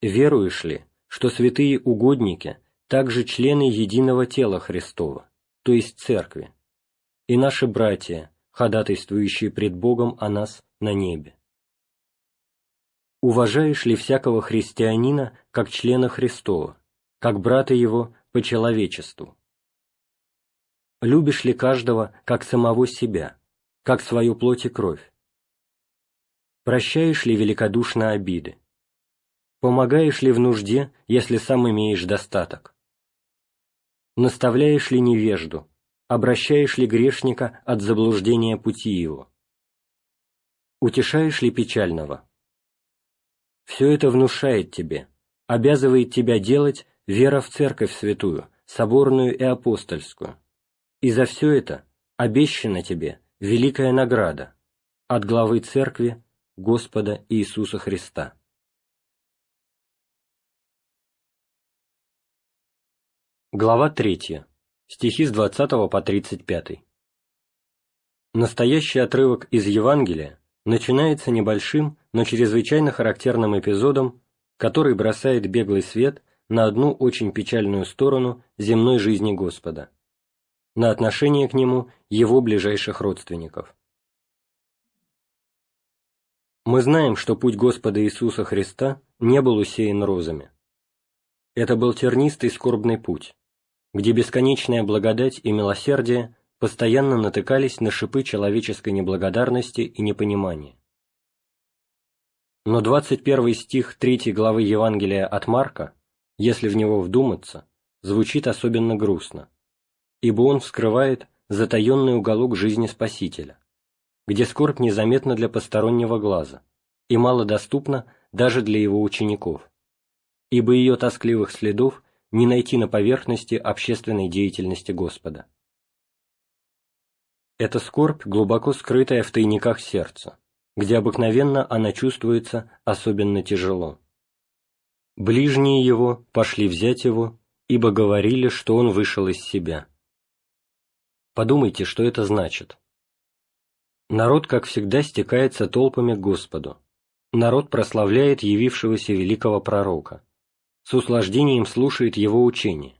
Веруешь ли, что святые угодники – также члены единого тела Христова, то есть Церкви, и наши братья, ходатайствующие пред Богом о нас на небе. Уважаешь ли всякого христианина как члена Христова, как брата его по человечеству? Любишь ли каждого как самого себя, как свою плоть и кровь? Прощаешь ли великодушно обиды? Помогаешь ли в нужде, если сам имеешь достаток? Наставляешь ли невежду, обращаешь ли грешника от заблуждения пути его? Утешаешь ли печального? Все это внушает тебе, обязывает тебя делать вера в Церковь Святую, Соборную и Апостольскую. И за все это обещана тебе великая награда от главы Церкви Господа Иисуса Христа. Глава 3. Стихи с 20 по 35. Настоящий отрывок из Евангелия начинается небольшим, но чрезвычайно характерным эпизодом, который бросает беглый свет на одну очень печальную сторону земной жизни Господа, на отношение к Нему Его ближайших родственников. Мы знаем, что путь Господа Иисуса Христа не был усеян розами. Это был тернистый скорбный путь, где бесконечная благодать и милосердие постоянно натыкались на шипы человеческой неблагодарности и непонимания. Но 21 стих 3 главы Евангелия от Марка, если в него вдуматься, звучит особенно грустно, ибо он вскрывает затаенный уголок жизни Спасителя, где скорбь незаметна для постороннего глаза и малодоступна даже для его учеников, ибо ее тоскливых следов не найти на поверхности общественной деятельности Господа. Это скорбь, глубоко скрытая в тайниках сердца, где обыкновенно она чувствуется особенно тяжело. Ближние его пошли взять его, ибо говорили, что он вышел из себя. Подумайте, что это значит. Народ, как всегда, стекается толпами к Господу. Народ прославляет явившегося великого пророка с услаждением слушает его учение.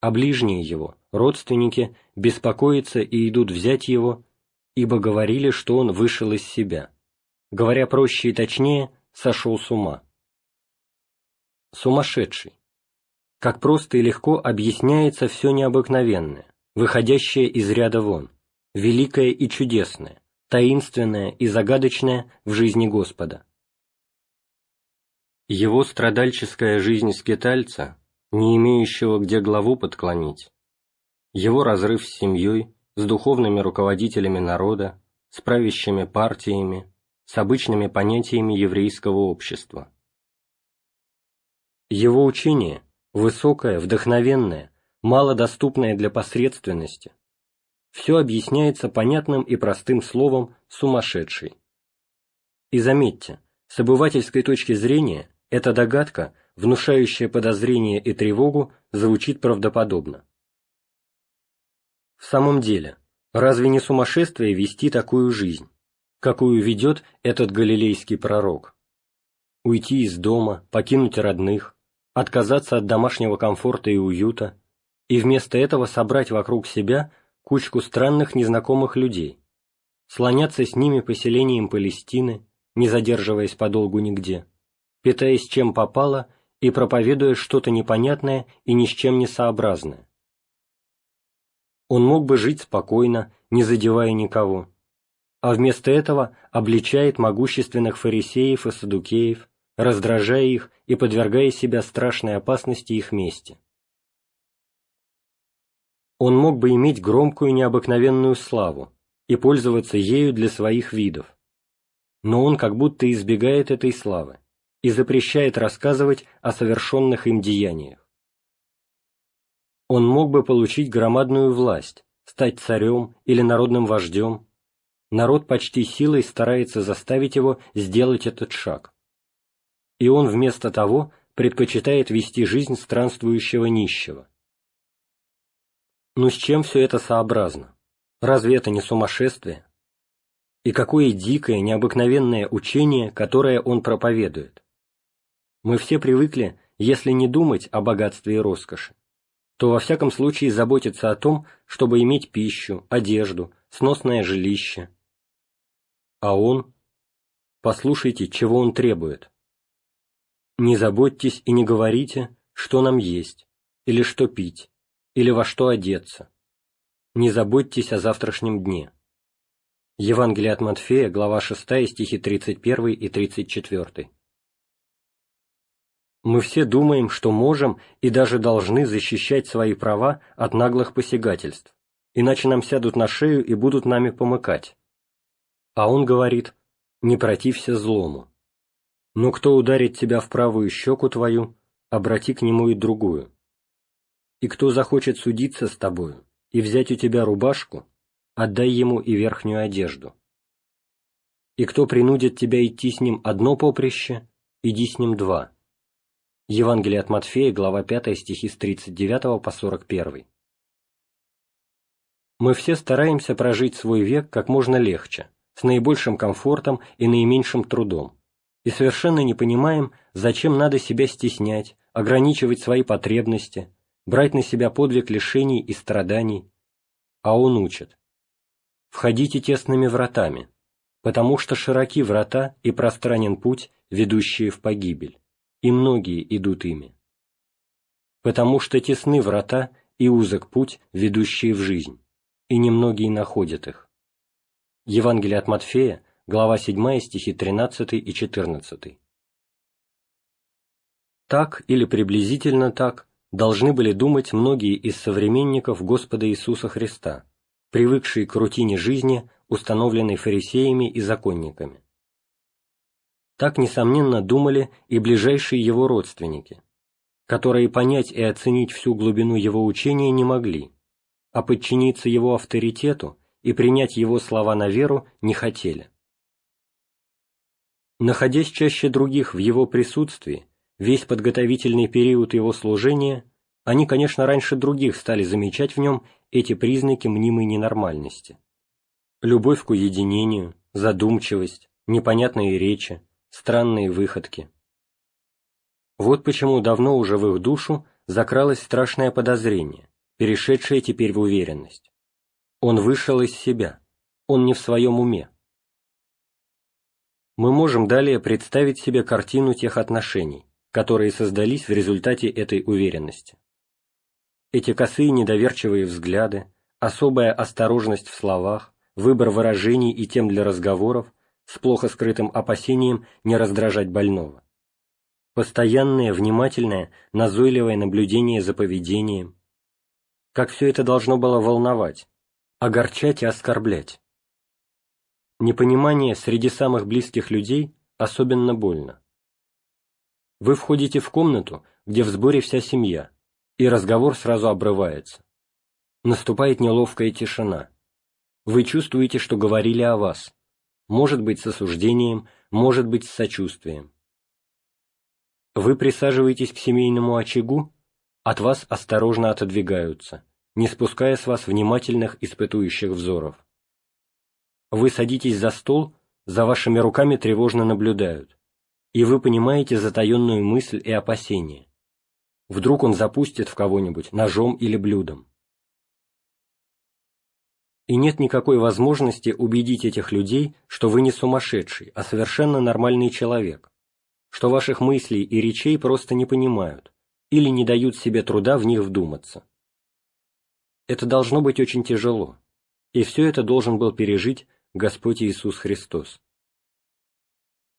А ближние его, родственники, беспокоятся и идут взять его, ибо говорили, что он вышел из себя. Говоря проще и точнее, сошел с ума. Сумасшедший. Как просто и легко объясняется все необыкновенное, выходящее из ряда вон, великое и чудесное, таинственное и загадочное в жизни Господа. Его страдальческая жизнь скитальца, не имеющего где главу подклонить, его разрыв с семьей, с духовными руководителями народа, с правящими партиями, с обычными понятиями еврейского общества. Его учение, высокое, вдохновенное, малодоступное для посредственности, все объясняется понятным и простым словом «сумасшедший». И заметьте, с обывательской точки зрения эта догадка, внушающая подозрение и тревогу, звучит правдоподобно. В самом деле, разве не сумасшествие вести такую жизнь, какую ведет этот галилейский пророк? Уйти из дома, покинуть родных, отказаться от домашнего комфорта и уюта, и вместо этого собрать вокруг себя кучку странных незнакомых людей, слоняться с ними поселением Палестины, не задерживаясь подолгу нигде, питаясь чем попало и проповедуя что-то непонятное и ни с чем не сообразное. Он мог бы жить спокойно, не задевая никого, а вместо этого обличает могущественных фарисеев и садукеев, раздражая их и подвергая себя страшной опасности их мести. Он мог бы иметь громкую необыкновенную славу и пользоваться ею для своих видов, но он как будто избегает этой славы и запрещает рассказывать о совершенных им деяниях. Он мог бы получить громадную власть, стать царем или народным вождем. Народ почти силой старается заставить его сделать этот шаг. И он вместо того предпочитает вести жизнь странствующего нищего. Но с чем все это сообразно? Разве это не сумасшествие? И какое дикое, необыкновенное учение, которое он проповедует? Мы все привыкли, если не думать о богатстве и роскоши, то во всяком случае заботиться о том, чтобы иметь пищу, одежду, сносное жилище. А он? Послушайте, чего он требует. Не заботьтесь и не говорите, что нам есть, или что пить, или во что одеться. Не заботьтесь о завтрашнем дне. Евангелие от Матфея, глава 6, стихи 31 и 34. Мы все думаем, что можем и даже должны защищать свои права от наглых посягательств, иначе нам сядут на шею и будут нами помыкать. А он говорит, не протився злому. Но кто ударит тебя в правую щеку твою, обрати к нему и другую. И кто захочет судиться с тобою и взять у тебя рубашку, отдай ему и верхнюю одежду. И кто принудит тебя идти с ним одно поприще, иди с ним два. Евангелие от Матфея, глава 5, стихи с 39 по 41. Мы все стараемся прожить свой век как можно легче, с наибольшим комфортом и наименьшим трудом, и совершенно не понимаем, зачем надо себя стеснять, ограничивать свои потребности, брать на себя подвиг лишений и страданий. А он учит. Входите тесными вратами, потому что широки врата и пространен путь, ведущие в погибель, и многие идут ими. Потому что тесны врата и узок путь, ведущие в жизнь, и немногие находят их. Евангелие от Матфея, глава 7, стихи 13 и 14. Так или приблизительно так должны были думать многие из современников Господа Иисуса Христа, привыкшие к рутине жизни, установленной фарисеями и законниками. Так, несомненно, думали и ближайшие его родственники, которые понять и оценить всю глубину его учения не могли, а подчиниться его авторитету и принять его слова на веру не хотели. Находясь чаще других в его присутствии, весь подготовительный период его служения, они, конечно, раньше других стали замечать в нем эти признаки мнимой ненормальности. Любовь к уединению, задумчивость, непонятные речи, странные выходки. Вот почему давно уже в их душу закралось страшное подозрение, перешедшее теперь в уверенность. Он вышел из себя, он не в своем уме. Мы можем далее представить себе картину тех отношений, которые создались в результате этой уверенности. Эти косые недоверчивые взгляды, особая осторожность в словах, выбор выражений и тем для разговоров с плохо скрытым опасением не раздражать больного. Постоянное, внимательное, назойливое наблюдение за поведением. Как все это должно было волновать, огорчать и оскорблять. Непонимание среди самых близких людей особенно больно. Вы входите в комнату, где в сборе вся семья, и разговор сразу обрывается. Наступает неловкая тишина. Вы чувствуете, что говорили о вас. Может быть, с осуждением, может быть, с сочувствием. Вы присаживаетесь к семейному очагу, от вас осторожно отодвигаются, не спуская с вас внимательных испытующих взоров. Вы садитесь за стол, за вашими руками тревожно наблюдают и вы понимаете затаенную мысль и опасение. Вдруг он запустит в кого-нибудь ножом или блюдом. И нет никакой возможности убедить этих людей, что вы не сумасшедший, а совершенно нормальный человек, что ваших мыслей и речей просто не понимают или не дают себе труда в них вдуматься. Это должно быть очень тяжело, и все это должен был пережить Господь Иисус Христос.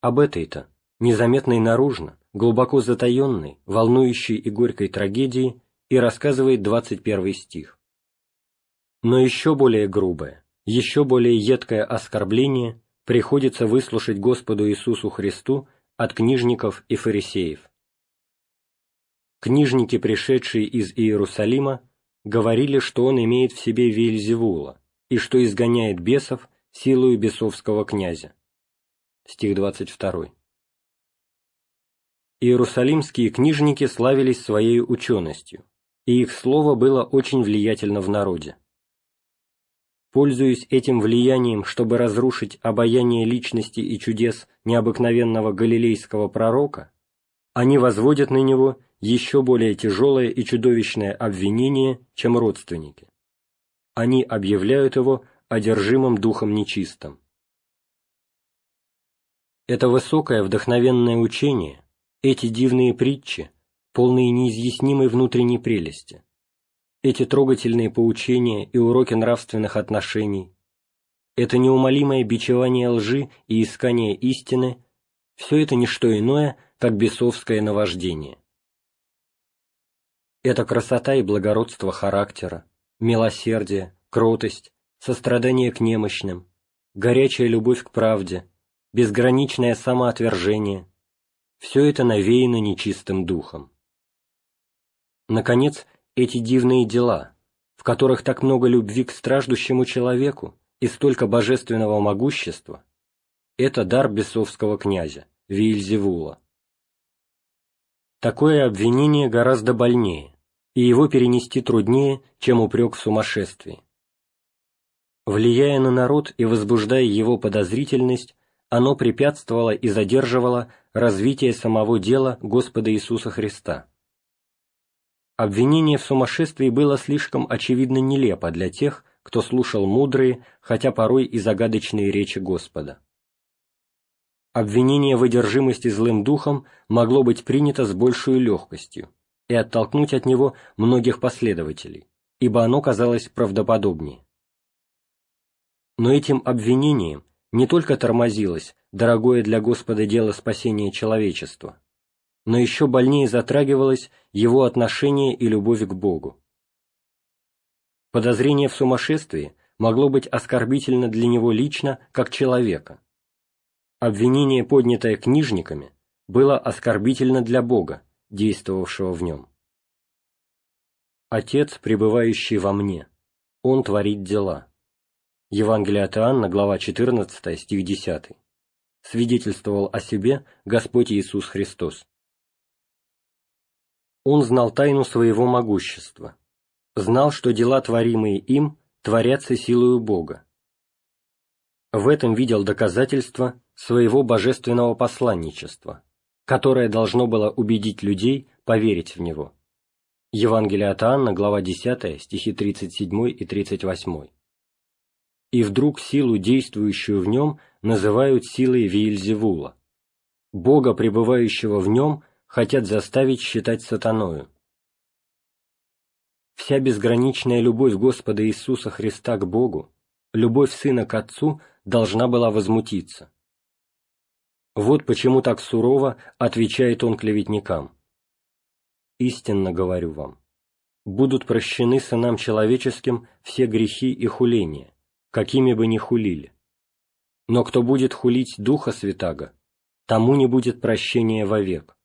Об этой-то, незаметной наружно, глубоко затаенной, волнующей и горькой трагедии, и рассказывает 21 стих. Но еще более грубое, еще более едкое оскорбление приходится выслушать Господу Иисусу Христу от книжников и фарисеев. Книжники, пришедшие из Иерусалима, говорили, что он имеет в себе Вельзевула и что изгоняет бесов силою бесовского князя. Стих 22. Иерусалимские книжники славились своей ученостью, и их слово было очень влиятельно в народе. Пользуясь этим влиянием, чтобы разрушить обаяние личности и чудес необыкновенного галилейского пророка, они возводят на него еще более тяжелое и чудовищное обвинение, чем родственники. Они объявляют его одержимым духом нечистым. Это высокое вдохновенное учение эти дивные притчи, полные неизъяснимой внутренней прелести, эти трогательные поучения и уроки нравственных отношений, это неумолимое бичевание лжи и искание истины – все это не что иное, как бесовское наваждение. Это красота и благородство характера, милосердие, кротость, сострадание к немощным, горячая любовь к правде, безграничное самоотвержение – все это навеяно нечистым духом. Наконец, эти дивные дела, в которых так много любви к страждущему человеку и столько божественного могущества, это дар бесовского князя, Виильзевула. Такое обвинение гораздо больнее, и его перенести труднее, чем упрек в сумасшествии. Влияя на народ и возбуждая его подозрительность, оно препятствовало и задерживало развитие самого дела Господа Иисуса Христа. Обвинение в сумасшествии было слишком очевидно нелепо для тех, кто слушал мудрые, хотя порой и загадочные речи Господа. Обвинение в одержимости злым духом могло быть принято с большей легкостью и оттолкнуть от него многих последователей, ибо оно казалось правдоподобнее. Но этим обвинением не только тормозилось дорогое для Господа дело спасения человечества, но еще больнее затрагивалось его отношение и любовь к Богу. Подозрение в сумасшествии могло быть оскорбительно для него лично, как человека. Обвинение, поднятое книжниками, было оскорбительно для Бога, действовавшего в нем. Отец, пребывающий во мне, Он творит дела. Евангелие от Иоанна, глава 14, стих 10. Свидетельствовал о себе Господь Иисус Христос. Он знал тайну своего могущества, знал, что дела, творимые им, творятся силою Бога. В этом видел доказательство своего божественного посланничества, которое должно было убедить людей поверить в него. Евангелие от Иоанна, глава 10, стихи 37 и 38 и вдруг силу, действующую в нем, называют силой Виильзевула. Бога, пребывающего в нем, хотят заставить считать сатаною. Вся безграничная любовь Господа Иисуса Христа к Богу, любовь Сына к Отцу должна была возмутиться. Вот почему так сурово отвечает он клеветникам. «Истинно говорю вам, будут прощены сынам человеческим все грехи и хуления, какими бы ни хулили. Но кто будет хулить Духа Святаго, тому не будет прощения вовек,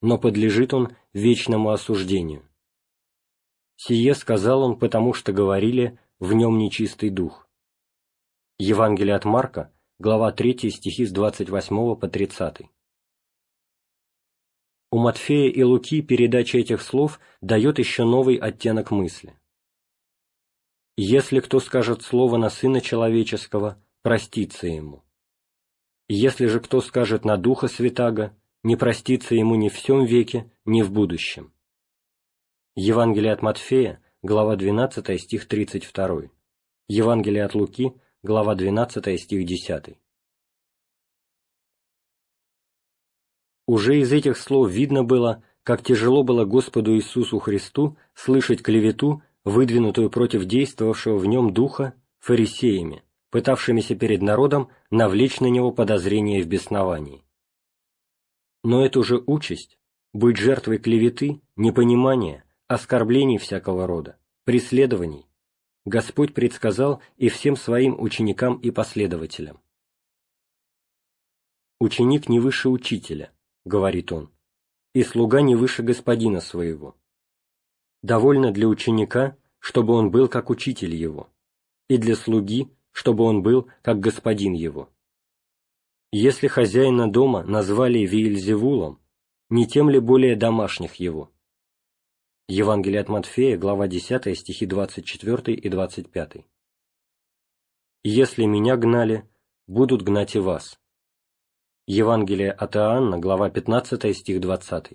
но подлежит он вечному осуждению. Сие сказал он, потому что говорили в нем нечистый дух. Евангелие от Марка, глава 3, стихи с 28 по 30. У Матфея и Луки передача этих слов дает еще новый оттенок мысли. Если кто скажет слово на Сына Человеческого, простится ему. Если же кто скажет на Духа Святаго, не простится ему ни в всем веке, ни в будущем. Евангелие от Матфея, глава 12, стих 32. Евангелие от Луки, глава 12, стих 10. Уже из этих слов видно было, как тяжело было Господу Иисусу Христу слышать клевету выдвинутую против действовавшего в нем духа фарисеями, пытавшимися перед народом навлечь на него подозрения в бесновании. Но эту же участь, быть жертвой клеветы, непонимания, оскорблений всякого рода, преследований, Господь предсказал и всем своим ученикам и последователям. «Ученик не выше учителя», — говорит он, — «и слуга не выше господина своего. Довольно для ученика, чтобы он был как учитель его, и для слуги, чтобы он был как господин его. Если хозяина дома назвали Виильзевулом, не тем ли более домашних его? Евангелие от Матфея, глава 10, стихи 24 и 25. «Если меня гнали, будут гнать и вас». Евангелие от Иоанна, глава 15, стих 20.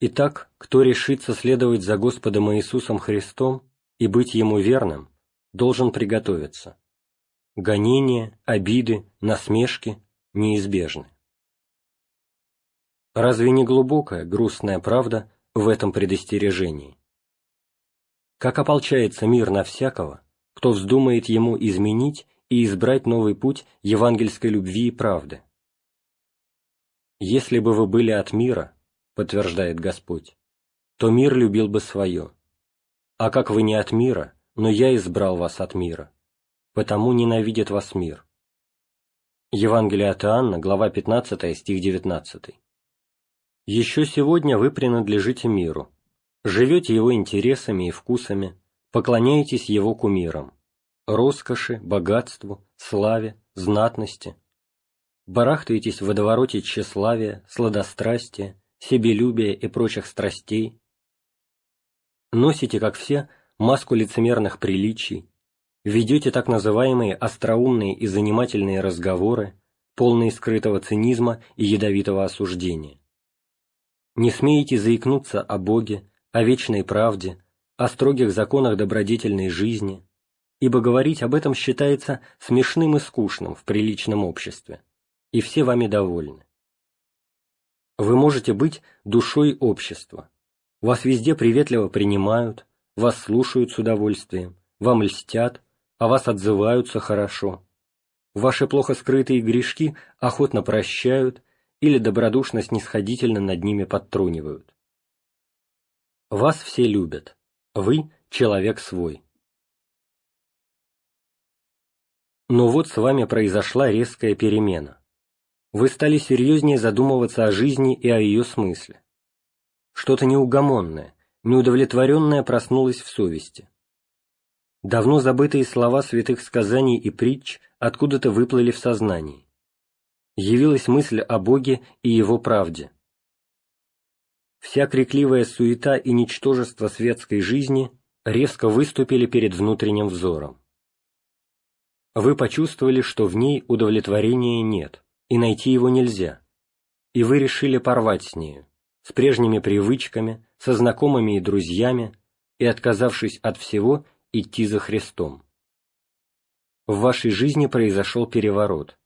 Итак, кто решится следовать за Господом Иисусом Христом и быть Ему верным, должен приготовиться. Гонения, обиды, насмешки неизбежны. Разве не глубокая, грустная правда в этом предостережении? Как ополчается мир на всякого, кто вздумает ему изменить и избрать новый путь евангельской любви и правды? Если бы вы были от мира, подтверждает Господь, то мир любил бы свое. А как вы не от мира, но я избрал вас от мира, потому ненавидит вас мир. Евангелие от Иоанна, глава 15, стих 19. «Еще сегодня вы принадлежите миру, живете его интересами и вкусами, поклоняетесь его кумирам, роскоши, богатству, славе, знатности, барахтаетесь в водовороте тщеславия, сладострастия, себелюбия и прочих страстей, носите, как все, маску лицемерных приличий, ведете так называемые остроумные и занимательные разговоры, полные скрытого цинизма и ядовитого осуждения. Не смеете заикнуться о Боге, о вечной правде, о строгих законах добродетельной жизни, ибо говорить об этом считается смешным и скучным в приличном обществе, и все вами довольны. Вы можете быть душой общества, вас везде приветливо принимают, вас слушают с удовольствием, вам льстят, о вас отзываются хорошо. Ваши плохо скрытые грешки охотно прощают или добродушно-снисходительно над ними подтрунивают. Вас все любят, вы – человек свой. Но вот с вами произошла резкая перемена. Вы стали серьезнее задумываться о жизни и о ее смысле. Что-то неугомонное, неудовлетворенное проснулось в совести. Давно забытые слова святых сказаний и притч откуда-то выплыли в сознании. Явилась мысль о Боге и Его правде. Вся крикливая суета и ничтожество светской жизни резко выступили перед внутренним взором. Вы почувствовали, что в ней удовлетворения нет, и найти его нельзя, и вы решили порвать с нею, с прежними привычками, со знакомыми и друзьями, и, отказавшись от всего, идти за Христом. В вашей жизни произошел переворот.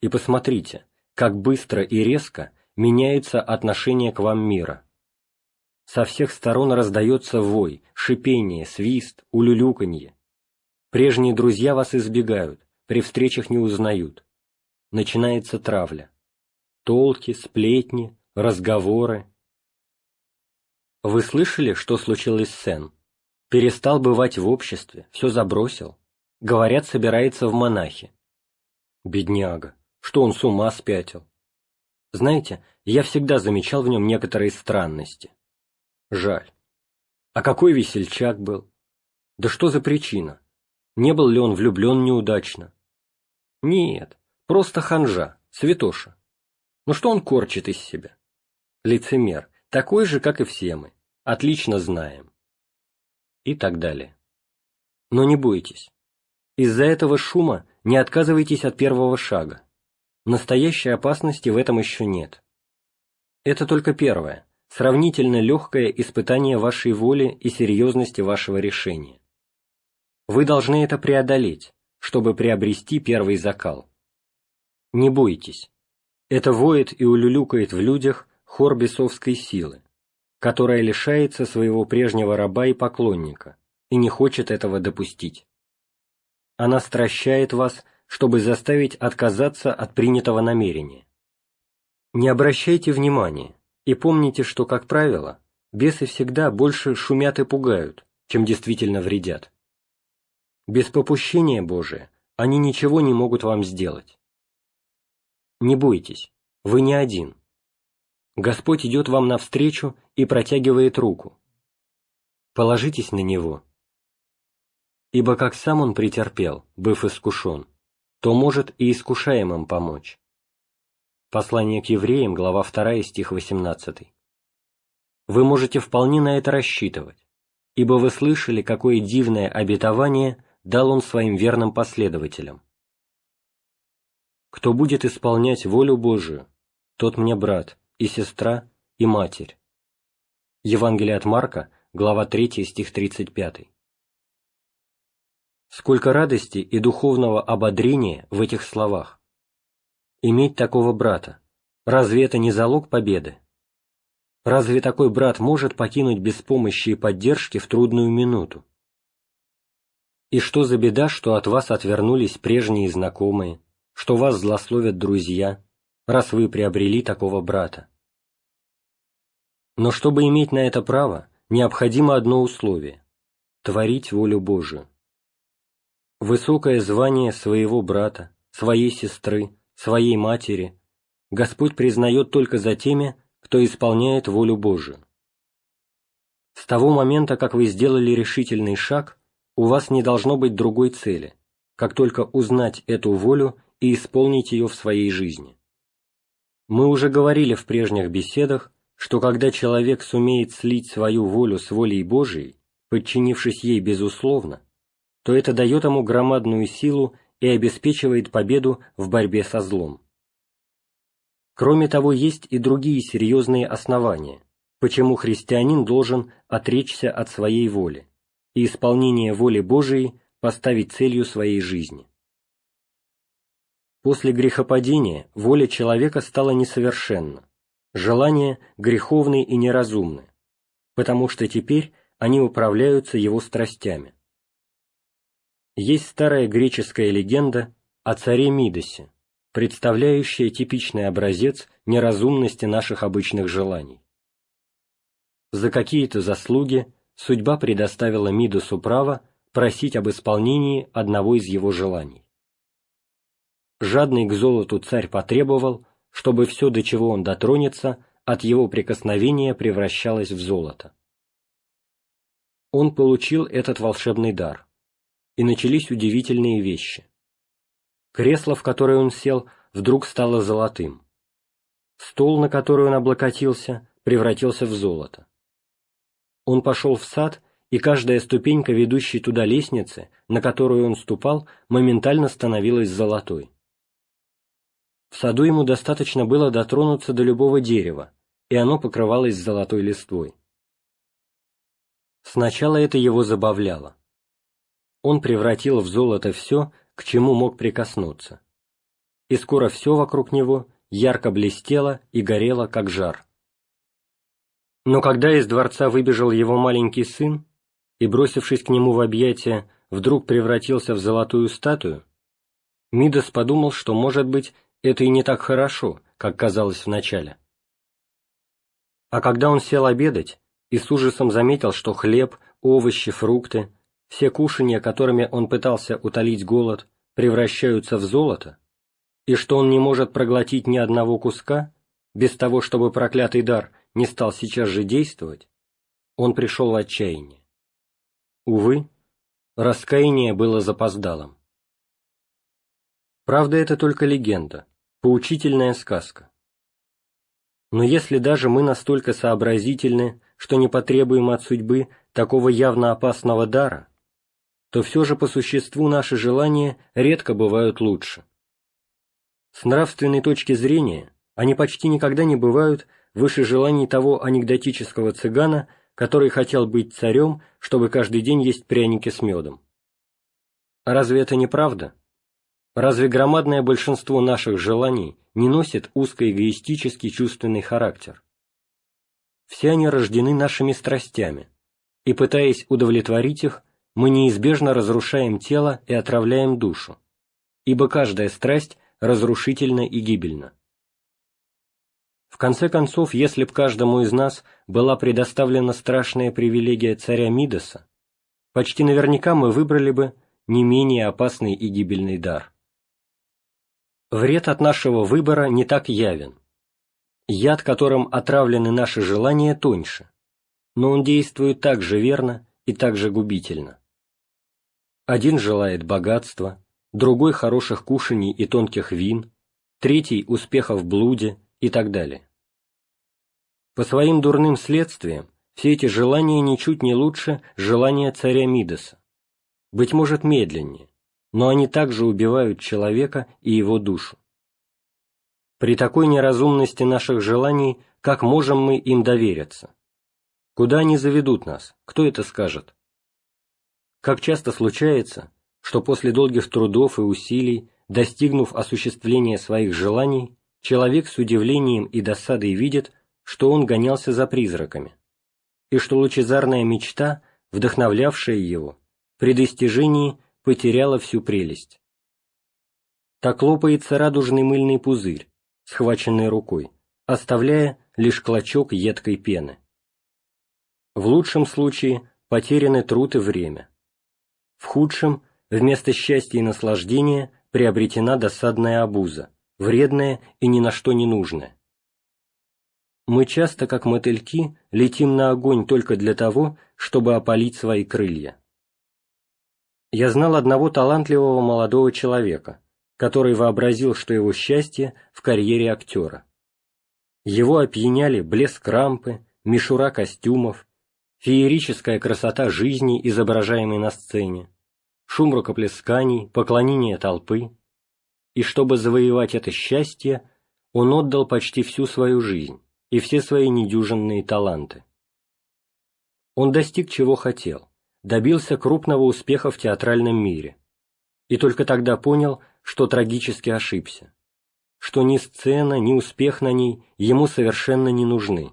И посмотрите, как быстро и резко меняется отношение к вам мира. Со всех сторон раздается вой, шипение, свист, улюлюканье. Прежние друзья вас избегают, при встречах не узнают. Начинается травля. Толки, сплетни, разговоры. Вы слышали, что случилось с Сен? Перестал бывать в обществе, все забросил. Говорят, собирается в монахи. Бедняга, что он с ума спятил. Знаете, я всегда замечал в нем некоторые странности. Жаль. А какой весельчак был? Да что за причина? Не был ли он влюблен неудачно? Нет, просто ханжа, святоша. Ну что он корчит из себя? Лицемер, такой же, как и все мы. Отлично знаем и так далее. Но не бойтесь. Из-за этого шума не отказывайтесь от первого шага. Настоящей опасности в этом еще нет. Это только первое, сравнительно легкое испытание вашей воли и серьезности вашего решения. Вы должны это преодолеть, чтобы приобрести первый закал. Не бойтесь. Это воет и улюлюкает в людях хор бесовской силы, которая лишается своего прежнего раба и поклонника и не хочет этого допустить. Она стращает вас, чтобы заставить отказаться от принятого намерения. Не обращайте внимания и помните, что, как правило, бесы всегда больше шумят и пугают, чем действительно вредят. Без попущения Божия они ничего не могут вам сделать. Не бойтесь, вы не один. Господь идет вам навстречу и протягивает руку. Положитесь на Него. Ибо как сам Он претерпел, быв искушен, то может и искушаемым помочь. Послание к евреям, глава 2, стих 18. Вы можете вполне на это рассчитывать, ибо вы слышали, какое дивное обетование дал Он своим верным последователям. Кто будет исполнять волю Божию, тот мне брат, и сестра, и матерь. Евангелие от Марка, глава 3, стих 35. Сколько радости и духовного ободрения в этих словах. Иметь такого брата, разве это не залог победы? Разве такой брат может покинуть без помощи и поддержки в трудную минуту? И что за беда, что от вас отвернулись прежние знакомые, что вас злословят друзья, раз вы приобрели такого брата. Но чтобы иметь на это право, необходимо одно условие – творить волю Божию. Высокое звание своего брата, своей сестры, своей матери Господь признает только за теми, кто исполняет волю Божию. С того момента, как вы сделали решительный шаг, у вас не должно быть другой цели, как только узнать эту волю и исполнить ее в своей жизни. Мы уже говорили в прежних беседах, что когда человек сумеет слить свою волю с волей Божией, подчинившись ей безусловно, то это дает ему громадную силу и обеспечивает победу в борьбе со злом. Кроме того, есть и другие серьезные основания, почему христианин должен отречься от своей воли и исполнение воли Божией поставить целью своей жизни. После грехопадения воля человека стала несовершенна, желания греховные и неразумны, потому что теперь они управляются его страстями. Есть старая греческая легенда о царе Мидосе, представляющая типичный образец неразумности наших обычных желаний. За какие-то заслуги судьба предоставила Мидосу право просить об исполнении одного из его желаний. Жадный к золоту царь потребовал, чтобы все, до чего он дотронется, от его прикосновения превращалось в золото. Он получил этот волшебный дар, и начались удивительные вещи. Кресло, в которое он сел, вдруг стало золотым. Стол, на который он облокотился, превратился в золото. Он пошел в сад, и каждая ступенька, ведущей туда лестницы, на которую он ступал, моментально становилась золотой. В саду ему достаточно было дотронуться до любого дерева, и оно покрывалось золотой листвой. Сначала это его забавляло. Он превратил в золото все, к чему мог прикоснуться. И скоро все вокруг него ярко блестело и горело, как жар. Но когда из дворца выбежал его маленький сын и, бросившись к нему в объятия, вдруг превратился в золотую статую, Мидас подумал, что, может быть, это и не так хорошо, как казалось вначале. А когда он сел обедать и с ужасом заметил, что хлеб, овощи, фрукты, все кушанья, которыми он пытался утолить голод, превращаются в золото, и что он не может проглотить ни одного куска, без того, чтобы проклятый дар не стал сейчас же действовать, он пришел в отчаяние. Увы, раскаяние было запоздалым. Правда, это только легенда, поучительная сказка. Но если даже мы настолько сообразительны, что не потребуем от судьбы такого явно опасного дара, то все же по существу наши желания редко бывают лучше. С нравственной точки зрения они почти никогда не бывают выше желаний того анекдотического цыгана, который хотел быть царем, чтобы каждый день есть пряники с медом. А разве это не правда? Разве громадное большинство наших желаний не носит узкоэгоистический чувственный характер? Все они рождены нашими страстями, и, пытаясь удовлетворить их, мы неизбежно разрушаем тело и отравляем душу, ибо каждая страсть разрушительна и гибельна. В конце концов, если б каждому из нас была предоставлена страшная привилегия царя Мидаса, почти наверняка мы выбрали бы не менее опасный и гибельный дар. Вред от нашего выбора не так явен. Яд, которым отравлены наши желания, тоньше, но он действует так же верно и так же губительно. Один желает богатства, другой – хороших кушаний и тонких вин, третий – успеха в блуде, и так далее. По своим дурным следствиям все эти желания ничуть не лучше желания царя Мидаса. Быть может, медленнее, но они также убивают человека и его душу. При такой неразумности наших желаний, как можем мы им довериться? Куда они заведут нас? Кто это скажет? Как часто случается, что после долгих трудов и усилий, достигнув осуществления своих желаний, человек с удивлением и досадой видит, что он гонялся за призраками, и что лучезарная мечта, вдохновлявшая его, при достижении потеряла всю прелесть. Так лопается радужный мыльный пузырь, схваченный рукой, оставляя лишь клочок едкой пены. В лучшем случае потеряны труд и время. В худшем, вместо счастья и наслаждения, приобретена досадная обуза, вредная и ни на что не нужная. Мы часто, как мотыльки, летим на огонь только для того, чтобы опалить свои крылья. Я знал одного талантливого молодого человека, который вообразил, что его счастье в карьере актера. Его опьяняли блеск рампы, мишура костюмов, феерическая красота жизни, изображаемой на сцене, шум рукоплесканий, поклонение толпы. И чтобы завоевать это счастье, он отдал почти всю свою жизнь и все свои недюжинные таланты. Он достиг чего хотел, добился крупного успеха в театральном мире, и только тогда понял, что трагически ошибся, что ни сцена, ни успех на ней ему совершенно не нужны,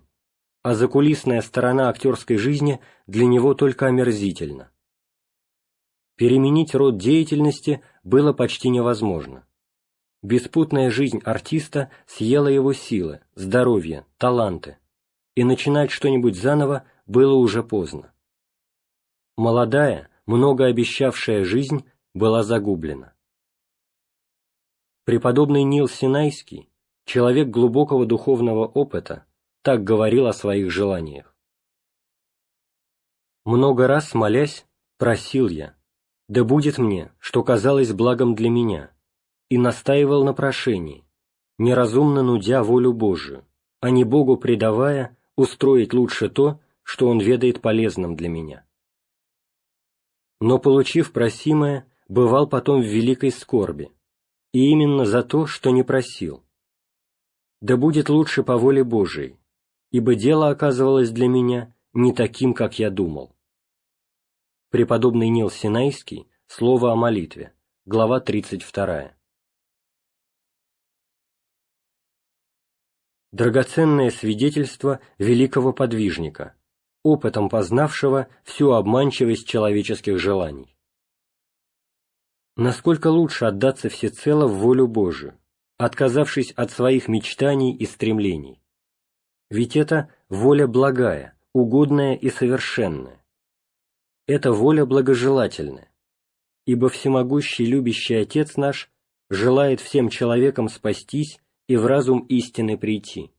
а закулисная сторона актерской жизни для него только омерзительна. Переменить род деятельности было почти невозможно. Беспутная жизнь артиста съела его силы, здоровье, таланты, и начинать что-нибудь заново было уже поздно. Молодая, многообещавшая жизнь была загублена. Преподобный Нил Синайский, человек глубокого духовного опыта, так говорил о своих желаниях. Много раз, молясь, просил я, да будет мне, что казалось благом для меня, и настаивал на прошении, неразумно нудя волю Божию, а не Богу предавая устроить лучше то, что Он ведает полезным для меня. Но, получив просимое, бывал потом в великой скорби, и именно за то, что не просил. Да будет лучше по воле Божией, ибо дело оказывалось для меня не таким, как я думал. Преподобный Нил Синайский, Слово о молитве, глава 32. драгоценное свидетельство великого подвижника, опытом познавшего всю обманчивость человеческих желаний. Насколько лучше отдаться всецело в волю Божию, отказавшись от своих мечтаний и стремлений. Ведь это воля благая, угодная и совершенная. Это воля благожелательная, ибо всемогущий любящий Отец наш желает всем человекам спастись и в разум истины прийти.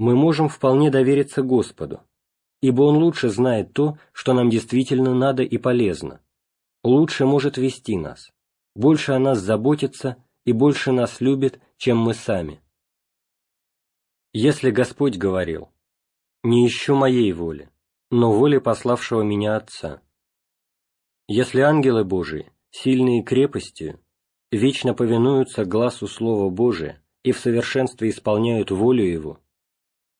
Мы можем вполне довериться Господу, ибо Он лучше знает то, что нам действительно надо и полезно, лучше может вести нас, больше о нас заботится и больше нас любит, чем мы сами. Если Господь говорил, «Не ищу моей воли, но воли пославшего меня Отца», если ангелы Божии, сильные крепостью, вечно повинуются глазу Слова Божия и в совершенстве исполняют волю Его,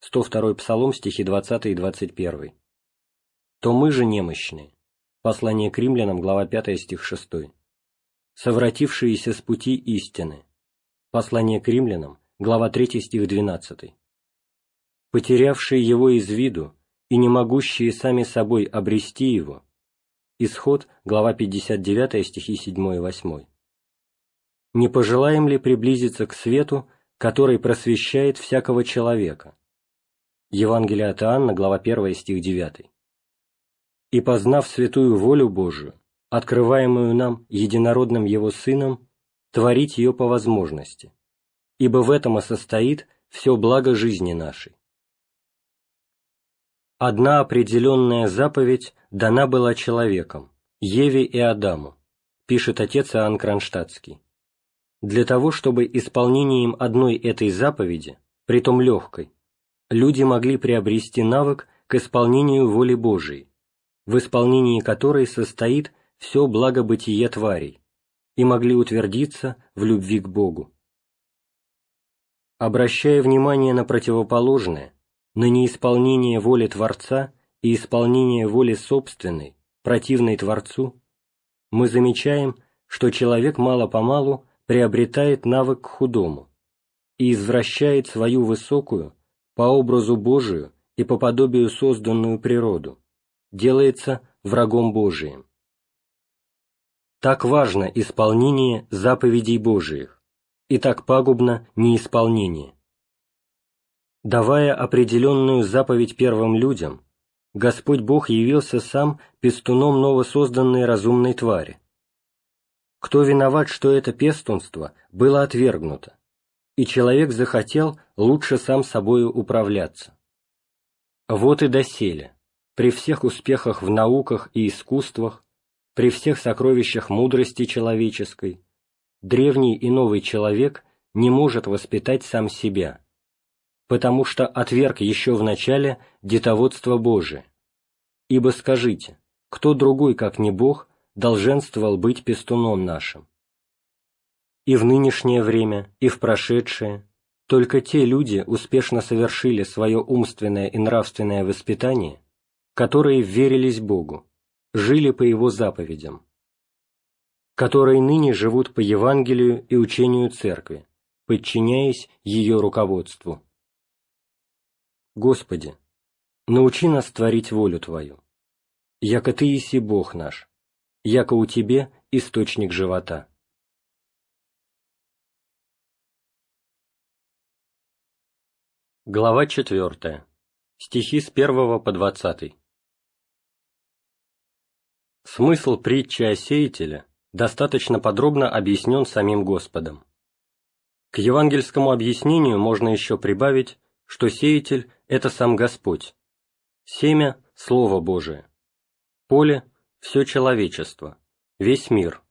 102 Псалом, стихи 20 и 21, то мы же немощные, послание к римлянам, глава 5, стих 6, совратившиеся с пути истины, послание к римлянам, глава 3, стих 12, потерявшие его из виду и не могущие сами собой обрести его, исход, глава 59, стихи 7 и 8, не пожелаем ли приблизиться к свету, который просвещает всякого человека? Евангелие от Иоанна, глава 1, стих 9. И познав святую волю Божию, открываемую нам единородным Его Сыном, творить ее по возможности, ибо в этом и состоит все благо жизни нашей. Одна определенная заповедь дана была человеком, Еве и Адаму, пишет отец Иоанн Кронштадтский для того, чтобы исполнением одной этой заповеди, притом легкой, люди могли приобрести навык к исполнению воли Божией, в исполнении которой состоит все благобытие тварей, и могли утвердиться в любви к Богу. Обращая внимание на противоположное, на неисполнение воли Творца и исполнение воли собственной, противной Творцу, мы замечаем, что человек мало-помалу приобретает навык к худому и извращает свою высокую, по образу Божию и по подобию созданную природу, делается врагом Божиим. Так важно исполнение заповедей Божиих, и так пагубно неисполнение. Давая определенную заповедь первым людям, Господь Бог явился сам пестуном новосозданной разумной твари, кто виноват, что это пестунство было отвергнуто, и человек захотел лучше сам собою управляться. Вот и доселе, при всех успехах в науках и искусствах, при всех сокровищах мудрости человеческой, древний и новый человек не может воспитать сам себя, потому что отверг еще в начале детоводство Божие. Ибо скажите, кто другой, как не Бог, долженствовал быть пестуном нашим? И в нынешнее время, и в прошедшее, только те люди успешно совершили свое умственное и нравственное воспитание, которые верились Богу, жили по Его заповедям, которые ныне живут по Евангелию и учению Церкви, подчиняясь ее руководству. Господи, научи нас творить волю Твою, яко Ты иси Бог наш, яко у Тебе источник живота. Глава 4. Стихи с 1 по 20. Смысл притчи о сеятеле достаточно подробно объяснен самим Господом. К евангельскому объяснению можно еще прибавить, что сеятель – это сам Господь, семя – Слово Божие, поле – все человечество, весь мир,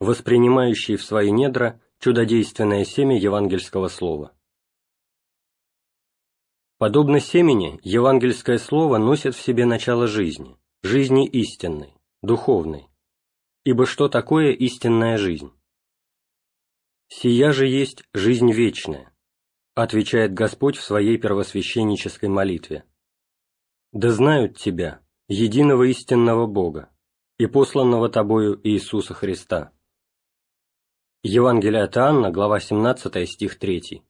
воспринимающий в свои недра чудодейственное семя евангельского слова. Подобно семени, евангельское слово носит в себе начало жизни, жизни истинной, духовной. Ибо что такое истинная жизнь? «Сия же есть жизнь вечная», отвечает Господь в своей первосвященнической молитве. «Да знают Тебя, единого истинного Бога, и посланного Тобою Иисуса Христа». Евангелие от Анна, глава 17, стих 3.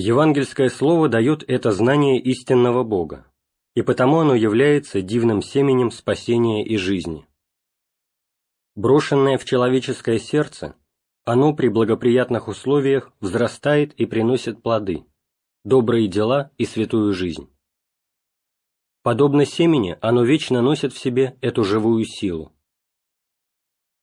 Евангельское слово дает это знание истинного Бога, и потому оно является дивным семенем спасения и жизни. Брошенное в человеческое сердце, оно при благоприятных условиях взрастает и приносит плоды, добрые дела и святую жизнь. Подобно семени, оно вечно носит в себе эту живую силу.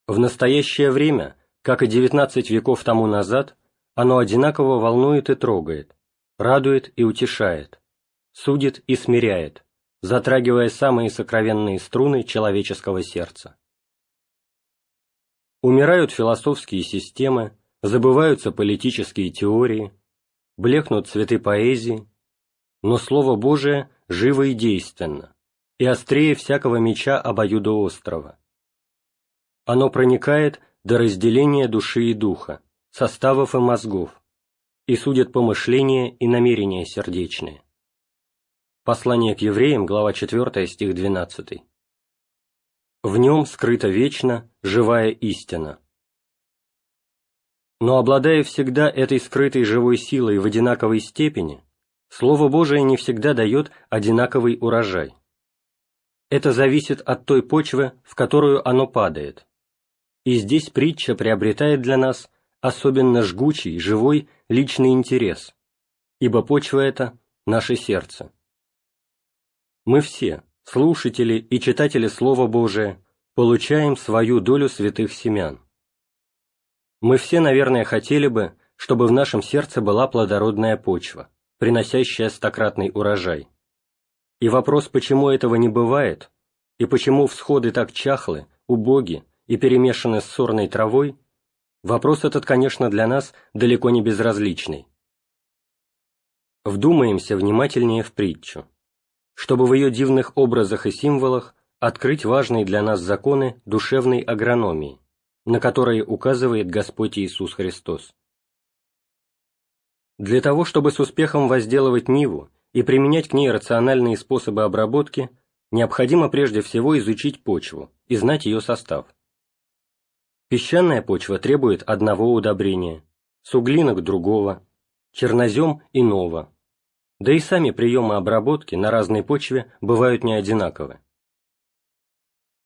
В настоящее время, как и 19 веков тому назад, оно одинаково волнует и трогает, радует и утешает, судит и смиряет, затрагивая самые сокровенные струны человеческого сердца. Умирают философские системы, забываются политические теории, блекнут цветы поэзии, но Слово Божие живо и действенно, и острее всякого меча обоюдоострого. Оно проникает до разделения души и духа, составов и мозгов, и судят помышления и намерения сердечные. Послание к евреям, глава 4, стих 12. В нем скрыта вечно живая истина. Но обладая всегда этой скрытой живой силой в одинаковой степени, Слово Божие не всегда дает одинаковый урожай. Это зависит от той почвы, в которую оно падает. И здесь притча приобретает для нас особенно жгучий, живой, личный интерес, ибо почва это – наше сердце. Мы все, слушатели и читатели Слова Божия, получаем свою долю святых семян. Мы все, наверное, хотели бы, чтобы в нашем сердце была плодородная почва, приносящая стократный урожай. И вопрос, почему этого не бывает, и почему всходы так чахлы, убоги и перемешаны с сорной травой, Вопрос этот, конечно, для нас далеко не безразличный. Вдумаемся внимательнее в притчу, чтобы в ее дивных образах и символах открыть важные для нас законы душевной агрономии, на которые указывает Господь Иисус Христос. Для того, чтобы с успехом возделывать Ниву и применять к ней рациональные способы обработки, необходимо прежде всего изучить почву и знать ее состав. Песчаная почва требует одного удобрения, суглинок другого, чернозем иного. Да и сами приемы обработки на разной почве бывают не одинаковы.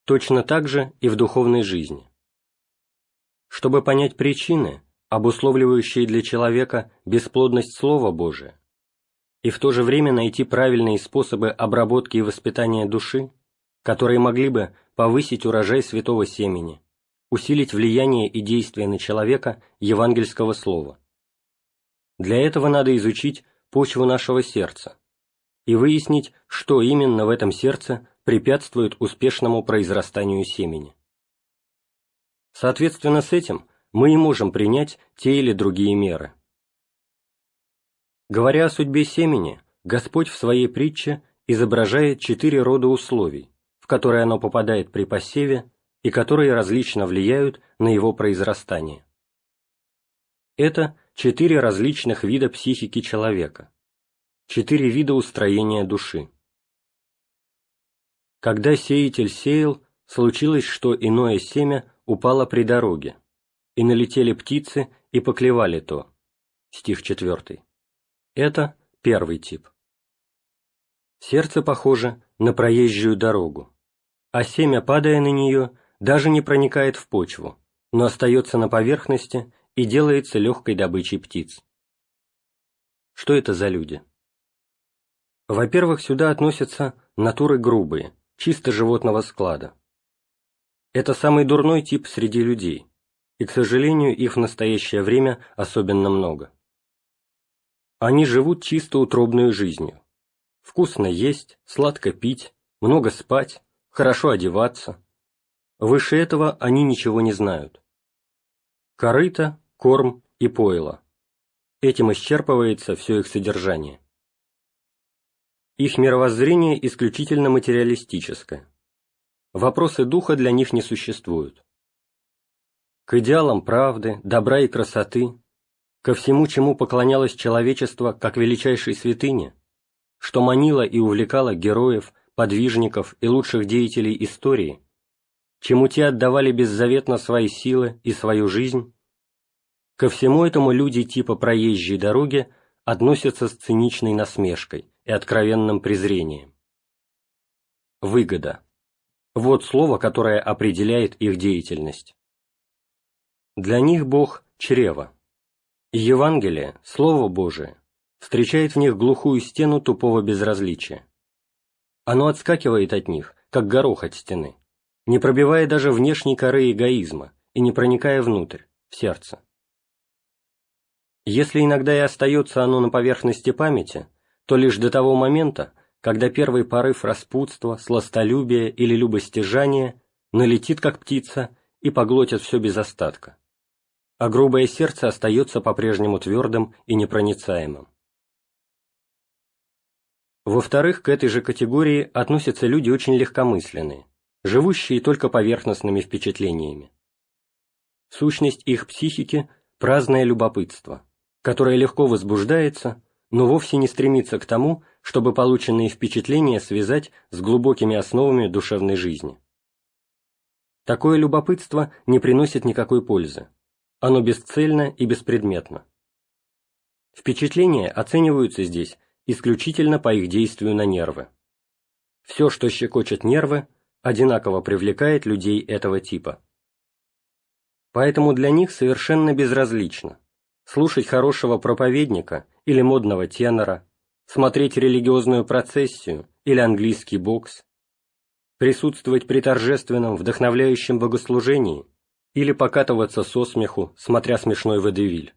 Точно так же и в духовной жизни. Чтобы понять причины, обусловливающие для человека бесплодность Слова Божия, и в то же время найти правильные способы обработки и воспитания души, которые могли бы повысить урожай святого семени, усилить влияние и действие на человека евангельского слова. Для этого надо изучить почву нашего сердца и выяснить, что именно в этом сердце препятствует успешному произрастанию семени. Соответственно с этим мы и можем принять те или другие меры. Говоря о судьбе семени, Господь в своей притче изображает четыре рода условий, в которые оно попадает при посеве и которые различно влияют на его произрастание. Это четыре различных вида психики человека, четыре вида устроения души. Когда сеятель сеял, случилось, что иное семя упало при дороге, и налетели птицы и поклевали то. Стих 4. Это первый тип. Сердце похоже на проезжую дорогу, а семя, падая на нее, даже не проникает в почву, но остается на поверхности и делается легкой добычей птиц. Что это за люди? Во-первых, сюда относятся натуры грубые, чисто животного склада. Это самый дурной тип среди людей, и, к сожалению, их в настоящее время особенно много. Они живут чисто утробную жизнью. Вкусно есть, сладко пить, много спать, хорошо одеваться. Выше этого они ничего не знают. Корыто, корм и пойло. Этим исчерпывается все их содержание. Их мировоззрение исключительно материалистическое. Вопросы духа для них не существуют. К идеалам правды, добра и красоты, ко всему, чему поклонялось человечество как величайшей святыне, что манило и увлекало героев, подвижников и лучших деятелей истории, чему те отдавали беззаветно свои силы и свою жизнь, ко всему этому люди типа проезжей дороги относятся с циничной насмешкой, и откровенным презрением. Выгода. Вот слово, которое определяет их деятельность. Для них Бог – чрево. Евангелие, Слово Божие, встречает в них глухую стену тупого безразличия. Оно отскакивает от них, как горох от стены, не пробивая даже внешней коры эгоизма и не проникая внутрь, в сердце. Если иногда и остается оно на поверхности памяти – то лишь до того момента, когда первый порыв распутства, сластолюбия или любостяжания налетит как птица и поглотит все без остатка, а грубое сердце остается по-прежнему твердым и непроницаемым. Во-вторых, к этой же категории относятся люди очень легкомысленные, живущие только поверхностными впечатлениями. Сущность их психики – праздное любопытство, которое легко возбуждается, но вовсе не стремится к тому, чтобы полученные впечатления связать с глубокими основами душевной жизни. Такое любопытство не приносит никакой пользы. Оно бесцельно и беспредметно. Впечатления оцениваются здесь исключительно по их действию на нервы. Все, что щекочет нервы, одинаково привлекает людей этого типа. Поэтому для них совершенно безразлично, слушать хорошего проповедника или модного тенора, смотреть религиозную процессию или английский бокс, присутствовать при торжественном, вдохновляющем богослужении или покатываться со смеху, смотря смешной водевиль.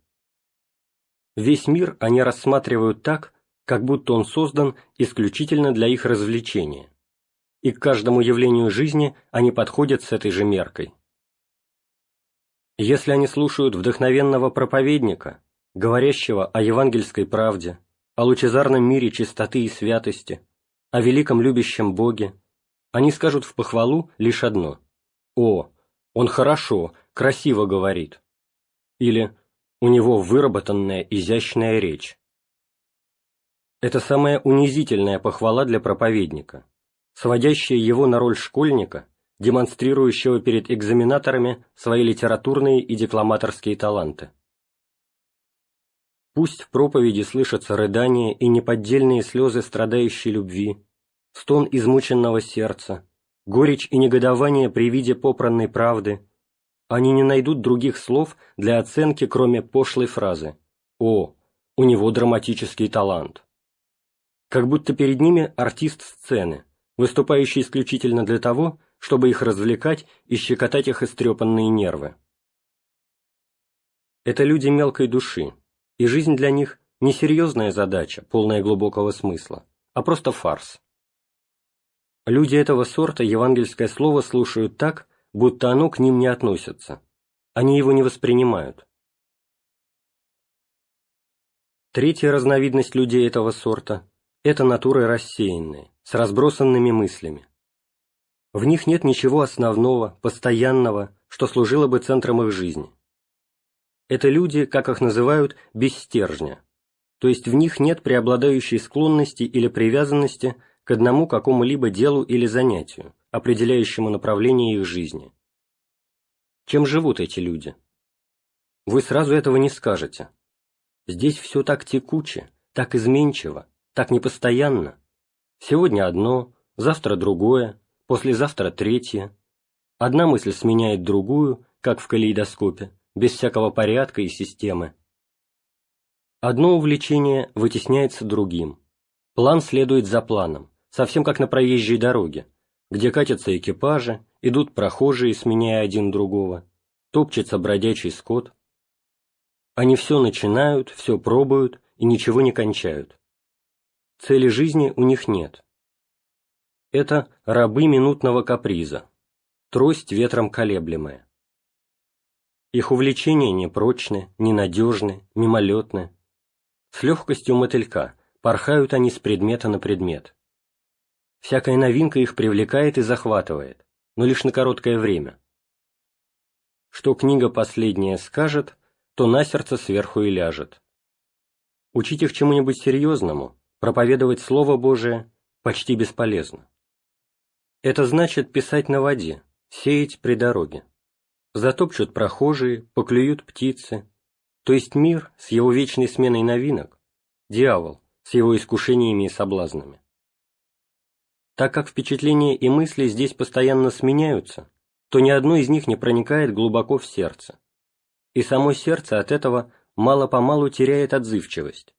Весь мир они рассматривают так, как будто он создан исключительно для их развлечения, и к каждому явлению жизни они подходят с этой же меркой. Если они слушают вдохновенного проповедника, говорящего о евангельской правде, о лучезарном мире чистоты и святости, о великом любящем Боге, они скажут в похвалу лишь одно «О, он хорошо, красиво говорит» или «У него выработанная изящная речь». Это самая унизительная похвала для проповедника, сводящая его на роль школьника, демонстрирующего перед экзаменаторами свои литературные и декламаторские таланты. Пусть в проповеди слышатся рыдания и неподдельные слезы страдающей любви, стон измученного сердца, горечь и негодование при виде попранной правды, они не найдут других слов для оценки, кроме пошлой фразы «О, у него драматический талант». Как будто перед ними артист сцены, выступающие исключительно для того, чтобы их развлекать и щекотать их истрепанные нервы. Это люди мелкой души, и жизнь для них не серьезная задача, полная глубокого смысла, а просто фарс. Люди этого сорта евангельское слово слушают так, будто оно к ним не относится. Они его не воспринимают. Третья разновидность людей этого сорта – это натуры рассеянные, с разбросанными мыслями. В них нет ничего основного, постоянного, что служило бы центром их жизни. Это люди, как их называют, без стержня, то есть в них нет преобладающей склонности или привязанности к одному какому-либо делу или занятию, определяющему направление их жизни. Чем живут эти люди? Вы сразу этого не скажете. Здесь все так текуче, так изменчиво, так непостоянно. Сегодня одно, завтра другое, послезавтра третье. Одна мысль сменяет другую, как в калейдоскопе, без всякого порядка и системы. Одно увлечение вытесняется другим. План следует за планом, совсем как на проезжей дороге, где катятся экипажи, идут прохожие, сменяя один другого, топчется бродячий скот. Они все начинают, все пробуют и ничего не кончают. Цели жизни у них нет. Это рабы минутного каприза, трость ветром колеблемая. Их увлечения непрочны, ненадежны, мимолетны. С легкостью мотылька порхают они с предмета на предмет. Всякая новинка их привлекает и захватывает, но лишь на короткое время. Что книга последняя скажет, то на сердце сверху и ляжет. Учить их чему-нибудь серьезному, проповедовать Слово Божие почти бесполезно. Это значит писать на воде, сеять при дороге. Затопчут прохожие, поклюют птицы, то есть мир с его вечной сменой новинок, дьявол с его искушениями и соблазнами. Так как впечатления и мысли здесь постоянно сменяются, то ни одно из них не проникает глубоко в сердце. И само сердце от этого мало-помалу теряет отзывчивость,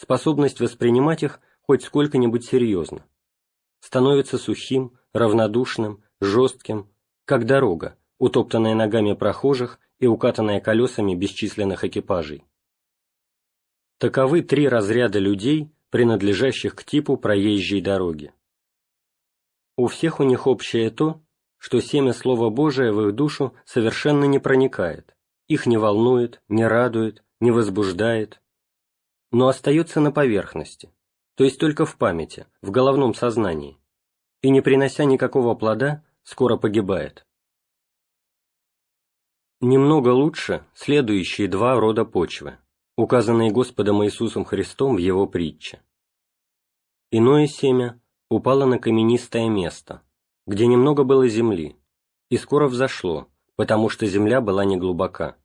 способность воспринимать их хоть сколько-нибудь серьезно. Становится сухим, равнодушным, жестким, как дорога, утоптанная ногами прохожих и укатанная колесами бесчисленных экипажей. Таковы три разряда людей, принадлежащих к типу проезжей дороги. У всех у них общее то, что семя Слова Божия в их душу совершенно не проникает, их не волнует, не радует, не возбуждает, но остается на поверхности, то есть только в памяти, в головном сознании, и, не принося никакого плода, скоро погибает. Немного лучше следующие два рода почвы, указанные Господом Иисусом Христом в Его притче. Иное семя упало на каменистое место, где немного было земли, и скоро взошло, потому что земля была неглубока.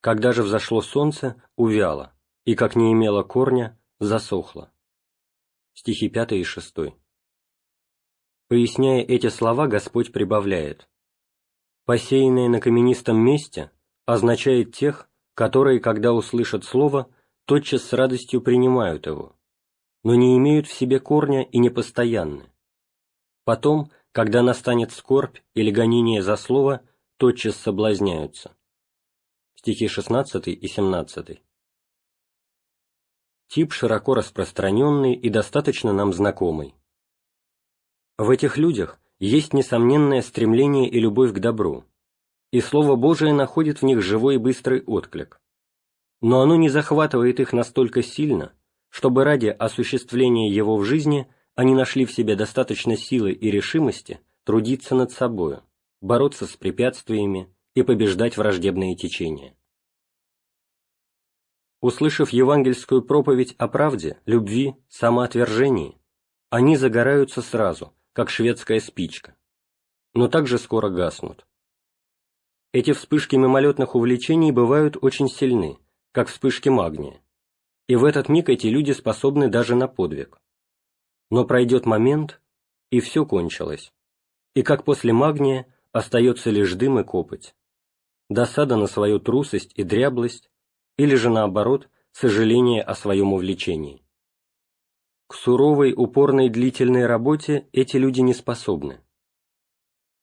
Когда же взошло солнце, увяло, и, как не имело корня, засохло. Стихи 5 и 6. Поясняя эти слова, Господь прибавляет. «Посеянное на каменистом месте означает тех, которые, когда услышат слово, тотчас с радостью принимают его, но не имеют в себе корня и непостоянны. Потом, когда настанет скорбь или гонение за слово, тотчас соблазняются. Стихи 16 и 17. Тип широко распространенный и достаточно нам знакомый. В этих людях есть несомненное стремление и любовь к добру, и Слово Божие находит в них живой и быстрый отклик. Но оно не захватывает их настолько сильно, чтобы ради осуществления его в жизни они нашли в себе достаточно силы и решимости трудиться над собою, бороться с препятствиями и побеждать враждебные течения. Услышав евангельскую проповедь о правде, любви, самоотвержении, они загораются сразу, как шведская спичка, но также скоро гаснут. Эти вспышки мимолетных увлечений бывают очень сильны, как вспышки магния, и в этот миг эти люди способны даже на подвиг. Но пройдет момент, и все кончилось, и как после магния остается лишь дым и копоть, досада на свою трусость и дряблость, или же наоборот, сожаление о своем увлечении. К суровой, упорной, длительной работе эти люди не способны.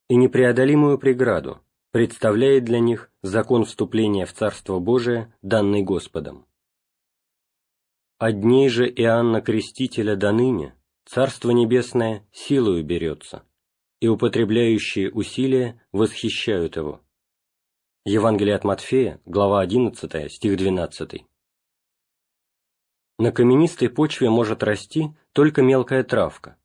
И непреодолимую преграду представляет для них закон вступления в Царство Божие, данный Господом. От дней же Иоанна Крестителя до ныне Царство Небесное силою берется, и употребляющие усилия восхищают его. Евангелие от Матфея, глава 11, стих 12. На каменистой почве может расти только мелкая травка.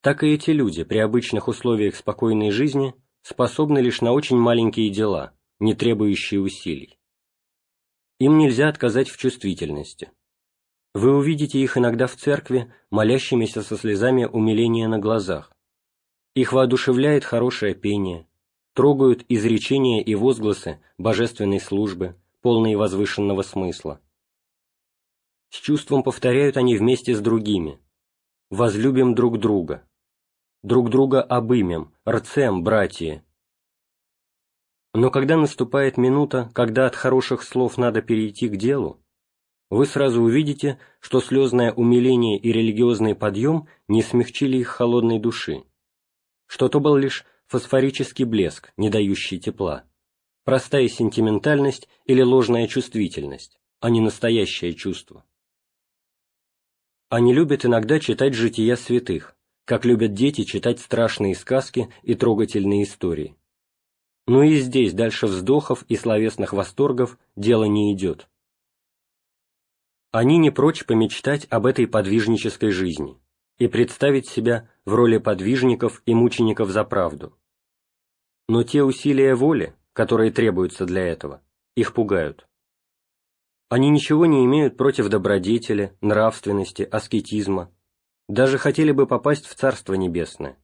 Так и эти люди при обычных условиях спокойной жизни способны лишь на очень маленькие дела, не требующие усилий. Им нельзя отказать в чувствительности. Вы увидите их иногда в церкви, молящимися со слезами умиления на глазах. Их воодушевляет хорошее пение, трогают изречения и возгласы божественной службы, полные возвышенного смысла. С чувством повторяют они вместе с другими. «Возлюбим друг друга», «Друг друга обымем», «Рцем, братья». Но когда наступает минута, когда от хороших слов надо перейти к делу, вы сразу увидите, что слезное умиление и религиозный подъем не смягчили их холодной души, что то был лишь фосфорический блеск, не дающий тепла, простая сентиментальность или ложная чувствительность, а не настоящее чувство. Они любят иногда читать жития святых, как любят дети читать страшные сказки и трогательные истории. Но и здесь дальше вздохов и словесных восторгов дело не идет. Они не прочь помечтать об этой подвижнической жизни и представить себя в роли подвижников и мучеников за правду. Но те усилия воли, которые требуются для этого, их пугают. Они ничего не имеют против добродетели, нравственности, аскетизма, даже хотели бы попасть в Царство Небесное,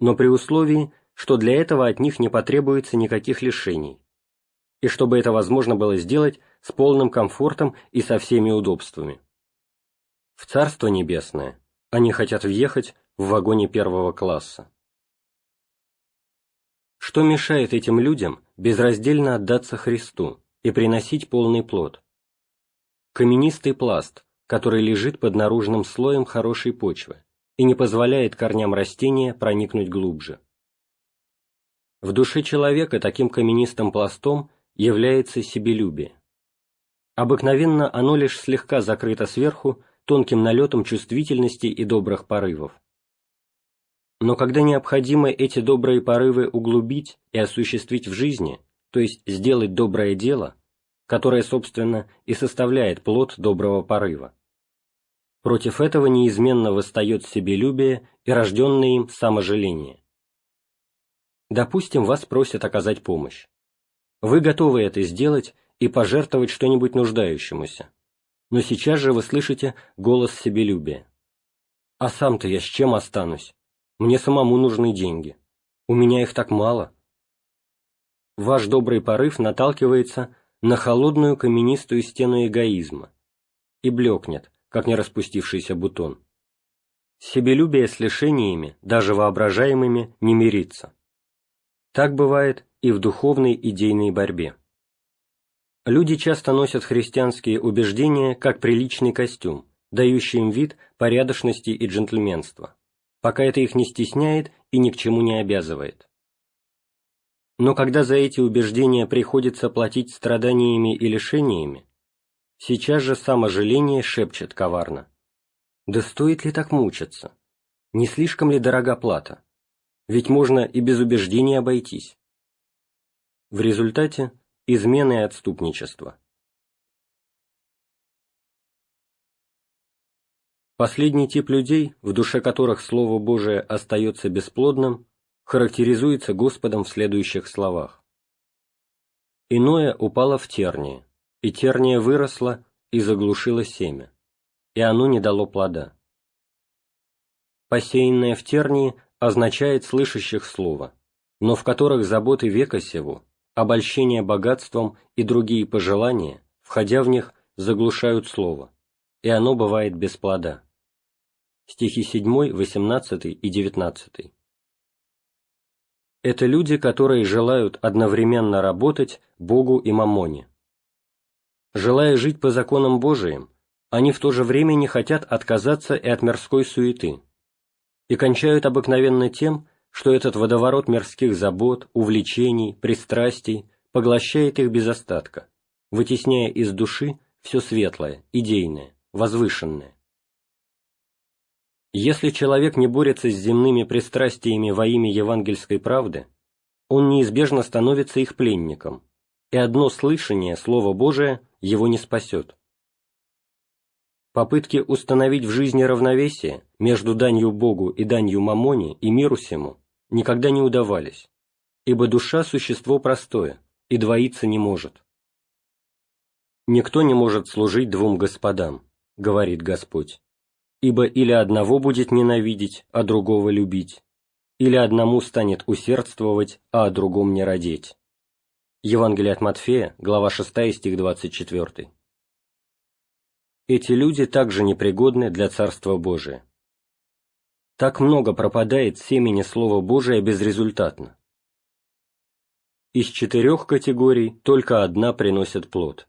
но при условии, что для этого от них не потребуется никаких лишений, и чтобы это возможно было сделать с полным комфортом и со всеми удобствами. В Царство Небесное они хотят въехать в вагоне первого класса. Что мешает этим людям безраздельно отдаться Христу и приносить полный плод? Каменистый пласт, который лежит под наружным слоем хорошей почвы и не позволяет корням растения проникнуть глубже. В душе человека таким каменистым пластом является себелюбие. Обыкновенно оно лишь слегка закрыто сверху тонким налетом чувствительности и добрых порывов. Но когда необходимо эти добрые порывы углубить и осуществить в жизни, то есть сделать доброе дело, которое, собственно, и составляет плод доброго порыва, Против этого неизменно восстает себелюбие и рожденное им саможаление. Допустим, вас просят оказать помощь. Вы готовы это сделать и пожертвовать что-нибудь нуждающемуся. Но сейчас же вы слышите голос себелюбия. А сам-то я с чем останусь? Мне самому нужны деньги. У меня их так мало. Ваш добрый порыв наталкивается на холодную каменистую стену эгоизма и блекнет, как не распустившийся бутон. Себелюбие с лишениями, даже воображаемыми, не мирится. Так бывает и в духовной идейной борьбе. Люди часто носят христианские убеждения как приличный костюм, дающий им вид порядочности и джентльменства, пока это их не стесняет и ни к чему не обязывает. Но когда за эти убеждения приходится платить страданиями и лишениями, Сейчас же саможаление шепчет коварно. Да стоит ли так мучиться? Не слишком ли дорога плата? Ведь можно и без убеждений обойтись. В результате измены и отступничество. Последний тип людей, в душе которых Слово Божие остается бесплодным, характеризуется Господом в следующих словах. «Иное упало в тернии, и терния выросла и заглушила семя, и оно не дало плода. Посеянное в тернии означает слышащих слова, но в которых заботы века сего, обольщение богатством и другие пожелания, входя в них, заглушают слово, и оно бывает без плода. Стихи 7, 18 и 19. Это люди, которые желают одновременно работать Богу и Мамоне, Желая жить по законам Божиим, они в то же время не хотят отказаться и от мирской суеты, и кончают обыкновенно тем, что этот водоворот мирских забот, увлечений, пристрастий поглощает их без остатка, вытесняя из души все светлое, идейное, возвышенное. Если человек не борется с земными пристрастиями во имя евангельской правды, он неизбежно становится их пленником, и одно слышание Слова Божия его не спасет. Попытки установить в жизни равновесие между данью Богу и данью Мамоне и миру сему никогда не удавались, ибо душа – существо простое и двоиться не может. «Никто не может служить двум господам», — говорит Господь, «ибо или одного будет ненавидеть, а другого любить, или одному станет усердствовать, а о другом не родить». Евангелие от Матфея, глава 6, стих 24. Эти люди также непригодны для Царства Божия. Так много пропадает семени Слова Божия безрезультатно. Из четырех категорий только одна приносит плод.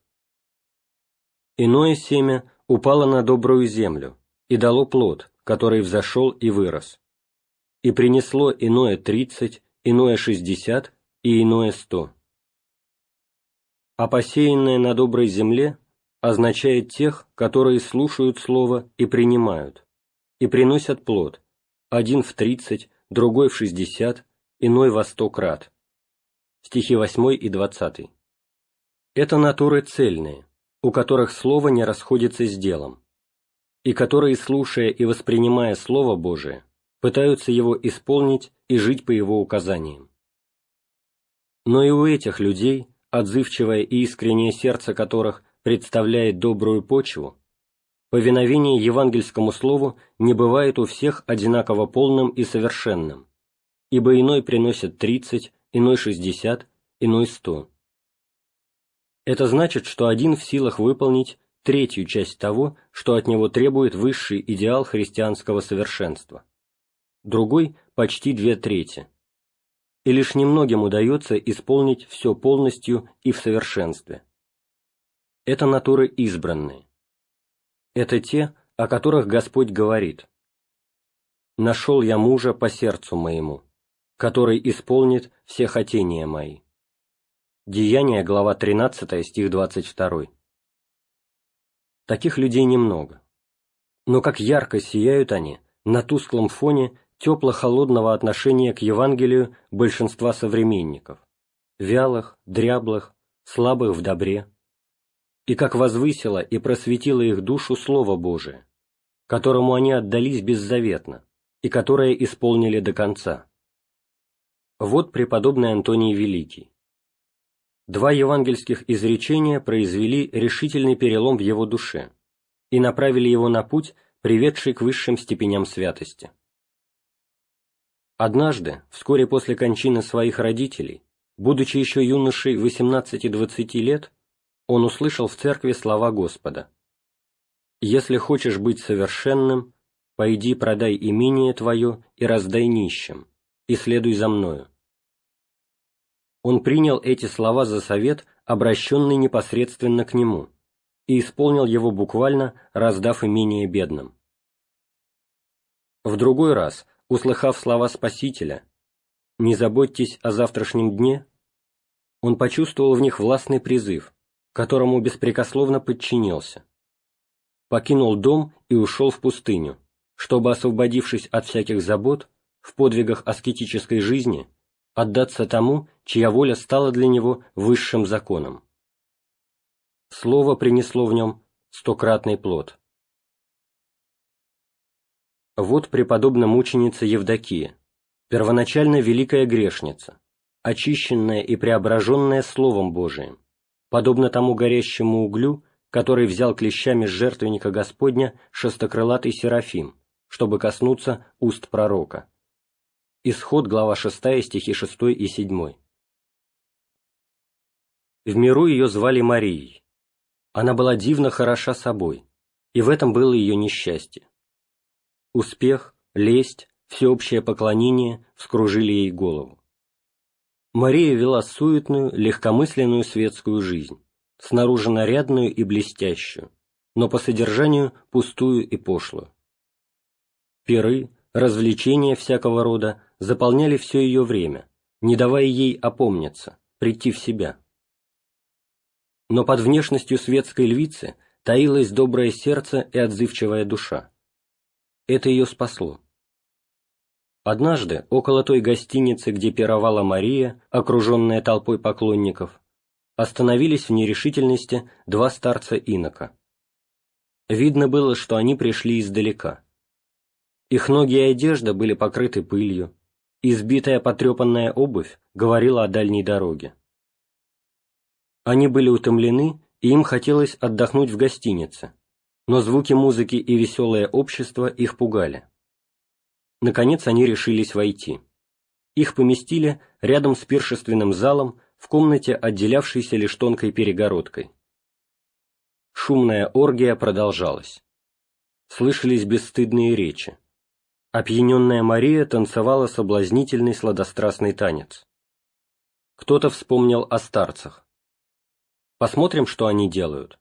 Иное семя упало на добрую землю и дало плод, который взошел и вырос, и принесло иное тридцать, иное шестьдесят и иное сто. А посеянное на доброй земле означает тех, которые слушают Слово и принимают, и приносят плод, один в тридцать, другой в шестьдесят, иной во сто крат. Стихи 8 и 20. Это натуры цельные, у которых слово не расходится с делом, и которые, слушая и воспринимая Слово Божие, пытаются его исполнить и жить по его указаниям. Но и у этих людей, отзывчивое и искреннее сердце которых представляет добрую почву, повиновение евангельскому слову не бывает у всех одинаково полным и совершенным, ибо иной приносит тридцать, иной шестьдесят, иной сто. Это значит, что один в силах выполнить третью часть того, что от него требует высший идеал христианского совершенства. Другой – почти две трети. И лишь немногим удается исполнить все полностью и в совершенстве. Это натуры избранные. Это те, о которых Господь говорит. «Нашел я мужа по сердцу моему, который исполнит все хотения мои». Деяния, глава 13, стих 22. Таких людей немного. Но как ярко сияют они на тусклом фоне тепло-холодного отношения к Евангелию большинства современников, вялых, дряблых, слабых в добре, и как возвысило и просветило их душу Слово Божие, которому они отдались беззаветно и которое исполнили до конца. Вот преподобный Антоний Великий. Два евангельских изречения произвели решительный перелом в его душе и направили его на путь, приведший к высшим степеням святости. Однажды, вскоре после кончины своих родителей, будучи еще юношей 18-20 лет, он услышал в церкви слова Господа. «Если хочешь быть совершенным, пойди продай имение твое и раздай нищим, и следуй за мною» он принял эти слова за совет, обращенный непосредственно к нему, и исполнил его буквально, раздав имение бедным. В другой раз, услыхав слова Спасителя «Не заботьтесь о завтрашнем дне», он почувствовал в них властный призыв, которому беспрекословно подчинился. Покинул дом и ушел в пустыню, чтобы, освободившись от всяких забот, в подвигах аскетической жизни – отдаться тому, чья воля стала для него высшим законом. Слово принесло в нем стократный плод. Вот преподобная мученица Евдокия, первоначально великая грешница, очищенная и преображенная Словом Божиим, подобно тому горящему углю, который взял клещами с жертвенника Господня шестокрылатый Серафим, чтобы коснуться уст пророка. Исход, глава 6, стихи 6 и 7. В миру ее звали Марией. Она была дивно хороша собой, и в этом было ее несчастье. Успех, лесть, всеобщее поклонение вскружили ей голову. Мария вела суетную, легкомысленную светскую жизнь, снаружи нарядную и блестящую, но по содержанию пустую и пошлую. Пиры, развлечения всякого рода заполняли все ее время, не давая ей опомниться, прийти в себя. Но под внешностью светской львицы таилось доброе сердце и отзывчивая душа. Это ее спасло. Однажды, около той гостиницы, где пировала Мария, окруженная толпой поклонников, остановились в нерешительности два старца-инока. Видно было, что они пришли издалека. Их ноги и одежда были покрыты пылью, избитая потрепанная обувь говорила о дальней дороге. Они были утомлены, и им хотелось отдохнуть в гостинице, но звуки музыки и веселое общество их пугали. Наконец они решились войти. Их поместили рядом с пиршественным залом в комнате, отделявшейся лишь тонкой перегородкой. Шумная оргия продолжалась. Слышались бесстыдные речи. Опьяненная Мария танцевала соблазнительный сладострастный танец. Кто-то вспомнил о старцах. Посмотрим, что они делают.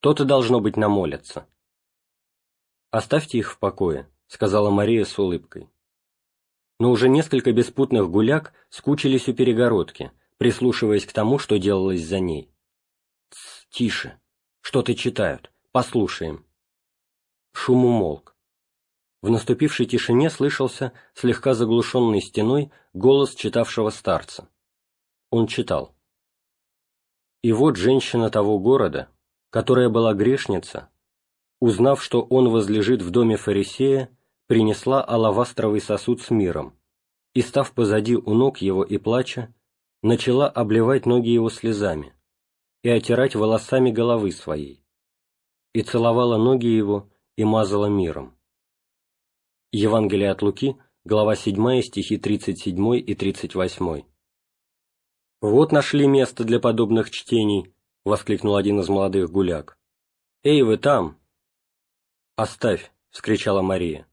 То-то должно быть намолятся. Оставьте их в покое, — сказала Мария с улыбкой. Но уже несколько беспутных гуляк скучились у перегородки, прислушиваясь к тому, что делалось за ней. «Тс, тише! Что-то читают. Послушаем». Шум умолк. В наступившей тишине слышался слегка заглушенный стеной голос читавшего старца. Он читал. «И вот женщина того города, которая была грешница, узнав, что он возлежит в доме фарисея, принесла алавастровый сосуд с миром, и, став позади у ног его и плача, начала обливать ноги его слезами и отирать волосами головы своей, и целовала ноги его и мазала миром. Евангелие от Луки, глава 7, стихи 37 и 38. «Вот нашли место для подобных чтений», — воскликнул один из молодых гуляк. «Эй, вы там!» «Оставь!» — вскричала Мария.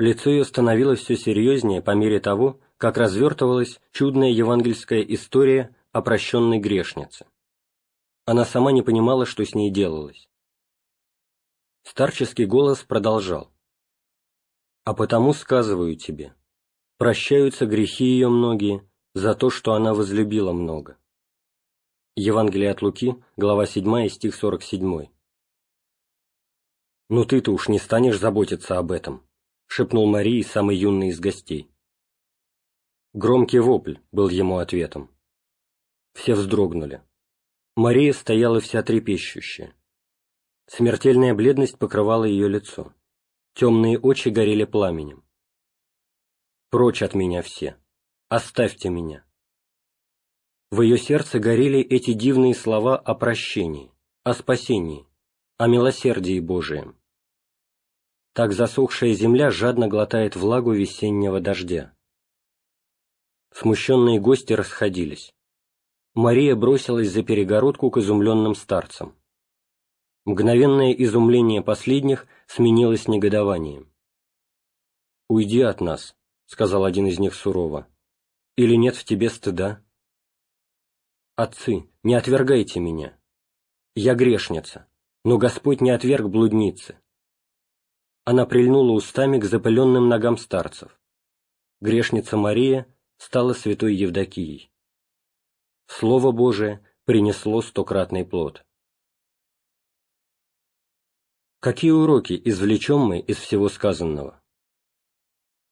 Лицо ее становилось все серьезнее по мере того, как развертывалась чудная евангельская история о прощенной грешнице. Она сама не понимала, что с ней делалось. Старческий голос продолжал. «А потому сказываю тебе, прощаются грехи ее многие за то, что она возлюбила много». Евангелие от Луки, глава 7, стих 47. «Ну ты-то уж не станешь заботиться об этом», шепнул Марии самый юный из гостей. Громкий вопль был ему ответом. Все вздрогнули. Мария стояла вся трепещущая. Смертельная бледность покрывала ее лицо. Темные очи горели пламенем. «Прочь от меня все! Оставьте меня!» В ее сердце горели эти дивные слова о прощении, о спасении, о милосердии Божием. Так засохшая земля жадно глотает влагу весеннего дождя. Смущенные гости расходились. Мария бросилась за перегородку к изумленным старцам. Мгновенное изумление последних сменилось негодованием. «Уйди от нас», — сказал один из них сурово. «Или нет в тебе стыда?» «Отцы, не отвергайте меня. Я грешница, но Господь не отверг блудницы она прильнула устами к запыленным ногам старцев. Грешница Мария стала святой Евдокией. Слово Божие принесло стократный плод. Какие уроки извлечем мы из всего сказанного?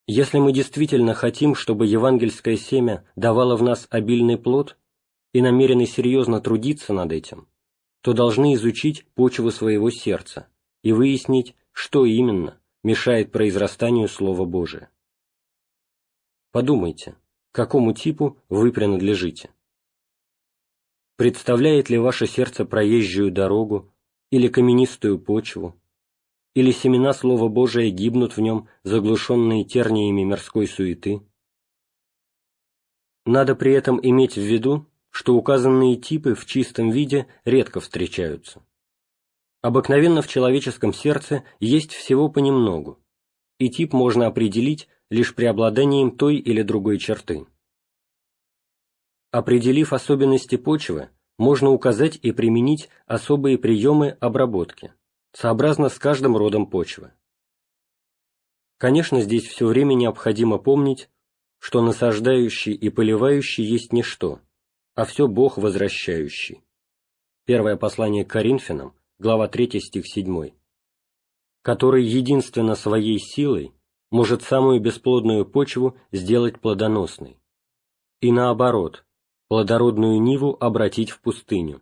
Если мы действительно хотим, чтобы евангельское семя давало в нас обильный плод и намерены серьезно трудиться над этим, то должны изучить почву своего сердца и выяснить, что именно мешает произрастанию Слова Божия. Подумайте, какому типу вы принадлежите. Представляет ли ваше сердце проезжую дорогу или каменистую почву, или семена Слова Божия гибнут в нем, заглушенные терниями мирской суеты? Надо при этом иметь в виду, что указанные типы в чистом виде редко встречаются. Обыкновенно в человеческом сердце есть всего понемногу, и тип можно определить лишь преобладанием той или другой черты. Определив особенности почвы, можно указать и применить особые приемы обработки, сообразно с каждым родом почвы. Конечно, здесь все время необходимо помнить, что насаждающий и поливающий есть ничто, а все Бог возвращающий. Первое послание к Коринфянам, глава 3, стих 7. Который единственно своей силой может самую бесплодную почву сделать плодоносной. И наоборот, плодородную ниву обратить в пустыню.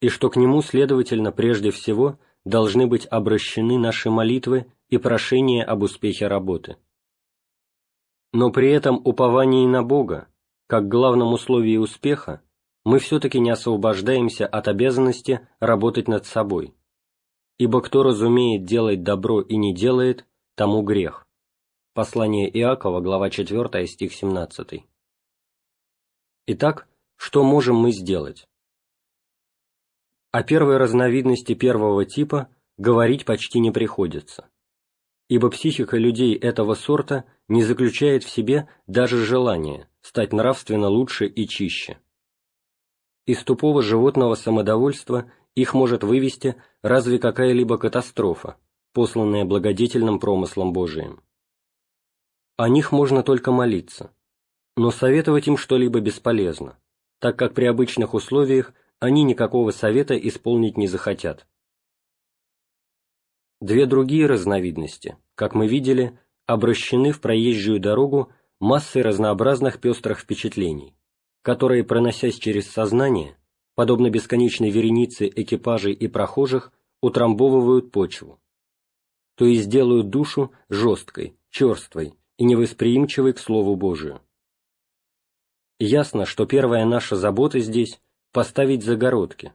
И что к нему, следовательно, прежде всего, должны быть обращены наши молитвы и прошения об успехе работы. Но при этом уповании на Бога, как главном условии успеха, мы все-таки не освобождаемся от обязанности работать над собой. Ибо кто разумеет делать добро и не делает, тому грех. Послание Иакова, глава 4, стих 17. Итак, что можем мы сделать? О первой разновидности первого типа говорить почти не приходится, ибо психика людей этого сорта не заключает в себе даже желания стать нравственно лучше и чище. Из тупого животного самодовольства их может вывести разве какая-либо катастрофа, посланная благодетельным промыслом Божиим. О них можно только молиться, но советовать им что-либо бесполезно, так как при обычных условиях они никакого совета исполнить не захотят. Две другие разновидности, как мы видели, обращены в проезжую дорогу массой разнообразных пестрых впечатлений, которые, проносясь через сознание, подобно бесконечной веренице экипажей и прохожих, утрамбовывают почву, то есть делают душу жесткой, черствой, и невосприимчивый к Слову Божию. Ясно, что первая наша забота здесь – поставить загородки,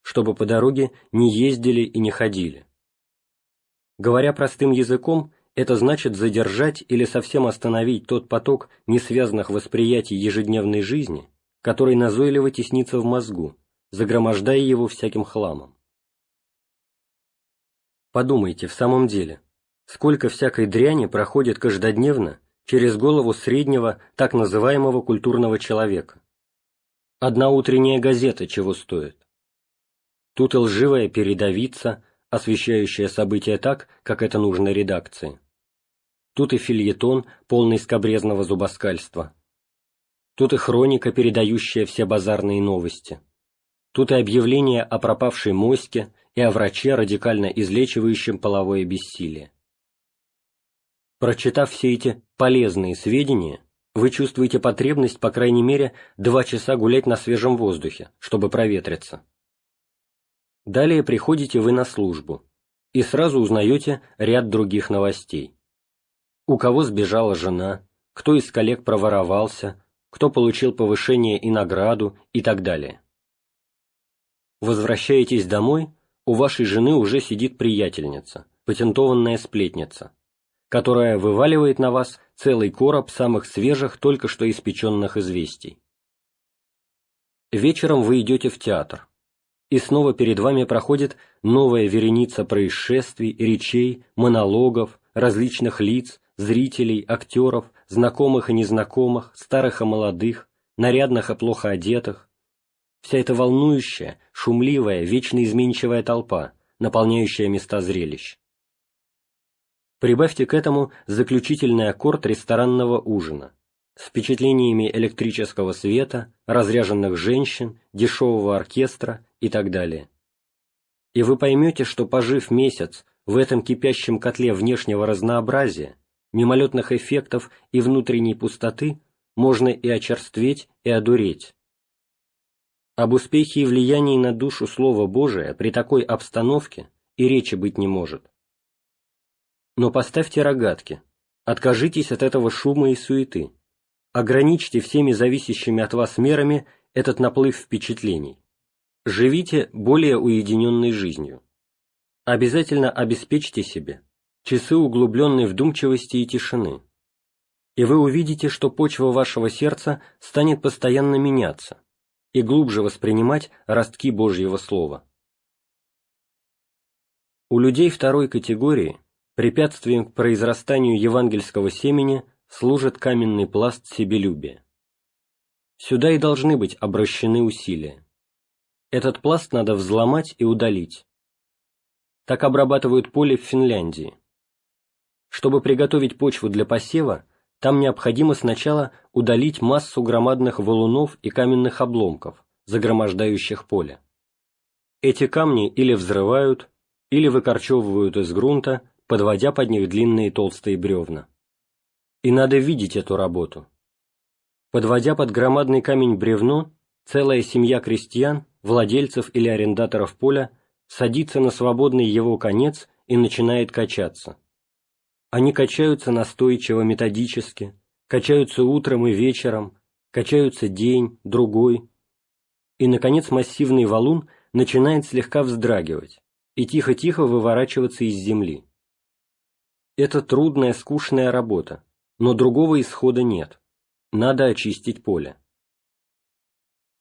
чтобы по дороге не ездили и не ходили. Говоря простым языком, это значит задержать или совсем остановить тот поток несвязанных восприятий ежедневной жизни, который назойливо теснится в мозгу, загромождая его всяким хламом. Подумайте, в самом деле, сколько всякой дряни проходит каждодневно через голову среднего так называемого культурного человека. Одна утренняя газета чего стоит. Тут и лживая передовица, освещающая события так, как это нужно редакции. Тут и фильетон, полный скобрезного зубоскальства. Тут и хроника, передающая все базарные новости. Тут и объявление о пропавшей моське и о враче, радикально излечивающем половое бессилие. Прочитав все эти полезные сведения, вы чувствуете потребность, по крайней мере, два часа гулять на свежем воздухе, чтобы проветриться. Далее приходите вы на службу и сразу узнаете ряд других новостей. У кого сбежала жена, кто из коллег проворовался, кто получил повышение и награду и так далее. Возвращаетесь домой, у вашей жены уже сидит приятельница, патентованная сплетница, которая вываливает на вас целый короб самых свежих, только что испеченных известий. Вечером вы идете в театр, и снова перед вами проходит новая вереница происшествий, речей, монологов, различных лиц, зрителей, актеров, знакомых и незнакомых, старых и молодых, нарядных и плохо одетых. Вся эта волнующая, шумливая, вечно изменчивая толпа, наполняющая места зрелищ. Прибавьте к этому заключительный аккорд ресторанного ужина с впечатлениями электрического света, разряженных женщин, дешевого оркестра и так далее. И вы поймете, что, пожив месяц в этом кипящем котле внешнего разнообразия, мимолетных эффектов и внутренней пустоты, можно и очерстветь, и одуреть. Об успехе и влиянии на душу Слова Божия при такой обстановке и речи быть не может. Но поставьте рогатки, откажитесь от этого шума и суеты, ограничьте всеми зависящими от вас мерами этот наплыв впечатлений. Живите более уединенной жизнью. Обязательно обеспечьте себе часы углубленной вдумчивости и тишины. И вы увидите, что почва вашего сердца станет постоянно меняться и глубже воспринимать ростки Божьего Слова. У людей второй категории Препятствием к произрастанию евангельского семени служит каменный пласт себелюбия. Сюда и должны быть обращены усилия. Этот пласт надо взломать и удалить. так обрабатывают поле в Финляндии. Чтобы приготовить почву для посева, там необходимо сначала удалить массу громадных валунов и каменных обломков, загромождающих поле. Эти камни или взрывают, или выкорчевывают из грунта, подводя под них длинные толстые бревна. И надо видеть эту работу. Подводя под громадный камень бревно, целая семья крестьян, владельцев или арендаторов поля, садится на свободный его конец и начинает качаться. Они качаются настойчиво, методически, качаются утром и вечером, качаются день, другой. И, наконец, массивный валун начинает слегка вздрагивать и тихо-тихо выворачиваться из земли. Это трудная, скучная работа, но другого исхода нет. Надо очистить поле.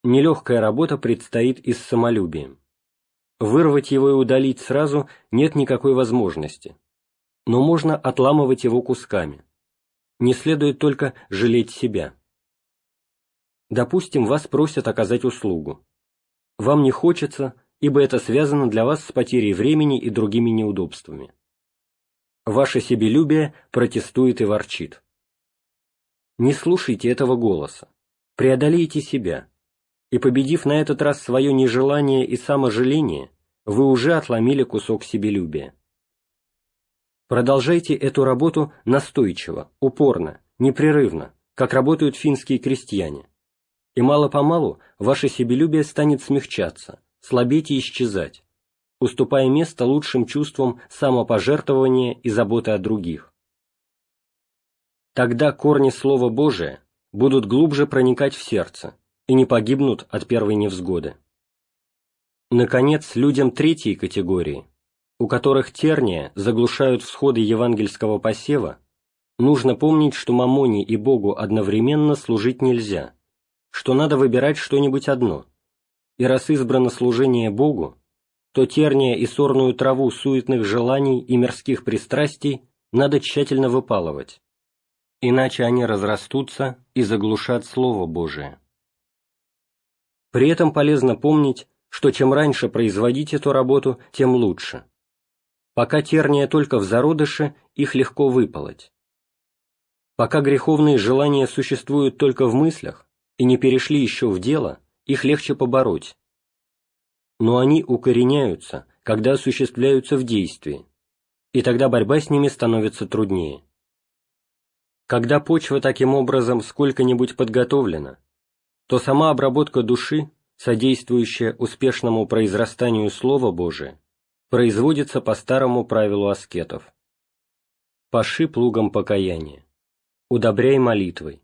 Нелегкая работа предстоит и с самолюбием. Вырвать его и удалить сразу нет никакой возможности, но можно отламывать его кусками. Не следует только жалеть себя. Допустим, вас просят оказать услугу. Вам не хочется, ибо это связано для вас с потерей времени и другими неудобствами. Ваше себелюбие протестует и ворчит. Не слушайте этого голоса. Преодолейте себя. И победив на этот раз свое нежелание и саможаление, вы уже отломили кусок себелюбия. Продолжайте эту работу настойчиво, упорно, непрерывно, как работают финские крестьяне. И мало-помалу ваше себелюбие станет смягчаться, слабеть и исчезать, уступая место лучшим чувствам самопожертвования и заботы о других. Тогда корни Слова Божия будут глубже проникать в сердце и не погибнут от первой невзгоды. Наконец, людям третьей категории, у которых терния заглушают всходы евангельского посева, нужно помнить, что мамоне и Богу одновременно служить нельзя, что надо выбирать что-нибудь одно, и раз избрано служение Богу, то терния и сорную траву суетных желаний и мирских пристрастий надо тщательно выпалывать, иначе они разрастутся и заглушат Слово Божие. При этом полезно помнить, что чем раньше производить эту работу, тем лучше. Пока терния только в зародыше, их легко выпалоть. Пока греховные желания существуют только в мыслях и не перешли еще в дело, их легче побороть. Но они укореняются, когда осуществляются в действии, и тогда борьба с ними становится труднее. Когда почва таким образом сколько-нибудь подготовлена, то сама обработка души, содействующая успешному произрастанию Слова Божия, производится по старому правилу аскетов. Паши плугом покаяния, удобряй молитвой,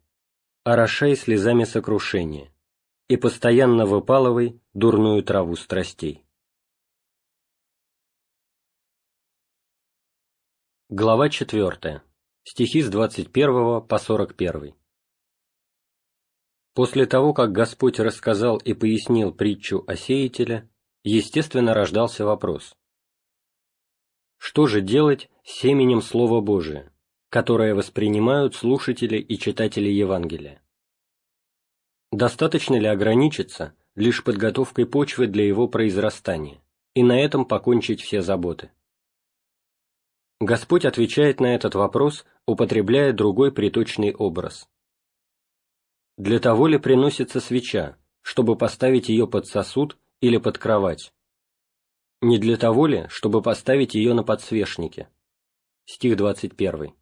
орошай слезами сокрушения и постоянно выпалывай дурную траву страстей. Глава четвертая. Стихи с 21 по 41. После того, как Господь рассказал и пояснил притчу о сеятеле, естественно рождался вопрос. Что же делать с семенем Слова Божия, которое воспринимают слушатели и читатели Евангелия? Достаточно ли ограничиться лишь подготовкой почвы для его произрастания и на этом покончить все заботы? Господь отвечает на этот вопрос, употребляя другой приточный образ. Для того ли приносится свеча, чтобы поставить ее под сосуд или под кровать? Не для того ли, чтобы поставить ее на подсвечнике? Стих 21.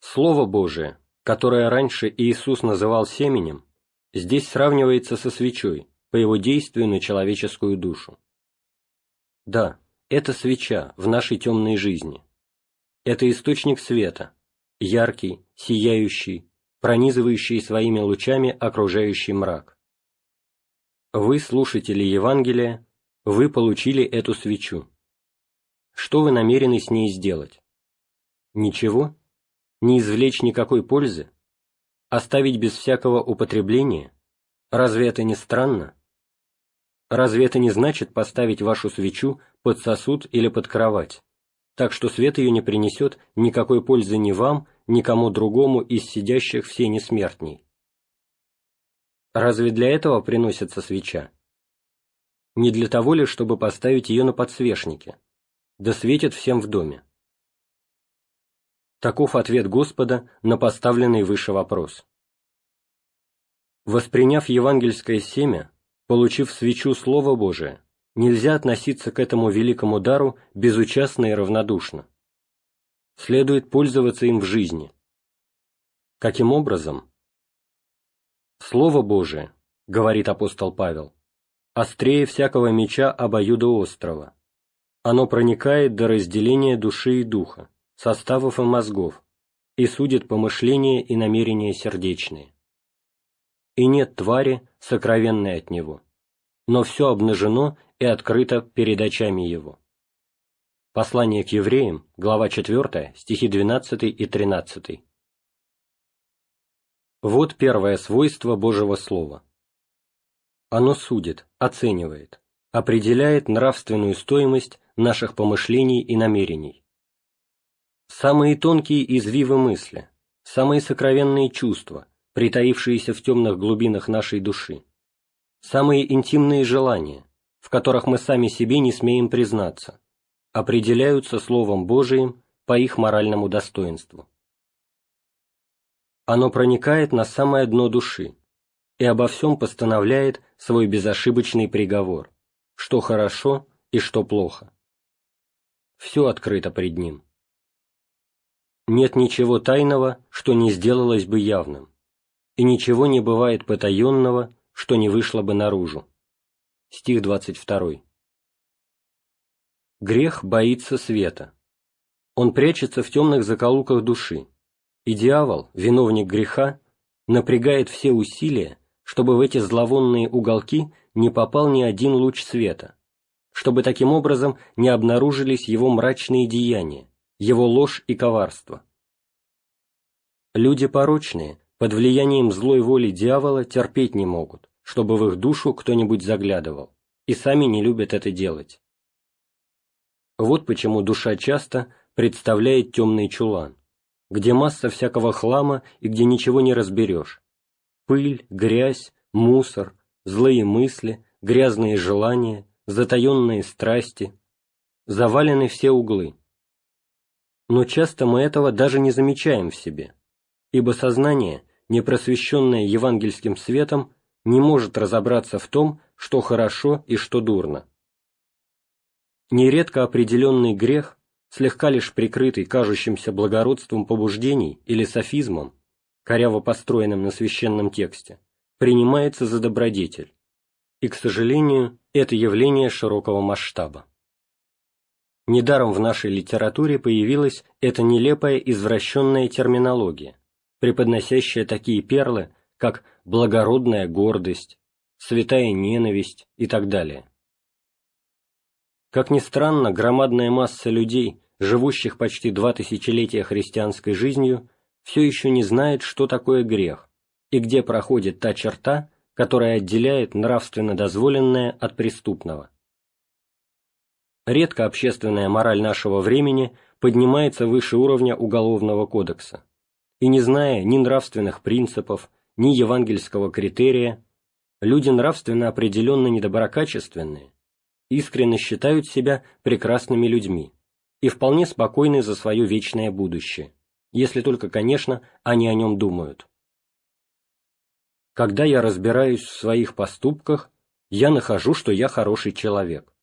Слово Божие, которое раньше Иисус называл семенем, здесь сравнивается со свечой по его действию на человеческую душу. Да, это свеча в нашей темной жизни. Это источник света, яркий, сияющий, пронизывающий своими лучами окружающий мрак. Вы, слушатели Евангелия, вы получили эту свечу. Что вы намерены с ней сделать? Ничего? Не извлечь никакой пользы? Оставить без всякого употребления? Разве это не странно? Разве это не значит поставить вашу свечу под сосуд или под кровать, так что свет ее не принесет никакой пользы ни вам, ни кому другому из сидящих все несмертней? Разве для этого приносится свеча? Не для того ли, чтобы поставить ее на подсвечнике? Да светит всем в доме. Таков ответ Господа на поставленный выше вопрос. Восприняв евангельское семя, получив свечу Слова Божия, нельзя относиться к этому великому дару безучастно и равнодушно. Следует пользоваться им в жизни. Каким образом? Слово Божие, говорит апостол Павел, острее всякого меча обоюдоострого. Оно проникает до разделения души и духа, составов и мозгов, и судит помышления и намерения сердечные. И нет твари, сокровенной от него, но все обнажено и открыто перед очами его. Послание к евреям, глава 4, стихи 12 и 13. Вот первое свойство Божьего Слова. Оно судит, оценивает, определяет нравственную стоимость наших помышлений и намерений. Самые тонкие извивы мысли, самые сокровенные чувства, притаившиеся в темных глубинах нашей души, самые интимные желания, в которых мы сами себе не смеем признаться, определяются Словом Божиим по их моральному достоинству. Оно проникает на самое дно души и обо всем постановляет свой безошибочный приговор, что хорошо и что плохо. Все открыто пред ним. Нет ничего тайного, что не сделалось бы явным, и ничего не бывает потаенного, что не вышло бы наружу. Стих 22. Грех боится света. Он прячется в темных закоулках души, и дьявол, виновник греха, напрягает все усилия, чтобы в эти зловонные уголки не попал ни один луч света, чтобы таким образом не обнаружились его мрачные деяния, его ложь и коварство. Люди порочные, под влиянием злой воли дьявола, терпеть не могут, чтобы в их душу кто-нибудь заглядывал, и сами не любят это делать. Вот почему душа часто представляет темный чулан, где масса всякого хлама и где ничего не разберешь. Пыль, грязь, мусор, злые мысли, грязные желания, затаенные страсти. Завалены все углы. Но часто мы этого даже не замечаем в себе, ибо сознание, не просвещенное евангельским светом, не может разобраться в том, что хорошо и что дурно. Нередко определенный грех слегка лишь прикрытый кажущимся благородством побуждений или софизмом, коряво построенным на священном тексте, принимается за добродетель. И, к сожалению, это явление широкого масштаба. Недаром в нашей литературе появилась эта нелепая извращенная терминология, преподносящая такие перлы, как благородная гордость, святая ненависть и так далее. Как ни странно, громадная масса людей, живущих почти два тысячелетия христианской жизнью, все еще не знает, что такое грех и где проходит та черта, которая отделяет нравственно дозволенное от преступного. Редко общественная мораль нашего времени поднимается выше уровня Уголовного кодекса, и не зная ни нравственных принципов, ни евангельского критерия, люди нравственно определенно недоброкачественные, искренне считают себя прекрасными людьми, и вполне спокойны за свое вечное будущее, если только, конечно, они о нем думают. Когда я разбираюсь в своих поступках, я нахожу, что я хороший человек.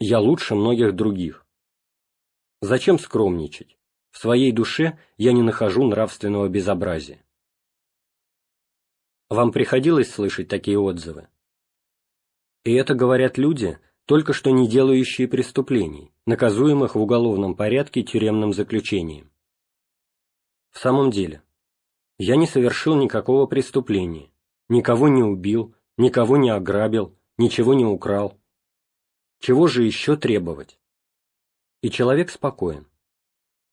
Я лучше многих других. Зачем скромничать? В своей душе я не нахожу нравственного безобразия. Вам приходилось слышать такие отзывы? И это говорят люди, только что не делающие преступлений, наказуемых в уголовном порядке тюремным заключением. В самом деле, я не совершил никакого преступления, никого не убил, никого не ограбил, ничего не украл. Чего же еще требовать? И человек спокоен.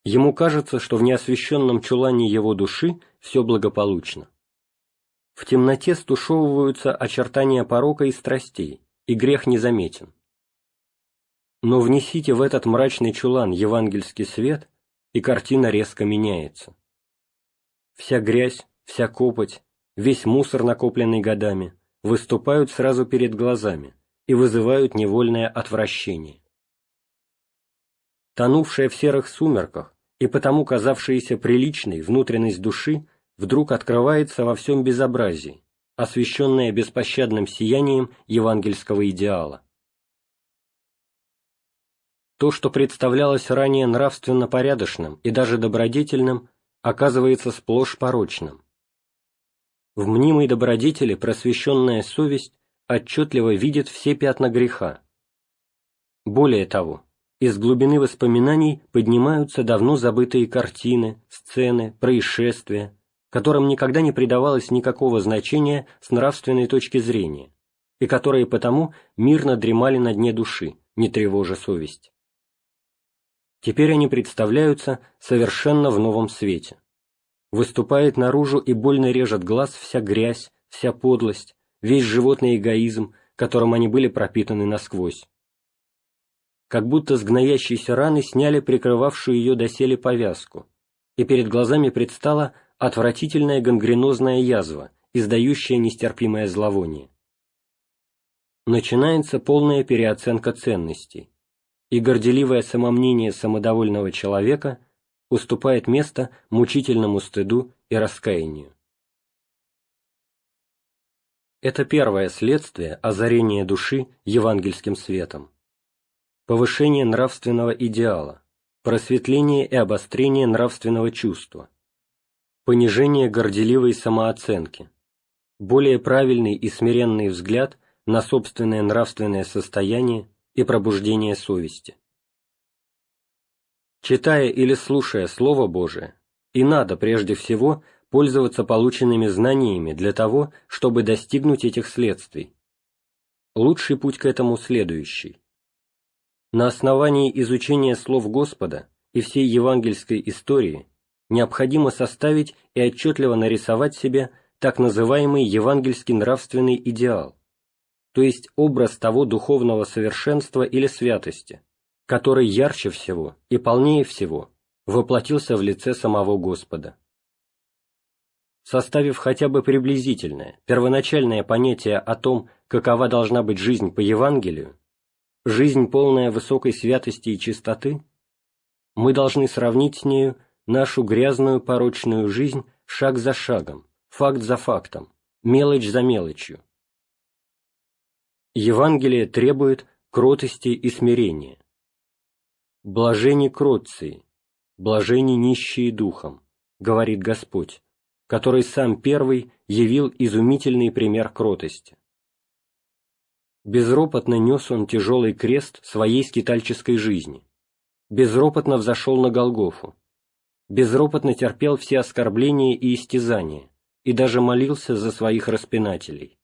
Ему кажется, что в неосвещенном чулане его души все благополучно. В темноте стушевываются очертания порока и страстей, и грех незаметен. Но внесите в этот мрачный чулан евангельский свет, и картина резко меняется. Вся грязь, вся копоть, весь мусор, накопленный годами, выступают сразу перед глазами и вызывают невольное отвращение. Тонувшая в серых сумерках и потому казавшаяся приличной внутренность души вдруг открывается во всем безобразии, освещенная беспощадным сиянием евангельского идеала. То, что представлялось ранее нравственно порядочным и даже добродетельным, оказывается сплошь порочным. В мнимой добродетели просвещенная совесть отчетливо видит все пятна греха. Более того, из глубины воспоминаний поднимаются давно забытые картины, сцены, происшествия, которым никогда не придавалось никакого значения с нравственной точки зрения, и которые потому мирно дремали на дне души, не тревожа совесть. Теперь они представляются совершенно в новом свете. Выступает наружу и больно режет глаз вся грязь, вся подлость, весь животный эгоизм, которым они были пропитаны насквозь как будто с гноящейся раны сняли прикрывавшую ее доселе повязку, и перед глазами предстала отвратительная гангренозная язва, издающая нестерпимое зловоние. Начинается полная переоценка ценностей, и горделивое самомнение самодовольного человека уступает место мучительному стыду и раскаянию. Это первое следствие озарения души евангельским светом повышение нравственного идеала, просветление и обострение нравственного чувства, понижение горделивой самооценки, более правильный и смиренный взгляд на собственное нравственное состояние и пробуждение совести. Читая или слушая Слово Божие, и надо прежде всего пользоваться полученными знаниями для того, чтобы достигнуть этих следствий. Лучший путь к этому следующий на основании изучения слов Господа и всей евангельской истории необходимо составить и отчетливо нарисовать себе так называемый евангельский нравственный идеал, то есть образ того духовного совершенства или святости, который ярче всего и полнее всего воплотился в лице самого Господа. Составив хотя бы приблизительное, первоначальное понятие о том, какова должна быть жизнь по Евангелию, жизнь, полная высокой святости и чистоты, мы должны сравнить с нею нашу грязную порочную жизнь шаг за шагом, факт за фактом, мелочь за мелочью. Евангелие требует кротости и смирения. «Блажени кротции, блажени нищие духом», — говорит Господь, который сам первый явил изумительный пример кротости. Безропотно нес он тяжелый крест своей скитальческой жизни. Безропотно взошел на Голгофу. Безропотно терпел все оскорбления и истязания, и даже молился за своих распинателей.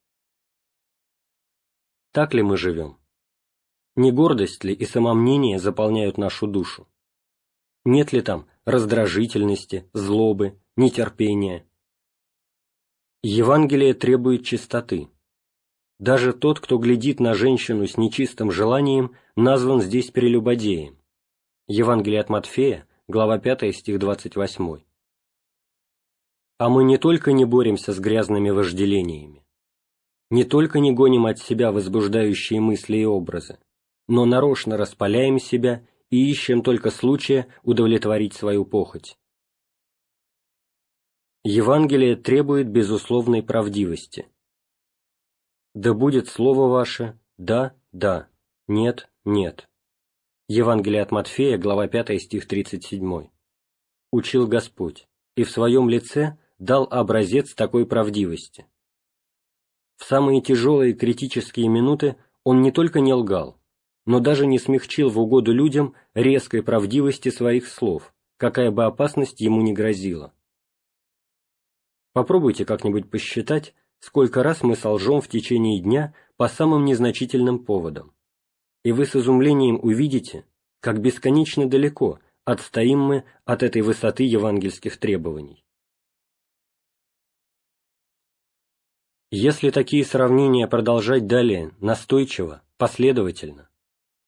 Так ли мы живем? Не гордость ли и самомнение заполняют нашу душу? Нет ли там раздражительности, злобы, нетерпения? Евангелие требует чистоты, даже тот, кто глядит на женщину с нечистым желанием, назван здесь прелюбодеем. Евангелие от Матфея, глава 5, стих 28. А мы не только не боремся с грязными вожделениями, не только не гоним от себя возбуждающие мысли и образы, но нарочно распаляем себя и ищем только случая удовлетворить свою похоть. Евангелие требует безусловной правдивости – да будет слово ваше «да, да», «нет, нет». Евангелие от Матфея, глава 5, стих 37. Учил Господь, и в своем лице дал образец такой правдивости. В самые тяжелые критические минуты он не только не лгал, но даже не смягчил в угоду людям резкой правдивости своих слов, какая бы опасность ему не грозила. Попробуйте как-нибудь посчитать, сколько раз мы солжем в течение дня по самым незначительным поводам. И вы с изумлением увидите, как бесконечно далеко отстоим мы от этой высоты евангельских требований. Если такие сравнения продолжать далее настойчиво, последовательно,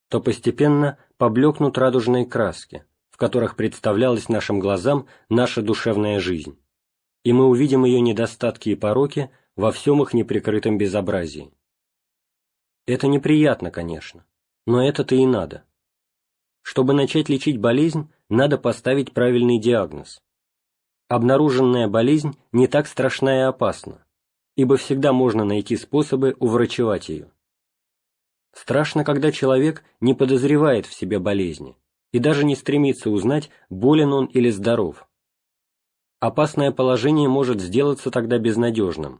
то постепенно поблекнут радужные краски, в которых представлялась нашим глазам наша душевная жизнь, и мы увидим ее недостатки и пороки во всем их неприкрытом безобразии. Это неприятно, конечно, но это-то и надо. Чтобы начать лечить болезнь, надо поставить правильный диагноз. Обнаруженная болезнь не так страшна и опасна, ибо всегда можно найти способы уврачевать ее. Страшно, когда человек не подозревает в себе болезни и даже не стремится узнать, болен он или здоров. Опасное положение может сделаться тогда безнадежным.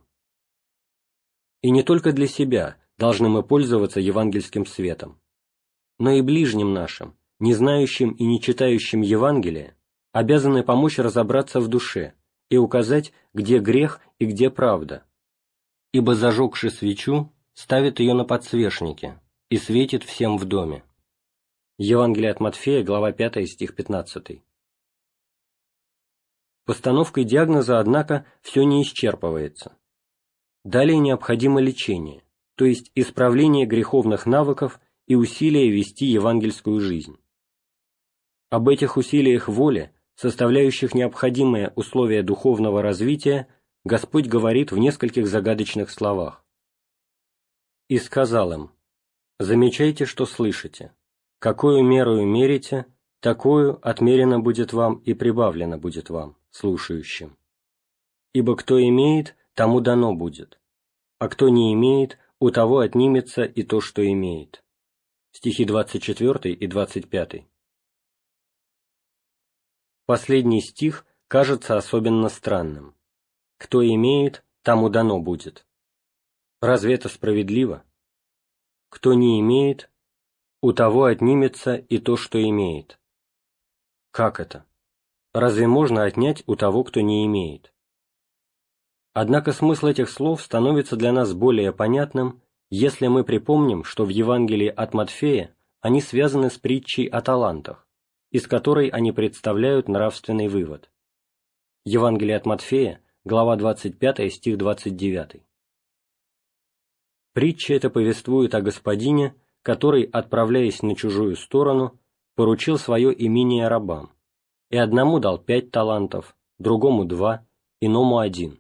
И не только для себя должны мы пользоваться евангельским светом, но и ближним нашим, не знающим и не читающим Евангелие, обязаны помочь разобраться в душе и указать, где грех и где правда, ибо зажегши свечу, ставит ее на подсвечнике и светит всем в доме. Евангелие от Матфея, глава 5, стих 15. Постановкой диагноза, однако, все не исчерпывается. Далее необходимо лечение, то есть исправление греховных навыков и усилия вести евангельскую жизнь. Об этих усилиях воли, составляющих необходимые условия духовного развития, Господь говорит в нескольких загадочных словах. «И сказал им, замечайте, что слышите, какую меру мерите, такую отмерено будет вам и прибавлено будет вам, слушающим. Ибо кто имеет, тому дано будет, а кто не имеет, у того отнимется и то, что имеет». Стихи 24 и 25. Последний стих кажется особенно странным. Кто имеет, тому дано будет. Разве это справедливо? Кто не имеет, у того отнимется и то, что имеет. Как это? Разве можно отнять у того, кто не имеет? Однако смысл этих слов становится для нас более понятным, если мы припомним, что в Евангелии от Матфея они связаны с притчей о талантах, из которой они представляют нравственный вывод. Евангелие от Матфея, глава 25, стих 29. Притча эта повествует о господине, который, отправляясь на чужую сторону, поручил свое имение рабам, и одному дал пять талантов, другому два, иному один.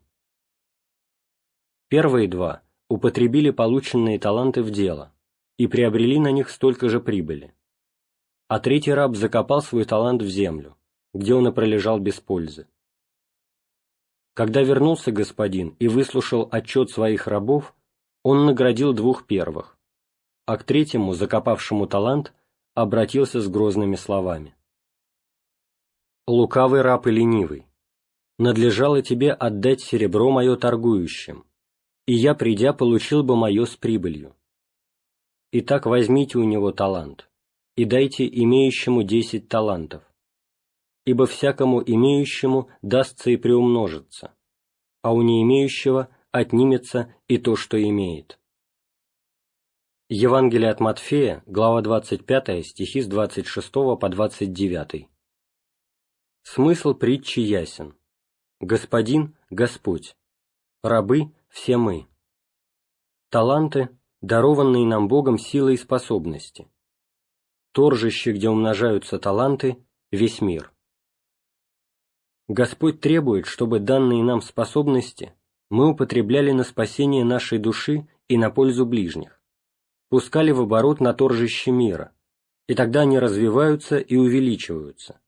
Первые два употребили полученные таланты в дело и приобрели на них столько же прибыли, а третий раб закопал свой талант в землю, где он и пролежал без пользы. Когда вернулся господин и выслушал отчет своих рабов, он наградил двух первых, а к третьему, закопавшему талант, обратился с грозными словами. «Лукавый раб и ленивый, надлежало тебе отдать серебро мое торгующим, и я, придя, получил бы мое с прибылью. Итак, возьмите у него талант, и дайте имеющему десять талантов. Ибо всякому имеющему дастся и приумножится, а у не имеющего отнимется и то, что имеет. Евангелие от Матфея, глава 25, стихи с 26 по 29. Смысл притчи ясен. Господин – Господь, рабы – все мы. Таланты – дарованные нам Богом силой и способности, торжище, где умножаются таланты, весь мир. Господь требует, чтобы данные нам способности мы употребляли на спасение нашей души и на пользу ближних, пускали в оборот на торжище мира, и тогда они развиваются и увеличиваются.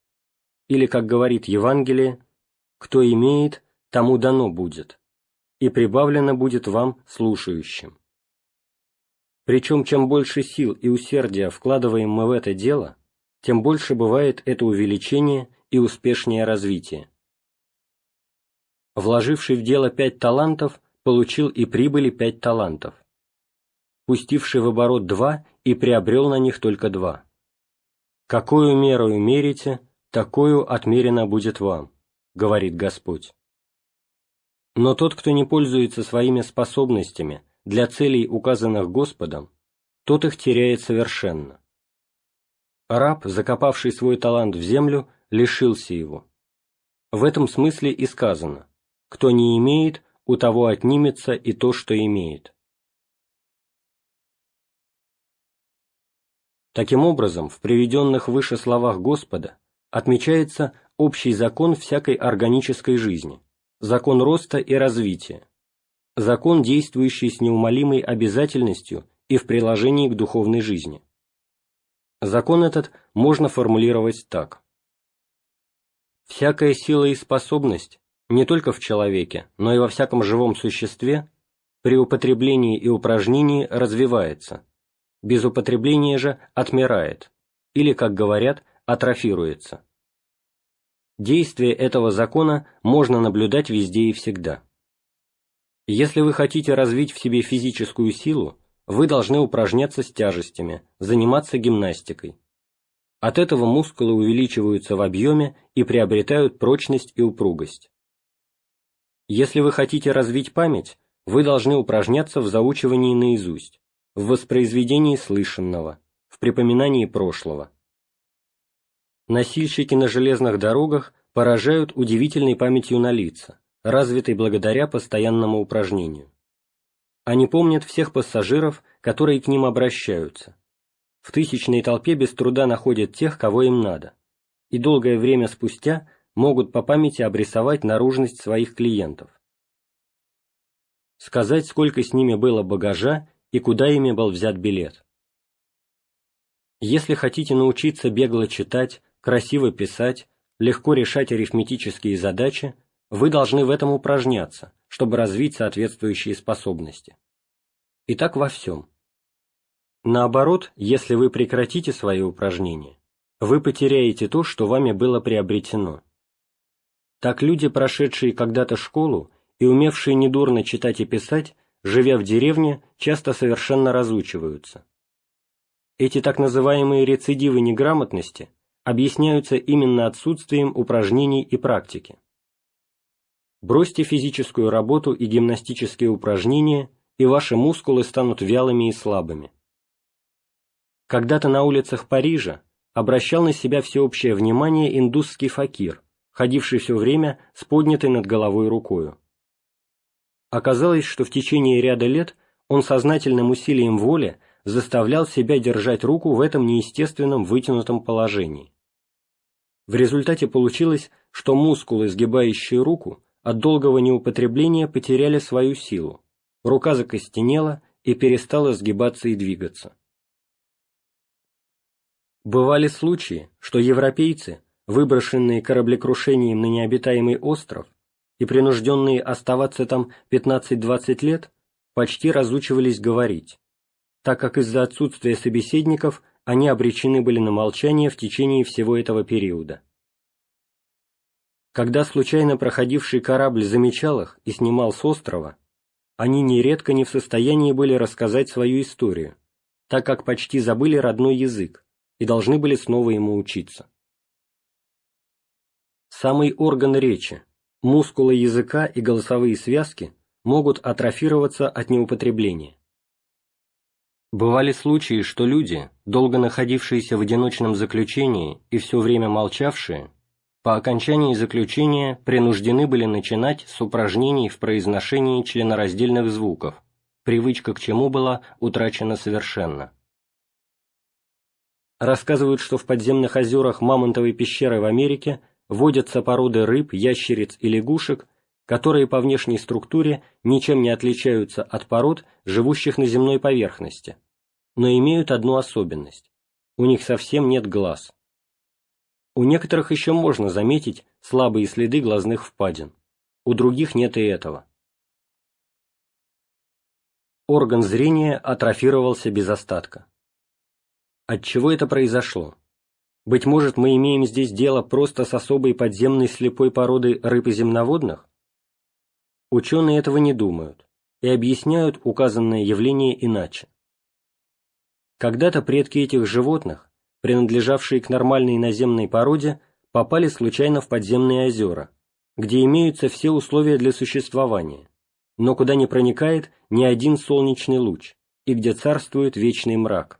Или, как говорит Евангелие, «Кто имеет, тому дано будет, и прибавлено будет вам, слушающим». Причем, чем больше сил и усердия вкладываем мы в это дело, тем больше бывает это увеличение и успешнее развитие. Вложивший в дело пять талантов, получил и прибыли пять талантов. Пустивший в оборот два и приобрел на них только два. «Какую меру мерите, такую отмерено будет вам», — говорит Господь. Но тот, кто не пользуется своими способностями для целей, указанных Господом, тот их теряет совершенно. Раб, закопавший свой талант в землю, лишился его. В этом смысле и сказано «Кто не имеет, у того отнимется и то, что имеет». Таким образом, в приведенных выше словах Господа отмечается общий закон всякой органической жизни, закон роста и развития, закон, действующий с неумолимой обязательностью и в приложении к духовной жизни. Закон этот можно формулировать так. Всякая сила и способность, не только в человеке, но и во всяком живом существе, при употреблении и упражнении развивается, без употребления же отмирает, или, как говорят, атрофируется. Действие этого закона можно наблюдать везде и всегда. Если вы хотите развить в себе физическую силу, вы должны упражняться с тяжестями, заниматься гимнастикой. От этого мускулы увеличиваются в объеме и приобретают прочность и упругость. Если вы хотите развить память, вы должны упражняться в заучивании наизусть, в воспроизведении слышанного, в припоминании прошлого. Носильщики на железных дорогах поражают удивительной памятью на лица, развитой благодаря постоянному упражнению. Они помнят всех пассажиров, которые к ним обращаются. В тысячной толпе без труда находят тех, кого им надо, и долгое время спустя могут по памяти обрисовать наружность своих клиентов. Сказать, сколько с ними было багажа и куда ими был взят билет. Если хотите научиться бегло читать, красиво писать, легко решать арифметические задачи, вы должны в этом упражняться, чтобы развить соответствующие способности. И так во всем. Наоборот, если вы прекратите свои упражнения, вы потеряете то, что вами было приобретено. Так люди, прошедшие когда-то школу и умевшие недурно читать и писать, живя в деревне, часто совершенно разучиваются. Эти так называемые рецидивы неграмотности объясняются именно отсутствием упражнений и практики. Бросьте физическую работу и гимнастические упражнения, и ваши мускулы станут вялыми и слабыми. Когда-то на улицах Парижа обращал на себя всеобщее внимание индусский факир, ходивший все время с поднятой над головой рукою. Оказалось, что в течение ряда лет он сознательным усилием воли заставлял себя держать руку в этом неестественном вытянутом положении. В результате получилось, что мускулы, сгибающие руку, от долгого неупотребления потеряли свою силу, рука закостенела и перестала сгибаться и двигаться. Бывали случаи, что европейцы, выброшенные кораблекрушением на необитаемый остров и принужденные оставаться там 15-20 лет, почти разучивались говорить, так как из-за отсутствия собеседников они обречены были на молчание в течение всего этого периода. Когда случайно проходивший корабль замечал их и снимал с острова, они нередко не в состоянии были рассказать свою историю, так как почти забыли родной язык и должны были снова ему учиться. Самый орган речи, мускулы языка и голосовые связки могут атрофироваться от неупотребления. Бывали случаи, что люди, долго находившиеся в одиночном заключении и все время молчавшие, по окончании заключения принуждены были начинать с упражнений в произношении членораздельных звуков, привычка к чему была утрачена совершенно. Рассказывают, что в подземных озерах Мамонтовой пещеры в Америке водятся породы рыб, ящериц и лягушек, которые по внешней структуре ничем не отличаются от пород, живущих на земной поверхности, но имеют одну особенность – у них совсем нет глаз. У некоторых еще можно заметить слабые следы глазных впадин, у других нет и этого. Орган зрения атрофировался без остатка. От чего это произошло? Быть может, мы имеем здесь дело просто с особой подземной слепой породой рыб и земноводных? Ученые этого не думают и объясняют указанное явление иначе. Когда-то предки этих животных, принадлежавшие к нормальной наземной породе, попали случайно в подземные озера, где имеются все условия для существования, но куда не проникает ни один солнечный луч и где царствует вечный мрак.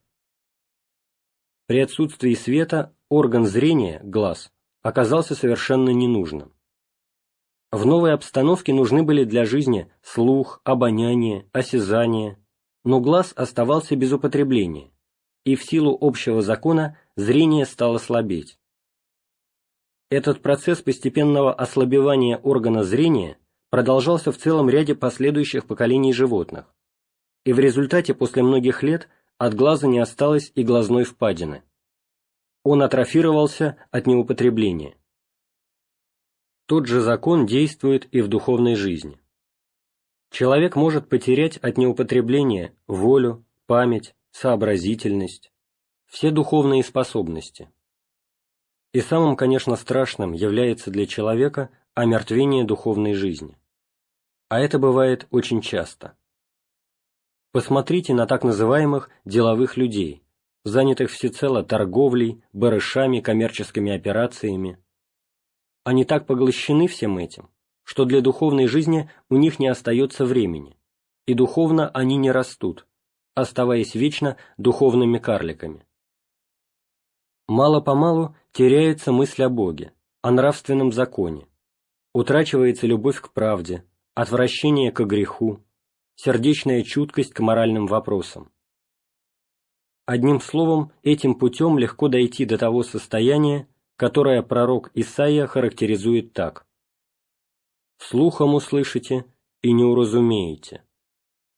При отсутствии света орган зрения, глаз, оказался совершенно ненужным. В новой обстановке нужны были для жизни слух, обоняние, осязание, но глаз оставался без употребления, и в силу общего закона зрение стало слабеть. Этот процесс постепенного ослабевания органа зрения продолжался в целом ряде последующих поколений животных, и в результате после многих лет от глаза не осталось и глазной впадины. Он атрофировался от неупотребления. Тот же закон действует и в духовной жизни. Человек может потерять от неупотребления волю, память, сообразительность, все духовные способности. И самым, конечно, страшным является для человека омертвение духовной жизни. А это бывает очень часто. Посмотрите на так называемых деловых людей, занятых всецело торговлей, барышами, коммерческими операциями. Они так поглощены всем этим, что для духовной жизни у них не остается времени, и духовно они не растут, оставаясь вечно духовными карликами. Мало-помалу теряется мысль о Боге, о нравственном законе, утрачивается любовь к правде, отвращение к греху, сердечная чуткость к моральным вопросам. Одним словом, этим путем легко дойти до того состояния, которое пророк Исаия характеризует так. «Слухом услышите и не уразумеете,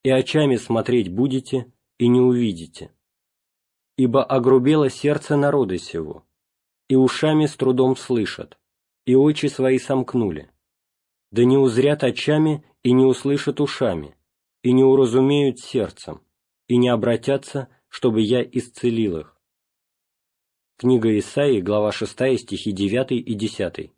и очами смотреть будете и не увидите. Ибо огрубело сердце народа сего, и ушами с трудом слышат, и очи свои сомкнули. Да не узрят очами и не услышат ушами, и не уразумеют сердцем, и не обратятся, чтобы я исцелил их. Книга Исаии, глава 6, стихи 9 и 10.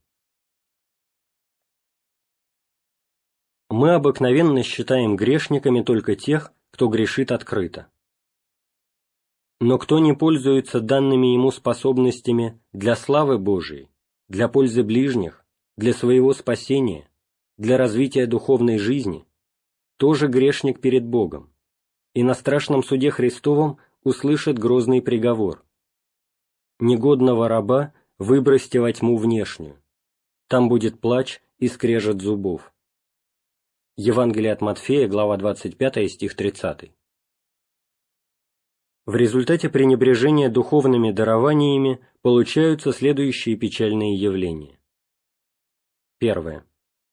Мы обыкновенно считаем грешниками только тех, кто грешит открыто. Но кто не пользуется данными ему способностями для славы Божией, для пользы ближних, для своего спасения, для развития духовной жизни, тоже грешник перед Богом, и на страшном суде Христовом услышит грозный приговор. Негодного раба выбросьте во тьму внешнюю, там будет плач и скрежет зубов. Евангелие от Матфея, глава 25, стих 30. В результате пренебрежения духовными дарованиями получаются следующие печальные явления. Первое.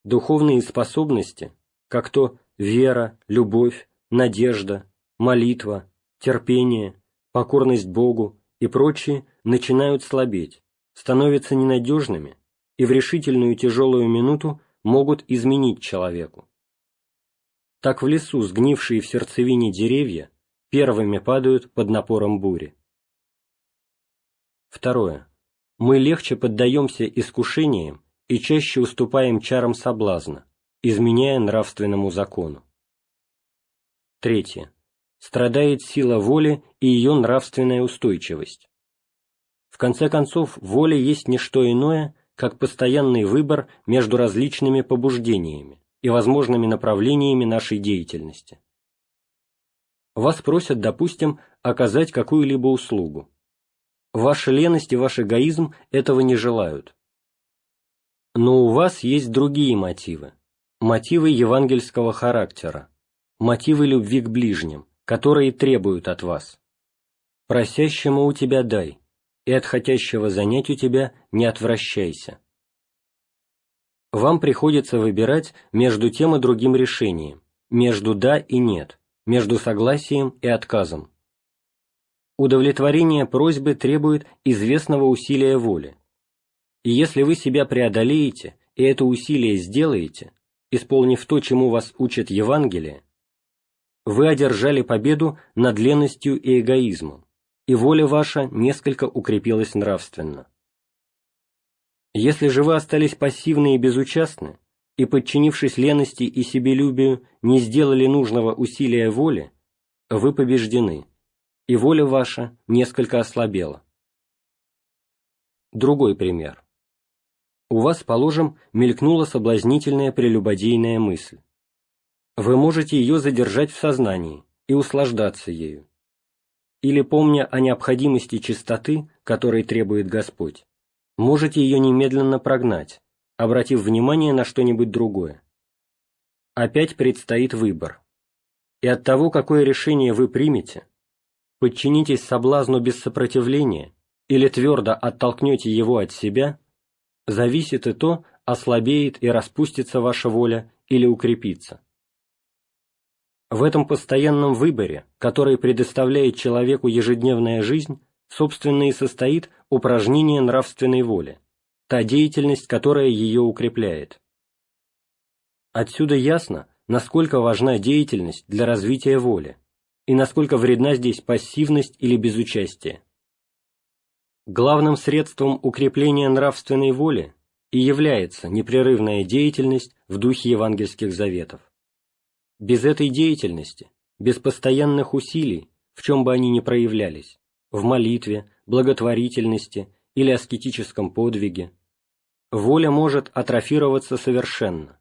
Духовные способности, как то вера, любовь, надежда, молитва, терпение, покорность Богу и прочие начинают слабеть, становятся ненадежными и в решительную тяжелую минуту могут изменить человеку. Так в лесу сгнившие в сердцевине деревья первыми падают под напором бури. Второе. Мы легче поддаемся искушениям и чаще уступаем чарам соблазна, изменяя нравственному закону. Третье. Страдает сила воли и ее нравственная устойчивость. В конце концов, воля есть не что иное, как постоянный выбор между различными побуждениями и возможными направлениями нашей деятельности. Вас просят, допустим, оказать какую-либо услугу. Ваша леность и ваш эгоизм этого не желают. Но у вас есть другие мотивы, мотивы евангельского характера, мотивы любви к ближним, которые требуют от вас. Просящему у тебя дай, и от хотящего занять у тебя не отвращайся. Вам приходится выбирать между тем и другим решением, между «да» и «нет», между согласием и отказом. Удовлетворение просьбы требует известного усилия воли. И если вы себя преодолеете и это усилие сделаете, исполнив то, чему вас учит Евангелие, вы одержали победу над ленностью и эгоизмом, и воля ваша несколько укрепилась нравственно. Если же вы остались пассивны и безучастны, и, подчинившись лености и себелюбию, не сделали нужного усилия воли, вы побеждены, и воля ваша несколько ослабела. Другой пример. У вас, положим, мелькнула соблазнительная прелюбодейная мысль. Вы можете ее задержать в сознании и услаждаться ею. Или, помня о необходимости чистоты, которой требует Господь, можете ее немедленно прогнать, обратив внимание на что-нибудь другое. Опять предстоит выбор. И от того, какое решение вы примете, подчинитесь соблазну без сопротивления или твердо оттолкнете его от себя, зависит и то, ослабеет и распустится ваша воля или укрепится. В этом постоянном выборе, который предоставляет человеку ежедневная жизнь, собственно и состоит упражнение нравственной воли, та деятельность, которая ее укрепляет. Отсюда ясно, насколько важна деятельность для развития воли, и насколько вредна здесь пассивность или безучастие. Главным средством укрепления нравственной воли и является непрерывная деятельность в духе евангельских заветов. Без этой деятельности, без постоянных усилий, в чем бы они ни проявлялись, в молитве, благотворительности или аскетическом подвиге, воля может атрофироваться совершенно,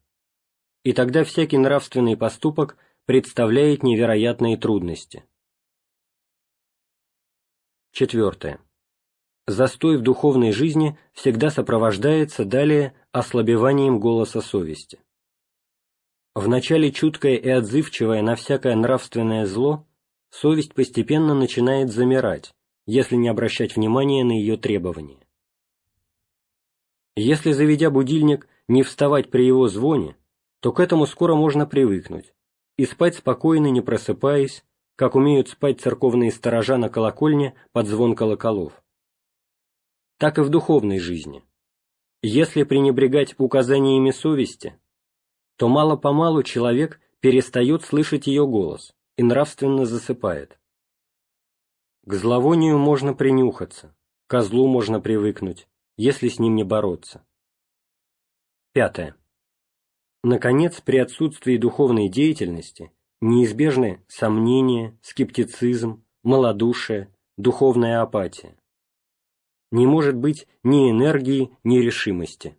и тогда всякий нравственный поступок представляет невероятные трудности. Четвертое. Застой в духовной жизни всегда сопровождается далее ослабеванием голоса совести. Вначале чуткая и отзывчивая на всякое нравственное зло, совесть постепенно начинает замирать, если не обращать внимания на ее требования. Если, заведя будильник, не вставать при его звоне, то к этому скоро можно привыкнуть, и спать спокойно, не просыпаясь, как умеют спать церковные сторожа на колокольне под звон колоколов. Так и в духовной жизни. Если пренебрегать указаниями совести, то мало-помалу человек перестает слышать ее голос и нравственно засыпает. К зловонию можно принюхаться, к козлу можно привыкнуть, если с ним не бороться. Пятое. Наконец, при отсутствии духовной деятельности неизбежны сомнения, скептицизм, малодушие, духовная апатия. Не может быть ни энергии, ни решимости.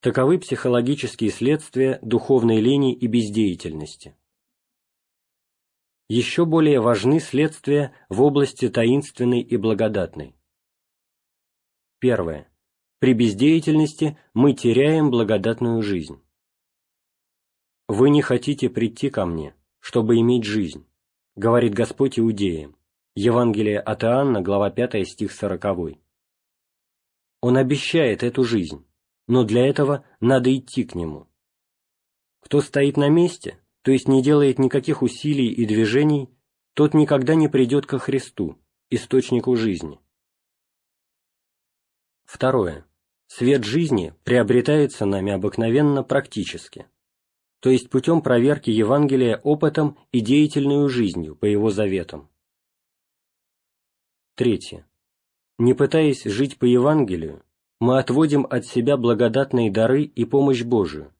Таковы психологические следствия духовной лени и бездеятельности. Еще более важны следствия в области таинственной и благодатной. Первое. При бездеятельности мы теряем благодатную жизнь. «Вы не хотите прийти ко мне, чтобы иметь жизнь», — говорит Господь иудеям. Евангелие от Иоанна, глава 5, стих 40. Он обещает эту жизнь, но для этого надо идти к Нему. Кто стоит на месте, то есть не делает никаких усилий и движений, тот никогда не придет ко Христу, источнику жизни. Второе. Свет жизни приобретается нами обыкновенно практически, то есть путем проверки Евангелия опытом и деятельной жизнью по его заветам. Третье. Не пытаясь жить по Евангелию, мы отводим от себя благодатные дары и помощь Божию,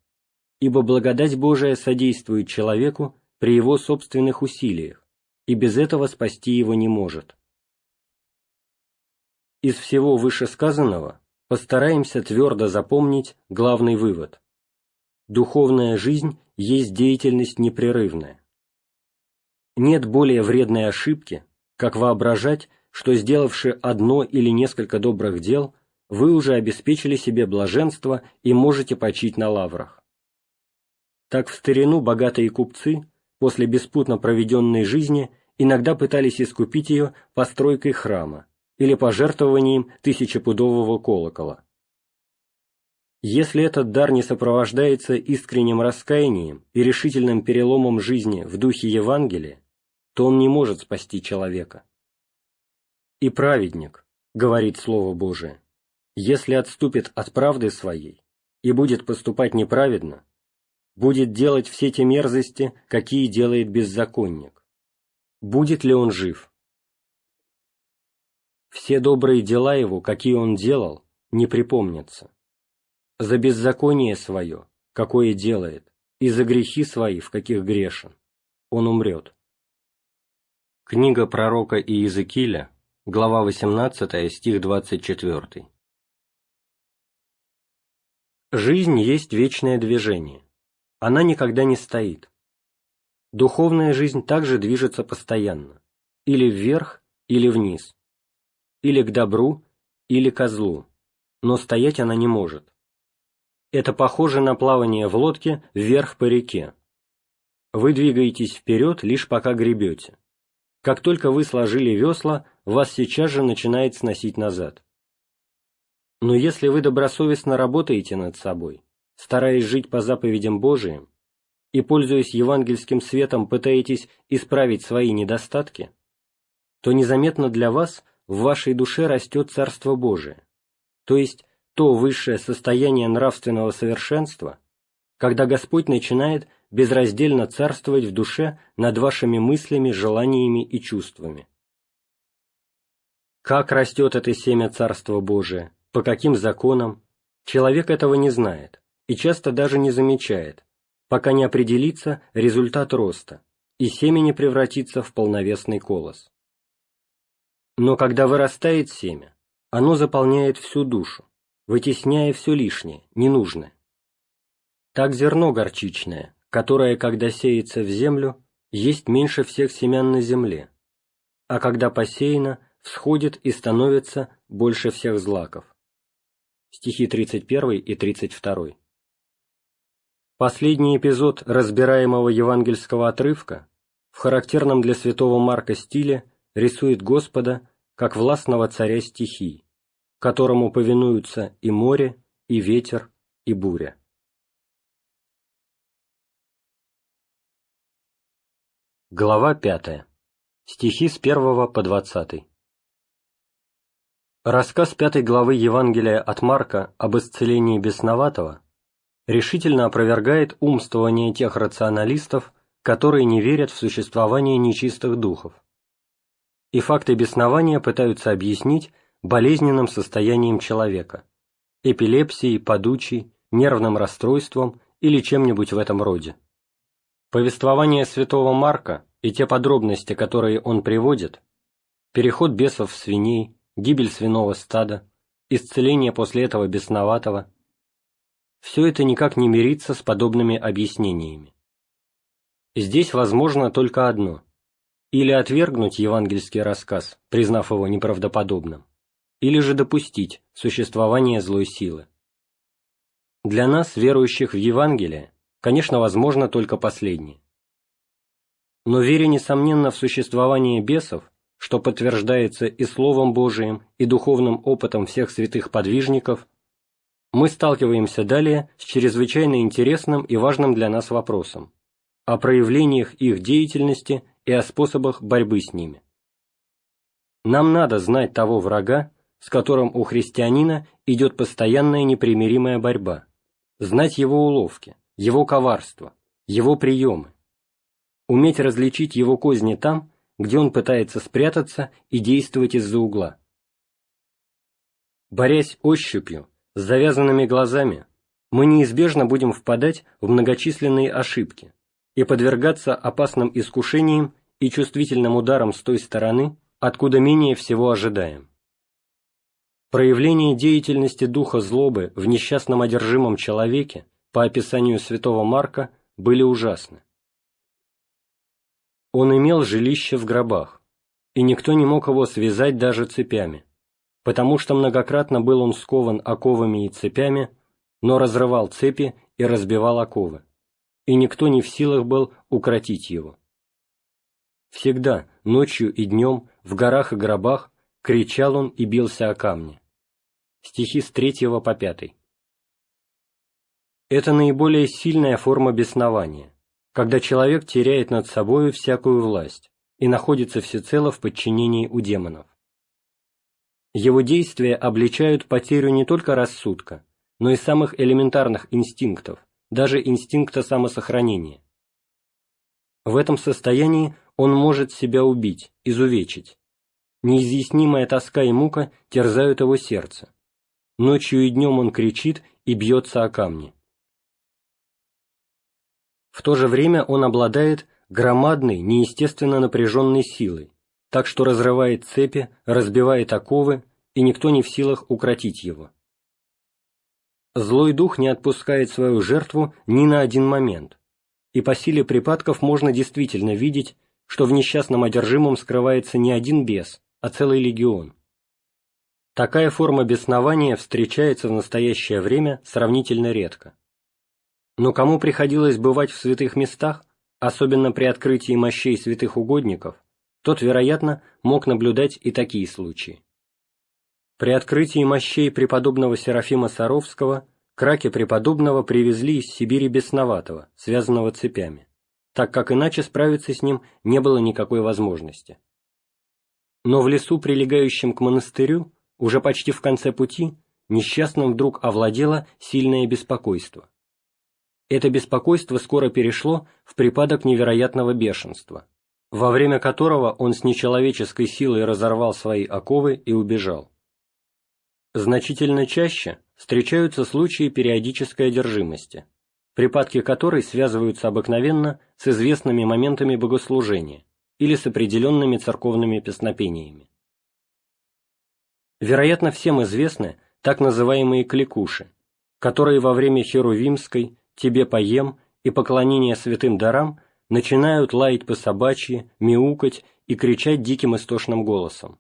ибо благодать Божия содействует человеку при его собственных усилиях, и без этого спасти его не может. Из всего вышесказанного постараемся твердо запомнить главный вывод. Духовная жизнь есть деятельность непрерывная. Нет более вредной ошибки, как воображать, что сделавши одно или несколько добрых дел, вы уже обеспечили себе блаженство и можете почить на лаврах. Так в старину богатые купцы, после беспутно проведенной жизни, иногда пытались искупить ее постройкой храма, или пожертвованием тысячепудового колокола. Если этот дар не сопровождается искренним раскаянием и решительным переломом жизни в духе Евангелия, то он не может спасти человека. «И праведник», — говорит Слово Божие, — «если отступит от правды своей и будет поступать неправедно, будет делать все те мерзости, какие делает беззаконник. Будет ли он жив?» все добрые дела его, какие он делал, не припомнятся. За беззаконие свое, какое делает, и за грехи свои, в каких грешен, он умрет. Книга пророка Иезекииля, глава 18, стих 24. Жизнь есть вечное движение. Она никогда не стоит. Духовная жизнь также движется постоянно, или вверх, или вниз или к добру, или ко злу, но стоять она не может. Это похоже на плавание в лодке вверх по реке. Вы двигаетесь вперед, лишь пока гребете. Как только вы сложили весла, вас сейчас же начинает сносить назад. Но если вы добросовестно работаете над собой, стараясь жить по заповедям Божиим, и, пользуясь евангельским светом, пытаетесь исправить свои недостатки, то незаметно для вас в вашей душе растет Царство Божие, то есть то высшее состояние нравственного совершенства, когда Господь начинает безраздельно царствовать в душе над вашими мыслями, желаниями и чувствами. Как растет это семя Царства Божия, по каким законам, человек этого не знает и часто даже не замечает, пока не определится результат роста, и семя не превратится в полновесный колос. Но когда вырастает семя, оно заполняет всю душу, вытесняя все лишнее, ненужное. Так зерно горчичное, которое, когда сеется в землю, есть меньше всех семян на земле, а когда посеяно, всходит и становится больше всех злаков. Стихи 31 и 32. Последний эпизод разбираемого евангельского отрывка в характерном для святого Марка стиле рисует Господа как властного царя стихий, которому повинуются и море, и ветер, и буря. Глава пятая. Стихи с первого по двадцатый. Рассказ пятой главы Евангелия от Марка об исцелении бесноватого решительно опровергает умствование тех рационалистов, которые не верят в существование нечистых духов. И факты беснования пытаются объяснить болезненным состоянием человека, эпилепсией, подучей, нервным расстройством или чем-нибудь в этом роде. Повествование святого Марка и те подробности, которые он приводит, переход бесов в свиней, гибель свиного стада, исцеление после этого бесноватого, все это никак не мирится с подобными объяснениями. Здесь возможно только одно – или отвергнуть евангельский рассказ, признав его неправдоподобным, или же допустить существование злой силы. Для нас, верующих в Евангелие, конечно, возможно только последнее. Но веря, несомненно, в существование бесов, что подтверждается и Словом Божиим, и духовным опытом всех святых подвижников, мы сталкиваемся далее с чрезвычайно интересным и важным для нас вопросом о проявлениях их деятельности и о способах борьбы с ними. Нам надо знать того врага, с которым у христианина идет постоянная непримиримая борьба, знать его уловки, его коварство, его приемы, уметь различить его козни там, где он пытается спрятаться и действовать из-за угла. Борясь ощупью, с завязанными глазами, мы неизбежно будем впадать в многочисленные ошибки и подвергаться опасным искушениям и чувствительным ударам с той стороны, откуда менее всего ожидаем. Проявление деятельности духа злобы в несчастном одержимом человеке, по описанию святого Марка, были ужасны. Он имел жилище в гробах, и никто не мог его связать даже цепями, потому что многократно был он скован оковами и цепями, но разрывал цепи и разбивал оковы, и никто не в силах был укротить его. Всегда, ночью и днем, в горах и гробах, кричал он и бился о камни. Стихи с третьего по пятый. Это наиболее сильная форма беснования, когда человек теряет над собою всякую власть и находится всецело в подчинении у демонов. Его действия обличают потерю не только рассудка, но и самых элементарных инстинктов, даже инстинкта самосохранения. В этом состоянии он может себя убить, изувечить. Неизъяснимая тоска и мука терзают его сердце. Ночью и днем он кричит и бьется о камни. В то же время он обладает громадной, неестественно напряженной силой, так что разрывает цепи, разбивает оковы, и никто не в силах укротить его. Злой дух не отпускает свою жертву ни на один момент, и по силе припадков можно действительно видеть, что в несчастном одержимом скрывается не один бес, а целый легион. Такая форма беснования встречается в настоящее время сравнительно редко. Но кому приходилось бывать в святых местах, особенно при открытии мощей святых угодников, тот, вероятно, мог наблюдать и такие случаи. При открытии мощей преподобного Серафима Саровского Краки преподобного привезли из Сибири бесноватого, связанного цепями, так как иначе справиться с ним не было никакой возможности. Но в лесу, прилегающем к монастырю, уже почти в конце пути, несчастным вдруг овладело сильное беспокойство. Это беспокойство скоро перешло в припадок невероятного бешенства, во время которого он с нечеловеческой силой разорвал свои оковы и убежал. Значительно чаще встречаются случаи периодической одержимости, припадки которой связываются обыкновенно с известными моментами богослужения или с определенными церковными песнопениями. Вероятно, всем известны так называемые кликуши, которые во время Херувимской, «Тебе поем» и поклонения святым дарам начинают лаять по собачьи, мяукать и кричать диким истошным голосом.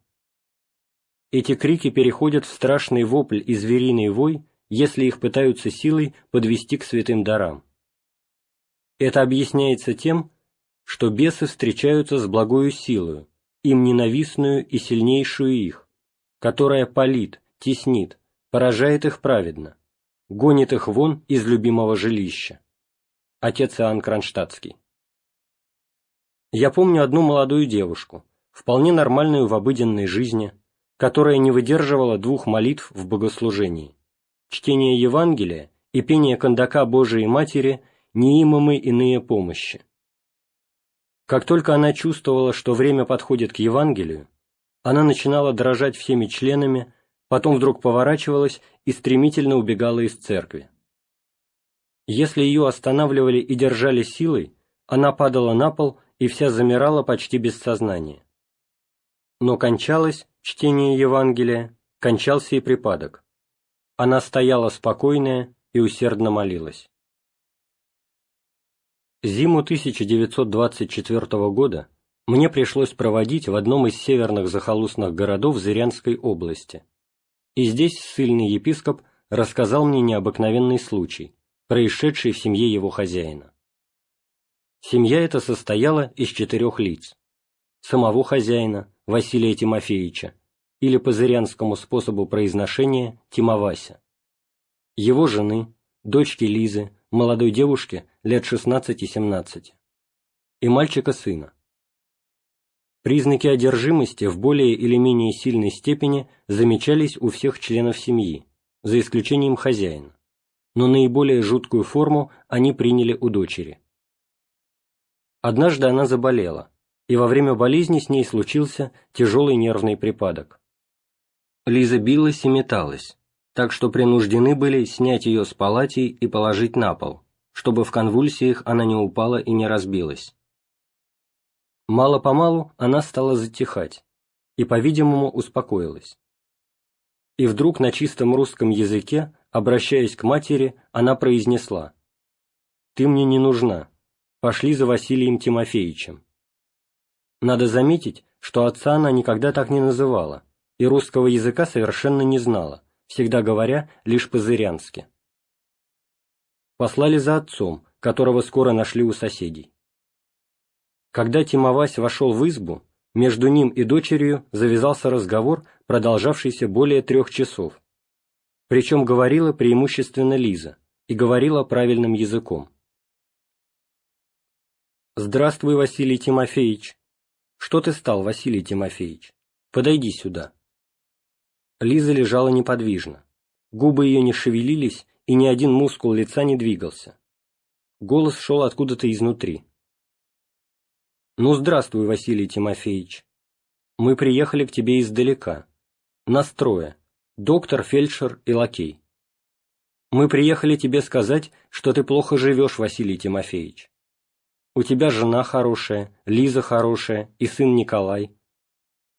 Эти крики переходят в страшный вопль и звериный вой, если их пытаются силой подвести к святым дарам. Это объясняется тем, что бесы встречаются с благою силою, им ненавистную и сильнейшую их, которая палит, теснит, поражает их праведно, гонит их вон из любимого жилища. Отец Иоанн Кронштадтский. Я помню одну молодую девушку, вполне нормальную в обыденной жизни, которая не выдерживала двух молитв в богослужении – чтение Евангелия и пение кондака Божией Матери неимомы иные помощи. Как только она чувствовала, что время подходит к Евангелию, она начинала дрожать всеми членами, потом вдруг поворачивалась и стремительно убегала из церкви. Если ее останавливали и держали силой, она падала на пол и вся замирала почти без сознания. Но кончалось чтение Евангелия, кончался и припадок. Она стояла спокойная и усердно молилась. Зиму 1924 года мне пришлось проводить в одном из северных захолустных городов Зырянской области. И здесь ссыльный епископ рассказал мне необыкновенный случай, происшедший в семье его хозяина. Семья эта состояла из четырех лиц. Самого хозяина, Василия Тимофеевича, или по зырянскому способу произношения Тимовася. Его жены, дочки Лизы, молодой девушки лет 16-17. И мальчика-сына. Признаки одержимости в более или менее сильной степени замечались у всех членов семьи, за исключением хозяина, но наиболее жуткую форму они приняли у дочери. Однажды она заболела, и во время болезни с ней случился тяжелый нервный припадок. Лиза билась и металась, так что принуждены были снять ее с палати и положить на пол, чтобы в конвульсиях она не упала и не разбилась. Мало-помалу она стала затихать и, по-видимому, успокоилась. И вдруг на чистом русском языке, обращаясь к матери, она произнесла «Ты мне не нужна, пошли за Василием Тимофеевичем». Надо заметить, что отца она никогда так не называла, и русского языка совершенно не знала, всегда говоря лишь по-зырянски. Послали за отцом, которого скоро нашли у соседей. Когда Тимовась вошел в избу, между ним и дочерью завязался разговор, продолжавшийся более трех часов. Причем говорила преимущественно Лиза, и говорила правильным языком. «Здравствуй, Василий Тимофеевич!» «Что ты стал, Василий Тимофеевич? Подойди сюда!» Лиза лежала неподвижно. Губы ее не шевелились, и ни один мускул лица не двигался. Голос шел откуда-то изнутри. «Ну, здравствуй, Василий Тимофеевич. Мы приехали к тебе издалека. Настроя. Доктор, фельдшер и лакей. Мы приехали тебе сказать, что ты плохо живешь, Василий Тимофеевич. У тебя жена хорошая, Лиза хорошая и сын Николай.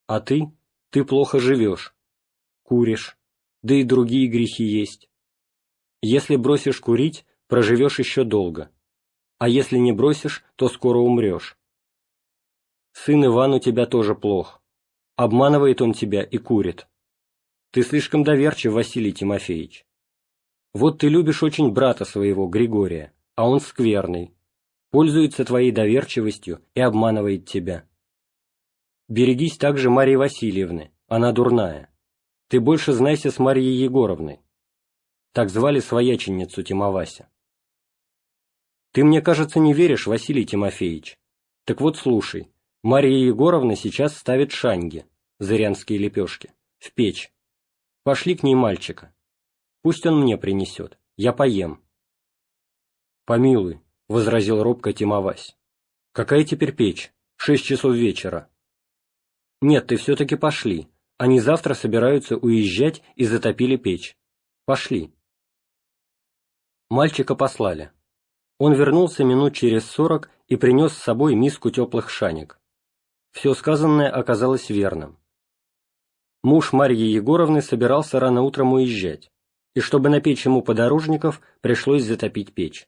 А ты? Ты плохо живешь. Куришь. Да и другие грехи есть. Если бросишь курить, проживешь еще долго. А если не бросишь, то скоро умрешь. Сын Иван у тебя тоже плох. Обманывает он тебя и курит. Ты слишком доверчив, Василий Тимофеевич. Вот ты любишь очень брата своего, Григория, а он скверный. Пользуется твоей доверчивостью и обманывает тебя. Берегись также Марии Васильевны, она дурная. Ты больше знайся с Марьей Егоровной. так звали свояченицу Тимовася. «Ты мне, кажется, не веришь, Василий Тимофеевич. Так вот слушай, Марья Егоровна сейчас ставит шанги, зырянские лепешки, в печь. Пошли к ней мальчика. Пусть он мне принесет, я поем». «Помилуй», — возразил робко Тимовась. «Какая теперь печь? Шесть часов вечера». «Нет, ты все-таки пошли. Они завтра собираются уезжать и затопили печь. Пошли». Мальчика послали. Он вернулся минут через сорок и принес с собой миску теплых шанек. Все сказанное оказалось верным. Муж Марьи Егоровны собирался рано утром уезжать, и чтобы напечь ему подорожников, пришлось затопить печь.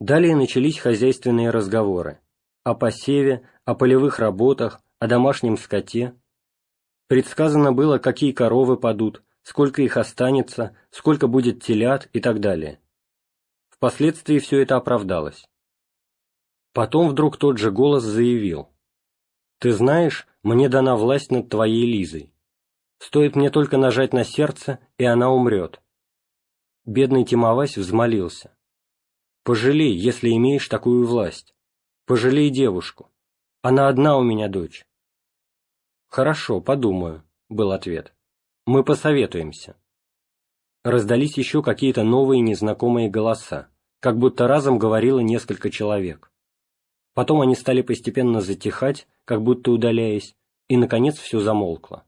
Далее начались хозяйственные разговоры о посеве, о полевых работах, о домашнем скоте. Предсказано было, какие коровы падут, сколько их останется, сколько будет телят и так далее. Впоследствии все это оправдалось. Потом вдруг тот же голос заявил. «Ты знаешь, мне дана власть над твоей Лизой. Стоит мне только нажать на сердце, и она умрет». Бедный Тимовась взмолился. Пожалей, если имеешь такую власть. Пожалей девушку. Она одна у меня дочь. Хорошо, подумаю, был ответ. Мы посоветуемся. Раздались еще какие-то новые незнакомые голоса, как будто разом говорило несколько человек. Потом они стали постепенно затихать, как будто удаляясь, и, наконец, все замолкло.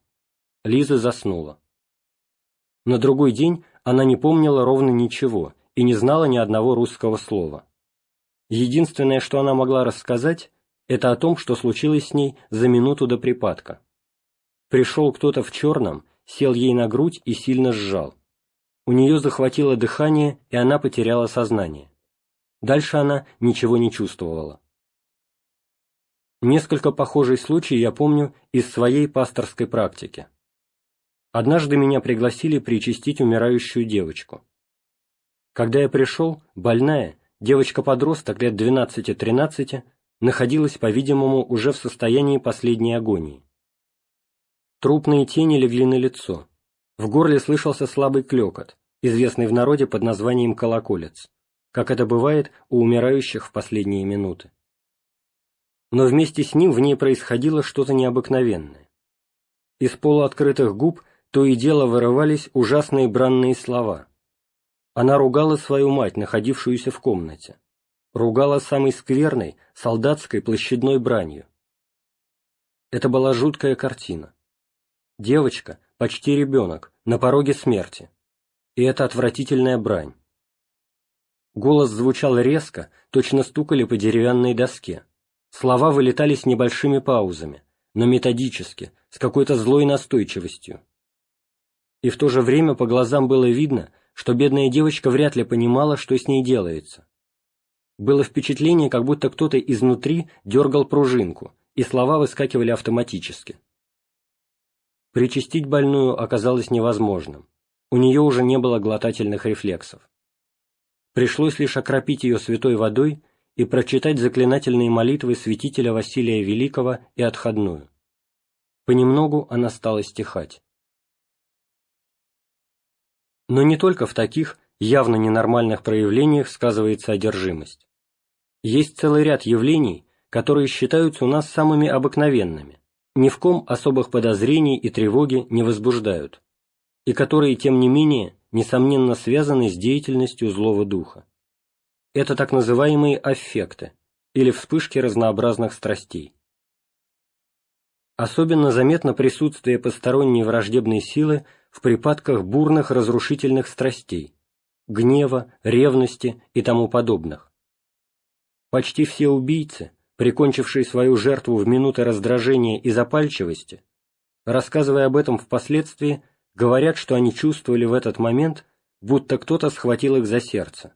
Лиза заснула. На другой день она не помнила ровно ничего и не знала ни одного русского слова. Единственное, что она могла рассказать, это о том, что случилось с ней за минуту до припадка. Пришел кто-то в черном, сел ей на грудь и сильно сжал. У нее захватило дыхание, и она потеряла сознание. Дальше она ничего не чувствовала. Несколько похожий случай я помню из своей пасторской практики. Однажды меня пригласили причастить умирающую девочку. Когда я пришел, больная, девочка-подросток лет 12-13, находилась, по-видимому, уже в состоянии последней агонии. Трупные тени легли на лицо. В горле слышался слабый клекот, известный в народе под названием колоколец, как это бывает у умирающих в последние минуты. Но вместе с ним в ней происходило что-то необыкновенное. Из полуоткрытых губ то и дело вырывались ужасные бранные слова – она ругала свою мать, находившуюся в комнате. Ругала самой скверной, солдатской площадной бранью. Это была жуткая картина. Девочка, почти ребенок, на пороге смерти. И это отвратительная брань. Голос звучал резко, точно стукали по деревянной доске. Слова вылетали с небольшими паузами, но методически, с какой-то злой настойчивостью. И в то же время по глазам было видно, что бедная девочка вряд ли понимала, что с ней делается. Было впечатление, как будто кто-то изнутри дергал пружинку, и слова выскакивали автоматически. Причастить больную оказалось невозможным. У нее уже не было глотательных рефлексов. Пришлось лишь окропить ее святой водой и прочитать заклинательные молитвы святителя Василия Великого и отходную. Понемногу она стала стихать. Но не только в таких явно ненормальных проявлениях сказывается одержимость. Есть целый ряд явлений, которые считаются у нас самыми обыкновенными, ни в ком особых подозрений и тревоги не возбуждают, и которые, тем не менее, несомненно связаны с деятельностью злого духа. Это так называемые аффекты, или вспышки разнообразных страстей. Особенно заметно присутствие посторонней враждебной силы в припадках бурных разрушительных страстей, гнева, ревности и тому подобных. Почти все убийцы, прикончившие свою жертву в минуты раздражения и запальчивости, рассказывая об этом впоследствии, говорят, что они чувствовали в этот момент, будто кто-то схватил их за сердце.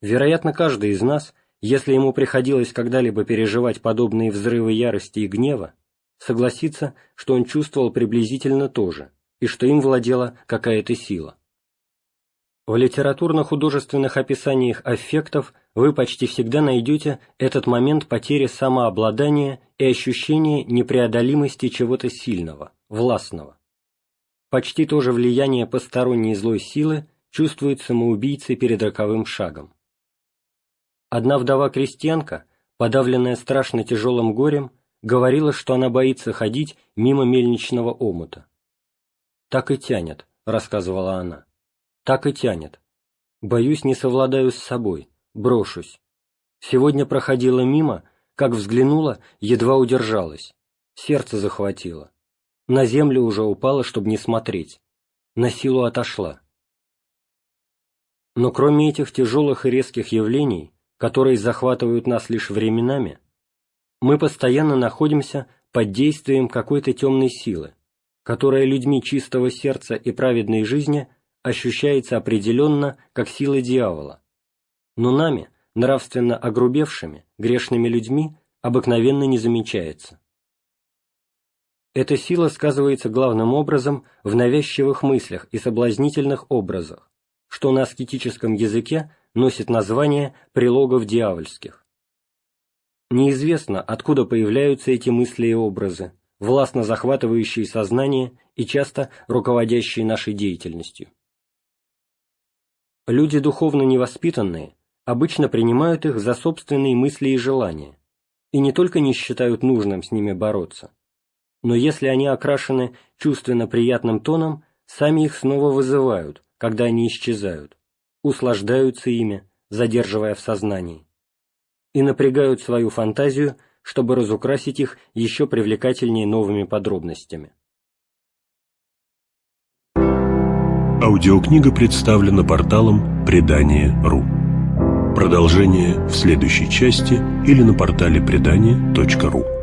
Вероятно, каждый из нас, если ему приходилось когда-либо переживать подобные взрывы ярости и гнева, согласится, что он чувствовал приблизительно то же, и что им владела какая-то сила. В литературно-художественных описаниях аффектов вы почти всегда найдете этот момент потери самообладания и ощущения непреодолимости чего-то сильного, властного. почти то же влияние посторонней злой силы чувствует самоубийцы перед роковым шагом. Одна вдова-крестьянка, подавленная страшно тяжелым горем, говорила, что она боится ходить мимо мельничного омута. «Так и тянет», — рассказывала она. «Так и тянет. Боюсь, не совладаю с собой, брошусь. Сегодня проходила мимо, как взглянула, едва удержалась. Сердце захватило. На землю уже упала, чтобы не смотреть. На силу отошла. Но кроме этих тяжелых и резких явлений, которые захватывают нас лишь временами, мы постоянно находимся под действием какой-то темной силы, которая людьми чистого сердца и праведной жизни ощущается определенно как сила дьявола, но нами, нравственно огрубевшими, грешными людьми, обыкновенно не замечается. Эта сила сказывается главным образом в навязчивых мыслях и соблазнительных образах, что на аскетическом языке носит название прилогов дьявольских. Неизвестно, откуда появляются эти мысли и образы, властно захватывающие сознание и часто руководящие нашей деятельностью. Люди духовно невоспитанные обычно принимают их за собственные мысли и желания, и не только не считают нужным с ними бороться, но если они окрашены чувственно приятным тоном, сами их снова вызывают, когда они исчезают, услаждаются ими, задерживая в сознании, и напрягают свою фантазию, чтобы разукрасить их еще привлекательнее новыми подробностями. Аудиокнига представлена порталом Предание.ру. Продолжение в следующей части или на портале Предание.ру.